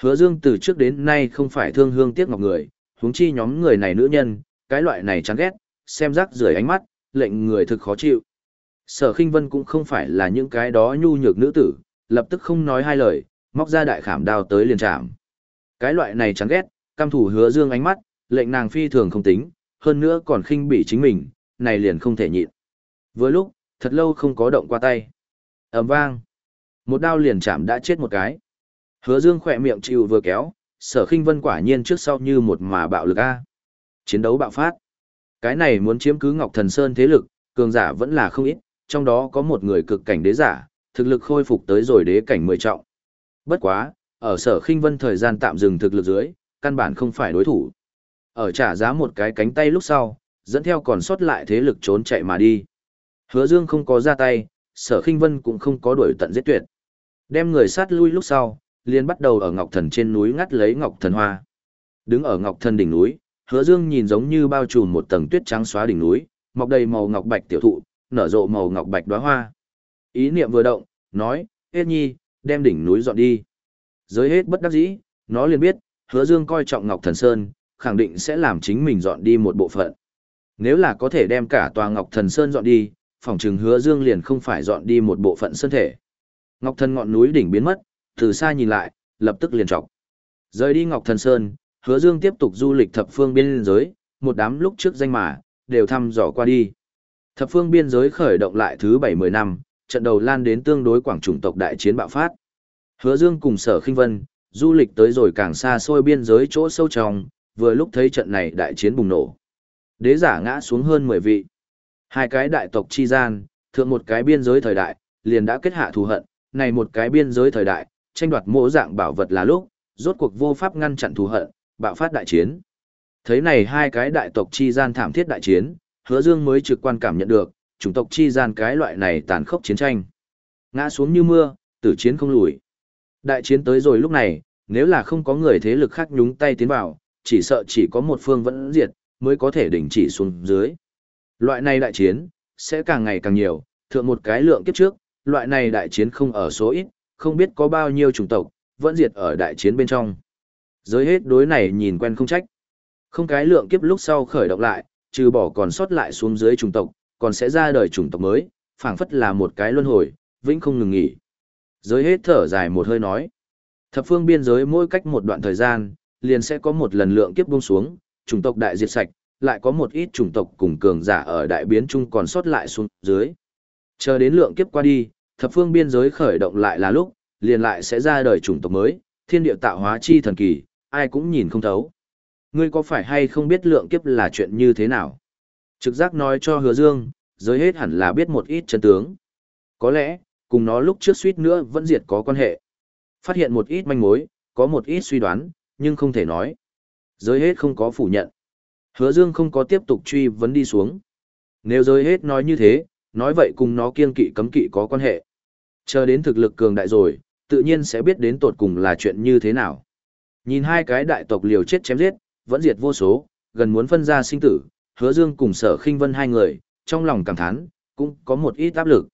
Hứa dương từ trước đến nay không phải thương hương tiếc ngọc người, huống chi nhóm người này nữ nhân, cái loại này chán ghét, xem rác rưởi ánh mắt, lệnh người thực khó chịu. Sở khinh vân cũng không phải là những cái đó nhu nhược nữ tử, lập tức không nói hai lời, móc ra đại khảm đao tới liền chạm. Cái loại này chán ghét, cam thủ hứa dương ánh mắt, lệnh nàng phi thường không tính, hơn nữa còn khinh bỉ chính mình, này liền không thể nhịn. Vừa lúc, thật lâu không có động qua tay. ầm vang. Một đao liền chạm đã chết một cái. Hứa dương khỏe miệng chịu vừa kéo, sở khinh vân quả nhiên trước sau như một mà bạo lực A. Chiến đấu bạo phát. Cái này muốn chiếm cứ Ngọc Thần Sơn thế lực, cường giả vẫn là không ít, trong đó có một người cực cảnh đế giả, thực lực khôi phục tới rồi đế cảnh mười trọng. Bất quá, ở sở khinh vân thời gian tạm dừng thực lực dưới, căn bản không phải đối thủ. Ở trả giá một cái cánh tay lúc sau, dẫn theo còn sót lại thế lực trốn chạy mà đi. Hứa Dương không có ra tay, sở khinh vân cũng không có đuổi tận giết tuyệt. Đem người sát lui lúc sau, liền bắt đầu ở Ngọc Thần trên núi ngắt lấy Ngọc Thần Hoa. Đứng ở Ngọc Thần đỉnh núi, Hứa Dương nhìn giống như bao trùm một tầng tuyết trắng xóa đỉnh núi, mọc đầy màu ngọc bạch tiểu thụ, nở rộ màu ngọc bạch đóa hoa. Ý niệm vừa động, nói, hết nhi, đem đỉnh núi dọn đi. Giới hết bất đắc dĩ, nó liền biết, hứa dương coi trọng Ngọc Thần Sơn, khẳng định sẽ làm chính mình dọn đi một bộ phận. Nếu là có thể đem cả tòa Ngọc Thần Sơn dọn đi, phòng trừng hứa dương liền không phải dọn đi một bộ phận sơn thể. Ngọc Thần ngọn núi đỉnh biến mất, từ xa nhìn lại, lập tức liền trọc. Rời đi Ngọc Thần Sơn, hứa dương tiếp tục du lịch thập phương biên giới, một đám lúc trước danh mà, đều thăm dò qua đi. Thập phương biên giới khởi động lại thứ 70 năm, trận đầu lan đến tương đối quảng chủng tộc đại chiến bạo phát. Hứa Dương cùng Sở Khinh Vân, du lịch tới rồi càng xa xôi biên giới chỗ sâu trong, vừa lúc thấy trận này đại chiến bùng nổ. Đế giả ngã xuống hơn 10 vị. Hai cái đại tộc chi gian, thượng một cái biên giới thời đại, liền đã kết hạ thù hận, này một cái biên giới thời đại, tranh đoạt mỗi dạng bảo vật là lúc, rốt cuộc vô pháp ngăn chặn thù hận, bạo phát đại chiến. Thấy này hai cái đại tộc chi gian thảm thiết đại chiến, hứa dương mới trực quan cảm nhận được, chủng tộc chi gian cái loại này tàn khốc chiến tranh. Ngã xuống như mưa, tử chiến không lùi. Đại chiến tới rồi lúc này, nếu là không có người thế lực khác nhúng tay tiến vào, chỉ sợ chỉ có một phương vẫn diệt, mới có thể đình chỉ xuống dưới. Loại này đại chiến, sẽ càng ngày càng nhiều, thượng một cái lượng kiếp trước, loại này đại chiến không ở số ít, không biết có bao nhiêu chủng tộc, vẫn diệt ở đại chiến bên trong. Giới hết đối này nhìn quen không trách. Không cái lượng kiếp lúc sau khởi động lại, trừ bỏ còn sót lại xuống dưới chủng tộc, còn sẽ ra đời chủng tộc mới, phảng phất là một cái luân hồi, vĩnh không ngừng nghỉ. Giới hết thở dài một hơi nói. Thập phương biên giới mỗi cách một đoạn thời gian, liền sẽ có một lần lượng kiếp buông xuống, chủng tộc đại diệt sạch, lại có một ít chủng tộc cùng cường giả ở đại biến chung còn sót lại xuống dưới. Chờ đến lượng kiếp qua đi, thập phương biên giới khởi động lại là lúc, liền lại sẽ ra đời chủng tộc mới, thiên địa tạo hóa chi thần kỳ, ai cũng nhìn không thấu. Ngươi có phải hay không biết lượng kiếp là chuyện như thế nào? Trực giác nói cho hứa dương, giới hết hẳn là biết một ít chân tướng. Có lẽ, cùng nó lúc trước suýt nữa vẫn diệt có quan hệ. Phát hiện một ít manh mối, có một ít suy đoán, nhưng không thể nói. Giới hết không có phủ nhận. Hứa dương không có tiếp tục truy vấn đi xuống. Nếu giới hết nói như thế, nói vậy cùng nó kiên kỵ cấm kỵ có quan hệ. Chờ đến thực lực cường đại rồi, tự nhiên sẽ biết đến tột cùng là chuyện như thế nào. Nhìn hai cái đại tộc liều chết chém giết, vẫn diệt vô số, gần muốn phân ra sinh tử, hứa dương cùng sở khinh vân hai người, trong lòng cảm thán, cũng có một ít áp lực.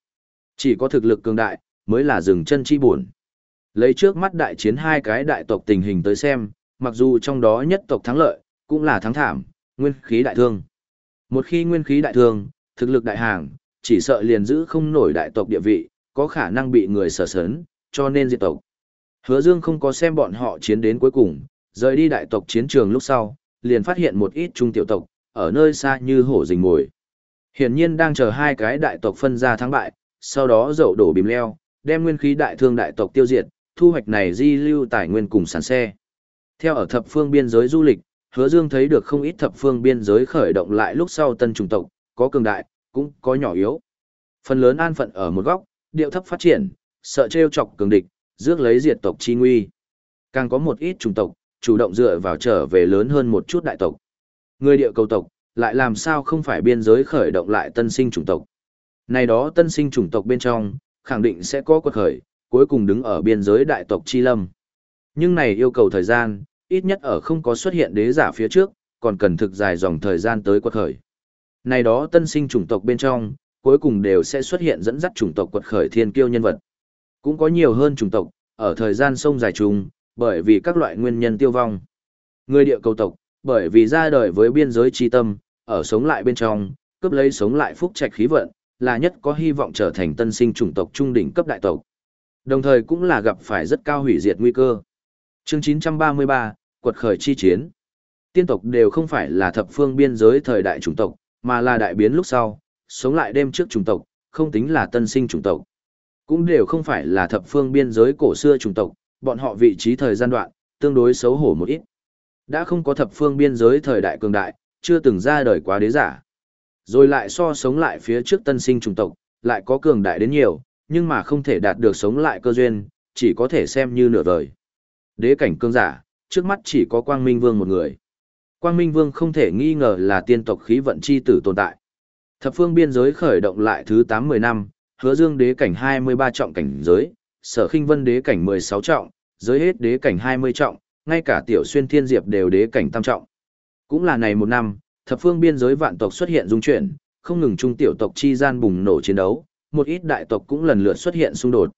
Chỉ có thực lực cường đại, mới là dừng chân chi buồn. Lấy trước mắt đại chiến hai cái đại tộc tình hình tới xem, mặc dù trong đó nhất tộc thắng lợi, cũng là thắng thảm, nguyên khí đại thương. Một khi nguyên khí đại thương, thực lực đại hàng, chỉ sợ liền giữ không nổi đại tộc địa vị, có khả năng bị người sở sớn, cho nên diệt tộc. Hứa Dương không có xem bọn họ chiến đến cuối cùng, rời đi đại tộc chiến trường lúc sau, liền phát hiện một ít trung tiểu tộc, ở nơi xa như hổ rình mồi. Hiển nhiên đang chờ hai cái đại tộc phân ra thắng bại, sau đó dậu đổ bìm leo, đem nguyên khí đại thương đại tộc tiêu diệt, thu hoạch này di lưu tài nguyên cùng sản xe. Theo ở thập phương biên giới du lịch, Hứa Dương thấy được không ít thập phương biên giới khởi động lại lúc sau tân trùng tộc, có cường đại, cũng có nhỏ yếu. Phần lớn an phận ở một góc, điệu thấp phát triển, sợ trêu chọc cường địch, rước lấy diệt tộc chi nguy. Càng có một ít chủng tộc, chủ động dựa vào trở về lớn hơn một chút đại tộc. Người địa cầu tộc, lại làm sao không phải biên giới khởi động lại tân sinh chủng tộc. Này đó tân sinh chủng tộc bên trong, khẳng định sẽ có quật khởi, cuối cùng đứng ở biên giới đại tộc Chi Lâm. Nhưng này yêu cầu thời gian, ít nhất ở không có xuất hiện đế giả phía trước, còn cần thực dài dòng thời gian tới quật khởi. Này đó tân sinh chủng tộc bên trong, cuối cùng đều sẽ xuất hiện dẫn dắt chủng tộc quật khởi thiên kiêu nhân vật. Cũng có nhiều hơn chủng tộc, ở thời gian sông dài trùng, bởi vì các loại nguyên nhân tiêu vong. Người địa cầu tộc, bởi vì ra đời với biên giới tri tâm, ở sống lại bên trong, cướp lấy sống lại phúc trạch khí vận, là nhất có hy vọng trở thành tân sinh chủng tộc trung đỉnh cấp đại tộc. Đồng thời cũng là gặp phải rất cao hủy diệt nguy cơ. Chương 933, quật khởi chi chiến. Tiên tộc đều không phải là thập phương biên giới thời đại chủng tộc, mà là đại biến lúc sau, sống lại đêm trước chủng tộc, không tính là tân sinh chủng tộc. Cũng đều không phải là thập phương biên giới cổ xưa chủng tộc, bọn họ vị trí thời gian đoạn, tương đối xấu hổ một ít. Đã không có thập phương biên giới thời đại cường đại, chưa từng ra đời quá đế giả. Rồi lại so sống lại phía trước tân sinh chủng tộc, lại có cường đại đến nhiều, nhưng mà không thể đạt được sống lại cơ duyên, chỉ có thể xem như nửa vời. Đế cảnh cường giả, trước mắt chỉ có Quang Minh Vương một người. Quang Minh Vương không thể nghi ngờ là tiên tộc khí vận chi tử tồn tại. Thập phương biên giới khởi động lại thứ 8-10 năm, hứa dương đế cảnh 23 trọng cảnh giới, sở khinh vân đế cảnh 16 trọng, giới hết đế cảnh 20 trọng, ngay cả tiểu xuyên thiên diệp đều đế cảnh tam trọng. Cũng là này một năm, thập phương biên giới vạn tộc xuất hiện dung chuyển, không ngừng trung tiểu tộc chi gian bùng nổ chiến đấu, một ít đại tộc cũng lần lượt xuất hiện xung đột.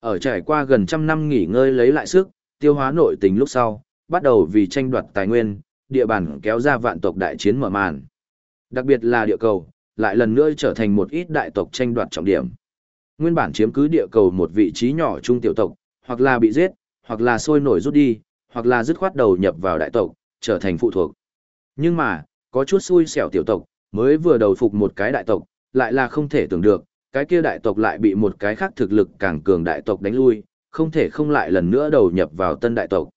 Ở trải qua gần trăm năm nghỉ ngơi lấy lại sức, tiêu hóa nội tình lúc sau, bắt đầu vì tranh đoạt tài nguyên, địa bàn kéo ra vạn tộc đại chiến mở màn. Đặc biệt là địa cầu, lại lần nữa trở thành một ít đại tộc tranh đoạt trọng điểm. Nguyên bản chiếm cứ địa cầu một vị trí nhỏ trung tiểu tộc, hoặc là bị giết, hoặc là sôi nổi rút đi, hoặc là dứt khoát đầu nhập vào đại tộc, trở thành phụ thuộc. Nhưng mà, có chút xui xẻo tiểu tộc, mới vừa đầu phục một cái đại tộc, lại là không thể tưởng được, cái kia đại tộc lại bị một cái khác thực lực càng cường đại tộc đánh lui, không thể không lại lần nữa đầu nhập vào tân đại tộc.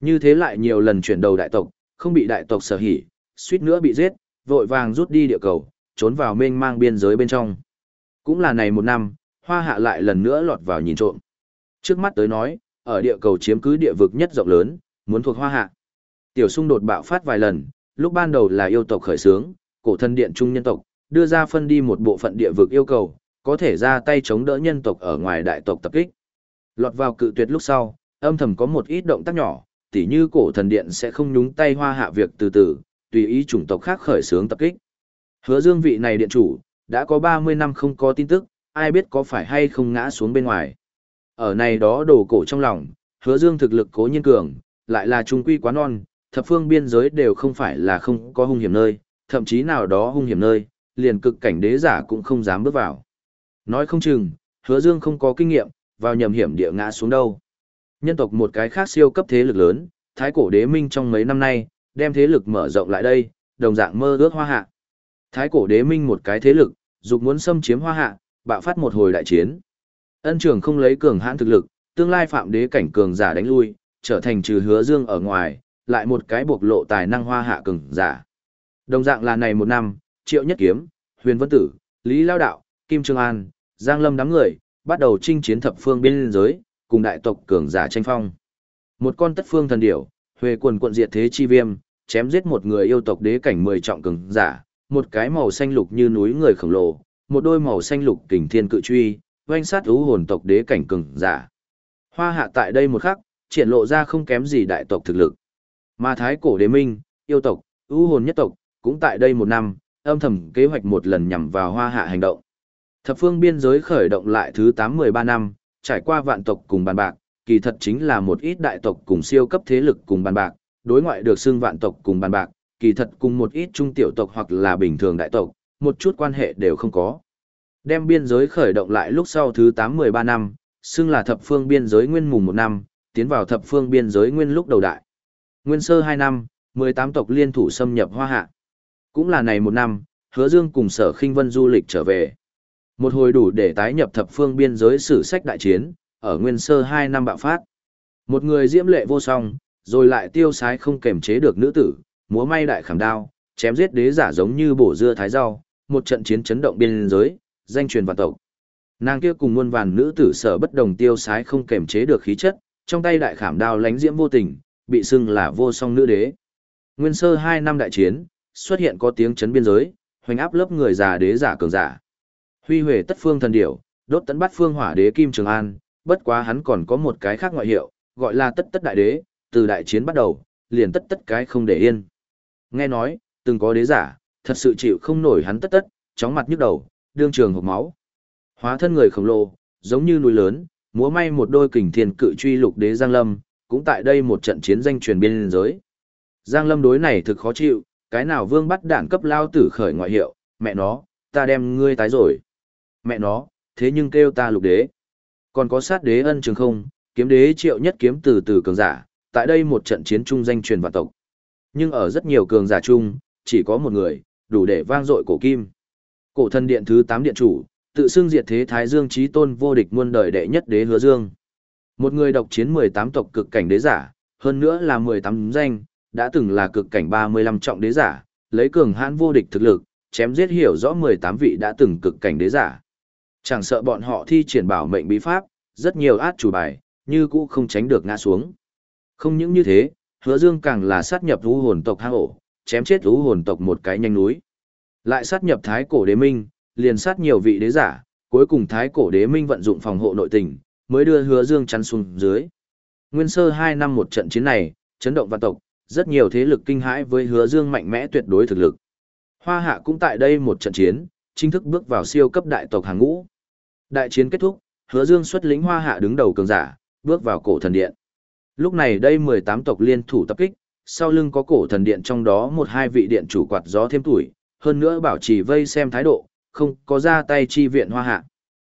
Như thế lại nhiều lần chuyển đầu đại tộc, không bị đại tộc sở hỉ, suýt nữa bị giết, vội vàng rút đi địa cầu, trốn vào mênh mang biên giới bên trong. Cũng là này một năm, hoa hạ lại lần nữa lọt vào nhìn trộm. Trước mắt tới nói, ở địa cầu chiếm cứ địa vực nhất rộng lớn, muốn thuộc hoa hạ. Tiểu xung đột bạo phát vài lần, lúc ban đầu là yêu tộc khởi xướng, cổ thân điện trung nhân tộc, đưa ra phân đi một bộ phận địa vực yêu cầu, có thể ra tay chống đỡ nhân tộc ở ngoài đại tộc tập kích. Lọt vào cự tuyệt lúc sau, âm thầm có một ít động tác nhỏ, tỉ như cổ thần điện sẽ không nhúng tay hoa hạ việc từ từ, tùy ý chủng tộc khác khởi xướng tập kích. Hứa dương vị này điện chủ, đã có 30 năm không có tin tức, ai biết có phải hay không ngã xuống bên ngoài. Ở này đó đổ cổ trong lòng, hứa dương thực lực cố nhiên cường, lại là trung quy quá non, thập phương biên giới đều không phải là không có hung hiểm nơi, thậm chí nào đó hung hiểm nơi, liền cực cảnh đế giả cũng không dám bước vào. Nói không chừng, hứa dương không có kinh nghiệm, vào nhầm hiểm địa ngã xuống đâu. Nhân tộc một cái khác siêu cấp thế lực lớn, thái cổ đế minh trong mấy năm nay, đem thế lực mở rộng lại đây, đồng dạng mơ ước hoa hạ. Thái cổ đế minh một cái thế lực, dục muốn xâm chiếm hoa hạ, bạo phát một hồi đại chiến. Ân trường không lấy cường hãn thực lực, tương lai phạm đế cảnh cường giả đánh lui, trở thành trừ hứa dương ở ngoài, lại một cái bộc lộ tài năng hoa hạ cường giả. Đồng dạng là này một năm, triệu nhất kiếm, huyền vân tử, lý lao đạo, kim trương an, giang lâm đám người, bắt đầu chinh chiến thập phương biên giới, cùng đại tộc cường giả tranh phong. Một con tất phương thần điểu, huề quần quận diệt thế chi viêm, chém giết một người yêu tộc đế cảnh mười trọng cường giả, một cái màu xanh lục như núi người khổng lồ, một đôi màu xanh lục kình thiên cự truy, oanh sát ú hồn tộc đế cảnh cường giả. Hoa hạ tại đây một khắc, triển lộ ra không kém gì đại tộc thực lực. Mà thái cổ đế minh, yêu tộc, ưu hồn nhất tộc, cũng tại đây một năm, âm thầm kế hoạch một lần nhằm vào hoa hạ hành động. Thập phương biên giới khởi động lại thứ 8-13 năm, trải qua vạn tộc cùng bàn bạc, kỳ thật chính là một ít đại tộc cùng siêu cấp thế lực cùng bàn bạc, đối ngoại được xưng vạn tộc cùng bàn bạc, kỳ thật cùng một ít trung tiểu tộc hoặc là bình thường đại tộc, một chút quan hệ đều không có. Đem biên giới khởi động lại lúc sau thứ 8-13 năm, xưng là thập phương biên giới nguyên mùng một năm, tiến vào thập phương biên giới nguyên lúc đầu đại. Nguyên sơ 2 năm, 18 tộc liên thủ xâm nhập hoa hạ. Cũng là này một năm, hứa dương cùng sở khinh vân du lịch trở về. Một hồi đủ để tái nhập thập phương biên giới sử sách đại chiến, ở nguyên sơ 2 năm bạo phát. Một người diễm lệ vô song, rồi lại tiêu sái không kềm chế được nữ tử, múa may đại khảm đao, chém giết đế giả giống như bổ dưa thái rau, một trận chiến chấn động biên giới, danh truyền vạn tộc. Nàng kia cùng muôn vàn nữ tử sở bất đồng tiêu sái không kềm chế được khí chất, trong tay đại khảm đao lánh diễm vô tình, bị xưng là vô song nữ đế. Nguyên sơ 2 năm đại chiến, xuất hiện có tiếng chấn biên giới, hoành áp lớp người già đế giả cường giả. Huy huệ tất phương thần điểu, đốt tấn bắt phương hỏa đế Kim Trường An, bất quá hắn còn có một cái khác ngoại hiệu, gọi là tất tất đại đế, từ đại chiến bắt đầu, liền tất tất cái không để yên. Nghe nói, từng có đế giả, thật sự chịu không nổi hắn tất tất, chóng mặt nhức đầu, đương trường hộc máu. Hóa thân người khổng lồ, giống như núi lớn, múa may một đôi kình thiên cự truy lục đế Giang Lâm, cũng tại đây một trận chiến danh truyền biên giới. Giang Lâm đối này thực khó chịu, cái nào vương bắt đạn cấp lao tử khởi ngoại hiệu, mẹ nó, ta đem ngươi tái rồi. Mẹ nó, thế nhưng kêu ta lục đế. Còn có sát đế ân trường không, kiếm đế triệu nhất kiếm từ từ cường giả, tại đây một trận chiến trung danh truyền vạn tộc. Nhưng ở rất nhiều cường giả chung, chỉ có một người, đủ để vang dội cổ kim. Cổ thần điện thứ 8 điện chủ, tự xưng diệt thế Thái Dương trí tôn vô địch muôn đời đệ nhất đế hứa dương. Một người độc chiến 18 tộc cực cảnh đế giả, hơn nữa là 18 danh, đã từng là cực cảnh 35 trọng đế giả, lấy cường hãn vô địch thực lực, chém giết hiểu rõ 18 vị đã từng cực cảnh đế giả. Chẳng sợ bọn họ thi triển bảo mệnh bí pháp, rất nhiều át chủ bài, như cũ không tránh được ngã xuống. Không những như thế, hứa dương càng là sát nhập thú hồn tộc hang ổ, chém chết thú hồn tộc một cái nhanh núi. Lại sát nhập thái cổ đế minh, liền sát nhiều vị đế giả, cuối cùng thái cổ đế minh vận dụng phòng hộ nội tình, mới đưa hứa dương chắn xuống dưới. Nguyên sơ 2 năm một trận chiến này, chấn động vạn tộc, rất nhiều thế lực kinh hãi với hứa dương mạnh mẽ tuyệt đối thực lực. Hoa hạ cũng tại đây một trận chiến, chính thức bước vào siêu cấp đại tộc hàng ngũ. Đại chiến kết thúc, hứa dương xuất lĩnh hoa hạ đứng đầu cường giả, bước vào cổ thần điện. Lúc này đây 18 tộc liên thủ tập kích, sau lưng có cổ thần điện trong đó một hai vị điện chủ quạt gió thêm tuổi, hơn nữa bảo trì vây xem thái độ, không có ra tay chi viện hoa hạ.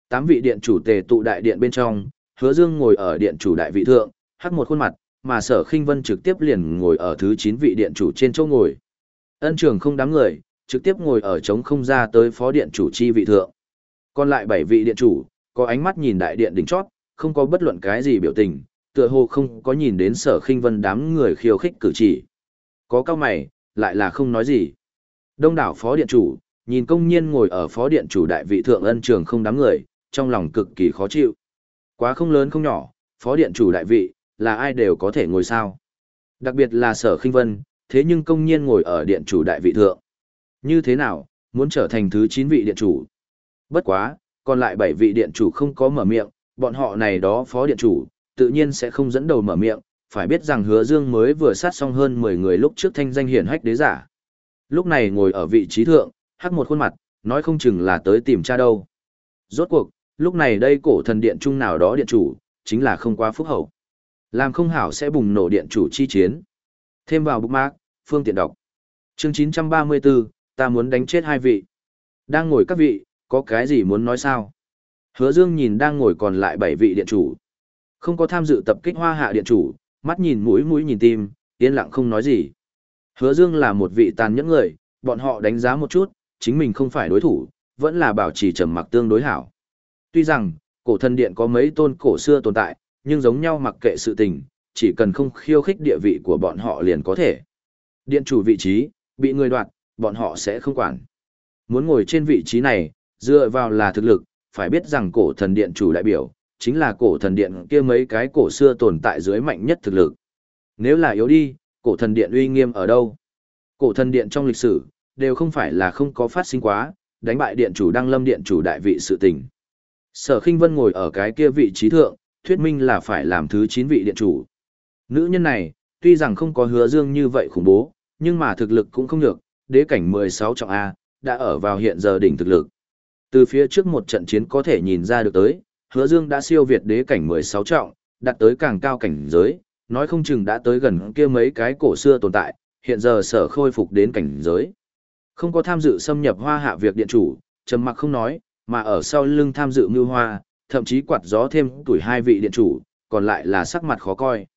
Tám vị điện chủ tề tụ đại điện bên trong, hứa dương ngồi ở điện chủ đại vị thượng, hắc một khuôn mặt, mà sở khinh vân trực tiếp liền ngồi ở thứ 9 vị điện chủ trên chỗ ngồi. Ân trường không đám người, trực tiếp ngồi ở trống không ra tới phó điện chủ chi vị thượng. Còn lại 7 vị điện chủ, có ánh mắt nhìn đại điện đỉnh chót, không có bất luận cái gì biểu tình, tựa hồ không có nhìn đến sở khinh vân đám người khiêu khích cử chỉ. Có cao mày, lại là không nói gì. Đông đảo phó điện chủ, nhìn công nhiên ngồi ở phó điện chủ đại vị thượng ân trường không đám người, trong lòng cực kỳ khó chịu. Quá không lớn không nhỏ, phó điện chủ đại vị, là ai đều có thể ngồi sao. Đặc biệt là sở khinh vân, thế nhưng công nhiên ngồi ở điện chủ đại vị thượng. Như thế nào, muốn trở thành thứ 9 vị điện chủ. Bất quá, còn lại 7 vị điện chủ không có mở miệng, bọn họ này đó phó điện chủ, tự nhiên sẽ không dẫn đầu mở miệng, phải biết rằng hứa dương mới vừa sát xong hơn 10 người lúc trước thanh danh hiển hách đế giả. Lúc này ngồi ở vị trí thượng, hắc một khuôn mặt, nói không chừng là tới tìm cha đâu. Rốt cuộc, lúc này đây cổ thần điện trung nào đó điện chủ, chính là không quá phúc hậu. Làm không hảo sẽ bùng nổ điện chủ chi chiến. Thêm vào bookmark, phương tiện đọc. Chương 934, ta muốn đánh chết hai vị. Đang ngồi các vị, có cái gì muốn nói sao? Hứa Dương nhìn đang ngồi còn lại bảy vị điện chủ. Không có tham dự tập kích hoa hạ điện chủ, mắt nhìn mũi mũi nhìn tim, yên lặng không nói gì. Hứa Dương là một vị tàn nhẫn người, bọn họ đánh giá một chút, chính mình không phải đối thủ, vẫn là bảo trì trầm mặc tương đối hảo. Tuy rằng, cổ thần điện có mấy tôn cổ xưa tồn tại, nhưng giống nhau mặc kệ sự tình, chỉ cần không khiêu khích địa vị của bọn họ liền có thể. Điện chủ vị trí, bị người đoạt, bọn họ sẽ không quản. Muốn ngồi trên vị trí này, dựa vào là thực lực, phải biết rằng cổ thần điện chủ đại biểu, chính là cổ thần điện kia mấy cái cổ xưa tồn tại dưới mạnh nhất thực lực. Nếu là yếu đi, cổ thần điện uy nghiêm ở đâu? Cổ thần điện trong lịch sử, đều không phải là không có phát sinh quá, đánh bại điện chủ đăng lâm điện chủ đại vị sự tình. Sở khinh vân ngồi ở cái kia vị trí thượng, thuyết minh là phải làm thứ 9 vị điện chủ. Nữ nhân này, tuy rằng không có hứa dương như vậy khủng bố, nhưng mà thực lực cũng không được đế cảnh 16 trọng A, đã ở vào hiện giờ đỉnh thực lực. Từ phía trước một trận chiến có thể nhìn ra được tới, hứa dương đã siêu việt đế cảnh 16 trọng, đạt tới càng cao cảnh giới, nói không chừng đã tới gần kia mấy cái cổ xưa tồn tại, hiện giờ sở khôi phục đến cảnh giới. Không có tham dự xâm nhập hoa hạ việc điện chủ, trầm mặc không nói, mà ở sau lưng tham dự mưu hoa, thậm chí quạt gió thêm tuổi hai vị điện chủ, còn lại là sắc mặt khó coi.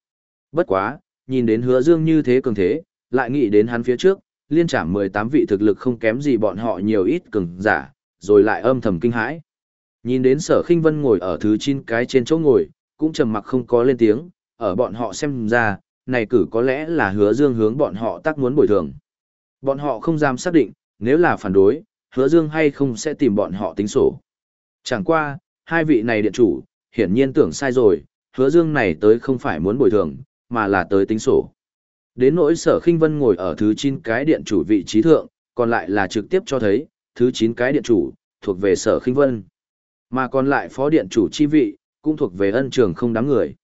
Bất quá, nhìn đến hứa dương như thế cường thế, lại nghĩ đến hắn phía trước, liên trảm 18 vị thực lực không kém gì bọn họ nhiều ít cường giả, rồi lại âm thầm kinh hãi. Nhìn đến sở khinh vân ngồi ở thứ 9 cái trên chỗ ngồi, cũng trầm mặc không có lên tiếng, ở bọn họ xem ra, này cử có lẽ là hứa dương hướng bọn họ tác muốn bồi thường. Bọn họ không dám xác định, nếu là phản đối, hứa dương hay không sẽ tìm bọn họ tính sổ. Chẳng qua, hai vị này điện chủ, hiển nhiên tưởng sai rồi, hứa dương này tới không phải muốn bồi thường, mà là tới tính sổ. Đến nỗi sở khinh vân ngồi ở thứ 9 cái điện chủ vị trí thượng, còn lại là trực tiếp cho thấy, thứ 9 cái điện chủ, thuộc về sở khinh vân. Mà còn lại phó điện chủ chi vị, cũng thuộc về ân trường không đám người.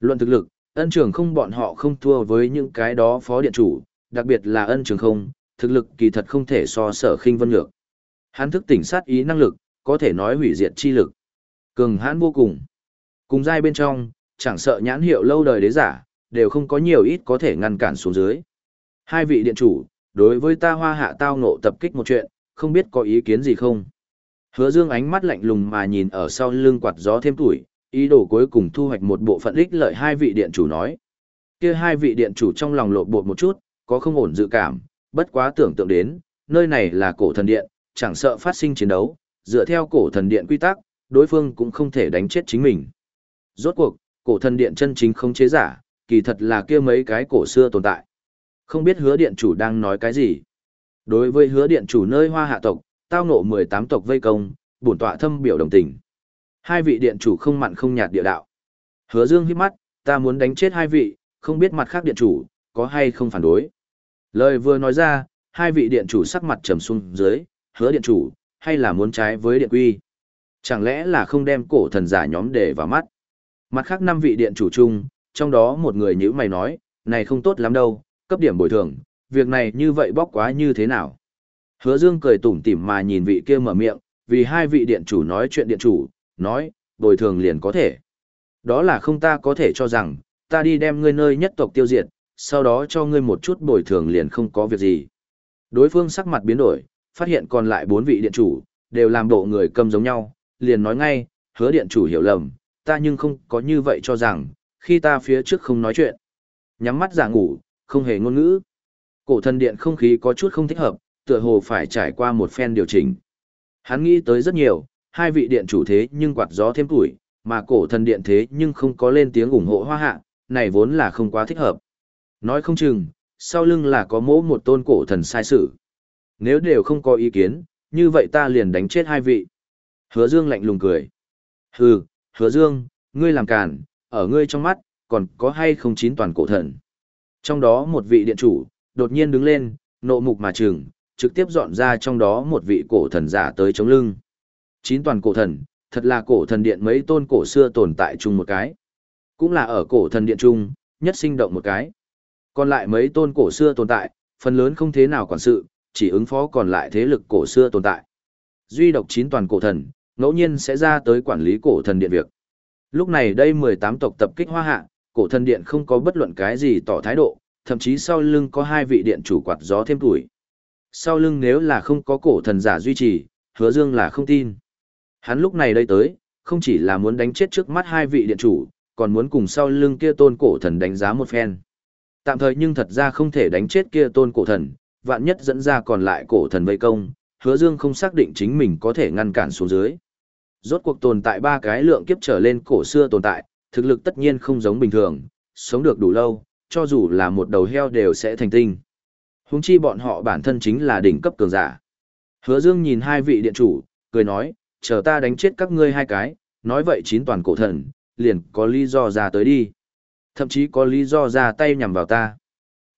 Luận thực lực, ân trường không bọn họ không thua với những cái đó phó điện chủ, đặc biệt là ân trường không, thực lực kỳ thật không thể so sở khinh vân nhược. Hắn thức tỉnh sát ý năng lực, có thể nói hủy diệt chi lực. Cường hãn vô cùng. Cùng giai bên trong, chẳng sợ nhãn hiệu lâu đời đế giả, đều không có nhiều ít có thể ngăn cản xuống dưới. Hai vị điện chủ, đối với ta hoa hạ tao ngộ tập kích một chuyện, không biết có ý kiến gì không? Hứa dương ánh mắt lạnh lùng mà nhìn ở sau lưng quạt gió thêm tuổi, ý đồ cuối cùng thu hoạch một bộ phận ích lợi hai vị điện chủ nói. kia hai vị điện chủ trong lòng lộn bột một chút, có không ổn dự cảm, bất quá tưởng tượng đến, nơi này là cổ thần điện, chẳng sợ phát sinh chiến đấu, dựa theo cổ thần điện quy tắc, đối phương cũng không thể đánh chết chính mình. Rốt cuộc, cổ thần điện chân chính không chế giả, kỳ thật là kia mấy cái cổ xưa tồn tại. Không biết hứa điện chủ đang nói cái gì. Đối với hứa điện chủ nơi hoa hạ tộc, tao ngộ 18 tộc vây công, bổn tọa thâm biểu đồng tình. Hai vị điện chủ không mặn không nhạt địa đạo. Hứa dương híp mắt, ta muốn đánh chết hai vị, không biết mặt khác điện chủ, có hay không phản đối. Lời vừa nói ra, hai vị điện chủ sắc mặt trầm xuống dưới, hứa điện chủ, hay là muốn trái với điện quy. Chẳng lẽ là không đem cổ thần giả nhóm để vào mắt. Mặt khác năm vị điện chủ chung, trong đó một người nhữ mày nói, này không tốt lắm đâu, cấp điểm bồi thường, việc này như vậy bóc quá như thế nào. Hứa Dương cười tủm tỉm mà nhìn vị kia mở miệng, vì hai vị điện chủ nói chuyện điện chủ, nói, bồi thường liền có thể. Đó là không ta có thể cho rằng, ta đi đem ngươi nơi nhất tộc tiêu diệt, sau đó cho ngươi một chút bồi thường liền không có việc gì. Đối phương sắc mặt biến đổi, phát hiện còn lại bốn vị điện chủ, đều làm bộ người cầm giống nhau, liền nói ngay, hứa điện chủ hiểu lầm, ta nhưng không có như vậy cho rằng, khi ta phía trước không nói chuyện. Nhắm mắt giả ngủ, không hề ngôn ngữ. Cổ thần điện không khí có chút không thích hợp, tựa hồ phải trải qua một phen điều chỉnh. Hắn nghĩ tới rất nhiều, hai vị điện chủ thế nhưng quạt gió thêm tuổi, mà cổ thần điện thế nhưng không có lên tiếng ủng hộ hoa hạ, này vốn là không quá thích hợp. Nói không chừng, sau lưng là có mỗ một tôn cổ thần sai sự. Nếu đều không có ý kiến, như vậy ta liền đánh chết hai vị. Hứa Dương lạnh lùng cười. Hừ, hứa Dương, ngươi làm càn, ở ngươi trong mắt, còn có hay không chín toàn cổ thần. Trong đó một vị điện chủ, đột nhiên đứng lên, nộ mục mà trừng, trực tiếp dọn ra trong đó một vị cổ thần giả tới chống lưng. Chín toàn cổ thần, thật là cổ thần điện mấy tôn cổ xưa tồn tại chung một cái. Cũng là ở cổ thần điện chung, nhất sinh động một cái. Còn lại mấy tôn cổ xưa tồn tại, phần lớn không thế nào quản sự, chỉ ứng phó còn lại thế lực cổ xưa tồn tại. Duy độc chín toàn cổ thần, ngẫu nhiên sẽ ra tới quản lý cổ thần điện việc. Lúc này đây 18 tộc tập kích hoa hạ, cổ thần điện không có bất luận cái gì tỏ thái độ, thậm chí sau lưng có hai vị điện chủ quạt gió thêm tuổi. Sau lưng nếu là không có cổ thần giả duy trì, hứa dương là không tin. Hắn lúc này đây tới, không chỉ là muốn đánh chết trước mắt hai vị điện chủ, còn muốn cùng sau lưng kia tôn cổ thần đánh giá một phen. Tạm thời nhưng thật ra không thể đánh chết kia tôn cổ thần, vạn nhất dẫn ra còn lại cổ thần vây công, hứa dương không xác định chính mình có thể ngăn cản xuống dưới. Rốt cuộc tồn tại ba cái lượng kiếp trở lên cổ xưa tồn tại, thực lực tất nhiên không giống bình thường, sống được đủ lâu, cho dù là một đầu heo đều sẽ thành tinh huống chi bọn họ bản thân chính là đỉnh cấp cường giả. Hứa Dương nhìn hai vị điện chủ, cười nói, chờ ta đánh chết các ngươi hai cái, nói vậy chín toàn cổ thần, liền có lý do ra tới đi. Thậm chí có lý do ra tay nhằm vào ta.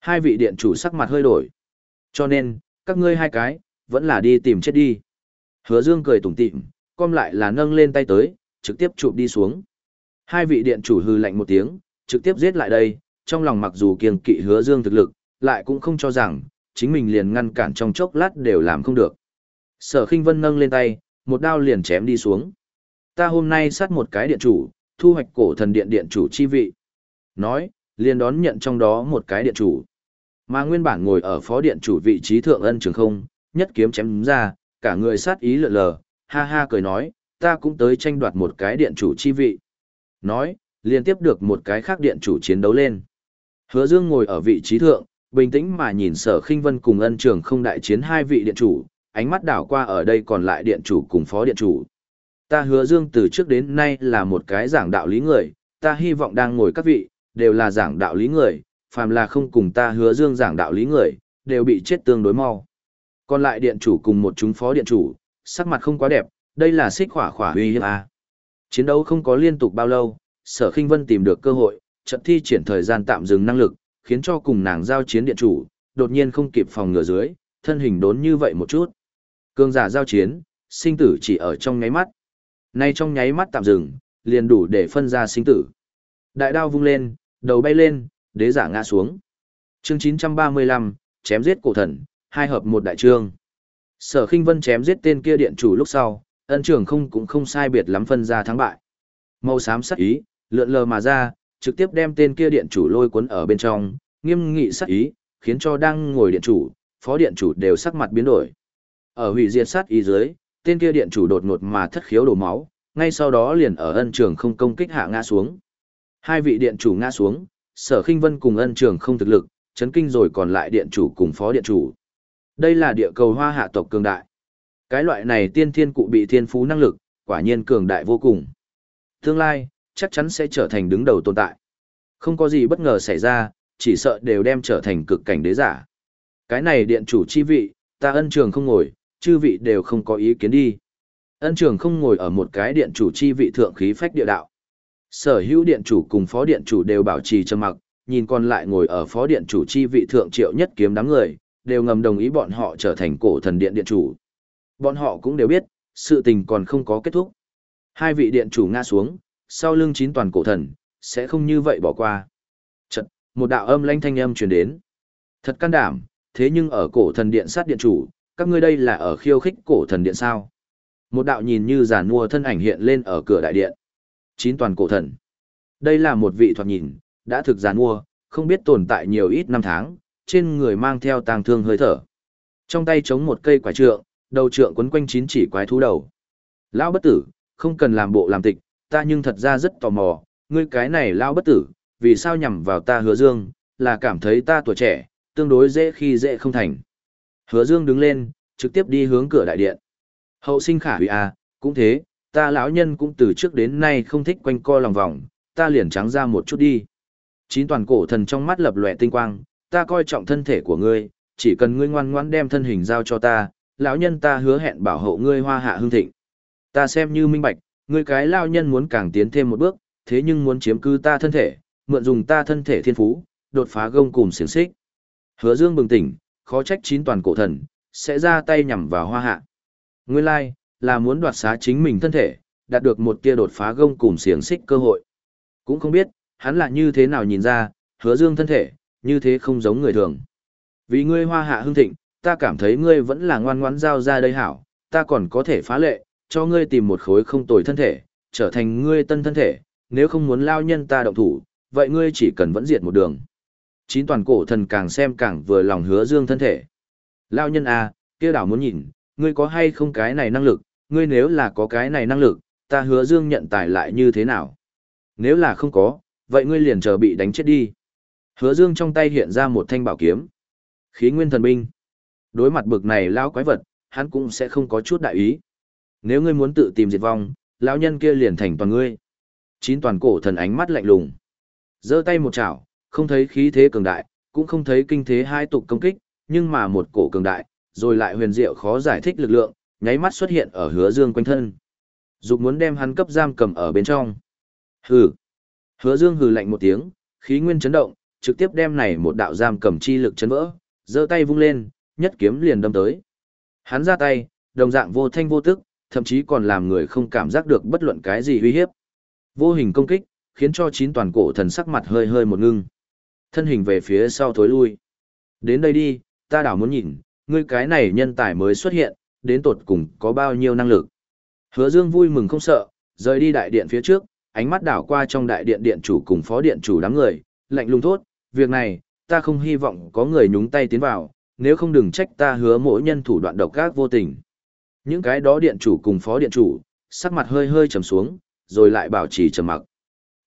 Hai vị điện chủ sắc mặt hơi đổi. Cho nên, các ngươi hai cái, vẫn là đi tìm chết đi. Hứa Dương cười tủm tỉm, com lại là nâng lên tay tới, trực tiếp chụp đi xuống. Hai vị điện chủ hừ lạnh một tiếng, trực tiếp giết lại đây, trong lòng mặc dù kiêng kỵ Hứa Dương thực lực, lại cũng không cho rằng chính mình liền ngăn cản trong chốc lát đều làm không được. Sở Khinh Vân nâng lên tay, một đao liền chém đi xuống. Ta hôm nay sát một cái điện chủ, thu hoạch cổ thần điện điện chủ chi vị. Nói, liền đón nhận trong đó một cái điện chủ. Mà nguyên bản ngồi ở phó điện chủ vị trí thượng ân trường không, nhất kiếm chém ra, cả người sát ý lượn lờ, ha ha cười nói, ta cũng tới tranh đoạt một cái điện chủ chi vị. Nói, liên tiếp được một cái khác điện chủ chiến đấu lên. Hứa Dương ngồi ở vị trí thượng, bình tĩnh mà nhìn sở khinh vân cùng ân trường không đại chiến hai vị điện chủ, ánh mắt đảo qua ở đây còn lại điện chủ cùng phó điện chủ. Ta hứa Dương từ trước đến nay là một cái giảng đạo lý người, ta hy vọng đang ngồi các vị, đều là giảng đạo lý người, phàm là không cùng ta hứa Dương giảng đạo lý người, đều bị chết tương đối mau. Còn lại điện chủ cùng một chúng phó điện chủ, sắc mặt không quá đẹp, đây là xích khỏa khỏa uy hiếp a. Chiến đấu không có liên tục bao lâu, Sở Khinh Vân tìm được cơ hội, trận thi triển thời gian tạm dừng năng lực, khiến cho cùng nàng giao chiến điện chủ, đột nhiên không kịp phòng ngừa dưới, thân hình đốn như vậy một chút. Cương giả giao chiến, sinh tử chỉ ở trong nháy mắt. Nay trong nháy mắt tạm dừng, liền đủ để phân ra sinh tử. Đại đao vung lên, đầu bay lên, đế giả ngã xuống. Chương 935, chém giết cổ thần, hai hợp một đại trương. Sở Khinh Vân chém giết tên kia điện chủ lúc sau, ân trưởng không cũng không sai biệt lắm phân ra thắng bại. Màu xám sắc ý, lượn lờ mà ra, trực tiếp đem tên kia điện chủ lôi cuốn ở bên trong, nghiêm nghị sát ý, khiến cho đang ngồi điện chủ, phó điện chủ đều sắc mặt biến đổi. Ở hủy diệt sát ý dưới, tên kia điện chủ đột ngột mà thất khiếu đổ máu, ngay sau đó liền ở ân trường không công kích hạ ngã xuống. Hai vị điện chủ ngã xuống, sở khinh vân cùng ân trường không thực lực, chấn kinh rồi còn lại điện chủ cùng phó điện chủ. Đây là địa cầu hoa hạ tộc cường đại. Cái loại này tiên thiên cụ bị thiên phú năng lực, quả nhiên cường đại vô cùng. Tương lai, chắc chắn sẽ trở thành đứng đầu tồn tại. Không có gì bất ngờ xảy ra, chỉ sợ đều đem trở thành cực cảnh đế giả. Cái này điện chủ chi vị, ta ân trường không ngồi, chư vị đều không có ý kiến đi. Ân trường không ngồi ở một cái điện chủ chi vị thượng khí phách địa đạo. Sở hữu điện chủ cùng phó điện chủ đều bảo trì trầm mặc, nhìn còn lại ngồi ở phó điện chủ chi vị thượng triệu nhất kiếm đám người, đều ngầm đồng ý bọn họ trở thành cổ thần điện điện chủ. Bọn họ cũng đều biết, sự tình còn không có kết thúc. Hai vị điện chủ ngã xuống, sau lưng chín toàn cổ thần, sẽ không như vậy bỏ qua. Chật, một đạo âm lanh thanh âm truyền đến. Thật can đảm, thế nhưng ở cổ thần điện sát điện chủ, các ngươi đây là ở khiêu khích cổ thần điện sao? Một đạo nhìn như giàn mua thân ảnh hiện lên ở cửa đại điện. Chín toàn cổ thần. Đây là một vị thoạt nhìn, đã thực giàn mua, không biết tồn tại nhiều ít năm tháng, trên người mang theo tàng thương hơi thở. Trong tay chống một cây quả trượng, đầu trượng quấn quanh chín chỉ quái thú đầu. Lão bất tử, không cần làm bộ làm tịch, ta nhưng thật ra rất tò mò, ngươi cái này lão bất tử, vì sao nhằm vào ta hứa dương, là cảm thấy ta tuổi trẻ, tương đối dễ khi dễ không thành. Hứa dương đứng lên, trực tiếp đi hướng cửa đại điện. Hậu sinh khả hủy à, cũng thế, ta lão nhân cũng từ trước đến nay không thích quanh co lòng vòng, ta liền trắng ra một chút đi. Chín toàn cổ thần trong mắt lập lòe tinh quang, ta coi trọng thân thể của ngươi, chỉ cần ngươi ngoan ngoãn đem thân hình giao cho ta, lão nhân ta hứa hẹn bảo hộ ngươi hoa hạ hương thịnh. Ta xem như minh bạch, ngươi cái lão nhân muốn càng tiến thêm một bước, thế nhưng muốn chiếm cứ ta thân thể, mượn dùng ta thân thể thiên phú, đột phá gông cùng xiềng xích. Hứa Dương bừng tỉnh, khó trách chín toàn cổ thần, sẽ ra tay nhằm vào hoa hạ. Nguyên lai, là muốn đoạt xá chính mình thân thể, đạt được một tia đột phá gông cùng xiềng xích cơ hội. Cũng không biết, hắn là như thế nào nhìn ra, hứa dương thân thể, như thế không giống người thường. Vì ngươi hoa hạ hưng thịnh, ta cảm thấy ngươi vẫn là ngoan ngoãn giao ra đây hảo, ta còn có thể phá lệ, cho ngươi tìm một khối không tồi thân thể, trở thành ngươi tân thân thể, nếu không muốn lao nhân ta động thủ, vậy ngươi chỉ cần vẫn diệt một đường. Chín toàn cổ thần càng xem càng vừa lòng hứa dương thân thể. Lao nhân à, kia đảo muốn nhìn, ngươi có hay không cái này năng lực, ngươi nếu là có cái này năng lực, ta hứa dương nhận tài lại như thế nào? Nếu là không có, vậy ngươi liền chờ bị đánh chết đi. Hứa dương trong tay hiện ra một thanh bảo kiếm. Khí nguyên thần binh. Đối mặt bực này lao quái vật, hắn cũng sẽ không có chút đại ý. Nếu ngươi muốn tự tìm diệt vong, lão nhân kia liền thành toàn ngươi. Chín toàn cổ thần ánh mắt lạnh lùng. giơ tay một chảo, không thấy khí thế cường đại, cũng không thấy kinh thế hai tục công kích, nhưng mà một cổ cường đại, rồi lại huyền diệu khó giải thích lực lượng, nháy mắt xuất hiện ở hứa dương quanh thân. Dục muốn đem hắn cấp giam cầm ở bên trong. Hừ. Hứa dương hừ lạnh một tiếng, khí nguyên chấn động, trực tiếp đem này một đạo giam cầm chi lực chấn vỡ, giơ tay vung lên, nhất kiếm liền đâm tới. Hắn ra tay, đồng dạng vô thanh vô tức, thậm chí còn làm người không cảm giác được bất luận cái gì uy hiếp. Vô hình công kích, khiến cho chín toàn cổ thần sắc mặt hơi hơi một ngưng. Thân hình về phía sau thối lui. Đến đây đi, ta đảo muốn nhìn, ngươi cái này nhân tài mới xuất hiện, đến tột cùng có bao nhiêu năng lực. Hứa Dương vui mừng không sợ, rời đi đại điện phía trước, ánh mắt đảo qua trong đại điện điện chủ cùng phó điện chủ đám người, lạnh lùng thốt, việc này, ta không hy vọng có người nhúng tay tiến vào, nếu không đừng trách ta hứa mỗi nhân thủ đoạn độc ác vô tình. Những cái đó điện chủ cùng phó điện chủ, sắc mặt hơi hơi trầm xuống, rồi lại bảo trì trầm mặc.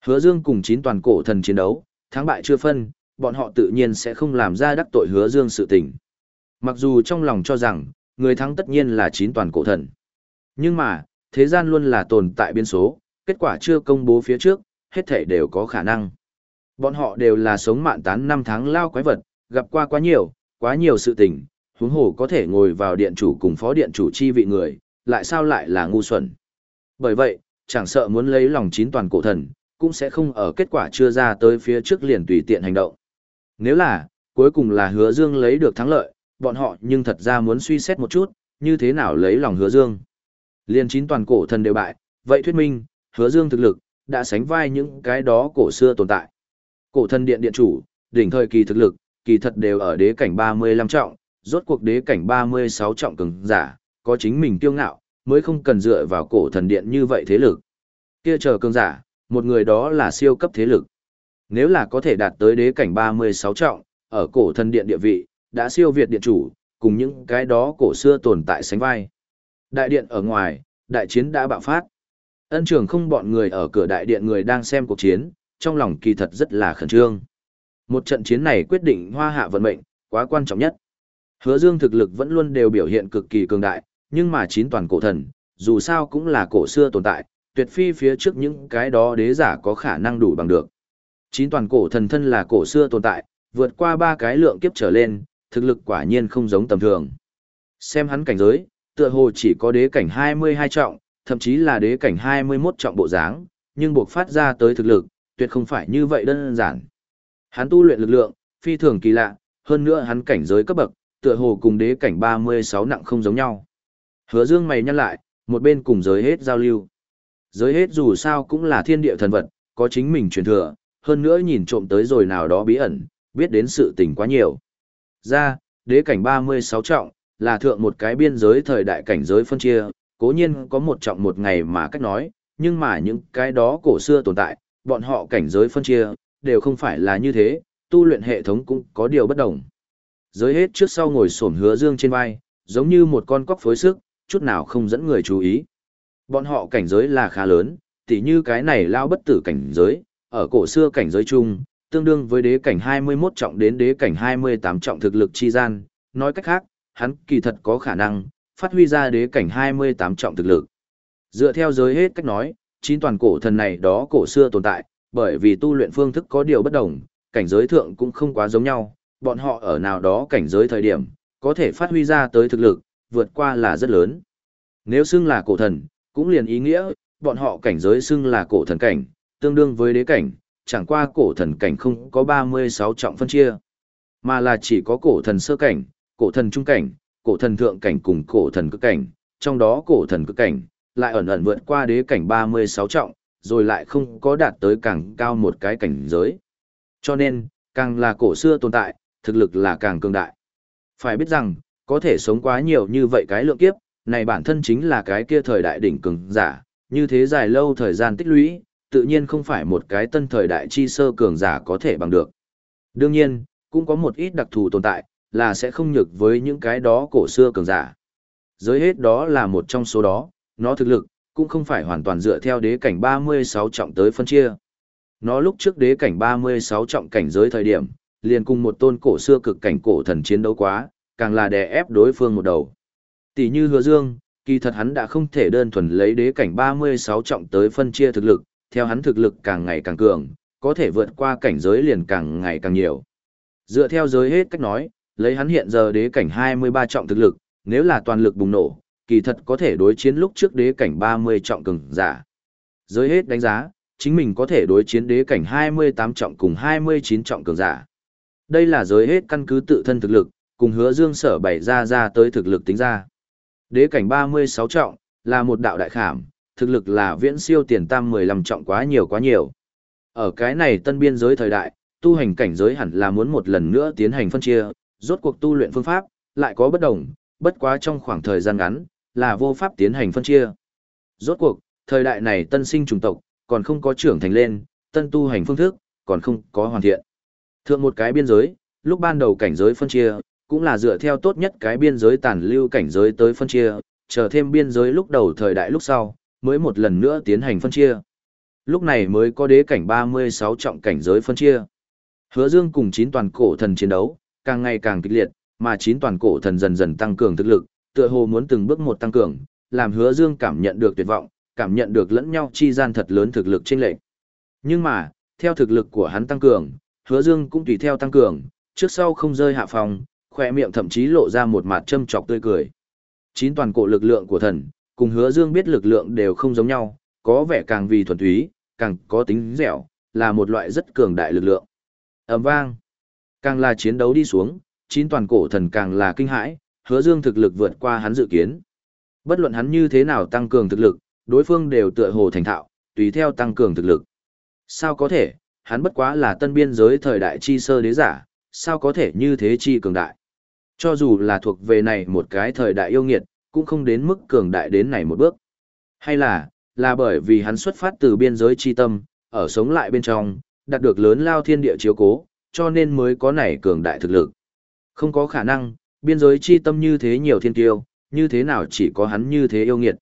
Hứa Dương cùng chín toàn cổ thần chiến đấu, thắng bại chưa phân, bọn họ tự nhiên sẽ không làm ra đắc tội Hứa Dương sự tình. Mặc dù trong lòng cho rằng, người thắng tất nhiên là chín toàn cổ thần. Nhưng mà, thế gian luôn là tồn tại biến số, kết quả chưa công bố phía trước, hết thể đều có khả năng. Bọn họ đều là sống mạn tán năm tháng lao quái vật, gặp qua quá nhiều, quá nhiều sự tình, huống hồ có thể ngồi vào điện chủ cùng phó điện chủ chi vị người, lại sao lại là ngu xuẩn. Bởi vậy, chẳng sợ muốn lấy lòng chín toàn cổ thần, cũng sẽ không ở kết quả chưa ra tới phía trước liền tùy tiện hành động. Nếu là, cuối cùng là hứa dương lấy được thắng lợi, bọn họ nhưng thật ra muốn suy xét một chút, như thế nào lấy lòng hứa dương. Liên chín toàn cổ thần đều bại, vậy thuyết minh, hứa dương thực lực, đã sánh vai những cái đó cổ xưa tồn tại. Cổ thần điện điện chủ, đỉnh thời kỳ thực lực, kỳ thật đều ở đế cảnh 35 trọng, rốt cuộc đế cảnh 36 trọng cường giả, có chính mình kiêu ngạo, mới không cần dựa vào cổ thần điện như vậy thế lực. Kia chờ cường giả, một người đó là siêu cấp thế lực. Nếu là có thể đạt tới đế cảnh 36 trọng, ở cổ thần điện địa vị, đã siêu việt điện chủ, cùng những cái đó cổ xưa tồn tại sánh vai. Đại điện ở ngoài, đại chiến đã bạo phát. Ân trường không bọn người ở cửa đại điện người đang xem cuộc chiến, trong lòng kỳ thật rất là khẩn trương. Một trận chiến này quyết định hoa hạ vận mệnh, quá quan trọng nhất. Hứa Dương thực lực vẫn luôn đều biểu hiện cực kỳ cường đại, nhưng mà chín toàn cổ thần, dù sao cũng là cổ xưa tồn tại, tuyệt phi phía trước những cái đó đế giả có khả năng đủ bằng được. Chín toàn cổ thần thân là cổ xưa tồn tại, vượt qua ba cái lượng kiếp trở lên, thực lực quả nhiên không giống tầm thường. Xem hắn cảnh giới, tựa hồ chỉ có đế cảnh 22 trọng, thậm chí là đế cảnh 21 trọng bộ dáng, nhưng buộc phát ra tới thực lực, tuyệt không phải như vậy đơn giản. Hắn tu luyện lực lượng, phi thường kỳ lạ, hơn nữa hắn cảnh giới cấp bậc, tựa hồ cùng đế cảnh 36 nặng không giống nhau. Hứa Dương mày nhăn lại, một bên cùng giới hết giao lưu. Giới hết dù sao cũng là thiên địa thần vật, có chính mình truyền thừa, hơn nữa nhìn trộm tới rồi nào đó bí ẩn, biết đến sự tình quá nhiều. Ra, đế cảnh 36 trọng, là thượng một cái biên giới thời đại cảnh giới phân chia, cố nhiên có một trọng một ngày mà cách nói, nhưng mà những cái đó cổ xưa tồn tại, bọn họ cảnh giới phân chia, đều không phải là như thế, tu luyện hệ thống cũng có điều bất đồng. Giới hết trước sau ngồi xổm hứa dương trên vai, giống như một con cóc phối sức, chút nào không dẫn người chú ý. Bọn họ cảnh giới là khá lớn, tỉ như cái này lao bất tử cảnh giới, ở cổ xưa cảnh giới chung, tương đương với đế cảnh 21 trọng đến đế cảnh 28 trọng thực lực chi gian, nói cách khác, hắn kỳ thật có khả năng phát huy ra đế cảnh 28 trọng thực lực. Dựa theo giới hết cách nói, chín toàn cổ thần này đó cổ xưa tồn tại, bởi vì tu luyện phương thức có điều bất đồng, cảnh giới thượng cũng không quá giống nhau, bọn họ ở nào đó cảnh giới thời điểm, có thể phát huy ra tới thực lực, vượt qua là rất lớn. Nếu xưng là cổ thần, cũng liền ý nghĩa, bọn họ cảnh giới xưng là cổ thần cảnh, tương đương với đế cảnh, chẳng qua cổ thần cảnh không có 36 trọng phân chia, mà là chỉ có cổ thần sơ cảnh, cổ thần trung cảnh, cổ thần thượng cảnh cùng cổ thần cực cảnh, trong đó cổ thần cực cảnh lại ẩn ẩn vượt qua đế cảnh 36 trọng, rồi lại không có đạt tới càng cao một cái cảnh giới. Cho nên, càng là cổ xưa tồn tại, thực lực là càng cường đại. Phải biết rằng, có thể sống quá nhiều như vậy cái lượng kiếp, này bản thân chính là cái kia thời đại đỉnh cường giả, như thế dài lâu thời gian tích lũy, tự nhiên không phải một cái tân thời đại chi sơ cường giả có thể bằng được. Đương nhiên, cũng có một ít đặc thù tồn tại, là sẽ không nhược với những cái đó cổ xưa cường giả. Giới hết đó là một trong số đó, nó thực lực, cũng không phải hoàn toàn dựa theo đế cảnh 36 trọng tới phân chia. Nó lúc trước đế cảnh 36 trọng cảnh giới thời điểm, liền cùng một tôn cổ xưa cực cảnh cổ thần chiến đấu quá, càng là đè ép đối phương một đầu. Tỷ như hứa dương, kỳ thật hắn đã không thể đơn thuần lấy đế cảnh 36 trọng tới phân chia thực lực, theo hắn thực lực càng ngày càng cường, có thể vượt qua cảnh giới liền càng ngày càng nhiều. Dựa theo giới hết cách nói, lấy hắn hiện giờ đế cảnh 23 trọng thực lực, nếu là toàn lực bùng nổ, kỳ thật có thể đối chiến lúc trước đế cảnh 30 trọng cường giả. Giới hết đánh giá, chính mình có thể đối chiến đế cảnh 28 trọng cùng 29 trọng cường giả. Đây là giới hết căn cứ tự thân thực lực, cùng hứa dương sở bày ra ra tới thực lực tính ra. Đế cảnh 36 trọng, là một đạo đại khảm, thực lực là viễn siêu tiền tam 15 trọng quá nhiều quá nhiều. Ở cái này tân biên giới thời đại, tu hành cảnh giới hẳn là muốn một lần nữa tiến hành phân chia, rốt cuộc tu luyện phương pháp, lại có bất đồng, bất quá trong khoảng thời gian ngắn, là vô pháp tiến hành phân chia. Rốt cuộc, thời đại này tân sinh trùng tộc, còn không có trưởng thành lên, tân tu hành phương thức, còn không có hoàn thiện. Thượng một cái biên giới, lúc ban đầu cảnh giới phân chia, cũng là dựa theo tốt nhất cái biên giới tàn lưu cảnh giới tới phân chia, chờ thêm biên giới lúc đầu thời đại lúc sau, mới một lần nữa tiến hành phân chia. Lúc này mới có đế cảnh 36 trọng cảnh giới phân chia. Hứa Dương cùng chín toàn cổ thần chiến đấu, càng ngày càng kịch liệt, mà chín toàn cổ thần dần dần tăng cường thực lực, tựa hồ muốn từng bước một tăng cường, làm Hứa Dương cảm nhận được tuyệt vọng, cảm nhận được lẫn nhau chi gian thật lớn thực lực chênh lệch. Nhưng mà, theo thực lực của hắn tăng cường, Hứa Dương cũng tùy theo tăng cường, trước sau không rơi hạ phòng, khỏe miệng thậm chí lộ ra một mặt châm chọc tươi cười. Chín toàn cổ lực lượng của thần, cùng hứa dương biết lực lượng đều không giống nhau, có vẻ càng vì thuần túy, càng có tính dẻo, là một loại rất cường đại lực lượng. ầm vang, càng là chiến đấu đi xuống, chín toàn cổ thần càng là kinh hãi, hứa dương thực lực vượt qua hắn dự kiến. Bất luận hắn như thế nào tăng cường thực lực, đối phương đều tựa hồ thành thạo, tùy theo tăng cường thực lực. Sao có thể, hắn bất quá là tân biên giới thời đại chi sơ đế giả, sao có thể như thế chi cường đại. Cho dù là thuộc về này một cái thời đại yêu nghiệt, cũng không đến mức cường đại đến này một bước. Hay là, là bởi vì hắn xuất phát từ biên giới chi tâm, ở sống lại bên trong, đạt được lớn lao thiên địa chiếu cố, cho nên mới có này cường đại thực lực. Không có khả năng, biên giới chi tâm như thế nhiều thiên tiêu, như thế nào chỉ có hắn như thế yêu nghiệt.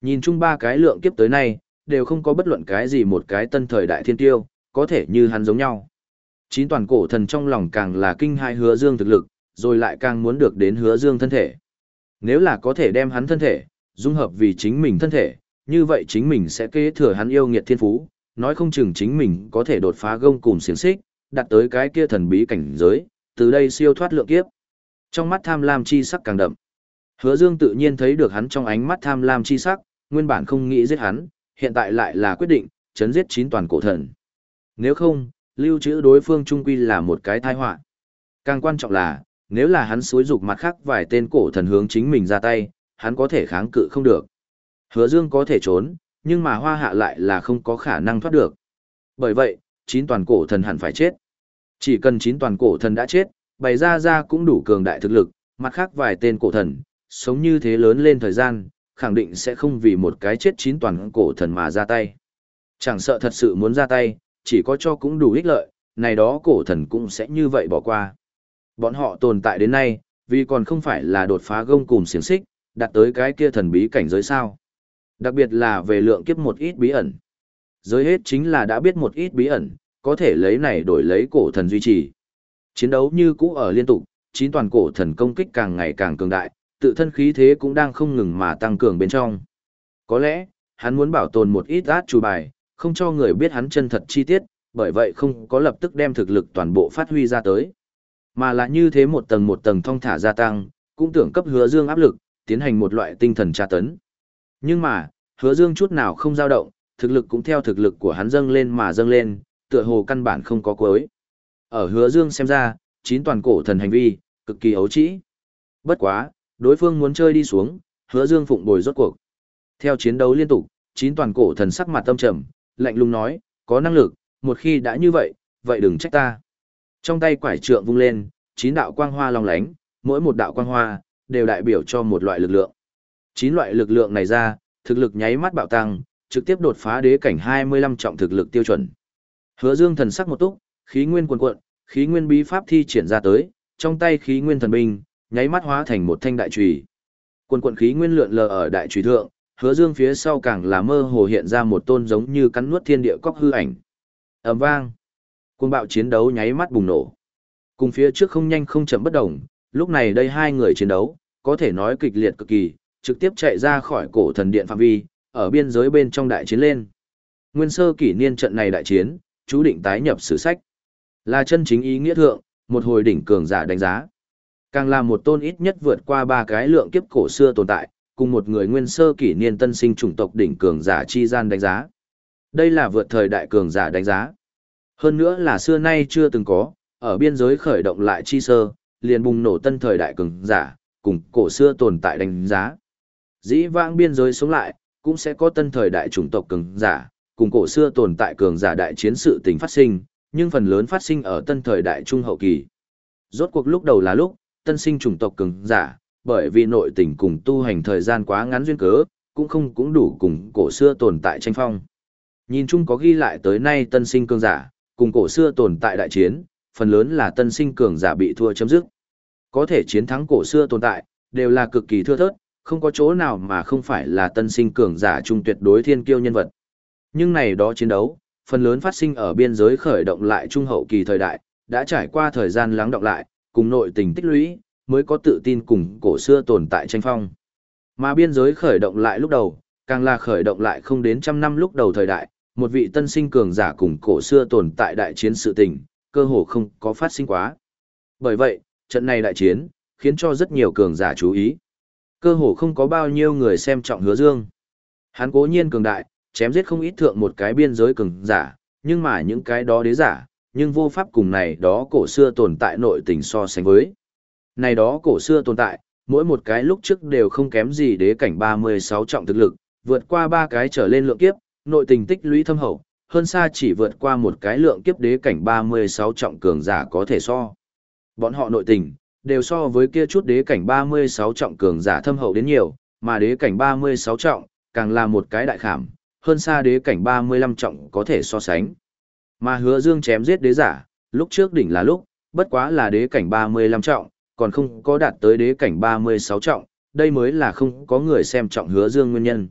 Nhìn chung ba cái lượng kiếp tới nay, đều không có bất luận cái gì một cái tân thời đại thiên tiêu, có thể như hắn giống nhau. Chín toàn cổ thần trong lòng càng là kinh hai hứa dương thực lực, rồi lại càng muốn được đến hứa dương thân thể. Nếu là có thể đem hắn thân thể, dung hợp vì chính mình thân thể, như vậy chính mình sẽ kế thừa hắn yêu nghiệt thiên phú, nói không chừng chính mình có thể đột phá gông cùng xiềng xích, đạt tới cái kia thần bí cảnh giới, từ đây siêu thoát lượng kiếp. Trong mắt tham lam chi sắc càng đậm. Hứa Dương tự nhiên thấy được hắn trong ánh mắt tham lam chi sắc, nguyên bản không nghĩ giết hắn, hiện tại lại là quyết định, chấn giết chín toàn cổ thần. Nếu không, lưu trữ đối phương trung quy là một cái tai họa. Càng quan trọng là, nếu là hắn xúi dục mặt khác vài tên cổ thần hướng chính mình ra tay, hắn có thể kháng cự không được. Hứa Dương có thể trốn, nhưng mà hoa hạ lại là không có khả năng thoát được. Bởi vậy, chín toàn cổ thần hẳn phải chết. Chỉ cần chín toàn cổ thần đã chết, bày ra ra cũng đủ cường đại thực lực, mặt khác vài tên cổ thần, sống như thế lớn lên thời gian, khẳng định sẽ không vì một cái chết chín toàn cổ thần mà ra tay. Chẳng sợ thật sự muốn ra tay, chỉ có cho cũng đủ ích lợi, này đó cổ thần cũng sẽ như vậy bỏ qua. Bọn họ tồn tại đến nay, vì còn không phải là đột phá gông cùng xiềng xích, đạt tới cái kia thần bí cảnh giới sao. Đặc biệt là về lượng kiếp một ít bí ẩn. Giới hết chính là đã biết một ít bí ẩn, có thể lấy này đổi lấy cổ thần duy trì. Chiến đấu như cũ ở liên tục, chín toàn cổ thần công kích càng ngày càng cường đại, tự thân khí thế cũng đang không ngừng mà tăng cường bên trong. Có lẽ, hắn muốn bảo tồn một ít át chủ bài, không cho người biết hắn chân thật chi tiết, bởi vậy không có lập tức đem thực lực toàn bộ phát huy ra tới. Mà là như thế một tầng một tầng thong thả gia tăng, cũng tưởng cấp hứa dương áp lực, tiến hành một loại tinh thần tra tấn. Nhưng mà, hứa dương chút nào không dao động, thực lực cũng theo thực lực của hắn dâng lên mà dâng lên, tựa hồ căn bản không có cuối. Ở hứa dương xem ra, chín toàn cổ thần hành vi, cực kỳ ấu trĩ. Bất quá, đối phương muốn chơi đi xuống, hứa dương phụng bồi rốt cuộc. Theo chiến đấu liên tục, chín toàn cổ thần sắc mặt tâm trầm, lạnh lùng nói, có năng lực, một khi đã như vậy, vậy đừng trách ta. Trong tay quải trượng vung lên, chín đạo quang hoa long lánh, mỗi một đạo quang hoa đều đại biểu cho một loại lực lượng. Chín loại lực lượng này ra, thực lực nháy mắt bạo tăng, trực tiếp đột phá đế cảnh 25 trọng thực lực tiêu chuẩn. Hứa Dương thần sắc một túc, khí nguyên cuồn cuộn, khí nguyên bí pháp thi triển ra tới, trong tay khí nguyên thần binh, nháy mắt hóa thành một thanh đại chùy. Cuồn cuộn khí nguyên lượn lờ ở đại chùy thượng, Hứa Dương phía sau càng là mơ hồ hiện ra một tôn giống như cắn nuốt thiên địa cóc hư ảnh. Ầm vang, cuồng bạo chiến đấu nháy mắt bùng nổ. Cùng phía trước không nhanh không chậm bất động, lúc này đây hai người chiến đấu, có thể nói kịch liệt cực kỳ, trực tiếp chạy ra khỏi cổ thần điện phạm vi, ở biên giới bên trong đại chiến lên. Nguyên sơ kỷ niên trận này đại chiến, chú định tái nhập sử sách. Là chân chính ý nghĩa thượng, một hồi đỉnh cường giả đánh giá. Càng là một tôn ít nhất vượt qua ba cái lượng kiếp cổ xưa tồn tại, cùng một người nguyên sơ kỷ niên tân sinh chủng tộc đỉnh cường giả chi gian đánh giá. Đây là vượt thời đại cường giả đánh giá. Hơn nữa là xưa nay chưa từng có, ở biên giới khởi động lại chi sơ, liền bùng nổ tân thời đại cường giả, cùng cổ xưa tồn tại đánh giá. Dĩ vãng biên giới sống lại, cũng sẽ có tân thời đại chủng tộc cường giả, cùng cổ xưa tồn tại cường giả đại chiến sự tình phát sinh, nhưng phần lớn phát sinh ở tân thời đại trung hậu kỳ. Rốt cuộc lúc đầu là lúc, tân sinh chủng tộc cường giả, bởi vì nội tình cùng tu hành thời gian quá ngắn duyên cớ, cũng không cũng đủ cùng cổ xưa tồn tại tranh phong. Nhìn chung có ghi lại tới nay tân sinh cường giả, cùng cổ xưa tồn tại đại chiến, phần lớn là tân sinh cường giả bị thua chấm dứt. Có thể chiến thắng cổ xưa tồn tại, đều là cực kỳ thưa thớt, không có chỗ nào mà không phải là tân sinh cường giả trung tuyệt đối thiên kiêu nhân vật. Nhưng này đó chiến đấu, phần lớn phát sinh ở biên giới khởi động lại trung hậu kỳ thời đại, đã trải qua thời gian lắng động lại, cùng nội tình tích lũy, mới có tự tin cùng cổ xưa tồn tại tranh phong. Mà biên giới khởi động lại lúc đầu, càng là khởi động lại không đến trăm năm lúc đầu thời đại, một vị tân sinh cường giả cùng cổ xưa tồn tại đại chiến sự tình, cơ hồ không có phát sinh quá. Bởi vậy, trận này đại chiến, khiến cho rất nhiều cường giả chú ý. Cơ hồ không có bao nhiêu người xem trọng hứa dương. Hắn cố nhiên cường đại, chém giết không ít thượng một cái biên giới cường giả, nhưng mà những cái đó đế giả, nhưng vô pháp cùng này đó cổ xưa tồn tại nội tình so sánh với. Này đó cổ xưa tồn tại, mỗi một cái lúc trước đều không kém gì đế cảnh 36 trọng thực lực, vượt qua ba cái trở lên lượng kiếp, nội tình tích lũy thâm hậu, hơn xa chỉ vượt qua một cái lượng kiếp đế cảnh 36 trọng cường giả có thể so. Bọn họ nội tình, đều so với kia chút đế cảnh 36 trọng cường giả thâm hậu đến nhiều, mà đế cảnh 36 trọng, càng là một cái đại khảm, hơn xa đế cảnh 35 trọng có thể so sánh. Mà hứa dương chém giết đế giả, lúc trước đỉnh là lúc, bất quá là đế cảnh 35 trọng, còn không có đạt tới đế cảnh 36 trọng, đây mới là không có người xem trọng hứa dương nguyên nhân.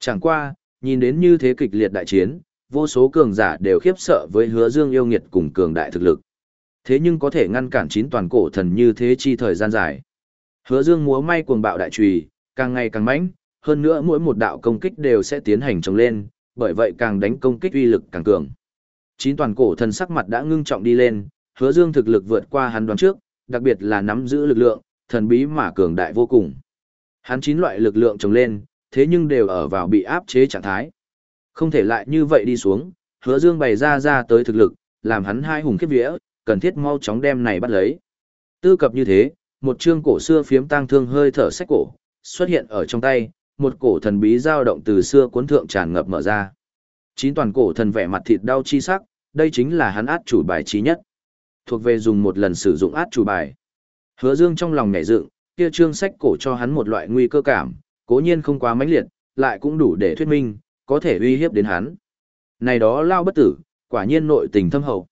Chẳng qua, nhìn đến như thế kịch liệt đại chiến, vô số cường giả đều khiếp sợ với hứa dương yêu nghiệt cùng cường đại thực lực. Thế nhưng có thể ngăn cản chín toàn cổ thần như thế chi thời gian dài. Hứa dương múa may cuồng bạo đại trùy, càng ngày càng mãnh, hơn nữa mỗi một đạo công kích đều sẽ tiến hành trồng lên, bởi vậy càng đánh công kích uy lực càng cường. Chín toàn cổ thần sắc mặt đã ngưng trọng đi lên, hứa dương thực lực vượt qua hắn đoán trước, đặc biệt là nắm giữ lực lượng, thần bí mà cường đại vô cùng. Hắn chín loại lực lượng trồng lên, thế nhưng đều ở vào bị áp chế trạng thái. Không thể lại như vậy đi xuống, hứa dương bày ra ra tới thực lực, làm hắn hai hùng khiếp vía, cần thiết mau chóng đem này bắt lấy. Tư cập như thế, một chương cổ xưa phiếm tang thương hơi thở sách cổ, xuất hiện ở trong tay, một cổ thần bí dao động từ xưa cuốn thượng tràn ngập mở ra. Chín toàn cổ thần vẻ mặt thịt đau chi sắc, đây chính là hắn át chủ bài trí nhất. Thuộc về dùng một lần sử dụng át chủ bài. Hứa Dương trong lòng nhảy dựng, kia trương sách cổ cho hắn một loại nguy cơ cảm, cố nhiên không quá mãnh liệt, lại cũng đủ để thuyết minh, có thể uy hiếp đến hắn. Này đó lao bất tử, quả nhiên nội tình thâm hậu.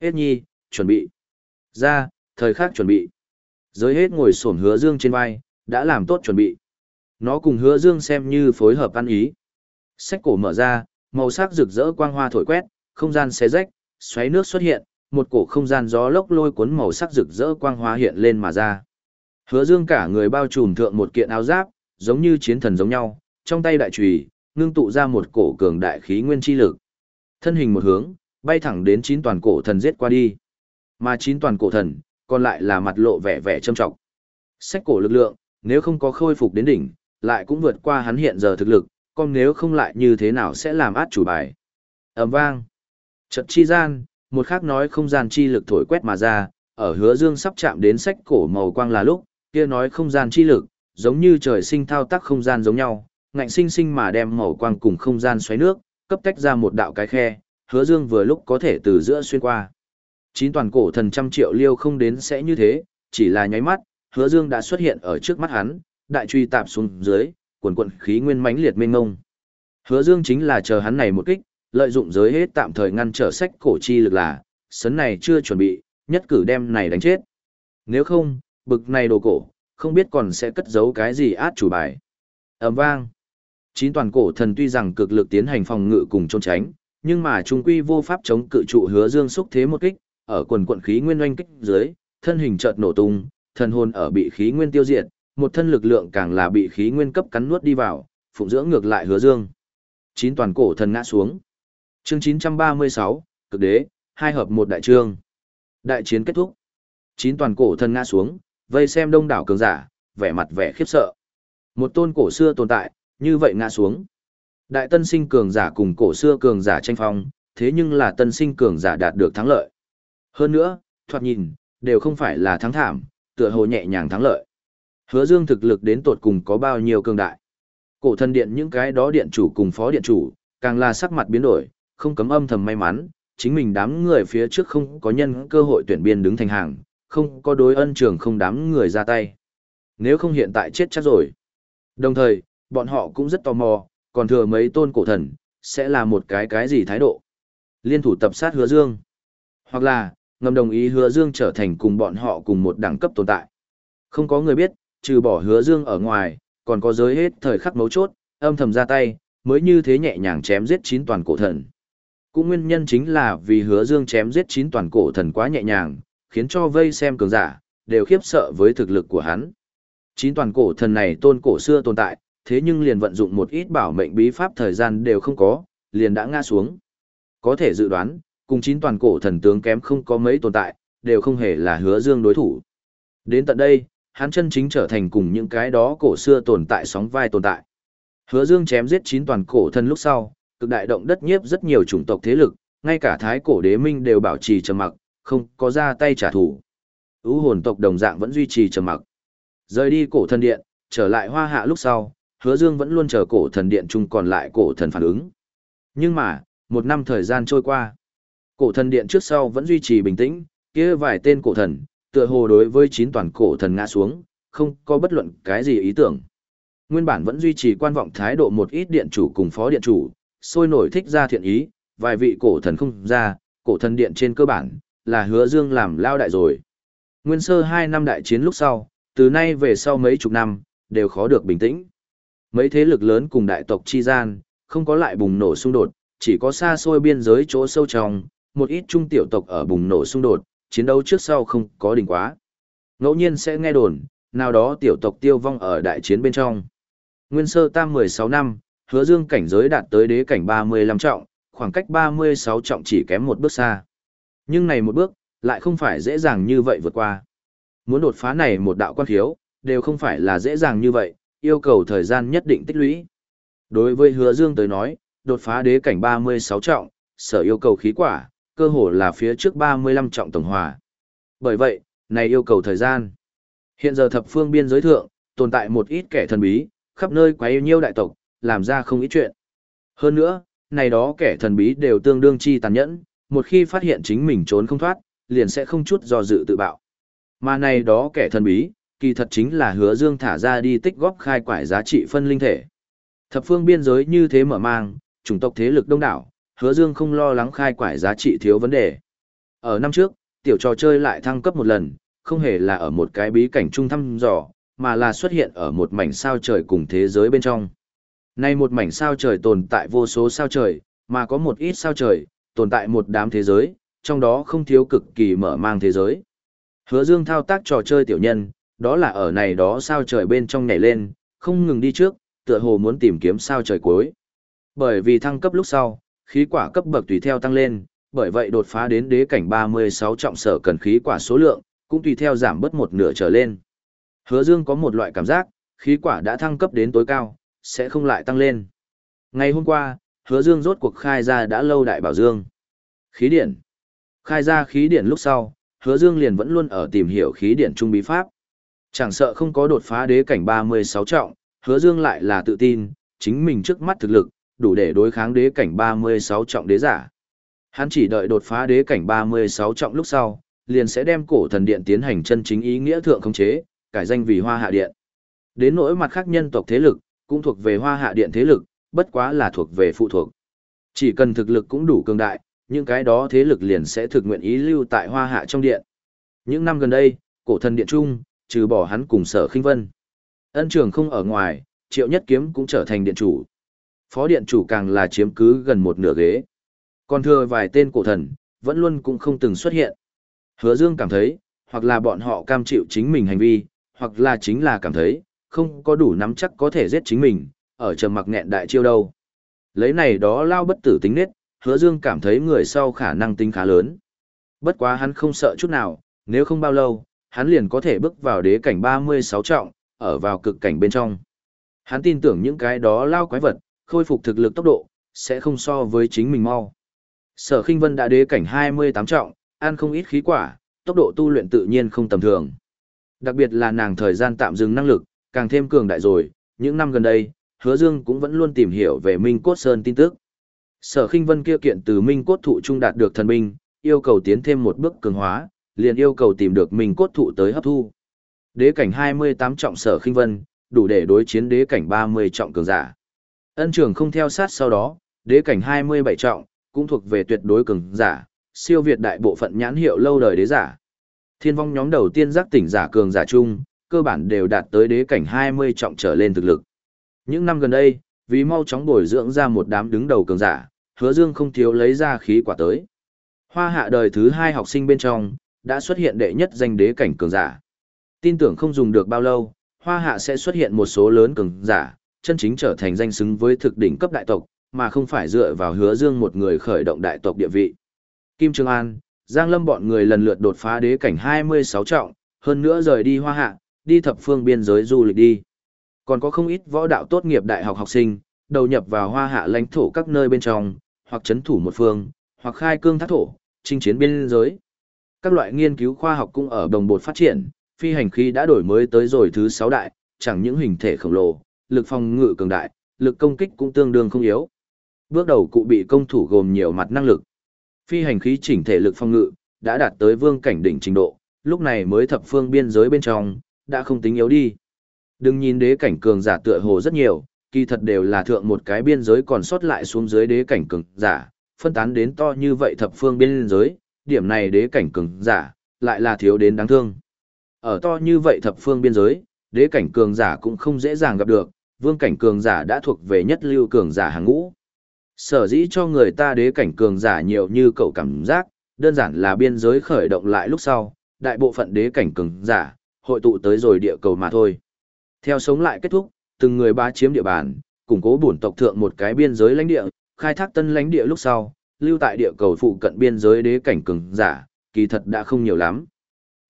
Hết nhi, chuẩn bị. Ra, thời khắc chuẩn bị. Giới hết ngồi xổm hứa dương trên vai, đã làm tốt chuẩn bị. Nó cùng hứa dương xem như phối hợp ăn ý. Sách cổ mở ra, màu sắc rực rỡ quang hoa thổi quét, không gian xé rách, xoáy nước xuất hiện, một cổ không gian gió lốc lôi cuốn màu sắc rực rỡ quang hóa hiện lên mà ra. Hứa Dương cả người bao trùm thượng một kiện áo giáp, giống như chiến thần giống nhau, trong tay đại chùy, ngưng tụ ra một cổ cường đại khí nguyên chi lực. Thân hình một hướng, bay thẳng đến chín toàn cổ thần giết qua đi. Mà chín toàn cổ thần, còn lại là mặt lộ vẻ vẻ trầm trọng. Sách cổ lực lượng, nếu không có khôi phục đến đỉnh, lại cũng vượt qua hắn hiện giờ thực lực, còn nếu không lại như thế nào sẽ làm át chủ bài. ầm vang. chợt chi gian, một khác nói không gian chi lực thổi quét mà ra, ở hứa dương sắp chạm đến sách cổ màu quang là lúc, kia nói không gian chi lực, giống như trời sinh thao tác không gian giống nhau, ngạnh sinh sinh mà đem màu quang cùng không gian xoáy nước, cấp tách ra một đạo cái khe, hứa dương vừa lúc có thể từ giữa xuyên qua. Chín toàn cổ thần trăm triệu liêu không đến sẽ như thế, chỉ là nháy mắt, hứa dương đã xuất hiện ở trước mắt hắn, đại truy tạp xuống dưới, cuộn cuộn khí nguyên mãnh liệt mênh ngông. Hứa dương chính là chờ hắn này một kích, lợi dụng giới hết tạm thời ngăn trở sách cổ chi lực là, sấn này chưa chuẩn bị, nhất cử đem này đánh chết. Nếu không, bực này đồ cổ, không biết còn sẽ cất giấu cái gì át chủ bài. ầm vang. Chín toàn cổ thần tuy rằng cực lực tiến hành phòng ngự cùng trốn tránh, nhưng mà trung quy vô pháp chống cự trụ hứa dương xúc thế một kích, ở quần quận khí nguyên oanh kích dưới, thân hình chợt nổ tung, thần hồn ở bị khí nguyên tiêu diệt, một thân lực lượng càng là bị khí nguyên cấp cắn nuốt đi vào, phụng dưỡng ngược lại hứa dương. Chín toàn cổ thần ngã xuống. Chương 936, cực đế, hai hợp một đại trương. Đại chiến kết thúc. Chín toàn cổ thần ngã xuống, vây xem đông đảo cường giả, vẻ mặt vẻ khiếp sợ. Một tôn cổ xưa tồn tại, như vậy ngã xuống. Đại tân sinh cường giả cùng cổ xưa cường giả tranh phong, thế nhưng là tân sinh cường giả đạt được thắng lợi. Hơn nữa, thoạt nhìn, đều không phải là thắng thảm, tựa hồ nhẹ nhàng thắng lợi. Hứa Dương thực lực đến tột cùng có bao nhiêu cường đại. Cổ thần điện những cái đó điện chủ cùng phó điện chủ, càng là sắc mặt biến đổi, không cấm âm thầm may mắn, chính mình đám người phía trước không có nhân cơ hội tuyển biên đứng thành hàng, không có đối ân trường không đám người ra tay. Nếu không hiện tại chết chắc rồi. Đồng thời, bọn họ cũng rất tò mò, còn thừa mấy tôn cổ thần, sẽ là một cái cái gì thái độ. Liên thủ tập sát hứa dương. Hoặc là, ngầm đồng ý hứa dương trở thành cùng bọn họ cùng một đẳng cấp tồn tại. Không có người biết, trừ bỏ hứa dương ở ngoài, còn có giới hết thời khắc mấu chốt, âm thầm ra tay, mới như thế nhẹ nhàng chém giết chín toàn cổ thần. Cũng nguyên nhân chính là vì hứa dương chém giết chín toàn cổ thần quá nhẹ nhàng, khiến cho vây xem cường giả, đều khiếp sợ với thực lực của hắn. Chín toàn cổ thần này tôn cổ xưa tồn tại, thế nhưng liền vận dụng một ít bảo mệnh bí pháp thời gian đều không có, liền đã ngã xuống. Có thể dự đoán, cùng chín toàn cổ thần tướng kém không có mấy tồn tại, đều không hề là hứa dương đối thủ. Đến tận đây, hắn chân chính trở thành cùng những cái đó cổ xưa tồn tại sóng vai tồn tại. Hứa dương chém giết chín toàn cổ thần lúc sau, cực đại động đất nhiếp rất nhiều chủng tộc thế lực, ngay cả thái cổ đế minh đều bảo trì trầm mặc, không có ra tay trả thù. u hồn tộc đồng dạng vẫn duy trì trầm mặc. Rời đi cổ thần điện, trở lại hoa hạ lúc sau, hứa dương vẫn luôn chờ cổ thần điện chung còn lại cổ thần phản ứng. Nhưng mà, một năm thời gian trôi qua. Cổ thần điện trước sau vẫn duy trì bình tĩnh, kia vài tên cổ thần, tựa hồ đối với chín toàn cổ thần ngã xuống, không có bất luận cái gì ý tưởng. Nguyên bản vẫn duy trì quan vọng thái độ một ít điện chủ cùng phó điện chủ, sôi nổi thích ra thiện ý, vài vị cổ thần không ra, cổ thần điện trên cơ bản, là hứa dương làm lao đại rồi. Nguyên sơ hai năm đại chiến lúc sau, từ nay về sau mấy chục năm, đều khó được bình tĩnh. Mấy thế lực lớn cùng đại tộc chi gian, không có lại bùng nổ xung đột, chỉ có xa xôi biên giới chỗ sâu trong, một ít trung tiểu tộc ở bùng nổ xung đột, chiến đấu trước sau không có đỉnh quá. Ngẫu nhiên sẽ nghe đồn, nào đó tiểu tộc tiêu vong ở đại chiến bên trong. Nguyên sơ tam 16 năm, hứa dương cảnh giới đạt tới đế cảnh 35 trọng, khoảng cách 36 trọng chỉ kém một bước xa. Nhưng này một bước, lại không phải dễ dàng như vậy vượt qua. Muốn đột phá này một đạo quan khiếu, đều không phải là dễ dàng như vậy, yêu cầu thời gian nhất định tích lũy. Đối với hứa dương tới nói, đột phá đế cảnh 36 trọng, sở yêu cầu khí quả, cơ hồ là phía trước 35 trọng tổng hòa. Bởi vậy, này yêu cầu thời gian. Hiện giờ thập phương biên giới thượng, tồn tại một ít kẻ thần bí, khắp nơi quá yêu nhiêu đại tộc, làm ra không ít chuyện. Hơn nữa, này đó kẻ thần bí đều tương đương chi tàn nhẫn, một khi phát hiện chính mình trốn không thoát, liền sẽ không chút do dự tự bạo. Mà này đó kẻ thần bí, kỳ thật chính là hứa dương thả ra đi tích góp khai quải giá trị phân linh thể. Thập phương biên giới như thế mở mang, chủng tộc thế lực đông đảo, hứa dương không lo lắng khai quải giá trị thiếu vấn đề. Ở năm trước, tiểu trò chơi lại thăng cấp một lần, không hề là ở một cái bí cảnh trung thăm dò, mà là xuất hiện ở một mảnh sao trời cùng thế giới bên trong. Nay một mảnh sao trời tồn tại vô số sao trời, mà có một ít sao trời, tồn tại một đám thế giới, trong đó không thiếu cực kỳ mở mang thế giới. Hứa Dương thao tác trò chơi tiểu nhân, đó là ở này đó sao trời bên trong nhảy lên, không ngừng đi trước, tựa hồ muốn tìm kiếm sao trời cuối. Bởi vì thăng cấp lúc sau, khí quả cấp bậc tùy theo tăng lên, bởi vậy đột phá đến đế cảnh 36 trọng sở cần khí quả số lượng, cũng tùy theo giảm bớt một nửa trở lên. Hứa Dương có một loại cảm giác, khí quả đã thăng cấp đến tối cao, sẽ không lại tăng lên. Ngày hôm qua, Hứa Dương rốt cuộc khai ra đã lâu đại bảo dương. Khí điển. Khai ra khí điển lúc sau, Hứa Dương liền vẫn luôn ở tìm hiểu khí điển trung bí pháp. Chẳng sợ không có đột phá đế cảnh 36 trọng, Hứa Dương lại là tự tin, chính mình trước mắt thực lực, đủ để đối kháng đế cảnh 36 trọng đế giả. Hắn chỉ đợi đột phá đế cảnh 36 trọng lúc sau, liền sẽ đem cổ thần điện tiến hành chân chính ý nghĩa thượng khống chế, cải danh vì hoa hạ điện. Đến nỗi mặt khác nhân tộc thế lực, cũng thuộc về hoa hạ điện thế lực, bất quá là thuộc về phụ thuộc. Chỉ cần thực lực cũng đủ cường đại, những cái đó thế lực liền sẽ thực nguyện ý lưu tại hoa hạ trong điện. Những năm gần đây, cổ thần điện trung, trừ bỏ hắn cùng sở khinh vân. Ân trường không ở ngoài, triệu nhất kiếm cũng trở thành điện chủ. Phó điện chủ càng là chiếm cứ gần một nửa ghế. Còn thừa vài tên cổ thần, vẫn luôn cũng không từng xuất hiện. Hứa Dương cảm thấy, hoặc là bọn họ cam chịu chính mình hành vi, hoặc là chính là cảm thấy, không có đủ nắm chắc có thể giết chính mình, ở trầm mặc nghẹn đại chiêu đâu. Lấy này đó lao bất tử tính nết, hứa dương cảm thấy người sau khả năng tính khá lớn. Bất quá hắn không sợ chút nào, nếu không bao lâu, hắn liền có thể bước vào đế cảnh 36 trọng, ở vào cực cảnh bên trong. Hắn tin tưởng những cái đó lao quái vật, khôi phục thực lực tốc độ, sẽ không so với chính mình mau. Sở Kinh Vân đã đế cảnh 28 trọng, ăn không ít khí quả, tốc độ tu luyện tự nhiên không tầm thường. Đặc biệt là nàng thời gian tạm dừng năng lực, càng thêm cường đại rồi, những năm gần đây, Hứa Dương cũng vẫn luôn tìm hiểu về Minh Cốt Sơn tin tức. Sở Khinh Vân kia kiện từ Minh Cốt thụ trung đạt được thần binh, yêu cầu tiến thêm một bước cường hóa, liền yêu cầu tìm được Minh Cốt thụ tới hấp thu. Đế cảnh 28 trọng Sở Khinh Vân, đủ để đối chiến đế cảnh 30 trọng cường giả. Ân Trường không theo sát sau đó, đế cảnh 27 trọng, cũng thuộc về tuyệt đối cường giả, siêu việt đại bộ phận nhãn hiệu lâu đời đế giả. Thiên vong nhóm đầu tiên giác tỉnh giả cường giả chung, cơ bản đều đạt tới đế cảnh 20 trọng trở lên thực lực. Những năm gần đây, vì mau chóng bồi dưỡng ra một đám đứng đầu cường giả, hứa dương không thiếu lấy ra khí quả tới. Hoa hạ đời thứ hai học sinh bên trong, đã xuất hiện đệ nhất danh đế cảnh cường giả. Tin tưởng không dùng được bao lâu, hoa hạ sẽ xuất hiện một số lớn cường giả, chân chính trở thành danh xứng với thực đỉnh cấp đại tộc, mà không phải dựa vào hứa dương một người khởi động đại tộc địa vị. Kim Trương An, Giang Lâm bọn người lần lượt đột phá đế cảnh 26 trọng, hơn nữa rời đi hoa hạ, đi thập phương biên giới du lịch đi. Còn có không ít võ đạo tốt nghiệp đại học học sinh, đầu nhập vào hoa hạ lãnh thổ các nơi bên trong, hoặc chấn thủ một phương, hoặc khai cương thác thổ, chinh chiến biên giới. Các loại nghiên cứu khoa học cũng ở đồng bột phát triển, phi hành khí đã đổi mới tới rồi thứ 6 đại, chẳng những hình thể khổng lồ, lực phòng ngự cường đại, lực công kích cũng tương đương không yếu. Bước đầu cụ bị công thủ gồm nhiều mặt năng lực. Phi hành khí chỉnh thể lực phòng ngự đã đạt tới vương cảnh đỉnh trình độ, lúc này mới thập phương biên giới bên trong, đã không tính yếu đi. Đừng nhìn đế cảnh cường giả tựa hồ rất nhiều, kỳ thật đều là thượng một cái biên giới còn sót lại xuống dưới đế cảnh cường giả, phân tán đến to như vậy thập phương biên giới, điểm này đế cảnh cường giả, lại là thiếu đến đáng thương. Ở to như vậy thập phương biên giới, đế cảnh cường giả cũng không dễ dàng gặp được, vương cảnh cường giả đã thuộc về nhất lưu cường giả hàng ngũ. Sở dĩ cho người ta đế cảnh cường giả nhiều như cậu cảm giác, đơn giản là biên giới khởi động lại lúc sau, đại bộ phận đế cảnh cường giả, hội tụ tới rồi địa cầu mà thôi. Theo sống lại kết thúc, từng người ba chiếm địa bàn, củng cố bổn tộc thượng một cái biên giới lãnh địa, khai thác tân lãnh địa lúc sau, lưu tại địa cầu phụ cận biên giới đế cảnh cường giả, kỳ thật đã không nhiều lắm.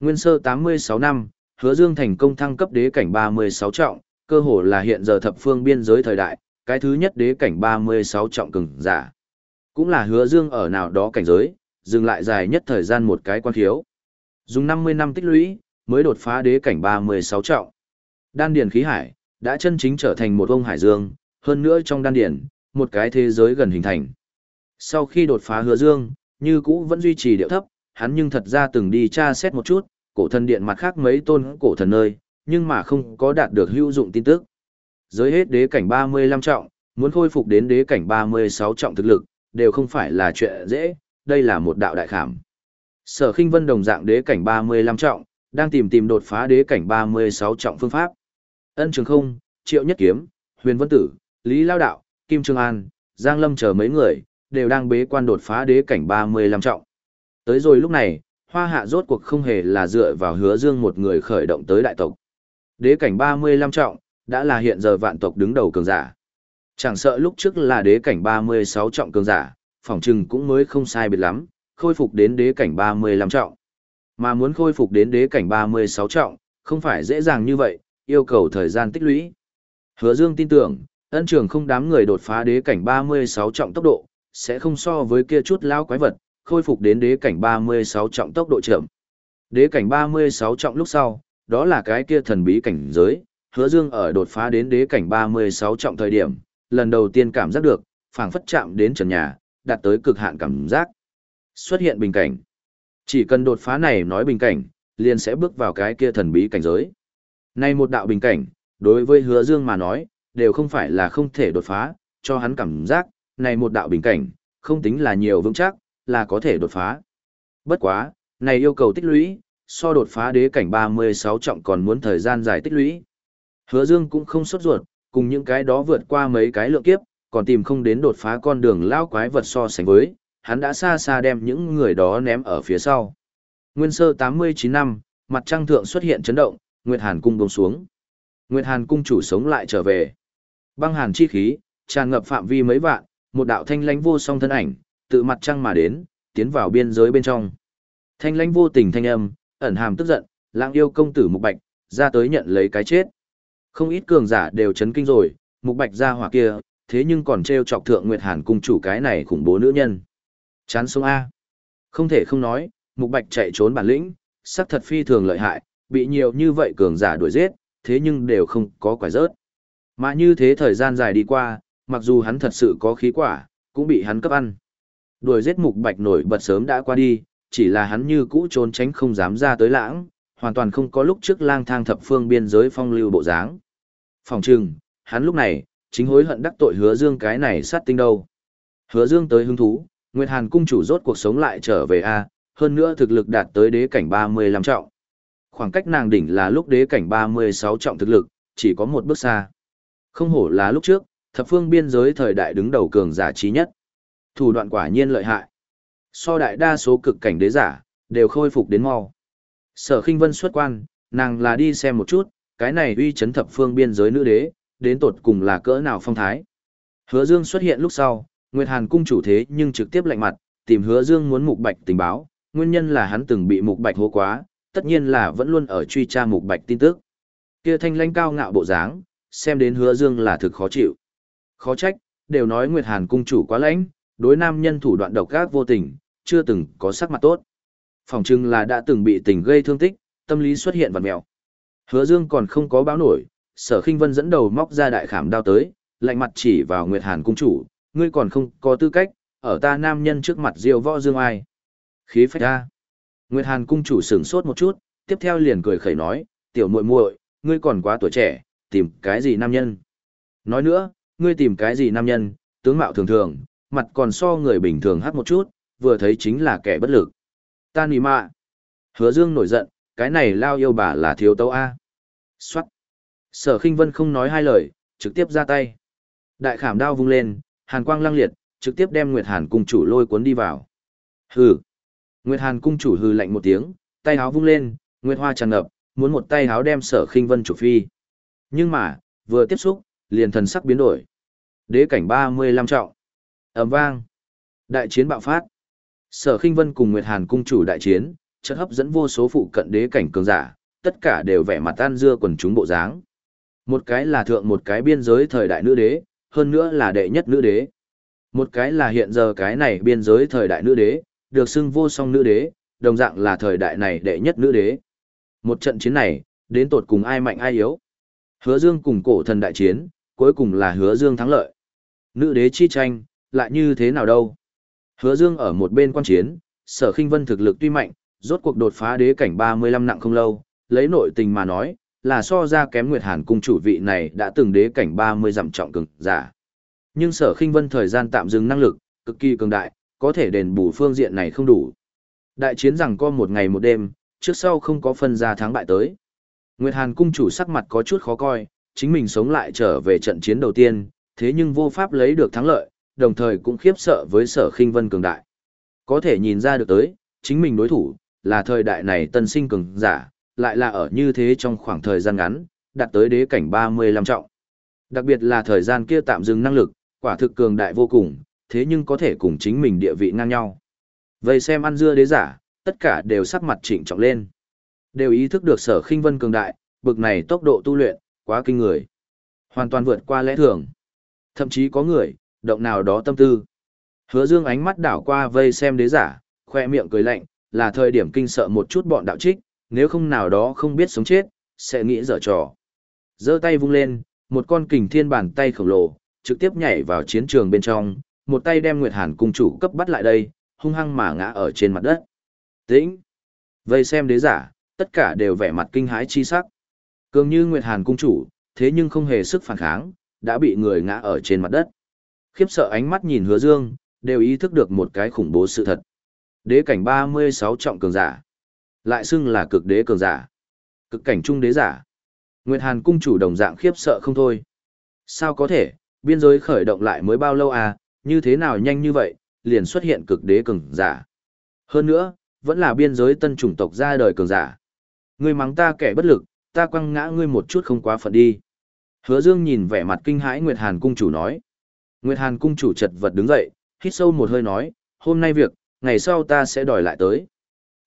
Nguyên sơ 86 năm, Hứa Dương thành công thăng cấp đế cảnh 36 trọng, cơ hồ là hiện giờ thập phương biên giới thời đại, cái thứ nhất đế cảnh 36 trọng cường giả. Cũng là Hứa Dương ở nào đó cảnh giới, dừng lại dài nhất thời gian một cái quan thiếu. Dùng 50 năm tích lũy, mới đột phá đế cảnh 36 trọng. Đan điền khí hải, đã chân chính trở thành một ông hải dương, hơn nữa trong đan điền, một cái thế giới gần hình thành. Sau khi đột phá hứa dương, như cũ vẫn duy trì điệu thấp, hắn nhưng thật ra từng đi tra xét một chút, cổ thần điện mặt khác mấy tôn cổ thần nơi, nhưng mà không có đạt được hữu dụng tin tức. Giới hết đế cảnh 35 trọng, muốn khôi phục đến đế cảnh 36 trọng thực lực, đều không phải là chuyện dễ, đây là một đạo đại khảm. Sở Khinh Vân đồng dạng đế cảnh 35 trọng, đang tìm tìm đột phá đế cảnh 36 trọng phương pháp. Ân Trường Không, Triệu Nhất Kiếm, Huyền Vân Tử, Lý Lao Đạo, Kim Trương An, Giang Lâm chờ mấy người, đều đang bế quan đột phá đế cảnh 35 trọng. Tới rồi lúc này, Hoa Hạ rốt cuộc không hề là dựa vào hứa dương một người khởi động tới đại tộc. Đế cảnh 35 trọng, đã là hiện giờ vạn tộc đứng đầu cường giả. Chẳng sợ lúc trước là đế cảnh 36 trọng cường giả, phỏng chừng cũng mới không sai biệt lắm, khôi phục đến đế cảnh 35 trọng. Mà muốn khôi phục đến đế cảnh 36 trọng, không phải dễ dàng như vậy, yêu cầu thời gian tích lũy. Hứa Dương tin tưởng, ân trường không đám người đột phá đế cảnh 36 trọng tốc độ, sẽ không so với kia chút lao quái vật, khôi phục đến đế cảnh 36 trọng tốc độ chậm. Đế cảnh 36 trọng lúc sau, đó là cái kia thần bí cảnh giới, hứa dương ở đột phá đến đế cảnh 36 trọng thời điểm, lần đầu tiên cảm giác được, phảng phất chạm đến trần nhà, đạt tới cực hạn cảm giác. Xuất hiện bình cảnh. Chỉ cần đột phá này nói bình cảnh, liền sẽ bước vào cái kia thần bí cảnh giới. Này một đạo bình cảnh, đối với hứa dương mà nói, đều không phải là không thể đột phá, cho hắn cảm giác, này một đạo bình cảnh, không tính là nhiều vững chắc, là có thể đột phá. Bất quá, này yêu cầu tích lũy, so đột phá đế cảnh 36 trọng còn muốn thời gian dài tích lũy. Hứa Dương cũng không sốt ruột, cùng những cái đó vượt qua mấy cái lượng kiếp, còn tìm không đến đột phá con đường lao quái vật so sánh với, hắn đã xa xa đem những người đó ném ở phía sau. Nguyên sơ 89 năm, mặt trăng thượng xuất hiện chấn động, Nguyệt Hàn cung buông xuống. Nguyệt Hàn cung chủ sống lại trở về. Băng hàn chi khí, tràn ngập phạm vi mấy vạn, một đạo thanh lãnh vô song thân ảnh, tự mặt trăng mà đến, tiến vào biên giới bên trong. Thanh lãnh vô tình thanh âm, ẩn hàm tức giận, lãng yêu công tử Mục Bạch, ra tới nhận lấy cái chết. Không ít cường giả đều chấn kinh rồi, Mục Bạch ra hỏa kia, thế nhưng còn treo chọc thượng Nguyệt Hàn cung chủ cái này khủng bố nữ nhân. Chán sống A. Không thể không nói, Mục Bạch chạy trốn bản lĩnh, sắc thật phi thường lợi hại, bị nhiều như vậy cường giả đuổi giết, thế nhưng đều không có quả rớt. Mà như thế thời gian dài đi qua, mặc dù hắn thật sự có khí quả, cũng bị hắn cấp ăn. Đuổi giết Mục Bạch nổi bật sớm đã qua đi, chỉ là hắn như cũ trốn tránh không dám ra tới lãng, hoàn toàn không có lúc trước lang thang thập phương biên giới phong lưu bộ dáng. Phòng trừng, hắn lúc này, chính hối hận đắc tội hứa dương cái này sát tinh đâu. Hứa dương tới hứng thú, Nguyệt Hàn cung chủ rốt cuộc sống lại trở về A, hơn nữa thực lực đạt tới đế cảnh 35 trọng. Khoảng cách nàng đỉnh là lúc đế cảnh 36 trọng thực lực, chỉ có một bước xa. Không hổ là lúc trước, thập phương biên giới thời đại đứng đầu cường giả trí nhất. Thủ đoạn quả nhiên lợi hại. So đại đa số cực cảnh đế giả, đều khôi phục đến mau. Sở khinh vân xuất quan, nàng là đi xem một chút, cái này uy chấn thập phương biên giới nữ đế, đến tột cùng là cỡ nào phong thái. Hứa Dương xuất hiện lúc sau, Nguyệt Hàn cung chủ thế nhưng trực tiếp lạnh mặt, tìm Hứa Dương muốn Mục Bạch tình báo, nguyên nhân là hắn từng bị Mục Bạch hố quá, tất nhiên là vẫn luôn ở truy tra Mục Bạch tin tức. Kia thanh lãnh cao ngạo bộ dáng, xem đến Hứa Dương là thực khó chịu. Khó trách, đều nói Nguyệt Hàn cung chủ quá lãnh, đối nam nhân thủ đoạn độc ác vô tình, chưa từng có sắc mặt tốt. Phòng trưng là đã từng bị tình gây thương tích, tâm lý xuất hiện vật mèo. Hứa Dương còn không có báo nổi, sở khinh vân dẫn đầu móc ra đại khảm đao tới, lạnh mặt chỉ vào Nguyệt Hàn cung chủ, ngươi còn không có tư cách, ở ta nam nhân trước mặt diêu võ dương ai. Khí phách ra. Nguyệt Hàn cung chủ sửng sốt một chút, tiếp theo liền cười khẩy nói, tiểu muội muội, ngươi còn quá tuổi trẻ, tìm cái gì nam nhân. Nói nữa, ngươi tìm cái gì nam nhân, tướng mạo thường thường, mặt còn so người bình thường hát một chút, vừa thấy chính là kẻ bất lực. Ta nì mạ. Hứa Dương nổi giận, cái này lao yêu bà là thiếu tấu A. Xoát. Sở khinh vân không nói hai lời, trực tiếp ra tay. Đại khảm đao vung lên, hàn quang lăng liệt, trực tiếp đem Nguyệt Hàn cung chủ lôi cuốn đi vào. Hừ. Nguyệt Hàn cung chủ hừ lạnh một tiếng, tay háo vung lên, Nguyệt Hoa tràn ngập, muốn một tay háo đem sở khinh vân chủ phi. Nhưng mà, vừa tiếp xúc, liền thần sắc biến đổi. Đế cảnh 35 trọng. ầm vang. Đại chiến bạo phát. Sở khinh vân cùng Nguyệt Hàn cung chủ đại chiến, chợt hấp dẫn vô số phụ cận đế cảnh cường giả, tất cả đều vẻ mặt tan dưa quần chúng bộ dáng. Một cái là thượng một cái biên giới thời đại nữ đế, hơn nữa là đệ nhất nữ đế. Một cái là hiện giờ cái này biên giới thời đại nữ đế, được xưng vô song nữ đế, đồng dạng là thời đại này đệ nhất nữ đế. Một trận chiến này, đến tột cùng ai mạnh ai yếu. Hứa Dương cùng cổ thần đại chiến, cuối cùng là Hứa Dương thắng lợi. Nữ đế chi tranh, lại như thế nào đâu? Hứa Dương ở một bên quan chiến, sở khinh vân thực lực tuy mạnh, rốt cuộc đột phá đế cảnh 35 nặng không lâu, lấy nội tình mà nói, là so ra kém Nguyệt Hàn cung chủ vị này đã từng đế cảnh 30 dặm trọng cường giả. Nhưng sở khinh vân thời gian tạm dừng năng lực, cực kỳ cường đại, có thể đền bù phương diện này không đủ. Đại chiến rằng có một ngày một đêm, trước sau không có phân ra thắng bại tới. Nguyệt Hàn cung chủ sắc mặt có chút khó coi, chính mình sống lại trở về trận chiến đầu tiên, thế nhưng vô pháp lấy được thắng lợi, đồng thời cũng khiếp sợ với sở khinh vân cường đại. Có thể nhìn ra được tới, chính mình đối thủ, là thời đại này tân sinh cường giả, lại là ở như thế trong khoảng thời gian ngắn, đạt tới đế cảnh 35 trọng. Đặc biệt là thời gian kia tạm dừng năng lực, quả thực cường đại vô cùng, thế nhưng có thể cùng chính mình địa vị ngang nhau. Vậy xem ăn dưa đế giả, tất cả đều sắc mặt chỉnh trọng lên. Đều ý thức được sở khinh vân cường đại, bực này tốc độ tu luyện, quá kinh người. Hoàn toàn vượt qua lẽ thường. Thậm chí có người, động nào đó tâm tư. Hứa dương ánh mắt đảo qua vây xem đế giả, khoe miệng cười lạnh, là thời điểm kinh sợ một chút bọn đạo trích, nếu không nào đó không biết sống chết, sẽ nghĩ dở trò. giơ tay vung lên, một con kình thiên bàn tay khổng lồ, trực tiếp nhảy vào chiến trường bên trong, một tay đem Nguyệt Hàn cung chủ cấp bắt lại đây, hung hăng mà ngã ở trên mặt đất. Tĩnh! Vây xem đế giả, tất cả đều vẻ mặt kinh hãi chi sắc. Cường như Nguyệt Hàn cung chủ, thế nhưng không hề sức phản kháng, đã bị người ngã ở trên mặt đất. Khiếp sợ ánh mắt nhìn hứa dương, đều ý thức được một cái khủng bố sự thật. Đế cảnh 36 trọng cường giả. Lại xưng là cực đế cường giả. Cực cảnh trung đế giả. Nguyệt Hàn cung chủ đồng dạng khiếp sợ không thôi. Sao có thể, biên giới khởi động lại mới bao lâu à, như thế nào nhanh như vậy, liền xuất hiện cực đế cường giả. Hơn nữa, vẫn là biên giới tân chủng tộc ra đời cường giả. Ngươi mắng ta kẻ bất lực, ta quăng ngã ngươi một chút không quá phận đi. Hứa Dương nhìn vẻ mặt kinh hãi Nguyệt Hàn cung chủ nói. Nguyệt Hàn cung chủ chật vật đứng dậy, hít sâu một hơi nói, hôm nay việc, ngày sau ta sẽ đòi lại tới.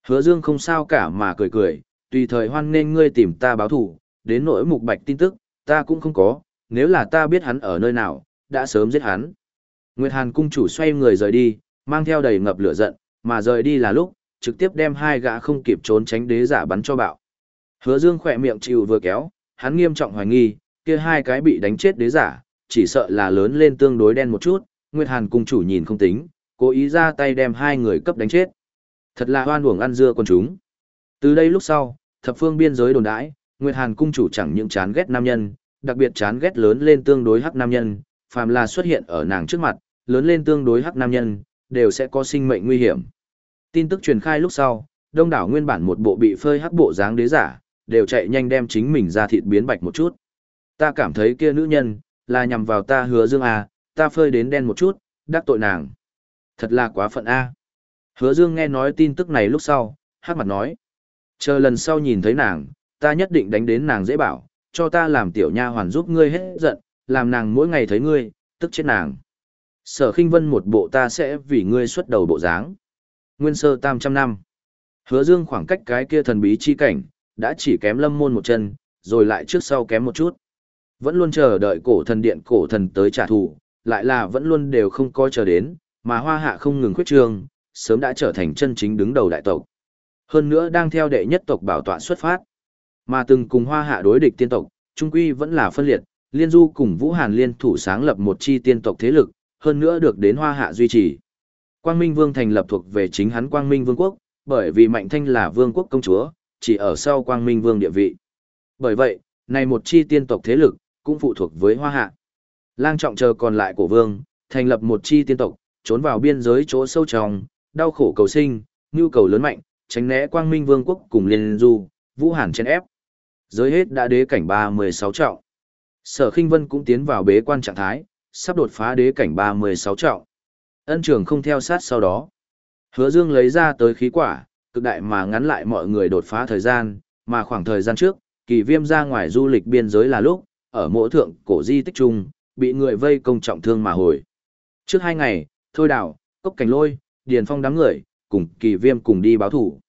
Hứa Dương không sao cả mà cười cười, tùy thời hoan nên ngươi tìm ta báo thù, đến nỗi mục bạch tin tức, ta cũng không có, nếu là ta biết hắn ở nơi nào, đã sớm giết hắn. Nguyệt Hàn cung chủ xoay người rời đi, mang theo đầy ngập lửa giận, mà rời đi là lúc, trực tiếp đem hai gã không kịp trốn tránh đế giả bắn cho bạo. Hứa Dương khẽ miệng chịu vừa kéo, hắn nghiêm trọng hoài nghi, kia hai cái bị đánh chết đế giả, chỉ sợ là lớn lên tương đối đen một chút, Nguyệt Hàn cung chủ nhìn không tính, cố ý ra tay đem hai người cấp đánh chết. Thật là hoan uổng ăn dưa con chúng. Từ đây lúc sau, thập phương biên giới đồn đãi, Nguyệt Hàn cung chủ chẳng những chán ghét nam nhân, đặc biệt chán ghét lớn lên tương đối hắc nam nhân, phàm là xuất hiện ở nàng trước mặt, lớn lên tương đối hắc nam nhân, đều sẽ có sinh mệnh nguy hiểm. Tin tức truyền khai lúc sau, đông đảo nguyên bản một bộ bị phơi hắc bộ dáng đế giả, đều chạy nhanh đem chính mình ra thịt biến bạch một chút. Ta cảm thấy kia nữ nhân, là nhằm vào ta hứa dương à, ta phơi đến đen một chút, đắc tội nàng. Thật là quá phận a. Hứa dương nghe nói tin tức này lúc sau, hát mặt nói. Chờ lần sau nhìn thấy nàng, ta nhất định đánh đến nàng dễ bảo, cho ta làm tiểu nha hoàn giúp ngươi hết giận, làm nàng mỗi ngày thấy ngươi, tức chết nàng. Sở khinh vân một bộ ta sẽ vì ngươi xuất đầu bộ dáng. Nguyên sơ tam trăm năm. Hứa dương khoảng cách cái kia thần bí chi cảnh, đã chỉ kém lâm môn một chân, rồi lại trước sau kém một chút. Vẫn luôn chờ đợi cổ thần điện cổ thần tới trả thù, lại là vẫn luôn đều không coi chờ đến, mà hoa hạ không ngừng khuyết trường." Sớm đã trở thành chân chính đứng đầu đại tộc. Hơn nữa đang theo đệ nhất tộc bảo tọa xuất phát. Mà từng cùng hoa hạ đối địch tiên tộc, trung quy vẫn là phân liệt, liên du cùng Vũ Hàn liên thủ sáng lập một chi tiên tộc thế lực, hơn nữa được đến hoa hạ duy trì. Quang Minh Vương thành lập thuộc về chính hắn Quang Minh Vương quốc, bởi vì Mạnh Thanh là vương quốc công chúa, chỉ ở sau Quang Minh Vương địa vị. Bởi vậy, này một chi tiên tộc thế lực, cũng phụ thuộc với hoa hạ. Lang trọng chờ còn lại của vương, thành lập một chi tiên tộc, trốn vào biên giới chỗ sâu trong, đau khổ cầu sinh, nhu cầu lớn mạnh, tránh né Quang Minh Vương quốc cùng liên du, Vũ Hàn chen ép. Giới hết đã đế cảnh 36 trọng. Sở Khinh Vân cũng tiến vào bế quan trạng thái, sắp đột phá đế cảnh 36 trọng. Ân trường không theo sát sau đó. Hứa Dương lấy ra tới khí quả, cực đại mà ngắn lại mọi người đột phá thời gian, mà khoảng thời gian trước, kỳ viêm ra ngoài du lịch biên giới là lúc, ở mộ thượng cổ di tích trung, bị người vây công trọng thương mà hồi. Trước hai ngày, Thôi đảo Cốc Cảnh Lôi, Điền Phong đám người, cùng kỳ viêm cùng đi báo thủ.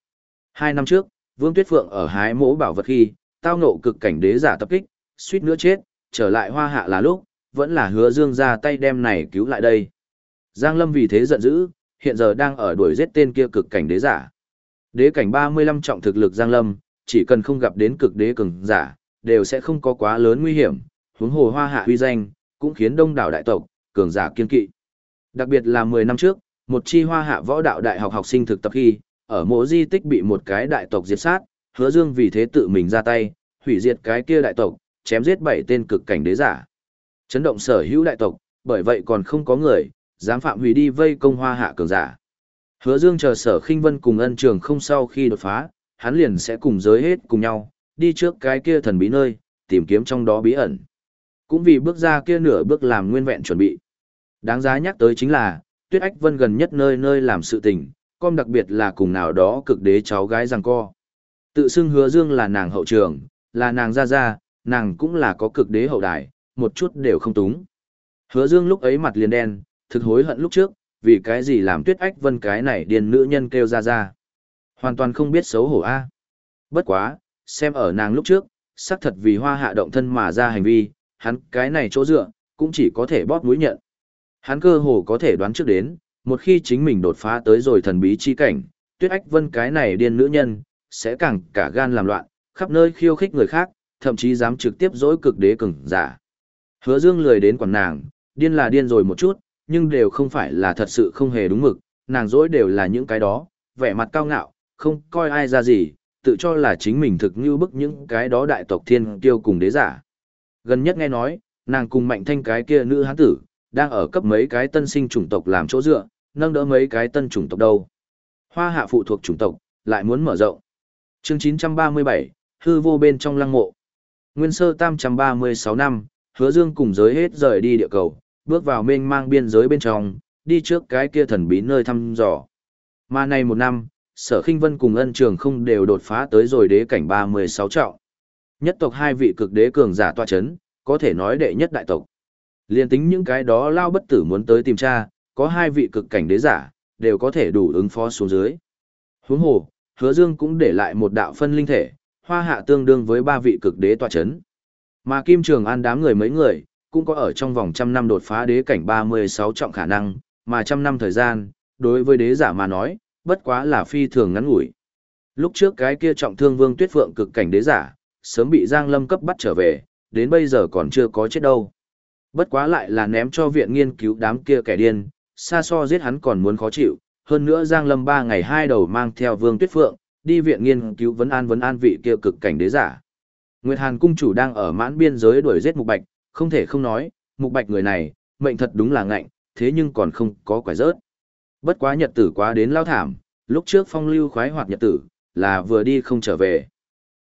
Hai năm trước, Vương Tuyết Phượng ở hái mỗ bảo vật khi, tao nộ cực cảnh đế giả tập kích, suýt nữa chết, trở lại hoa hạ là lúc, vẫn là hứa dương ra tay đem này cứu lại đây. Giang Lâm vì thế giận dữ, hiện giờ đang ở đuổi giết tên kia cực cảnh đế giả. Đế cảnh 35 trọng thực lực Giang Lâm, chỉ cần không gặp đến cực đế cường giả, đều sẽ không có quá lớn nguy hiểm, huống hồ hoa hạ uy danh, cũng khiến đông đảo đại tộc, cường giả kiên kỵ. Đặc biệt là 10 năm trước, một chi hoa hạ võ đạo đại học học sinh thực tập khi, ở mộ di tích bị một cái đại tộc diệt sát, hứa dương vì thế tự mình ra tay, hủy diệt cái kia đại tộc, chém giết bảy tên cực cảnh đế giả. Chấn động sở hữu đại tộc, bởi vậy còn không có người, dám phạm hủy đi vây công hoa hạ cường giả. Hứa dương chờ sở khinh vân cùng ân trường không sau khi đột phá, hắn liền sẽ cùng giới hết cùng nhau, đi trước cái kia thần bí nơi, tìm kiếm trong đó bí ẩn. Cũng vì bước ra kia nửa bước làm nguyên vẹn chuẩn bị. Đáng giá nhắc tới chính là, Tuyết Ách Vân gần nhất nơi nơi làm sự tình, com đặc biệt là cùng nào đó cực đế cháu gái rằng co. Tự xưng hứa dương là nàng hậu trường, là nàng gia gia, nàng cũng là có cực đế hậu đài, một chút đều không túng. Hứa dương lúc ấy mặt liền đen, thực hối hận lúc trước, vì cái gì làm tuyết ách vân cái này điền nữ nhân kêu ra ra. Hoàn toàn không biết xấu hổ a. Bất quá, xem ở nàng lúc trước, xác thật vì hoa hạ động thân mà ra hành vi, hắn cái này chỗ dựa, cũng chỉ có thể bóp mũi nhận. Hắn cơ hồ có thể đoán trước đến, một khi chính mình đột phá tới rồi thần bí chi cảnh, tuyết ách vân cái này điên nữ nhân, sẽ càng cả gan làm loạn, khắp nơi khiêu khích người khác, thậm chí dám trực tiếp dỗi cực đế cứng, giả. Hứa Dương lười đến quản nàng, điên là điên rồi một chút, nhưng đều không phải là thật sự không hề đúng mực, nàng dỗi đều là những cái đó, vẻ mặt cao ngạo, không coi ai ra gì, tự cho là chính mình thực như bức những cái đó đại tộc thiên kiêu cùng đế giả. Gần nhất nghe nói, nàng cùng mạnh thanh cái kia nữ hán tử, đang ở cấp mấy cái tân sinh chủng tộc làm chỗ dựa, nâng đỡ mấy cái tân chủng tộc đâu. Hoa hạ phụ thuộc chủng tộc, lại muốn mở rộng. Chương 937, hư vô bên trong lăng mộ. Nguyên sơ tam trăm ba mươi sáu năm, hứa dương cùng giới hết rời đi địa cầu, bước vào mênh mang biên giới bên trong, đi trước cái kia thần bí nơi thăm dò. Mà này một năm, sở khinh vân cùng ân trường không đều đột phá tới rồi đế cảnh ba mươi sáu trọng. Nhất tộc hai vị cực đế cường giả toa chấn, có thể nói đệ nhất đại tộc. Liên tính những cái đó lao bất tử muốn tới tìm cha, có hai vị cực cảnh đế giả, đều có thể đủ ứng phó xuống dưới. Huống hồ, hứa dương cũng để lại một đạo phân linh thể, hoa hạ tương đương với ba vị cực đế tọa chấn. Mà Kim Trường An đám người mấy người, cũng có ở trong vòng trăm năm đột phá đế cảnh 36 trọng khả năng, mà trăm năm thời gian, đối với đế giả mà nói, bất quá là phi thường ngắn ngủi. Lúc trước cái kia trọng thương Vương Tuyết Phượng cực cảnh đế giả, sớm bị Giang Lâm cấp bắt trở về, đến bây giờ còn chưa có chết đâu. Bất quá lại là ném cho viện nghiên cứu đám kia kẻ điên, xa so giết hắn còn muốn khó chịu, hơn nữa Giang Lâm ba ngày hai đầu mang theo Vương Tuyết Phượng, đi viện nghiên cứu vấn an vấn an vị kia cực cảnh đế giả. Nguyệt Hàn cung chủ đang ở mãn biên giới đuổi giết Mục Bạch, không thể không nói, Mục Bạch người này, mệnh thật đúng là ngạnh, thế nhưng còn không có quả rớt. Bất quá nhật tử quá đến lao thảm, lúc trước phong lưu khoái hoạt nhật tử, là vừa đi không trở về.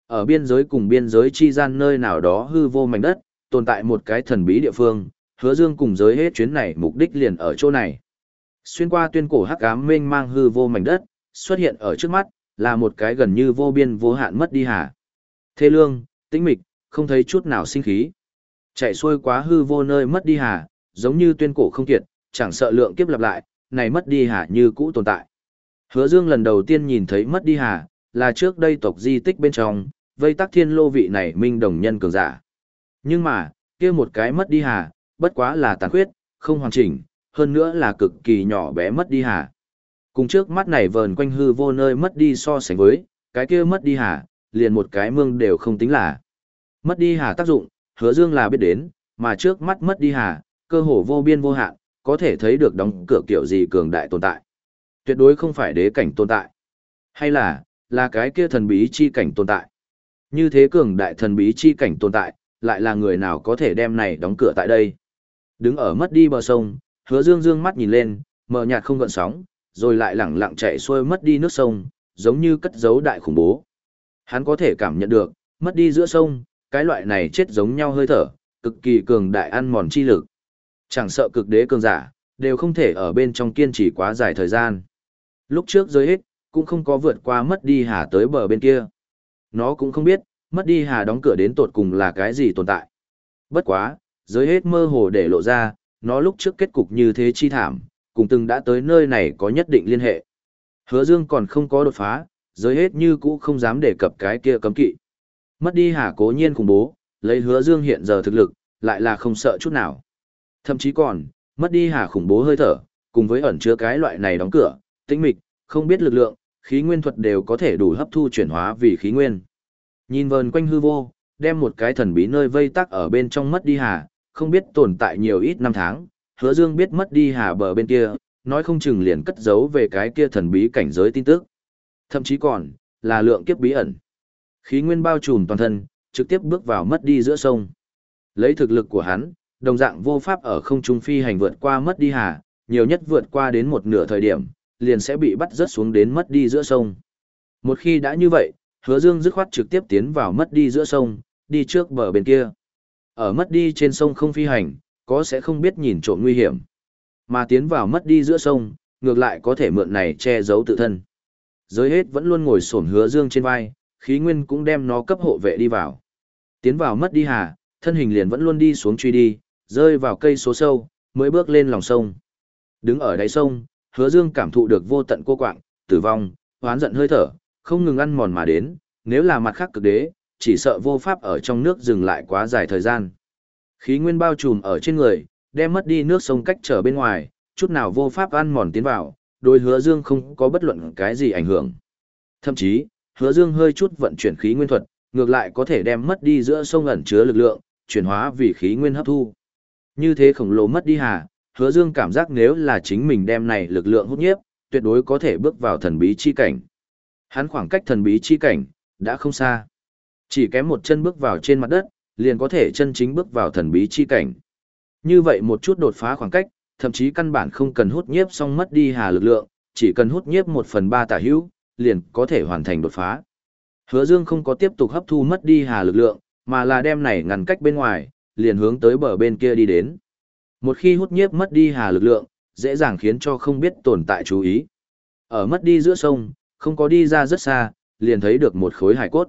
Ở biên giới cùng biên giới chi gian nơi nào đó hư vô mảnh đất, tồn tại một cái thần bí địa phương, hứa dương cùng giới hết chuyến này mục đích liền ở chỗ này. Xuyên qua tuyên cổ hắc ám mênh mang hư vô mảnh đất, xuất hiện ở trước mắt, là một cái gần như vô biên vô hạn mất đi hà. Thê lương, tĩnh mịch, không thấy chút nào sinh khí. Chạy xuôi quá hư vô nơi mất đi hà, giống như tuyên cổ không kiệt, chẳng sợ lượng kiếp lặp lại, này mất đi hà như cũ tồn tại. Hứa Dương lần đầu tiên nhìn thấy mất đi hà, là trước đây tộc di tích bên trong, vây tắc thiên lô vị này minh đồng nhân cường giả. Nhưng mà, kia một cái mất đi hà, bất quá là tàn khuyết, không hoàn chỉnh, hơn nữa là cực kỳ nhỏ bé mất đi hà. Cùng trước mắt này vờn quanh hư vô nơi mất đi so sánh với, cái kia mất đi hà, liền một cái mương đều không tính là. Mất đi hà tác dụng, hứa dương là biết đến, mà trước mắt mất đi hà, cơ hồ vô biên vô hạn, có thể thấy được đóng cửa kiểu gì cường đại tồn tại. Tuyệt đối không phải đế cảnh tồn tại. Hay là, là cái kia thần bí chi cảnh tồn tại. Như thế cường đại thần bí chi cảnh tồn tại, lại là người nào có thể đem này đóng cửa tại đây. Đứng ở mất đi bờ sông, hứa dương dương mắt nhìn lên, mờ nhạt không gợn sóng, rồi lại lẳng lặng chạy xuôi mất đi nước sông, giống như cất giấu đại khủng bố. Hắn có thể cảm nhận được, mất đi giữa sông, cái loại này chết giống nhau hơi thở, cực kỳ cường đại ăn mòn chi lực. Chẳng sợ cực đế cường giả, đều không thể ở bên trong kiên trì quá dài thời gian. Lúc trước giới hết, cũng không có vượt qua mất đi hà tới bờ bên kia. Nó cũng không biết, mất đi hà đóng cửa đến tột cùng là cái gì tồn tại. Bất quá, giới hết mơ hồ để lộ ra, nó lúc trước kết cục như thế chi thảm, cùng từng đã tới nơi này có nhất định liên hệ. Hứa Dương còn không có đột phá, giới hết như cũ không dám đề cập cái kia cấm kỵ. Mất đi hà cố nhiên khủng bố, lấy hứa Dương hiện giờ thực lực, lại là không sợ chút nào. Thậm chí còn, mất đi hà khủng bố hơi thở, cùng với ẩn chứa cái loại này đóng cửa, tĩnh mịch, không biết lực lượng, khí nguyên thuật đều có thể đủ hấp thu chuyển hóa vì khí nguyên. Nhìn vờn quanh hư vô, đem một cái thần bí nơi vây tắc ở bên trong mất đi hà, không biết tồn tại nhiều ít năm tháng, hứa dương biết mất đi hà bờ bên kia, nói không chừng liền cất giấu về cái kia thần bí cảnh giới tin tức. Thậm chí còn, là lượng kiếp bí ẩn. Khí nguyên bao trùm toàn thân, trực tiếp bước vào mất đi giữa sông. Lấy thực lực của hắn, đồng dạng vô pháp ở không trung phi hành vượt qua mất đi hà, nhiều nhất vượt qua đến một nửa thời điểm, liền sẽ bị bắt rớt xuống đến mất đi giữa sông. Một khi đã như vậy, hứa dương dứt khoát trực tiếp tiến vào mất đi giữa sông, đi trước bờ bên kia. Ở mất đi trên sông không phi hành, có sẽ không biết nhìn trộm nguy hiểm. Mà tiến vào mất đi giữa sông, ngược lại có thể mượn này che giấu tự thân. Giới hết vẫn luôn ngồi sổn hứa dương trên vai, khí nguyên cũng đem nó cấp hộ vệ đi vào. Tiến vào mất đi hà, thân hình liền vẫn luôn đi xuống truy đi, rơi vào cây số sâu, mới bước lên lòng sông. Đứng ở đáy sông, hứa dương cảm thụ được vô tận cô quạng, tử vong, hoán giận hơi thở, không ngừng ăn mòn mà đến, nếu là mặt khác cực đế, chỉ sợ vô pháp ở trong nước dừng lại quá dài thời gian. Khí nguyên bao trùm ở trên người, đem mất đi nước sông cách trở bên ngoài, chút nào vô pháp ăn mòn tiến vào, đôi hứa dương không có bất luận cái gì ảnh hưởng. Thậm chí, hứa dương hơi chút vận chuyển khí nguyên thuật, ngược lại có thể đem mất đi giữa sông ẩn chứa lực lượng, chuyển hóa vì khí nguyên hấp thu. Như thế khổng lồ mất đi hà, hứa dương cảm giác nếu là chính mình đem này lực lượng hút nhiếp, tuyệt đối có thể bước vào thần bí chi cảnh. Hắn khoảng cách thần bí chi cảnh, đã không xa. Chỉ kém một chân bước vào trên mặt đất, liền có thể chân chính bước vào thần bí chi cảnh. Như vậy một chút đột phá khoảng cách, thậm chí căn bản không cần hút nhiếp xong mất đi hà lực lượng, chỉ cần hút nhiếp một phần ba tả hữu, liền có thể hoàn thành đột phá. Hứa Dương không có tiếp tục hấp thu mất đi hà lực lượng, mà là đem này ngăn cách bên ngoài, liền hướng tới bờ bên kia đi đến. Một khi hút nhiếp mất đi hà lực lượng, dễ dàng khiến cho không biết tồn tại chú ý. Ở mất đi giữa sông, không có đi ra rất xa, liền thấy được một khối hải cốt.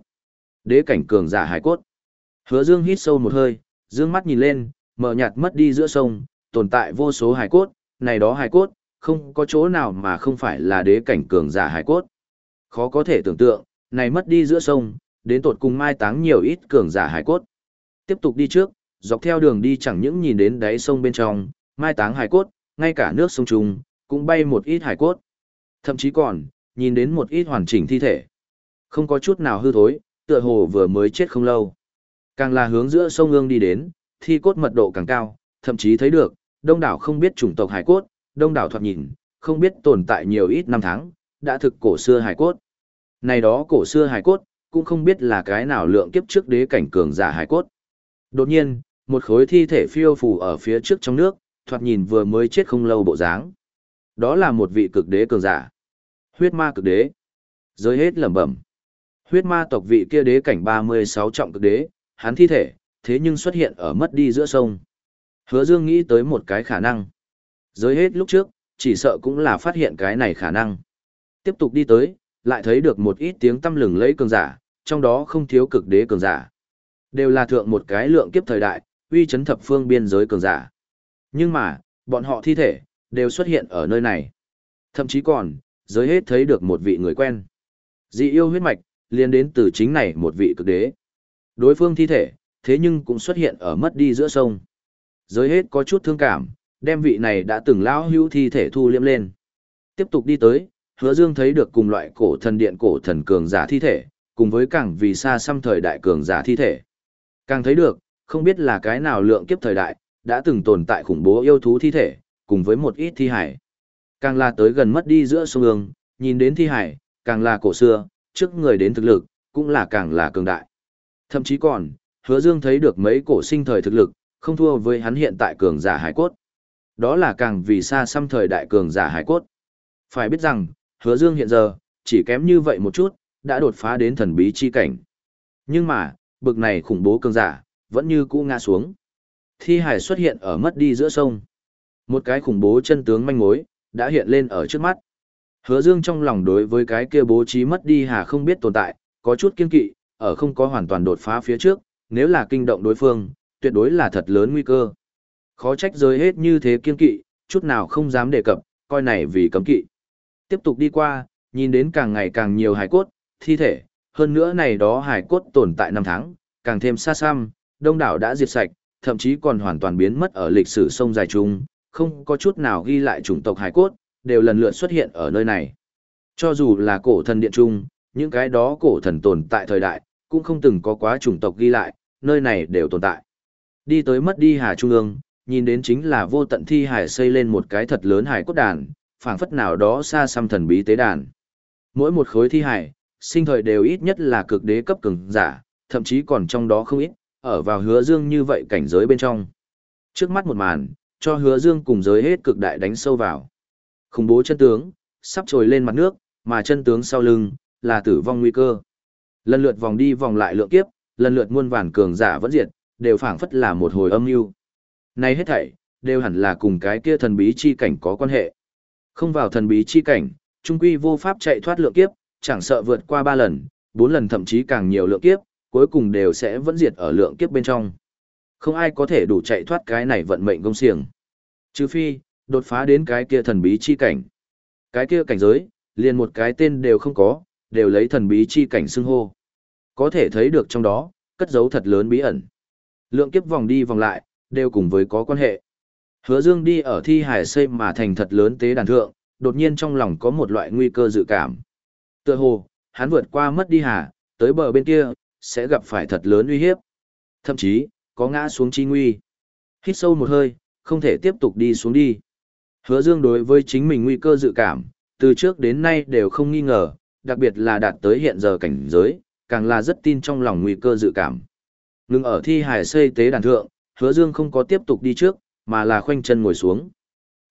Đế cảnh cường giả hải cốt. Hứa Dương hít sâu một hơi, dương mắt nhìn lên, mở nhạt mất đi giữa sông, tồn tại vô số hải cốt, này đó hải cốt, không có chỗ nào mà không phải là đế cảnh cường giả hải cốt. Khó có thể tưởng tượng, này mất đi giữa sông, đến tột cùng mai táng nhiều ít cường giả hải cốt. Tiếp tục đi trước, dọc theo đường đi chẳng những nhìn đến đáy sông bên trong, mai táng hải cốt, ngay cả nước sông trùng, cũng bay một ít hải cốt. Thậm chí còn, nhìn đến một ít hoàn chỉnh thi thể. Không có chút nào hư thối, tựa hồ vừa mới chết không lâu. Càng là hướng giữa sông ương đi đến, thi cốt mật độ càng cao, thậm chí thấy được, đông đảo không biết chủng tộc hải cốt, đông đảo thoạt nhìn, không biết tồn tại nhiều ít năm tháng, đã thực cổ xưa hải cốt. Này đó cổ xưa hải cốt, cũng không biết là cái nào lượng kiếp trước đế cảnh cường giả hải cốt. Đột nhiên, một khối thi thể phiêu phù ở phía trước trong nước, thoạt nhìn vừa mới chết không lâu bộ dáng. Đó là một vị cực đế cường giả. Huyết ma cực đế. Giới hết lẩm bẩm. Huyết ma tộc vị kia đế cảnh 36 trọng cực đế, hắn thi thể, thế nhưng xuất hiện ở mất đi giữa sông. Hứa Dương nghĩ tới một cái khả năng. Giới hết lúc trước, chỉ sợ cũng là phát hiện cái này khả năng. Tiếp tục đi tới, lại thấy được một ít tiếng tâm lừng lấy cường giả, trong đó không thiếu cực đế cường giả. Đều là thượng một cái lượng kiếp thời đại, uy chấn thập phương biên giới cường giả. Nhưng mà, bọn họ thi thể, đều xuất hiện ở nơi này. Thậm chí còn, giới hết thấy được một vị người quen. Dị yêu huyết mạch, liên đến từ chính này một vị cực đế. Đối phương thi thể, thế nhưng cũng xuất hiện ở mất đi giữa sông. Giới hết có chút thương cảm, đem vị này đã từng lão hữu thi thể thu liêm lên. Tiếp tục đi tới, hứa dương thấy được cùng loại cổ thần điện cổ thần cường giả thi thể, cùng với càng vì xa xăm thời đại cường giả thi thể. Càng thấy được, không biết là cái nào lượng kiếp thời đại, đã từng tồn tại khủng bố yêu thú thi thể, cùng với một ít thi hải. Càng là tới gần mất đi giữa sông ương, nhìn đến thi hải, càng là cổ xưa, trước người đến thực lực, cũng là càng là cường đại. Thậm chí còn, hứa dương thấy được mấy cổ sinh thời thực lực, không thua với hắn hiện tại cường giả hải cốt. Đó là càng vì xa xăm thời đại cường giả hải cốt. Phải biết rằng, hứa dương hiện giờ, chỉ kém như vậy một chút, đã đột phá đến thần bí chi cảnh. Nhưng mà, bực này khủng bố cường giả, vẫn như cũ ngã xuống. Thi hải xuất hiện ở mất đi giữa sông. Một cái khủng bố chân tướng manh mối, đã hiện lên ở trước mắt. Hứa Dương trong lòng đối với cái kia bố trí mất đi hà không biết tồn tại, có chút kiên kỵ, ở không có hoàn toàn đột phá phía trước, nếu là kinh động đối phương, tuyệt đối là thật lớn nguy cơ. Khó trách rơi hết như thế kiên kỵ, chút nào không dám đề cập, coi này vì cấm kỵ. Tiếp tục đi qua, nhìn đến càng ngày càng nhiều hải cốt, thi thể, hơn nữa này đó hải cốt tồn tại năm tháng, càng thêm xa xăm, đông đảo đã diệt sạch, thậm chí còn hoàn toàn biến mất ở lịch sử sông dài trung, không có chút nào ghi lại chủng tộc hải cốt, đều lần lượt xuất hiện ở nơi này. Cho dù là cổ thần điện trung, những cái đó cổ thần tồn tại thời đại, cũng không từng có quá chủng tộc ghi lại, nơi này đều tồn tại. Đi tới mất đi hà trung ương, nhìn đến chính là vô tận thi hải xây lên một cái thật lớn hải cốt đàn, phảng phất nào đó xa xăm thần bí tế đàn. Mỗi một khối thi hải, sinh thời đều ít nhất là cực đế cấp cường giả, thậm chí còn trong đó không ít, ở vào hứa dương như vậy cảnh giới bên trong. Trước mắt một màn, cho hứa dương cùng giới hết cực đại đánh sâu vào. Khủng bố chân tướng, sắp trồi lên mặt nước, mà chân tướng sau lưng, là tử vong nguy cơ. Lần lượt vòng đi vòng lại lượng kiếp, lần lượt muôn vàn cường giả vẫn diệt, đều phảng phất là một hồi âm mưu. nay hết thảy, đều hẳn là cùng cái kia thần bí chi cảnh có quan hệ. Không vào thần bí chi cảnh, trung quy vô pháp chạy thoát lượng kiếp, chẳng sợ vượt qua ba lần, bốn lần thậm chí càng nhiều lượng kiếp, cuối cùng đều sẽ vẫn diệt ở lượng kiếp bên trong. Không ai có thể đủ chạy thoát cái này vận mệnh công xiềng. Trừ phi, đột phá đến cái kia thần bí chi cảnh. Cái kia cảnh giới, liền một cái tên đều không có, đều lấy thần bí chi cảnh xưng hô. Có thể thấy được trong đó, cất dấu thật lớn bí ẩn. Lượng kiếp vòng đi vòng lại, đều cùng với có quan hệ. Hứa Dương đi ở thi hải xây mà thành thật lớn tế đàn thượng, đột nhiên trong lòng có một loại nguy cơ dự cảm. Tựa hồ, hắn vượt qua mất đi hà, tới bờ bên kia, sẽ gặp phải thật lớn uy hiếp. Thậm chí, có ngã xuống chi nguy. Hít sâu một hơi, không thể tiếp tục đi xuống đi. Hứa Dương đối với chính mình nguy cơ dự cảm, từ trước đến nay đều không nghi ngờ, đặc biệt là đạt tới hiện giờ cảnh giới, càng là rất tin trong lòng nguy cơ dự cảm. Ngưng ở thi hải xây tế đàn thượng, Hứa Dương không có tiếp tục đi trước, mà là khoanh chân ngồi xuống.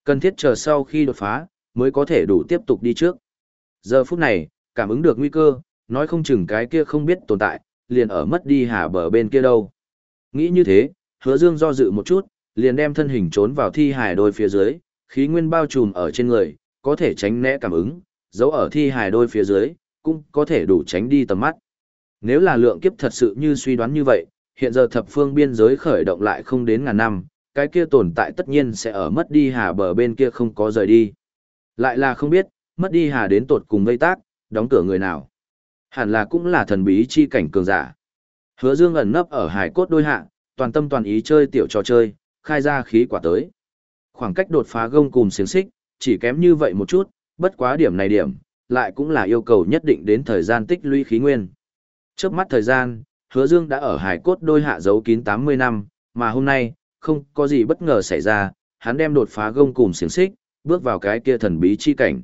Cần thiết chờ sau khi đột phá, mới có thể đủ tiếp tục đi trước. Giờ phút này, cảm ứng được nguy cơ, nói không chừng cái kia không biết tồn tại, liền ở mất đi hà bờ bên kia đâu. Nghĩ như thế, hứa dương do dự một chút, liền đem thân hình trốn vào thi hải đôi phía dưới, khí nguyên bao trùm ở trên người, có thể tránh né cảm ứng, giấu ở thi hải đôi phía dưới, cũng có thể đủ tránh đi tầm mắt. Nếu là lượng kiếp thật sự như suy đoán như vậy, hiện giờ thập phương biên giới khởi động lại không đến ngàn năm, cái kia tồn tại tất nhiên sẽ ở mất đi hà bờ bên kia không có rời đi. Lại là không biết, mất đi hà đến tột cùng vây tác, đóng cửa người nào. Hẳn là cũng là thần bí chi cảnh cường giả. Hứa Dương ẩn nấp ở hải cốt đôi hạ, toàn tâm toàn ý chơi tiểu trò chơi, khai ra khí quả tới. Khoảng cách đột phá gông cùng xiềng xích, chỉ kém như vậy một chút, bất quá điểm này điểm, lại cũng là yêu cầu nhất định đến thời gian tích lũy khí nguyên. Trước mắt thời gian, Hứa Dương đã ở hải cốt đôi hạ giấu kín 80 năm, mà hôm nay, không có gì bất ngờ xảy ra, hắn đem đột phá gông cùng xiềng xích, bước vào cái kia thần bí chi cảnh.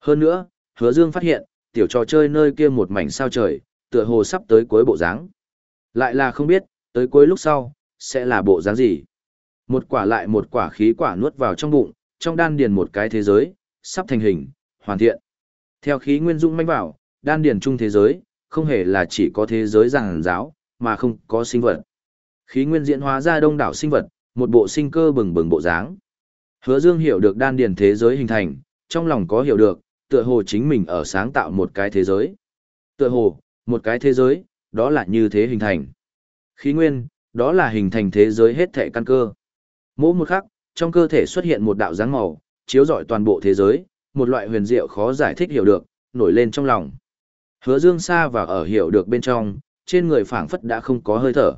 Hơn nữa, Hứa Dương phát hiện, tiểu trò chơi nơi kia một mảnh sao trời, tựa hồ sắp tới cuối bộ dáng. Lại là không biết, tới cuối lúc sau, sẽ là bộ dáng gì. Một quả lại một quả khí quả nuốt vào trong bụng, trong đan điền một cái thế giới, sắp thành hình, hoàn thiện. Theo khí nguyên dung manh vào, đan điền trung thế giới, không hề là chỉ có thế giới giảng giáo, mà không có sinh vật. Khí nguyên diễn hóa ra đông đảo sinh vật, một bộ sinh cơ bừng bừng bộ dáng. Hứa Dương hiểu được đan điền thế giới hình thành, trong lòng có hiểu được, tựa hồ chính mình ở sáng tạo một cái thế giới. Tựa hồ, một cái thế giới, đó là như thế hình thành. Khí nguyên, đó là hình thành thế giới hết thể căn cơ. Mỗi một khắc, trong cơ thể xuất hiện một đạo dáng màu, chiếu rọi toàn bộ thế giới, một loại huyền diệu khó giải thích hiểu được, nổi lên trong lòng. Hứa Dương xa và ở hiểu được bên trong, trên người phảng phất đã không có hơi thở.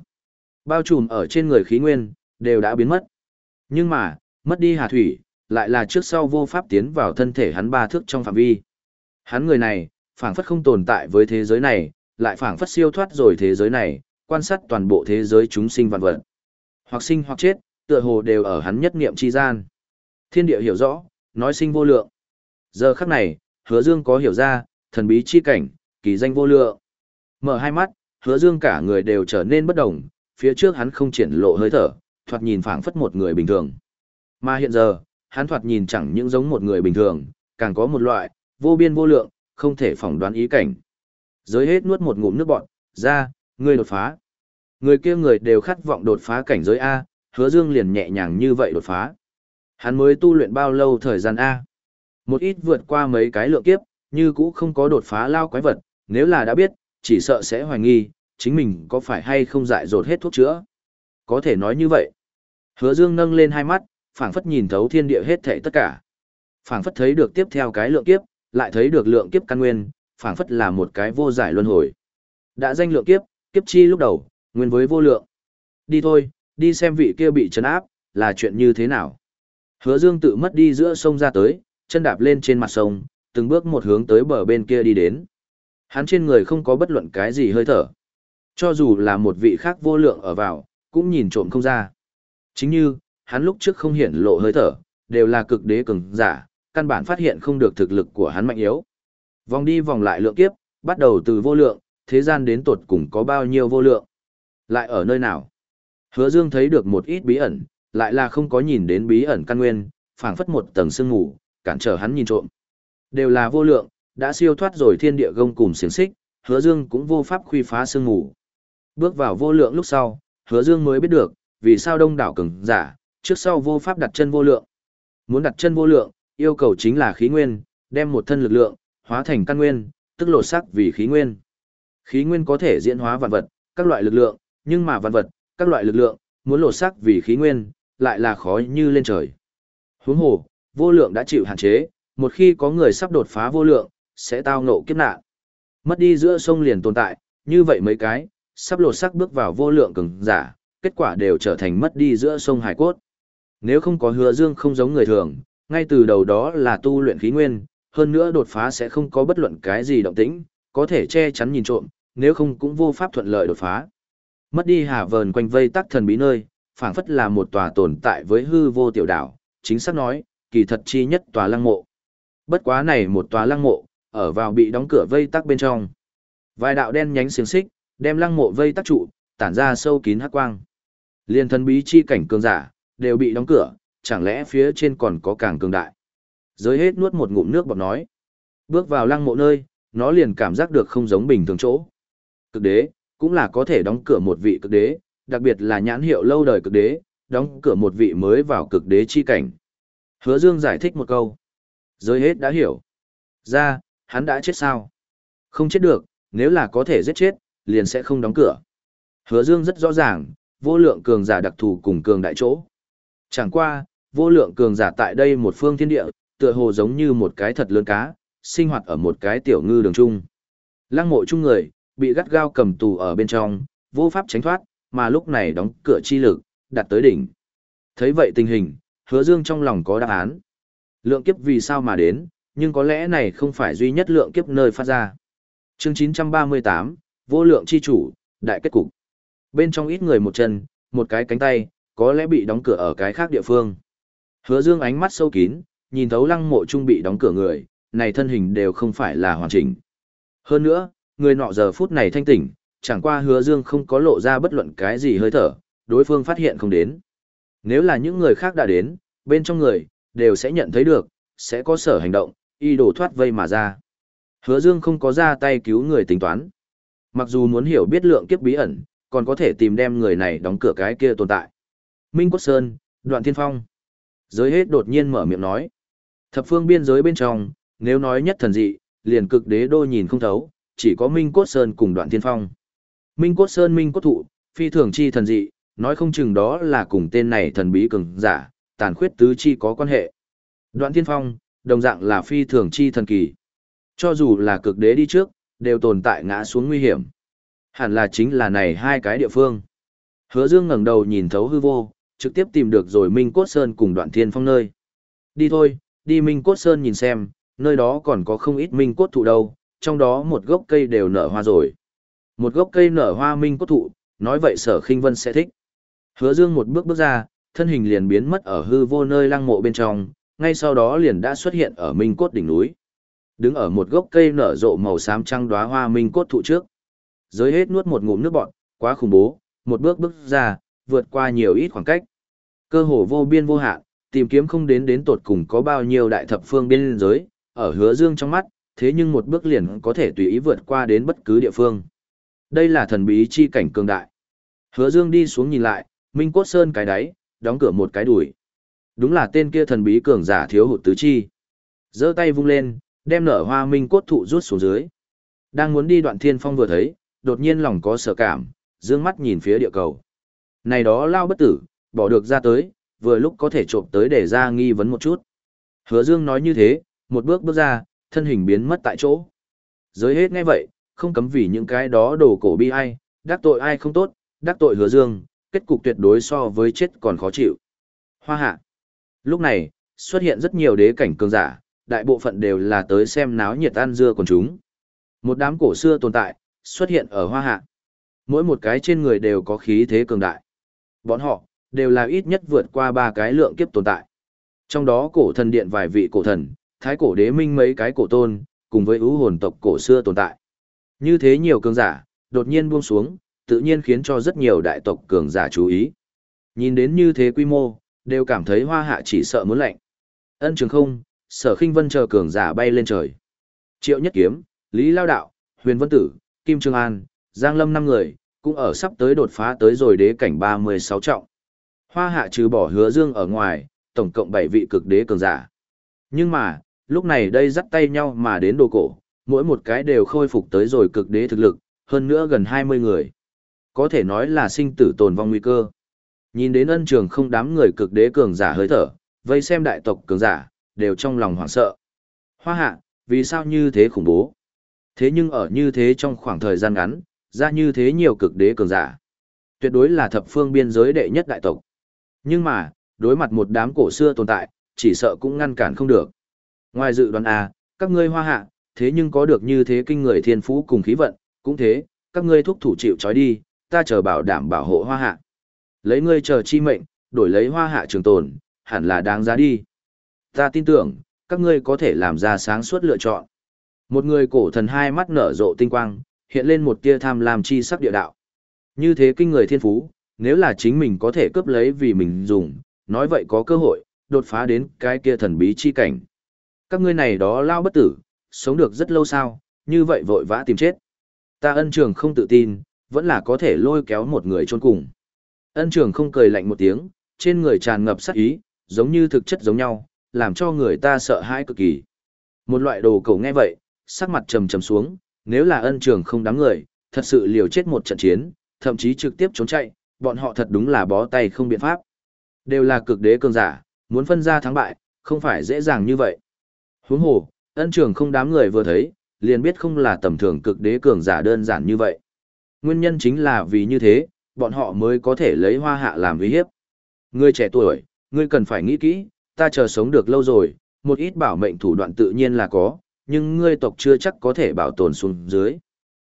Bao trùm ở trên người khí nguyên, đều đã biến mất. Nhưng mà, mất đi hà thủy, lại là trước sau vô pháp tiến vào thân thể hắn ba thước trong phạm vi. Hắn người này, phảng phất không tồn tại với thế giới này, lại phảng phất siêu thoát rồi thế giới này, quan sát toàn bộ thế giới chúng sinh vạn vật. Hoặc sinh hoặc chết, tựa hồ đều ở hắn nhất niệm chi gian. Thiên địa hiểu rõ, nói sinh vô lượng. Giờ khắc này, hứa dương có hiểu ra, thần bí chi cảnh, kỳ danh vô lượng. Mở hai mắt, hứa dương cả người đều trở nên bất động, phía trước hắn không triển lộ hơi thở, thoạt nhìn phảng phất một người bình thường. Mà hiện giờ, hắn thoạt nhìn chẳng những giống một người bình thường, càng có một loại, vô biên vô lượng, không thể phỏng đoán ý cảnh. Giới hết nuốt một ngụm nước bọt, ra, người đột phá. Người kia người đều khát vọng đột phá cảnh giới A, hứa dương liền nhẹ nhàng như vậy đột phá. Hắn mới tu luyện bao lâu thời gian A. Một ít vượt qua mấy cái lượng kiếp, như cũ không có đột phá lao quái vật, nếu là đã biết, chỉ sợ sẽ hoài nghi, chính mình có phải hay không dại dột hết thuốc chữa. Có thể nói như vậy. Hứa dương nâng lên hai mắt, phảng phất nhìn thấu thiên địa hết thảy tất cả. Phảng phất thấy được tiếp theo cái lượng kiếp, lại thấy được lượng kiếp căn nguyên, phảng phất là một cái vô giải luân hồi. Đã danh lượng kiếp, kiếp chi lúc đầu, nguyên với vô lượng. Đi thôi, đi xem vị kia bị trấn áp, là chuyện như thế nào. Hứa Dương tự mất đi giữa sông ra tới, chân đạp lên trên mặt sông, từng bước một hướng tới bờ bên kia đi đến. Hắn trên người không có bất luận cái gì hơi thở. Cho dù là một vị khác vô lượng ở vào, cũng nhìn trộm không ra. Chính như, hắn lúc trước không hiển lộ hơi thở, đều là cực đế cường giả, căn bản phát hiện không được thực lực của hắn mạnh yếu. Vòng đi vòng lại lượng kiếp, bắt đầu từ vô lượng, thế gian đến tột cùng có bao nhiêu vô lượng. Lại ở nơi nào? Hứa Dương thấy được một ít bí ẩn, lại là không có nhìn đến bí ẩn căn nguyên, phảng phất một tầng sương ngủ cản trở hắn nhìn trộm. Đều là vô lượng, đã siêu thoát rồi thiên địa gông cùng xiềng xích, Hứa Dương cũng vô pháp khuy phá sương ngủ Bước vào vô lượng lúc sau, Hứa Dương mới biết được, vì sao đông đảo cường giả, trước sau vô pháp đặt chân vô lượng. Muốn đặt chân vô lượng, yêu cầu chính là khí nguyên, đem một thân lực lượng, hóa thành căn nguyên, tức lột sắc vì khí nguyên. Khí nguyên có thể diễn hóa vạn vật, các loại lực lượng, nhưng mà vạn vật, các loại lực lượng, muốn lột sắc vì khí nguyên, lại là khó như lên trời. Huống hồ, vô lượng đã chịu hạn chế, một khi có người sắp đột phá vô lượng, sẽ tao ngộ kiếp nạn. Mất đi giữa sông liền tồn tại, như vậy mấy cái, sắp lột sắc bước vào vô lượng cường giả, kết quả đều trở thành mất đi giữa sông hải cốt. Nếu không có hứa dương không giống người thường, ngay từ đầu đó là tu luyện khí nguyên, hơn nữa đột phá sẽ không có bất luận cái gì động tĩnh, có thể che chắn nhìn trộm, nếu không cũng vô pháp thuận lợi đột phá. Mất đi hà vờn quanh vây tắc thần bí nơi, phảng phất là một tòa tồn tại với hư vô tiểu đảo, chính xác nói, kỳ thật chi nhất tòa lăng mộ. Bất quá này một tòa lăng mộ, ở vào bị đóng cửa vây tắc bên trong. Vài đạo đen nhánh xiềng xích, đem lăng mộ vây tắc trụ, tản ra sâu kín hắc quang. Liên thân bí chi cảnh cường giả, đều bị đóng cửa, chẳng lẽ phía trên còn có càng cường đại. Giới hết nuốt một ngụm nước bọt nói. Bước vào lăng mộ nơi, nó liền cảm giác được không giống bình thường chỗ. Cực đế, cũng là có thể đóng cửa một vị cực đế, đặc biệt là nhãn hiệu lâu đời cực đế, đóng cửa một vị mới vào cực đế chi cảnh. Hứa Dương giải thích một câu. Giới hết đã hiểu. Ra, hắn đã chết sao? Không chết được, nếu là có thể giết chết, liền sẽ không đóng cửa. Hứa Dương rất rõ ràng, vô lượng cường giả đặc thù cùng cường đại chỗ. Chẳng qua, vô lượng cường giả tại đây một phương thiên địa, tựa hồ giống như một cái thật lớn cá, sinh hoạt ở một cái tiểu ngư đường trung. Lăng mộ chung người, bị gắt gao cầm tù ở bên trong, vô pháp tránh thoát, mà lúc này đóng cửa chi lực, đặt tới đỉnh. Thấy vậy tình hình, hứa dương trong lòng có đáp án. Lượng kiếp vì sao mà đến, nhưng có lẽ này không phải duy nhất lượng kiếp nơi phát ra. Chương 938, vô lượng chi chủ, đại kết cục. Bên trong ít người một chân, một cái cánh tay, có lẽ bị đóng cửa ở cái khác địa phương. Hứa dương ánh mắt sâu kín, nhìn thấu lăng mộ trung bị đóng cửa người, này thân hình đều không phải là hoàn chỉnh. Hơn nữa, người nọ giờ phút này thanh tỉnh, chẳng qua hứa dương không có lộ ra bất luận cái gì hơi thở, đối phương phát hiện không đến. Nếu là những người khác đã đến, bên trong người, đều sẽ nhận thấy được, sẽ có sở hành động, y đổ thoát vây mà ra. Hứa dương không có ra tay cứu người tính toán. Mặc dù muốn hiểu biết lượng kiếp bí ẩn, còn có thể tìm đem người này đóng cửa cái kia tồn tại. Minh Quốc Sơn, Đoạn Thiên Phong. Giới hết đột nhiên mở miệng nói. Thập phương biên giới bên trong, nếu nói nhất thần dị, liền cực đế đô nhìn không thấu, chỉ có Minh Cốt Sơn cùng Đoạn Thiên Phong. Minh Cốt Sơn Minh Cốt Thụ, phi thường chi thần dị, nói không chừng đó là cùng tên này thần bí cường giả, tàn khuyết tứ chi có quan hệ. Đoạn Thiên Phong, đồng dạng là phi thường chi thần kỳ. Cho dù là cực đế đi trước, đều tồn tại ngã xuống nguy hiểm. Hẳn là chính là này hai cái địa phương. Hứa Dương ngẩng đầu nhìn thấu hư vô, trực tiếp tìm được rồi Minh Cốt Sơn cùng Đoạn Thiên Phong nơi. Đi thôi, đi Minh Cốt Sơn nhìn xem, nơi đó còn có không ít Minh Cốt thụ đâu, trong đó một gốc cây đều nở hoa rồi. Một gốc cây nở hoa Minh Cốt thụ, nói vậy Sở Khinh Vân sẽ thích. Hứa Dương một bước bước ra, thân hình liền biến mất ở hư vô nơi lăng mộ bên trong, ngay sau đó liền đã xuất hiện ở Minh Cốt đỉnh núi. Đứng ở một gốc cây nở rộ màu xám trắng đóa hoa Minh Cốt thụ trước. Giới hết nuốt một ngụm nước bọt, quá khủng bố, một bước bước ra, vượt qua nhiều ít khoảng cách. Cơ hồ vô biên vô hạn, tìm kiếm không đến đến tột cùng có bao nhiêu đại thập phương biên giới, ở hứa dương trong mắt, thế nhưng một bước liền có thể tùy ý vượt qua đến bất cứ địa phương. Đây là thần bí chi cảnh cường đại. Hứa dương đi xuống nhìn lại, Minh Cốt Sơn cái đáy, đóng cửa một cái đuổi. Đúng là tên kia thần bí cường giả thiếu hụt tứ chi. giơ tay vung lên, đem nở hoa Minh Cốt thụ rút xuống dưới. Đang muốn đi đoạn thiên phong vừa thấy, đột nhiên lòng có sợ cảm, dương mắt nhìn phía địa cầu. Này đó lao bất tử, bỏ được ra tới, vừa lúc có thể trộm tới để ra nghi vấn một chút. Hứa dương nói như thế, một bước bước ra, thân hình biến mất tại chỗ. Giới hết nghe vậy, không cấm vì những cái đó đồ cổ bi ai, đắc tội ai không tốt, đắc tội hứa dương, kết cục tuyệt đối so với chết còn khó chịu. Hoa hạ. Lúc này, xuất hiện rất nhiều đế cảnh cường giả, đại bộ phận đều là tới xem náo nhiệt ăn dưa của chúng. Một đám cổ xưa tồn tại, xuất hiện ở hoa hạ. Mỗi một cái trên người đều có khí thế cường đại. Bọn họ, đều là ít nhất vượt qua ba cái lượng kiếp tồn tại. Trong đó cổ thần điện vài vị cổ thần, thái cổ đế minh mấy cái cổ tôn, cùng với ưu hồn tộc cổ xưa tồn tại. Như thế nhiều cường giả, đột nhiên buông xuống, tự nhiên khiến cho rất nhiều đại tộc cường giả chú ý. Nhìn đến như thế quy mô, đều cảm thấy hoa hạ chỉ sợ muốn lạnh. Ân trường không, sở khinh vân chờ cường giả bay lên trời. Triệu nhất kiếm, Lý Lao Đạo, Huyền Vân Tử, Kim Trương An, Giang Lâm năm người, cũng ở sắp tới đột phá tới rồi đế cảnh 36 trọng. Hoa hạ trừ bỏ hứa dương ở ngoài, tổng cộng 7 vị cực đế cường giả. Nhưng mà, lúc này đây dắt tay nhau mà đến đồ cổ, mỗi một cái đều khôi phục tới rồi cực đế thực lực, hơn nữa gần 20 người. Có thể nói là sinh tử tồn vong nguy cơ. Nhìn đến ân trường không đám người cực đế cường giả hơi thở, vây xem đại tộc cường giả, đều trong lòng hoảng sợ. Hoa hạ, vì sao như thế khủng bố? Thế nhưng ở như thế trong khoảng thời gian ngắn, ra như thế nhiều cực đế cường giả. Tuyệt đối là thập phương biên giới đệ nhất đại tộc. Nhưng mà, đối mặt một đám cổ xưa tồn tại, chỉ sợ cũng ngăn cản không được. Ngoài dự đoán à, các ngươi hoa hạ, thế nhưng có được như thế kinh người thiên phú cùng khí vận, cũng thế, các ngươi thúc thủ chịu trói đi, ta chờ bảo đảm bảo hộ hoa hạ. Lấy ngươi chờ chi mệnh, đổi lấy hoa hạ trường tồn, hẳn là đáng giá đi. Ta tin tưởng, các ngươi có thể làm ra sáng suốt lựa chọn. Một người cổ thần hai mắt nở rộ tinh quang, hiện lên một tia tham lam chi sắc địa đạo. Như thế kinh người thiên phú, nếu là chính mình có thể cướp lấy vì mình dùng, nói vậy có cơ hội, đột phá đến cái kia thần bí chi cảnh. Các ngươi này đó lao bất tử, sống được rất lâu sao, như vậy vội vã tìm chết. Ta ân trường không tự tin, vẫn là có thể lôi kéo một người trốn cùng. Ân trường không cười lạnh một tiếng, trên người tràn ngập sát ý, giống như thực chất giống nhau, làm cho người ta sợ hãi cực kỳ. Một loại đồ cầu nghe vậy, sắc mặt trầm trầm xuống, nếu là ân trường không đáng người, thật sự liều chết một trận chiến, thậm chí trực tiếp trốn chạy, bọn họ thật đúng là bó tay không biện pháp. Đều là cực đế cường giả, muốn phân ra thắng bại, không phải dễ dàng như vậy. Huống hồ, ân trường không đám người vừa thấy, liền biết không là tầm thường cực đế cường giả đơn giản như vậy. Nguyên nhân chính là vì như thế, bọn họ mới có thể lấy hoa hạ làm uy hiếp. Ngươi trẻ tuổi, ngươi cần phải nghĩ kỹ, ta chờ sống được lâu rồi, một ít bảo mệnh thủ đoạn tự nhiên là có, nhưng ngươi tộc chưa chắc có thể bảo tồn xuống dưới.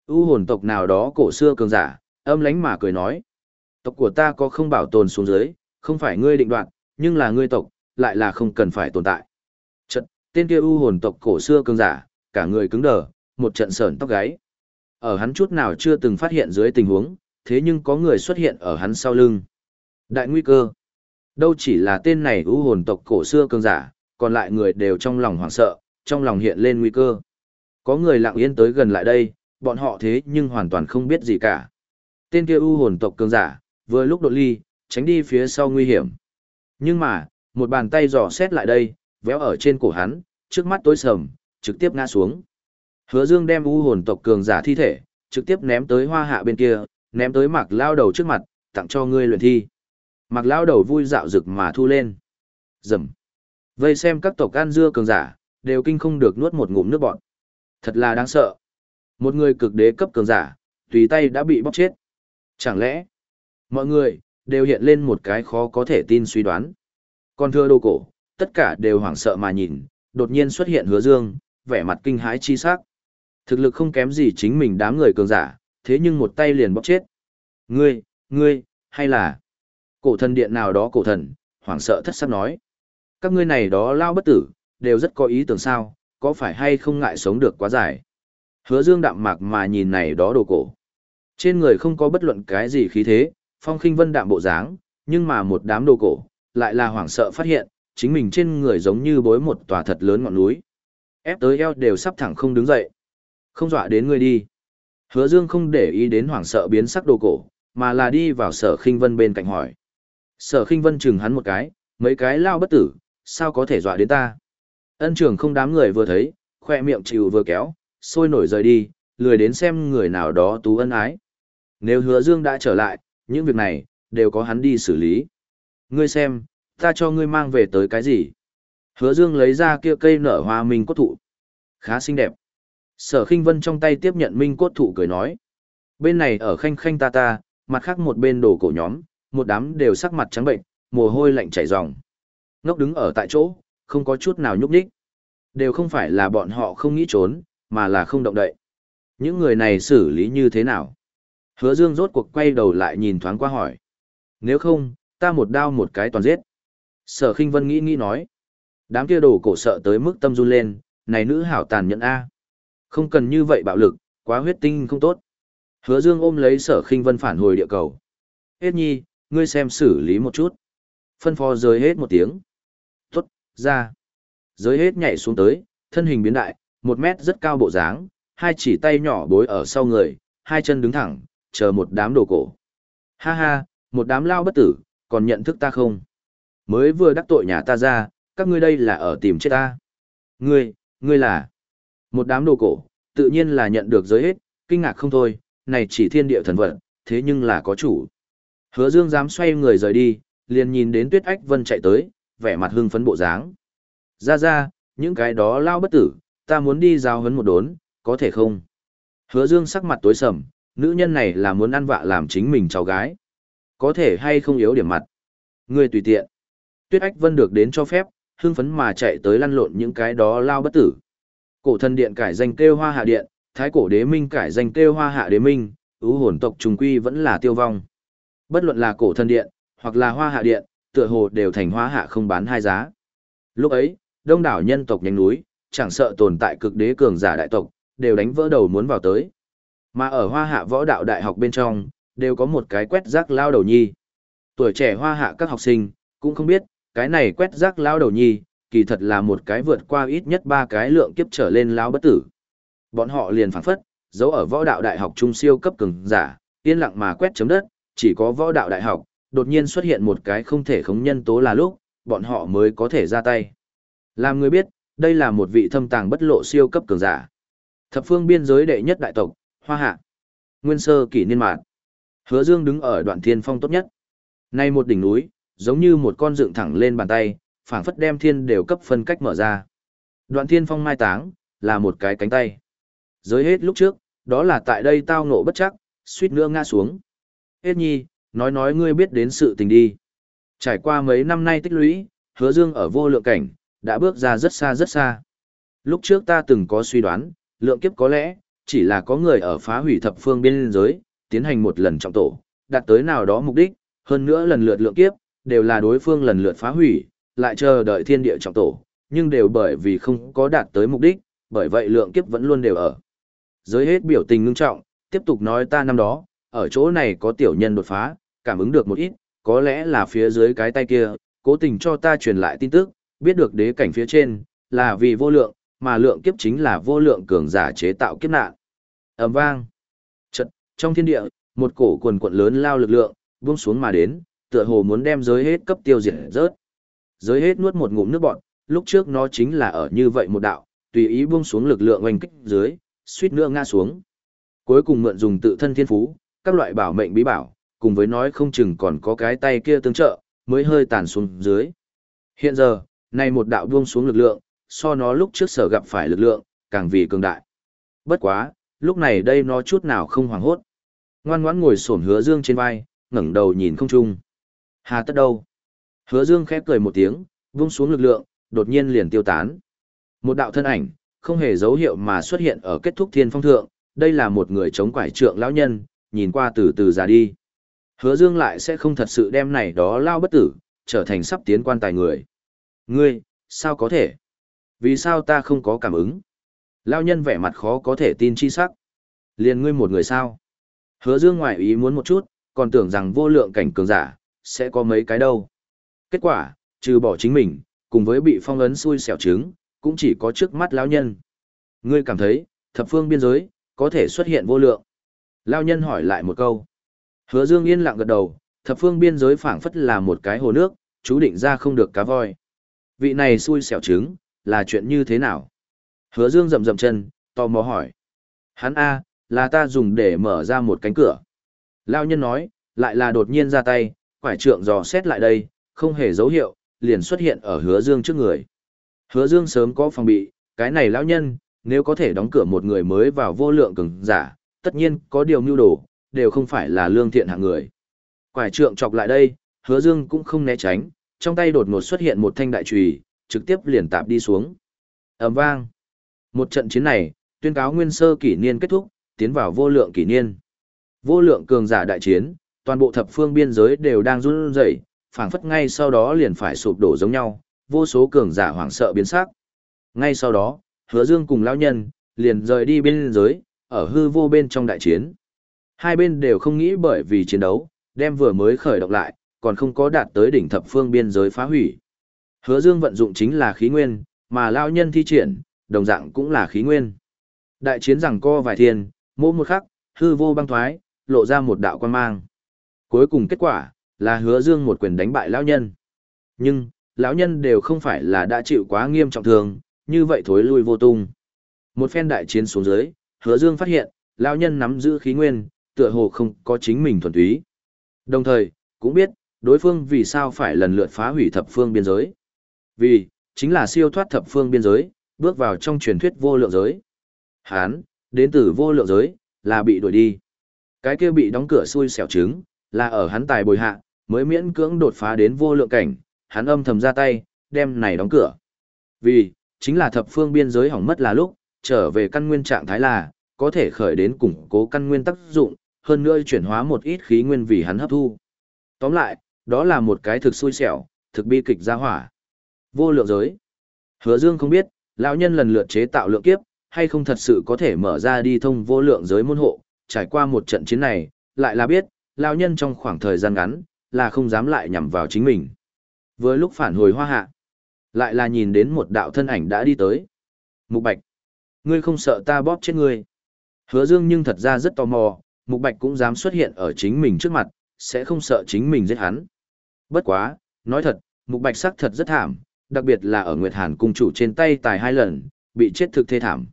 U hồn tộc nào đó cổ xưa cường giả, âm lánh mà cười nói. Tộc của ta có không bảo tồn xuống dưới, không phải ngươi định đoạt, nhưng là ngươi tộc, lại là không cần phải tồn tại. Trận, tên kia u hồn tộc cổ xưa cường giả, cả người cứng đờ, một trận sờn tóc gáy. Ở hắn chút nào chưa từng phát hiện dưới tình huống, thế nhưng có người xuất hiện ở hắn sau lưng. Đại nguy cơ. Đâu chỉ là tên này u hồn tộc cổ xưa cường giả, còn lại người đều trong lòng hoảng sợ, trong lòng hiện lên nguy cơ. Có người lặng yên tới gần lại đây, bọn họ thế nhưng hoàn toàn không biết gì cả. Tên kia u hồn tộc cường giả, vừa lúc đột ly, tránh đi phía sau nguy hiểm. Nhưng mà, một bàn tay dò xét lại đây, véo ở trên cổ hắn, trước mắt tối sầm, trực tiếp ngã xuống. Hứa Dương đem u hồn tộc cường giả thi thể, trực tiếp ném tới hoa hạ bên kia, ném tới Mạc Lao đầu trước mặt, tặng cho ngươi luyện thi. Mạc Lao đầu vui dạo rực mà thu lên. Rầm. Vây xem các tộc ăn dưa cường giả, đều kinh không được nuốt một ngụm nước bọt. Thật là đáng sợ. Một người cực đế cấp cường giả, tùy tay đã bị bóc chết. Chẳng lẽ, mọi người, đều hiện lên một cái khó có thể tin suy đoán. Còn thưa đồ cổ, tất cả đều hoảng sợ mà nhìn, đột nhiên xuất hiện hứa dương, vẻ mặt kinh hãi chi sắc. Thực lực không kém gì chính mình đám người cường giả, thế nhưng một tay liền bóc chết. Ngươi, ngươi, hay là cổ thần điện nào đó cổ thần, hoảng sợ thất sắc nói. Các ngươi này đó lao bất tử, đều rất có ý tưởng sao, có phải hay không ngại sống được quá dài. Hứa dương đạm mạc mà nhìn này đó đồ cổ. Trên người không có bất luận cái gì khí thế, phong khinh vân đạm bộ dáng, nhưng mà một đám đồ cổ, lại là hoảng sợ phát hiện, chính mình trên người giống như bối một tòa thật lớn ngọn núi. Ép tới eo đều sắp thẳng không đứng dậy. Không dọa đến người đi. Hứa Dương không để ý đến hoảng sợ biến sắc đồ cổ, mà là đi vào sở khinh vân bên cạnh hỏi. Sở khinh vân chừng hắn một cái, mấy cái lao bất tử, sao có thể dọa đến ta. Ân trưởng không đám người vừa thấy, khoe miệng chịu vừa kéo, sôi nổi rời đi, lười đến xem người nào đó tú ân ái. Nếu hứa Dương đã trở lại, những việc này, đều có hắn đi xử lý. Ngươi xem, ta cho ngươi mang về tới cái gì? Hứa Dương lấy ra kia cây nở hoa minh cốt thụ. Khá xinh đẹp. Sở khinh vân trong tay tiếp nhận minh cốt thụ cười nói. Bên này ở khanh khanh ta ta, mặt khác một bên đồ cổ nhóm, một đám đều sắc mặt trắng bệnh, mồ hôi lạnh chảy ròng. Ngốc đứng ở tại chỗ, không có chút nào nhúc nhích. Đều không phải là bọn họ không nghĩ trốn, mà là không động đậy. Những người này xử lý như thế nào? Hứa Dương rốt cuộc quay đầu lại nhìn thoáng qua hỏi. Nếu không, ta một đao một cái toàn giết. Sở khinh vân nghĩ nghĩ nói. Đám kia đồ cổ sợ tới mức tâm run lên, này nữ hảo tàn nhẫn A. Không cần như vậy bạo lực, quá huyết tinh không tốt. Hứa Dương ôm lấy sở khinh vân phản hồi địa cầu. Hết nhi, ngươi xem xử lý một chút. Phân phó rơi hết một tiếng. Tốt, ra. Giới hết nhảy xuống tới, thân hình biến đại, một mét rất cao bộ dáng, hai chỉ tay nhỏ bối ở sau người, hai chân đứng thẳng, chờ một đám đồ cổ. Ha ha, một đám lao bất tử, còn nhận thức ta không? Mới vừa đắc tội nhà ta ra, các ngươi đây là ở tìm chết ta. Ngươi, ngươi là... Một đám đồ cổ, tự nhiên là nhận được giới hết, kinh ngạc không thôi, này chỉ thiên địa thần vật, thế nhưng là có chủ. Hứa Dương dám xoay người rời đi, liền nhìn đến Tuyết Ách Vân chạy tới, vẻ mặt hưng phấn bộ dáng. Ra ra, những cái đó lao bất tử, ta muốn đi giao huấn một đốn, có thể không? Hứa Dương sắc mặt tối sầm, nữ nhân này là muốn ăn vạ làm chính mình cháu gái. Có thể hay không yếu điểm mặt. Ngươi tùy tiện. Tuyết Ách Vân được đến cho phép, hưng phấn mà chạy tới lăn lộn những cái đó lao bất tử. Cổ thần điện cải danh kêu hoa hạ điện, thái cổ đế minh cải danh kêu hoa hạ đế minh, ưu hồn tộc trùng quy vẫn là tiêu vong. Bất luận là cổ thần điện, hoặc là hoa hạ điện, tựa hồ đều thành hoa hạ không bán hai giá. Lúc ấy, đông đảo nhân tộc nhánh núi, chẳng sợ tồn tại cực đế cường giả đại tộc, đều đánh vỡ đầu muốn vào tới. Mà ở hoa hạ võ đạo đại học bên trong, đều có một cái quét rác lao đầu nhi. Tuổi trẻ hoa hạ các học sinh, cũng không biết, cái này quét rác lao đầu nhi, kỳ thật là một cái vượt qua ít nhất ba cái lượng kiếp trở lên lao bất tử. Bọn họ liền phản phất, giấu ở võ đạo đại học trung siêu cấp cường giả, yên lặng mà quét chấm đất, chỉ có võ đạo đại học, đột nhiên xuất hiện một cái không thể khống nhân tố là lúc, bọn họ mới có thể ra tay. Làm người biết, đây là một vị thâm tàng bất lộ siêu cấp cường giả. Thập phương biên giới đệ nhất đại tộc, Hoa Hạ. Nguyên sơ kỷ niên mạn. Hứa Dương đứng ở đoạn thiên phong tốt nhất. Nay một đỉnh núi, giống như một con dựng thẳng lên bàn tay, phảng phất đem thiên đều cấp phân cách mở ra. Đoạn thiên phong mai táng, là một cái cánh tay. Giới hết lúc trước, đó là tại đây tao ngộ bất chắc, suýt nữa ngã xuống. Hết nhi, nói nói ngươi biết đến sự tình đi. Trải qua mấy năm nay tích lũy, hứa dương ở vô lượng cảnh, đã bước ra rất xa rất xa. Lúc trước ta từng có suy đoán, lượng kiếp có lẽ, chỉ là có người ở phá hủy thập phương biên giới, tiến hành một lần trọng tổ, đạt tới nào đó mục đích, hơn nữa lần lượt lượng kiếp, đều là đối phương lần lượt phá hủy, lại chờ đợi thiên địa trọng tổ, nhưng đều bởi vì không có đạt tới mục đích, bởi vậy lượng kiếp vẫn luôn đều ở. Giới hết biểu tình ngưng trọng, tiếp tục nói ta năm đó, ở chỗ này có tiểu nhân đột phá, cảm ứng được một ít, có lẽ là phía dưới cái tay kia, cố tình cho ta truyền lại tin tức, biết được đế cảnh phía trên, là vì vô lượng, mà lượng kiếp chính là vô lượng cường giả chế tạo kiếp nạn. ầm vang. Chợt, trong thiên địa, một cổ quần quật lớn lao lực lượng, buông xuống mà đến, tựa hồ muốn đem giới hết cấp tiêu diệt rớt. Giới hết nuốt một ngụm nước bọt, lúc trước nó chính là ở như vậy một đạo, tùy ý buông xuống lực lượng oanh kích dưới, suýt nữa ngã xuống. Cuối cùng mượn dùng tự thân thiên phú, các loại bảo mệnh bí bảo, cùng với nói không chừng còn có cái tay kia tương trợ, mới hơi tàn xuống dưới. Hiện giờ, này một đạo buông xuống lực lượng, so nó lúc trước sở gặp phải lực lượng, càng vì cường đại. Bất quá, lúc này đây nó chút nào không hoảng hốt. Ngoan ngoãn ngồi xổm hứa dương trên vai, ngẩng đầu nhìn không trung. Hà tất đâu? Hứa dương khép cười một tiếng, vung xuống lực lượng, đột nhiên liền tiêu tán. Một đạo thân ảnh, không hề dấu hiệu mà xuất hiện ở kết thúc thiên phong thượng, đây là một người chống quải trượng lão nhân, nhìn qua từ từ già đi. Hứa Dương lại sẽ không thật sự đem này đó lao bất tử, trở thành sắp tiến quan tài người. Ngươi, sao có thể? Vì sao ta không có cảm ứng? Lao nhân vẻ mặt khó có thể tin chi sắc. Liền ngươi một người sao? Hứa Dương ngoại ý muốn một chút, còn tưởng rằng vô lượng cảnh cường giả, sẽ có mấy cái đâu. Kết quả, trừ bỏ chính mình, cùng với bị phong ấn xui xẻo trứng, cũng chỉ có trước mắt lão nhân. Ngươi cảm thấy, thập phương biên giới, có thể xuất hiện vô lượng. Lão nhân hỏi lại một câu. Hứa Dương yên lặng gật đầu, thập phương biên giới phảng phất là một cái hồ nước, chú định ra không được cá voi. Vị này xui xẻo trứng, là chuyện như thế nào? Hứa Dương rậm rậm chân, tò mò hỏi. Hắn A, là ta dùng để mở ra một cánh cửa. Lão nhân nói, lại là đột nhiên ra tay, quải trượng dò xét lại đây, không hề dấu hiệu, liền xuất hiện ở hứa Dương trước người. Hứa Dương sớm có phòng bị, cái này lão nhân, nếu có thể đóng cửa một người mới vào vô lượng cường giả, tất nhiên có điều mưu đồ, đều không phải là lương thiện hạng người. Quải trượng chọc lại đây, Hứa Dương cũng không né tránh, trong tay đột ngột xuất hiện một thanh đại chùy, trực tiếp liền tạp đi xuống. Ầm vang. Một trận chiến này, tuyên cáo nguyên sơ kỷ niên kết thúc, tiến vào vô lượng kỷ niên. Vô lượng cường giả đại chiến, toàn bộ thập phương biên giới đều đang run rẩy, phảng phất ngay sau đó liền phải sụp đổ giống nhau, vô số cường giả hoảng sợ biến sắc. Ngay sau đó, Hứa Dương cùng lão nhân liền rời đi biên giới, ở hư vô bên trong đại chiến. Hai bên đều không nghĩ bởi vì chiến đấu, đem vừa mới khởi động lại, còn không có đạt tới đỉnh thập phương biên giới phá hủy. Hứa Dương vận dụng chính là khí nguyên, mà lão nhân thi triển, đồng dạng cũng là khí nguyên. Đại chiến rằng co vài thiên, mỗi một khắc, hư vô băng thoái, lộ ra một đạo quan mang. Cuối cùng kết quả, là hứa dương một quyền đánh bại lão nhân. Nhưng, lão nhân đều không phải là đã chịu quá nghiêm trọng thương, như vậy thối lui vô tung. Một phen đại chiến xuống dưới, hứa dương phát hiện, lão nhân nắm giữ khí nguyên, tựa hồ không có chính mình thuần túy. Đồng thời, cũng biết, đối phương vì sao phải lần lượt phá hủy thập phương biên giới. Vì, chính là siêu thoát thập phương biên giới, bước vào trong truyền thuyết vô lượng giới. Hán, đến từ vô lượng giới, là bị đuổi đi. Cái kia bị đóng cửa xui xẻo trứng, là ở hắn tài bồi hạ, mới miễn cưỡng đột phá đến vô lượng cảnh, hắn âm thầm ra tay, đem này đóng cửa. Vì, chính là thập phương biên giới hỏng mất là lúc, trở về căn nguyên trạng thái là, có thể khởi đến củng cố căn nguyên tác dụng, hơn nữa chuyển hóa một ít khí nguyên vì hắn hấp thu. Tóm lại, đó là một cái thực xui xẻo, thực bi kịch gia hỏa. Vô lượng giới. Hứa Dương không biết, lão nhân lần lượt chế tạo lượng kiếp, hay không thật sự có thể mở ra đi thông vô lượng giới môn hộ, trải qua một trận chiến này, lại là biết, lão nhân trong khoảng thời gian ngắn, là không dám lại nhằm vào chính mình. Vừa lúc phản hồi hoa hạ, lại là nhìn đến một đạo thân ảnh đã đi tới. Mục Bạch, ngươi không sợ ta bóp chết ngươi. Hứa Dương nhưng thật ra rất tò mò, Mục Bạch cũng dám xuất hiện ở chính mình trước mặt, sẽ không sợ chính mình giết hắn. Bất quá, nói thật, Mục Bạch sắc thật rất thảm, đặc biệt là ở Nguyệt Hàn cung chủ trên tay tài hai lần, bị chết thực thê thảm.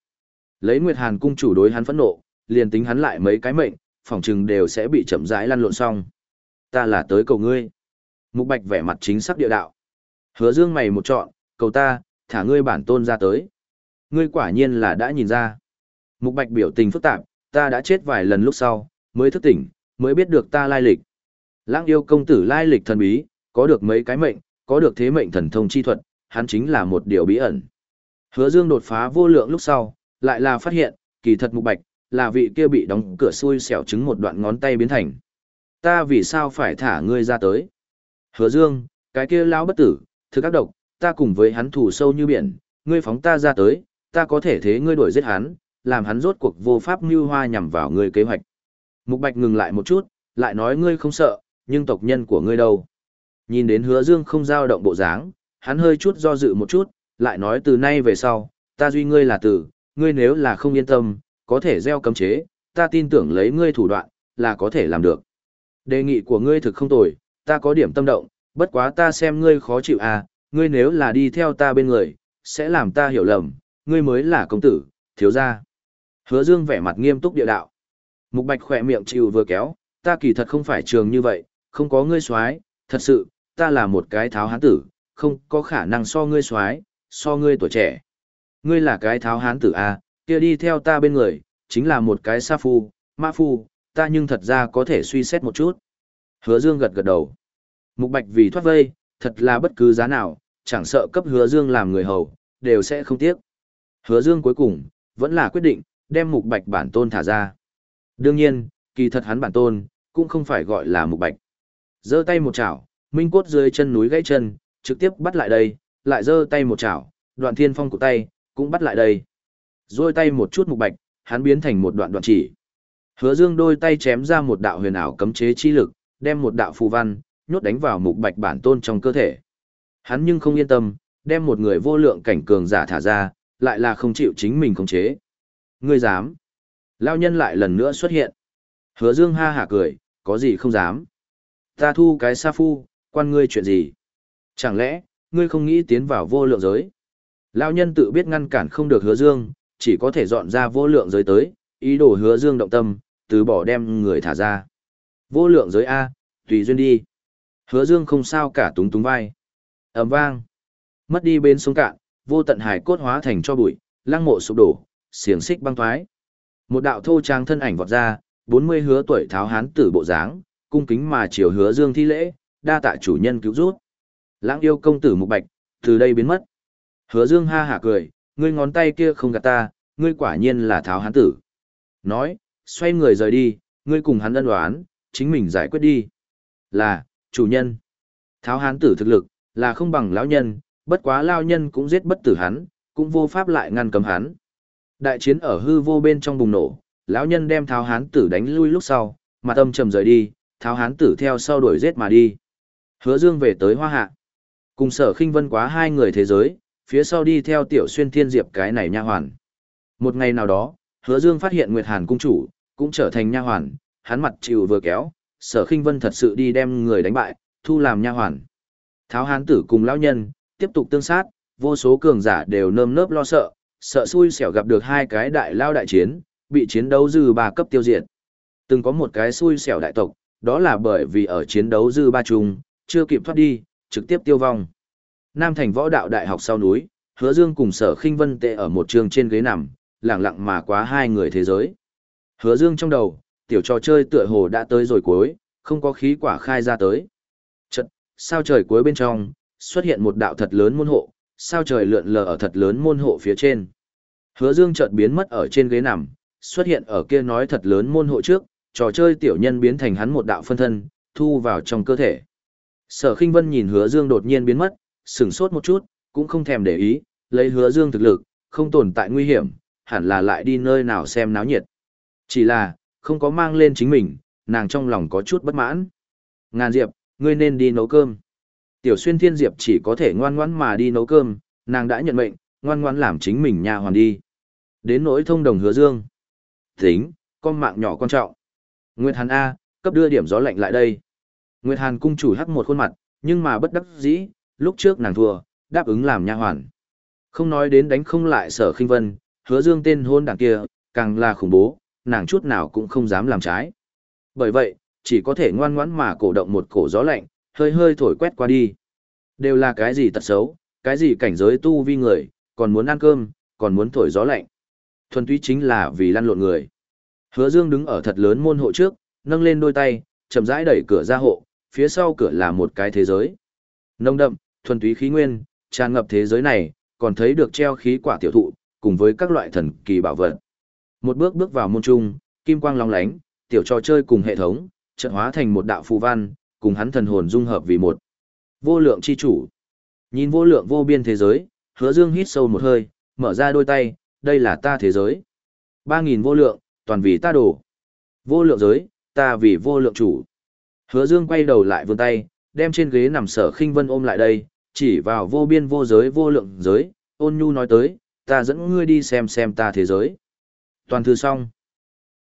Lấy Nguyệt Hàn cung chủ đối hắn phẫn nộ, liền tính hắn lại mấy cái mệnh, phòng trừng đều sẽ bị chậm rãi lăn lộn xong. Ta là tới cầu ngươi. Mục Bạch vẻ mặt chính xác địa đạo. Hứa Dương mày một chọn, cầu ta, thả ngươi bản tôn ra tới. Ngươi quả nhiên là đã nhìn ra. Mục Bạch biểu tình phức tạp, ta đã chết vài lần lúc sau, mới thức tỉnh, mới biết được ta lai lịch. Lãng yêu công tử lai lịch thần bí, có được mấy cái mệnh, có được thế mệnh thần thông chi thuật, hắn chính là một điều bí ẩn. Hứa Dương đột phá vô lượng lúc sau, lại là phát hiện, kỳ thật Mục Bạch, là vị kia bị đóng cửa xui xẻo trứng một đoạn ngón tay biến thành. Ta vì sao phải thả ngươi ra tới? Hứa Dương, cái kia lão bất tử, thứ các độc, ta cùng với hắn thù sâu như biển, ngươi phóng ta ra tới, ta có thể thế ngươi đuổi giết hắn, làm hắn rốt cuộc vô pháp mưu hoa nhằm vào ngươi kế hoạch. Mục Bạch ngừng lại một chút, lại nói ngươi không sợ, nhưng tộc nhân của ngươi đâu? Nhìn đến Hứa Dương không dao động bộ dáng, hắn hơi chút do dự một chút, lại nói từ nay về sau, ta duy ngươi là tử, ngươi nếu là không yên tâm, có thể gieo cấm chế, ta tin tưởng lấy ngươi thủ đoạn, là có thể làm được. Đề nghị của ngươi thực không tồi, ta có điểm tâm động, bất quá ta xem ngươi khó chịu à, ngươi nếu là đi theo ta bên người, sẽ làm ta hiểu lầm, ngươi mới là công tử, thiếu gia. Hứa Dương vẻ mặt nghiêm túc địa đạo. Mục Bạch khỏe miệng chịu vừa kéo, ta kỳ thật không phải trường như vậy, không có ngươi xoái, thật sự, ta là một cái tháo hán tử, không có khả năng so ngươi soái, so ngươi tuổi trẻ. Ngươi là cái tháo hán tử à, kia đi theo ta bên người, chính là một cái sa phu, ma phu, ta nhưng thật ra có thể suy xét một chút. Hứa Dương gật gật đầu. Mục Bạch vì thoát vây, thật là bất cứ giá nào, chẳng sợ cấp Hứa Dương làm người hầu, đều sẽ không tiếc. Hứa Dương cuối cùng, vẫn là quyết định, đem Mục Bạch bản tôn thả ra. Đương nhiên, kỳ thật hắn bản tôn, cũng không phải gọi là Mục Bạch. Giơ tay một chảo, minh cốt dưới chân núi gãy chân, trực tiếp bắt lại đây, lại giơ tay một chảo, đoạn thiên phong của tay, cũng bắt lại đây. Rồi tay một chút Mục Bạch, hắn biến thành một đoạn đoạn chỉ. Hứa Dương đôi tay chém ra một đạo huyền ảo cấm chế chi lực, đem một đạo phù văn, nhốt đánh vào mục bạch bản tôn trong cơ thể. Hắn nhưng không yên tâm, đem một người vô lượng cảnh cường giả thả ra, lại là không chịu chính mình khống chế. Ngươi dám? Lão nhân lại lần nữa xuất hiện. Hứa Dương ha hả cười, có gì không dám? Ta thu cái sa phu, quan ngươi chuyện gì? Chẳng lẽ, ngươi không nghĩ tiến vào vô lượng giới? Lão nhân tự biết ngăn cản không được hứa Dương, chỉ có thể dọn ra vô lượng giới tới, ý đồ hứa Dương động tâm, từ bỏ đem người thả ra. Vô lượng giới A, tùy duyên đi. Hứa Dương không sao cả túng túng vai. ầm vang. Mất đi bên sông cạn, vô tận hải cốt hóa thành cho bụi, lăng mộ sụp đổ, xiềng xích băng thoái. Một đạo thô trang thân ảnh vọt ra, 40 hứa tuổi tháo hán tử bộ dáng, cung kính mà chiều hứa Dương thi lễ, đa tạ chủ nhân cứu rút. Lãng yêu công tử mục bạch, từ đây biến mất. Hứa Dương ha hả cười, ngươi ngón tay kia không gạt ta, ngươi quả nhiên là tháo hán tử. Nói, xoay người rời đi, ngươi cùng hắn ân đoán, chính mình giải quyết đi. Là, chủ nhân. Tháo hán tử thực lực, là không bằng lão nhân, bất quá lão nhân cũng giết bất tử hắn, cũng vô pháp lại ngăn cấm hắn. Đại chiến ở hư vô bên trong bùng nổ, lão nhân đem tháo hán tử đánh lui lúc sau, mặt âm trầm rời đi, tháo hán tử theo sau đuổi giết mà đi. Hứa Dương về tới Hoa Hạ. Cùng sở khinh vân quá hai người thế giới, phía sau đi theo tiểu xuyên thiên diệp cái này nha hoàn. Một ngày nào đó, Hứa Dương phát hiện Nguyệt Hàn cung chủ, cũng trở thành nha hoàn, hắn mặt chịu vừa kéo, sở khinh vân thật sự đi đem người đánh bại, thu làm nha hoàn. Tháo hán tử cùng lão nhân, tiếp tục tương sát, vô số cường giả đều nơm nớp lo sợ, sợ xui xẻo gặp được hai cái đại lao đại chiến, bị chiến đấu dư ba cấp tiêu diệt. Từng có một cái xui xẻo đại tộc, đó là bởi vì ở chiến đấu dư ba chung, chưa kịp thoát đi, trực tiếp tiêu vong. Nam thành võ đạo đại học sau núi, hứa dương cùng sở khinh vân tệ ở một trường trên ghế nằm, lặng lặng mà quá hai người thế giới. Hứa dương trong đầu, tiểu trò chơi tựa hồ đã tới rồi cuối, không có khí quả khai ra tới. Chật, sao trời cuối bên trong, xuất hiện một đạo thật lớn môn hộ, sao trời lượn lờ ở thật lớn môn hộ phía trên. Hứa Dương chợt biến mất ở trên ghế nằm, xuất hiện ở kia nói thật lớn môn hộ trước, trò chơi tiểu nhân biến thành hắn một đạo phân thân, thu vào trong cơ thể. Sở Khinh Vân nhìn Hứa Dương đột nhiên biến mất, sững sốt một chút, cũng không thèm để ý, lấy Hứa Dương thực lực, không tồn tại nguy hiểm, hẳn là lại đi nơi nào xem náo nhiệt. Chỉ là, không có mang lên chính mình, nàng trong lòng có chút bất mãn. Ngàn Diệp, ngươi nên đi nấu cơm. Tiểu xuyên thiên Diệp chỉ có thể ngoan ngoãn mà đi nấu cơm, nàng đã nhận mệnh, ngoan ngoãn làm chính mình nhà hoàn đi. Đến nỗi thông đồng hứa dương. Tính, con mạng nhỏ quan trọng. Nguyệt Hàn A, cấp đưa điểm gió lạnh lại đây. Nguyệt Hàn cung chủ hắc một khuôn mặt, nhưng mà bất đắc dĩ, lúc trước nàng thua, đáp ứng làm nha hoàn. Không nói đến đánh không lại sở khinh vân, hứa dương tên hôn đảng kia, càng là khủng bố, nàng chút nào cũng không dám làm trái. Bởi vậy, chỉ có thể ngoan ngoãn mà cổ động một cổ gió lạnh, hơi hơi thổi quét qua đi. Đều là cái gì tật xấu, cái gì cảnh giới tu vi người, còn muốn ăn cơm, còn muốn thổi gió lạnh. Thuần túy chính là vì lăn lộn người. Hứa Dương đứng ở thật lớn môn hộ trước, nâng lên đôi tay, chậm rãi đẩy cửa ra hộ, phía sau cửa là một cái thế giới. Nông đậm, thuần túy khí nguyên, tràn ngập thế giới này, còn thấy được treo khí quả tiểu thụ, cùng với các loại thần kỳ bảo vật. Một bước bước vào môn trung, kim quang long lánh, tiểu trò chơi cùng hệ thống, trận hóa thành một đạo phù văn, cùng hắn thần hồn dung hợp vì một. Vô lượng chi chủ. Nhìn vô lượng vô biên thế giới, hứa dương hít sâu một hơi, mở ra đôi tay, đây là ta thế giới. Ba nghìn vô lượng, toàn vì ta đổ. Vô lượng giới, ta vì vô lượng chủ. Hứa dương quay đầu lại vươn tay, đem trên ghế nằm sở khinh vân ôm lại đây, chỉ vào vô biên vô giới vô lượng giới, ôn nhu nói tới, ta dẫn ngươi đi xem xem ta thế giới. Toàn thư xong.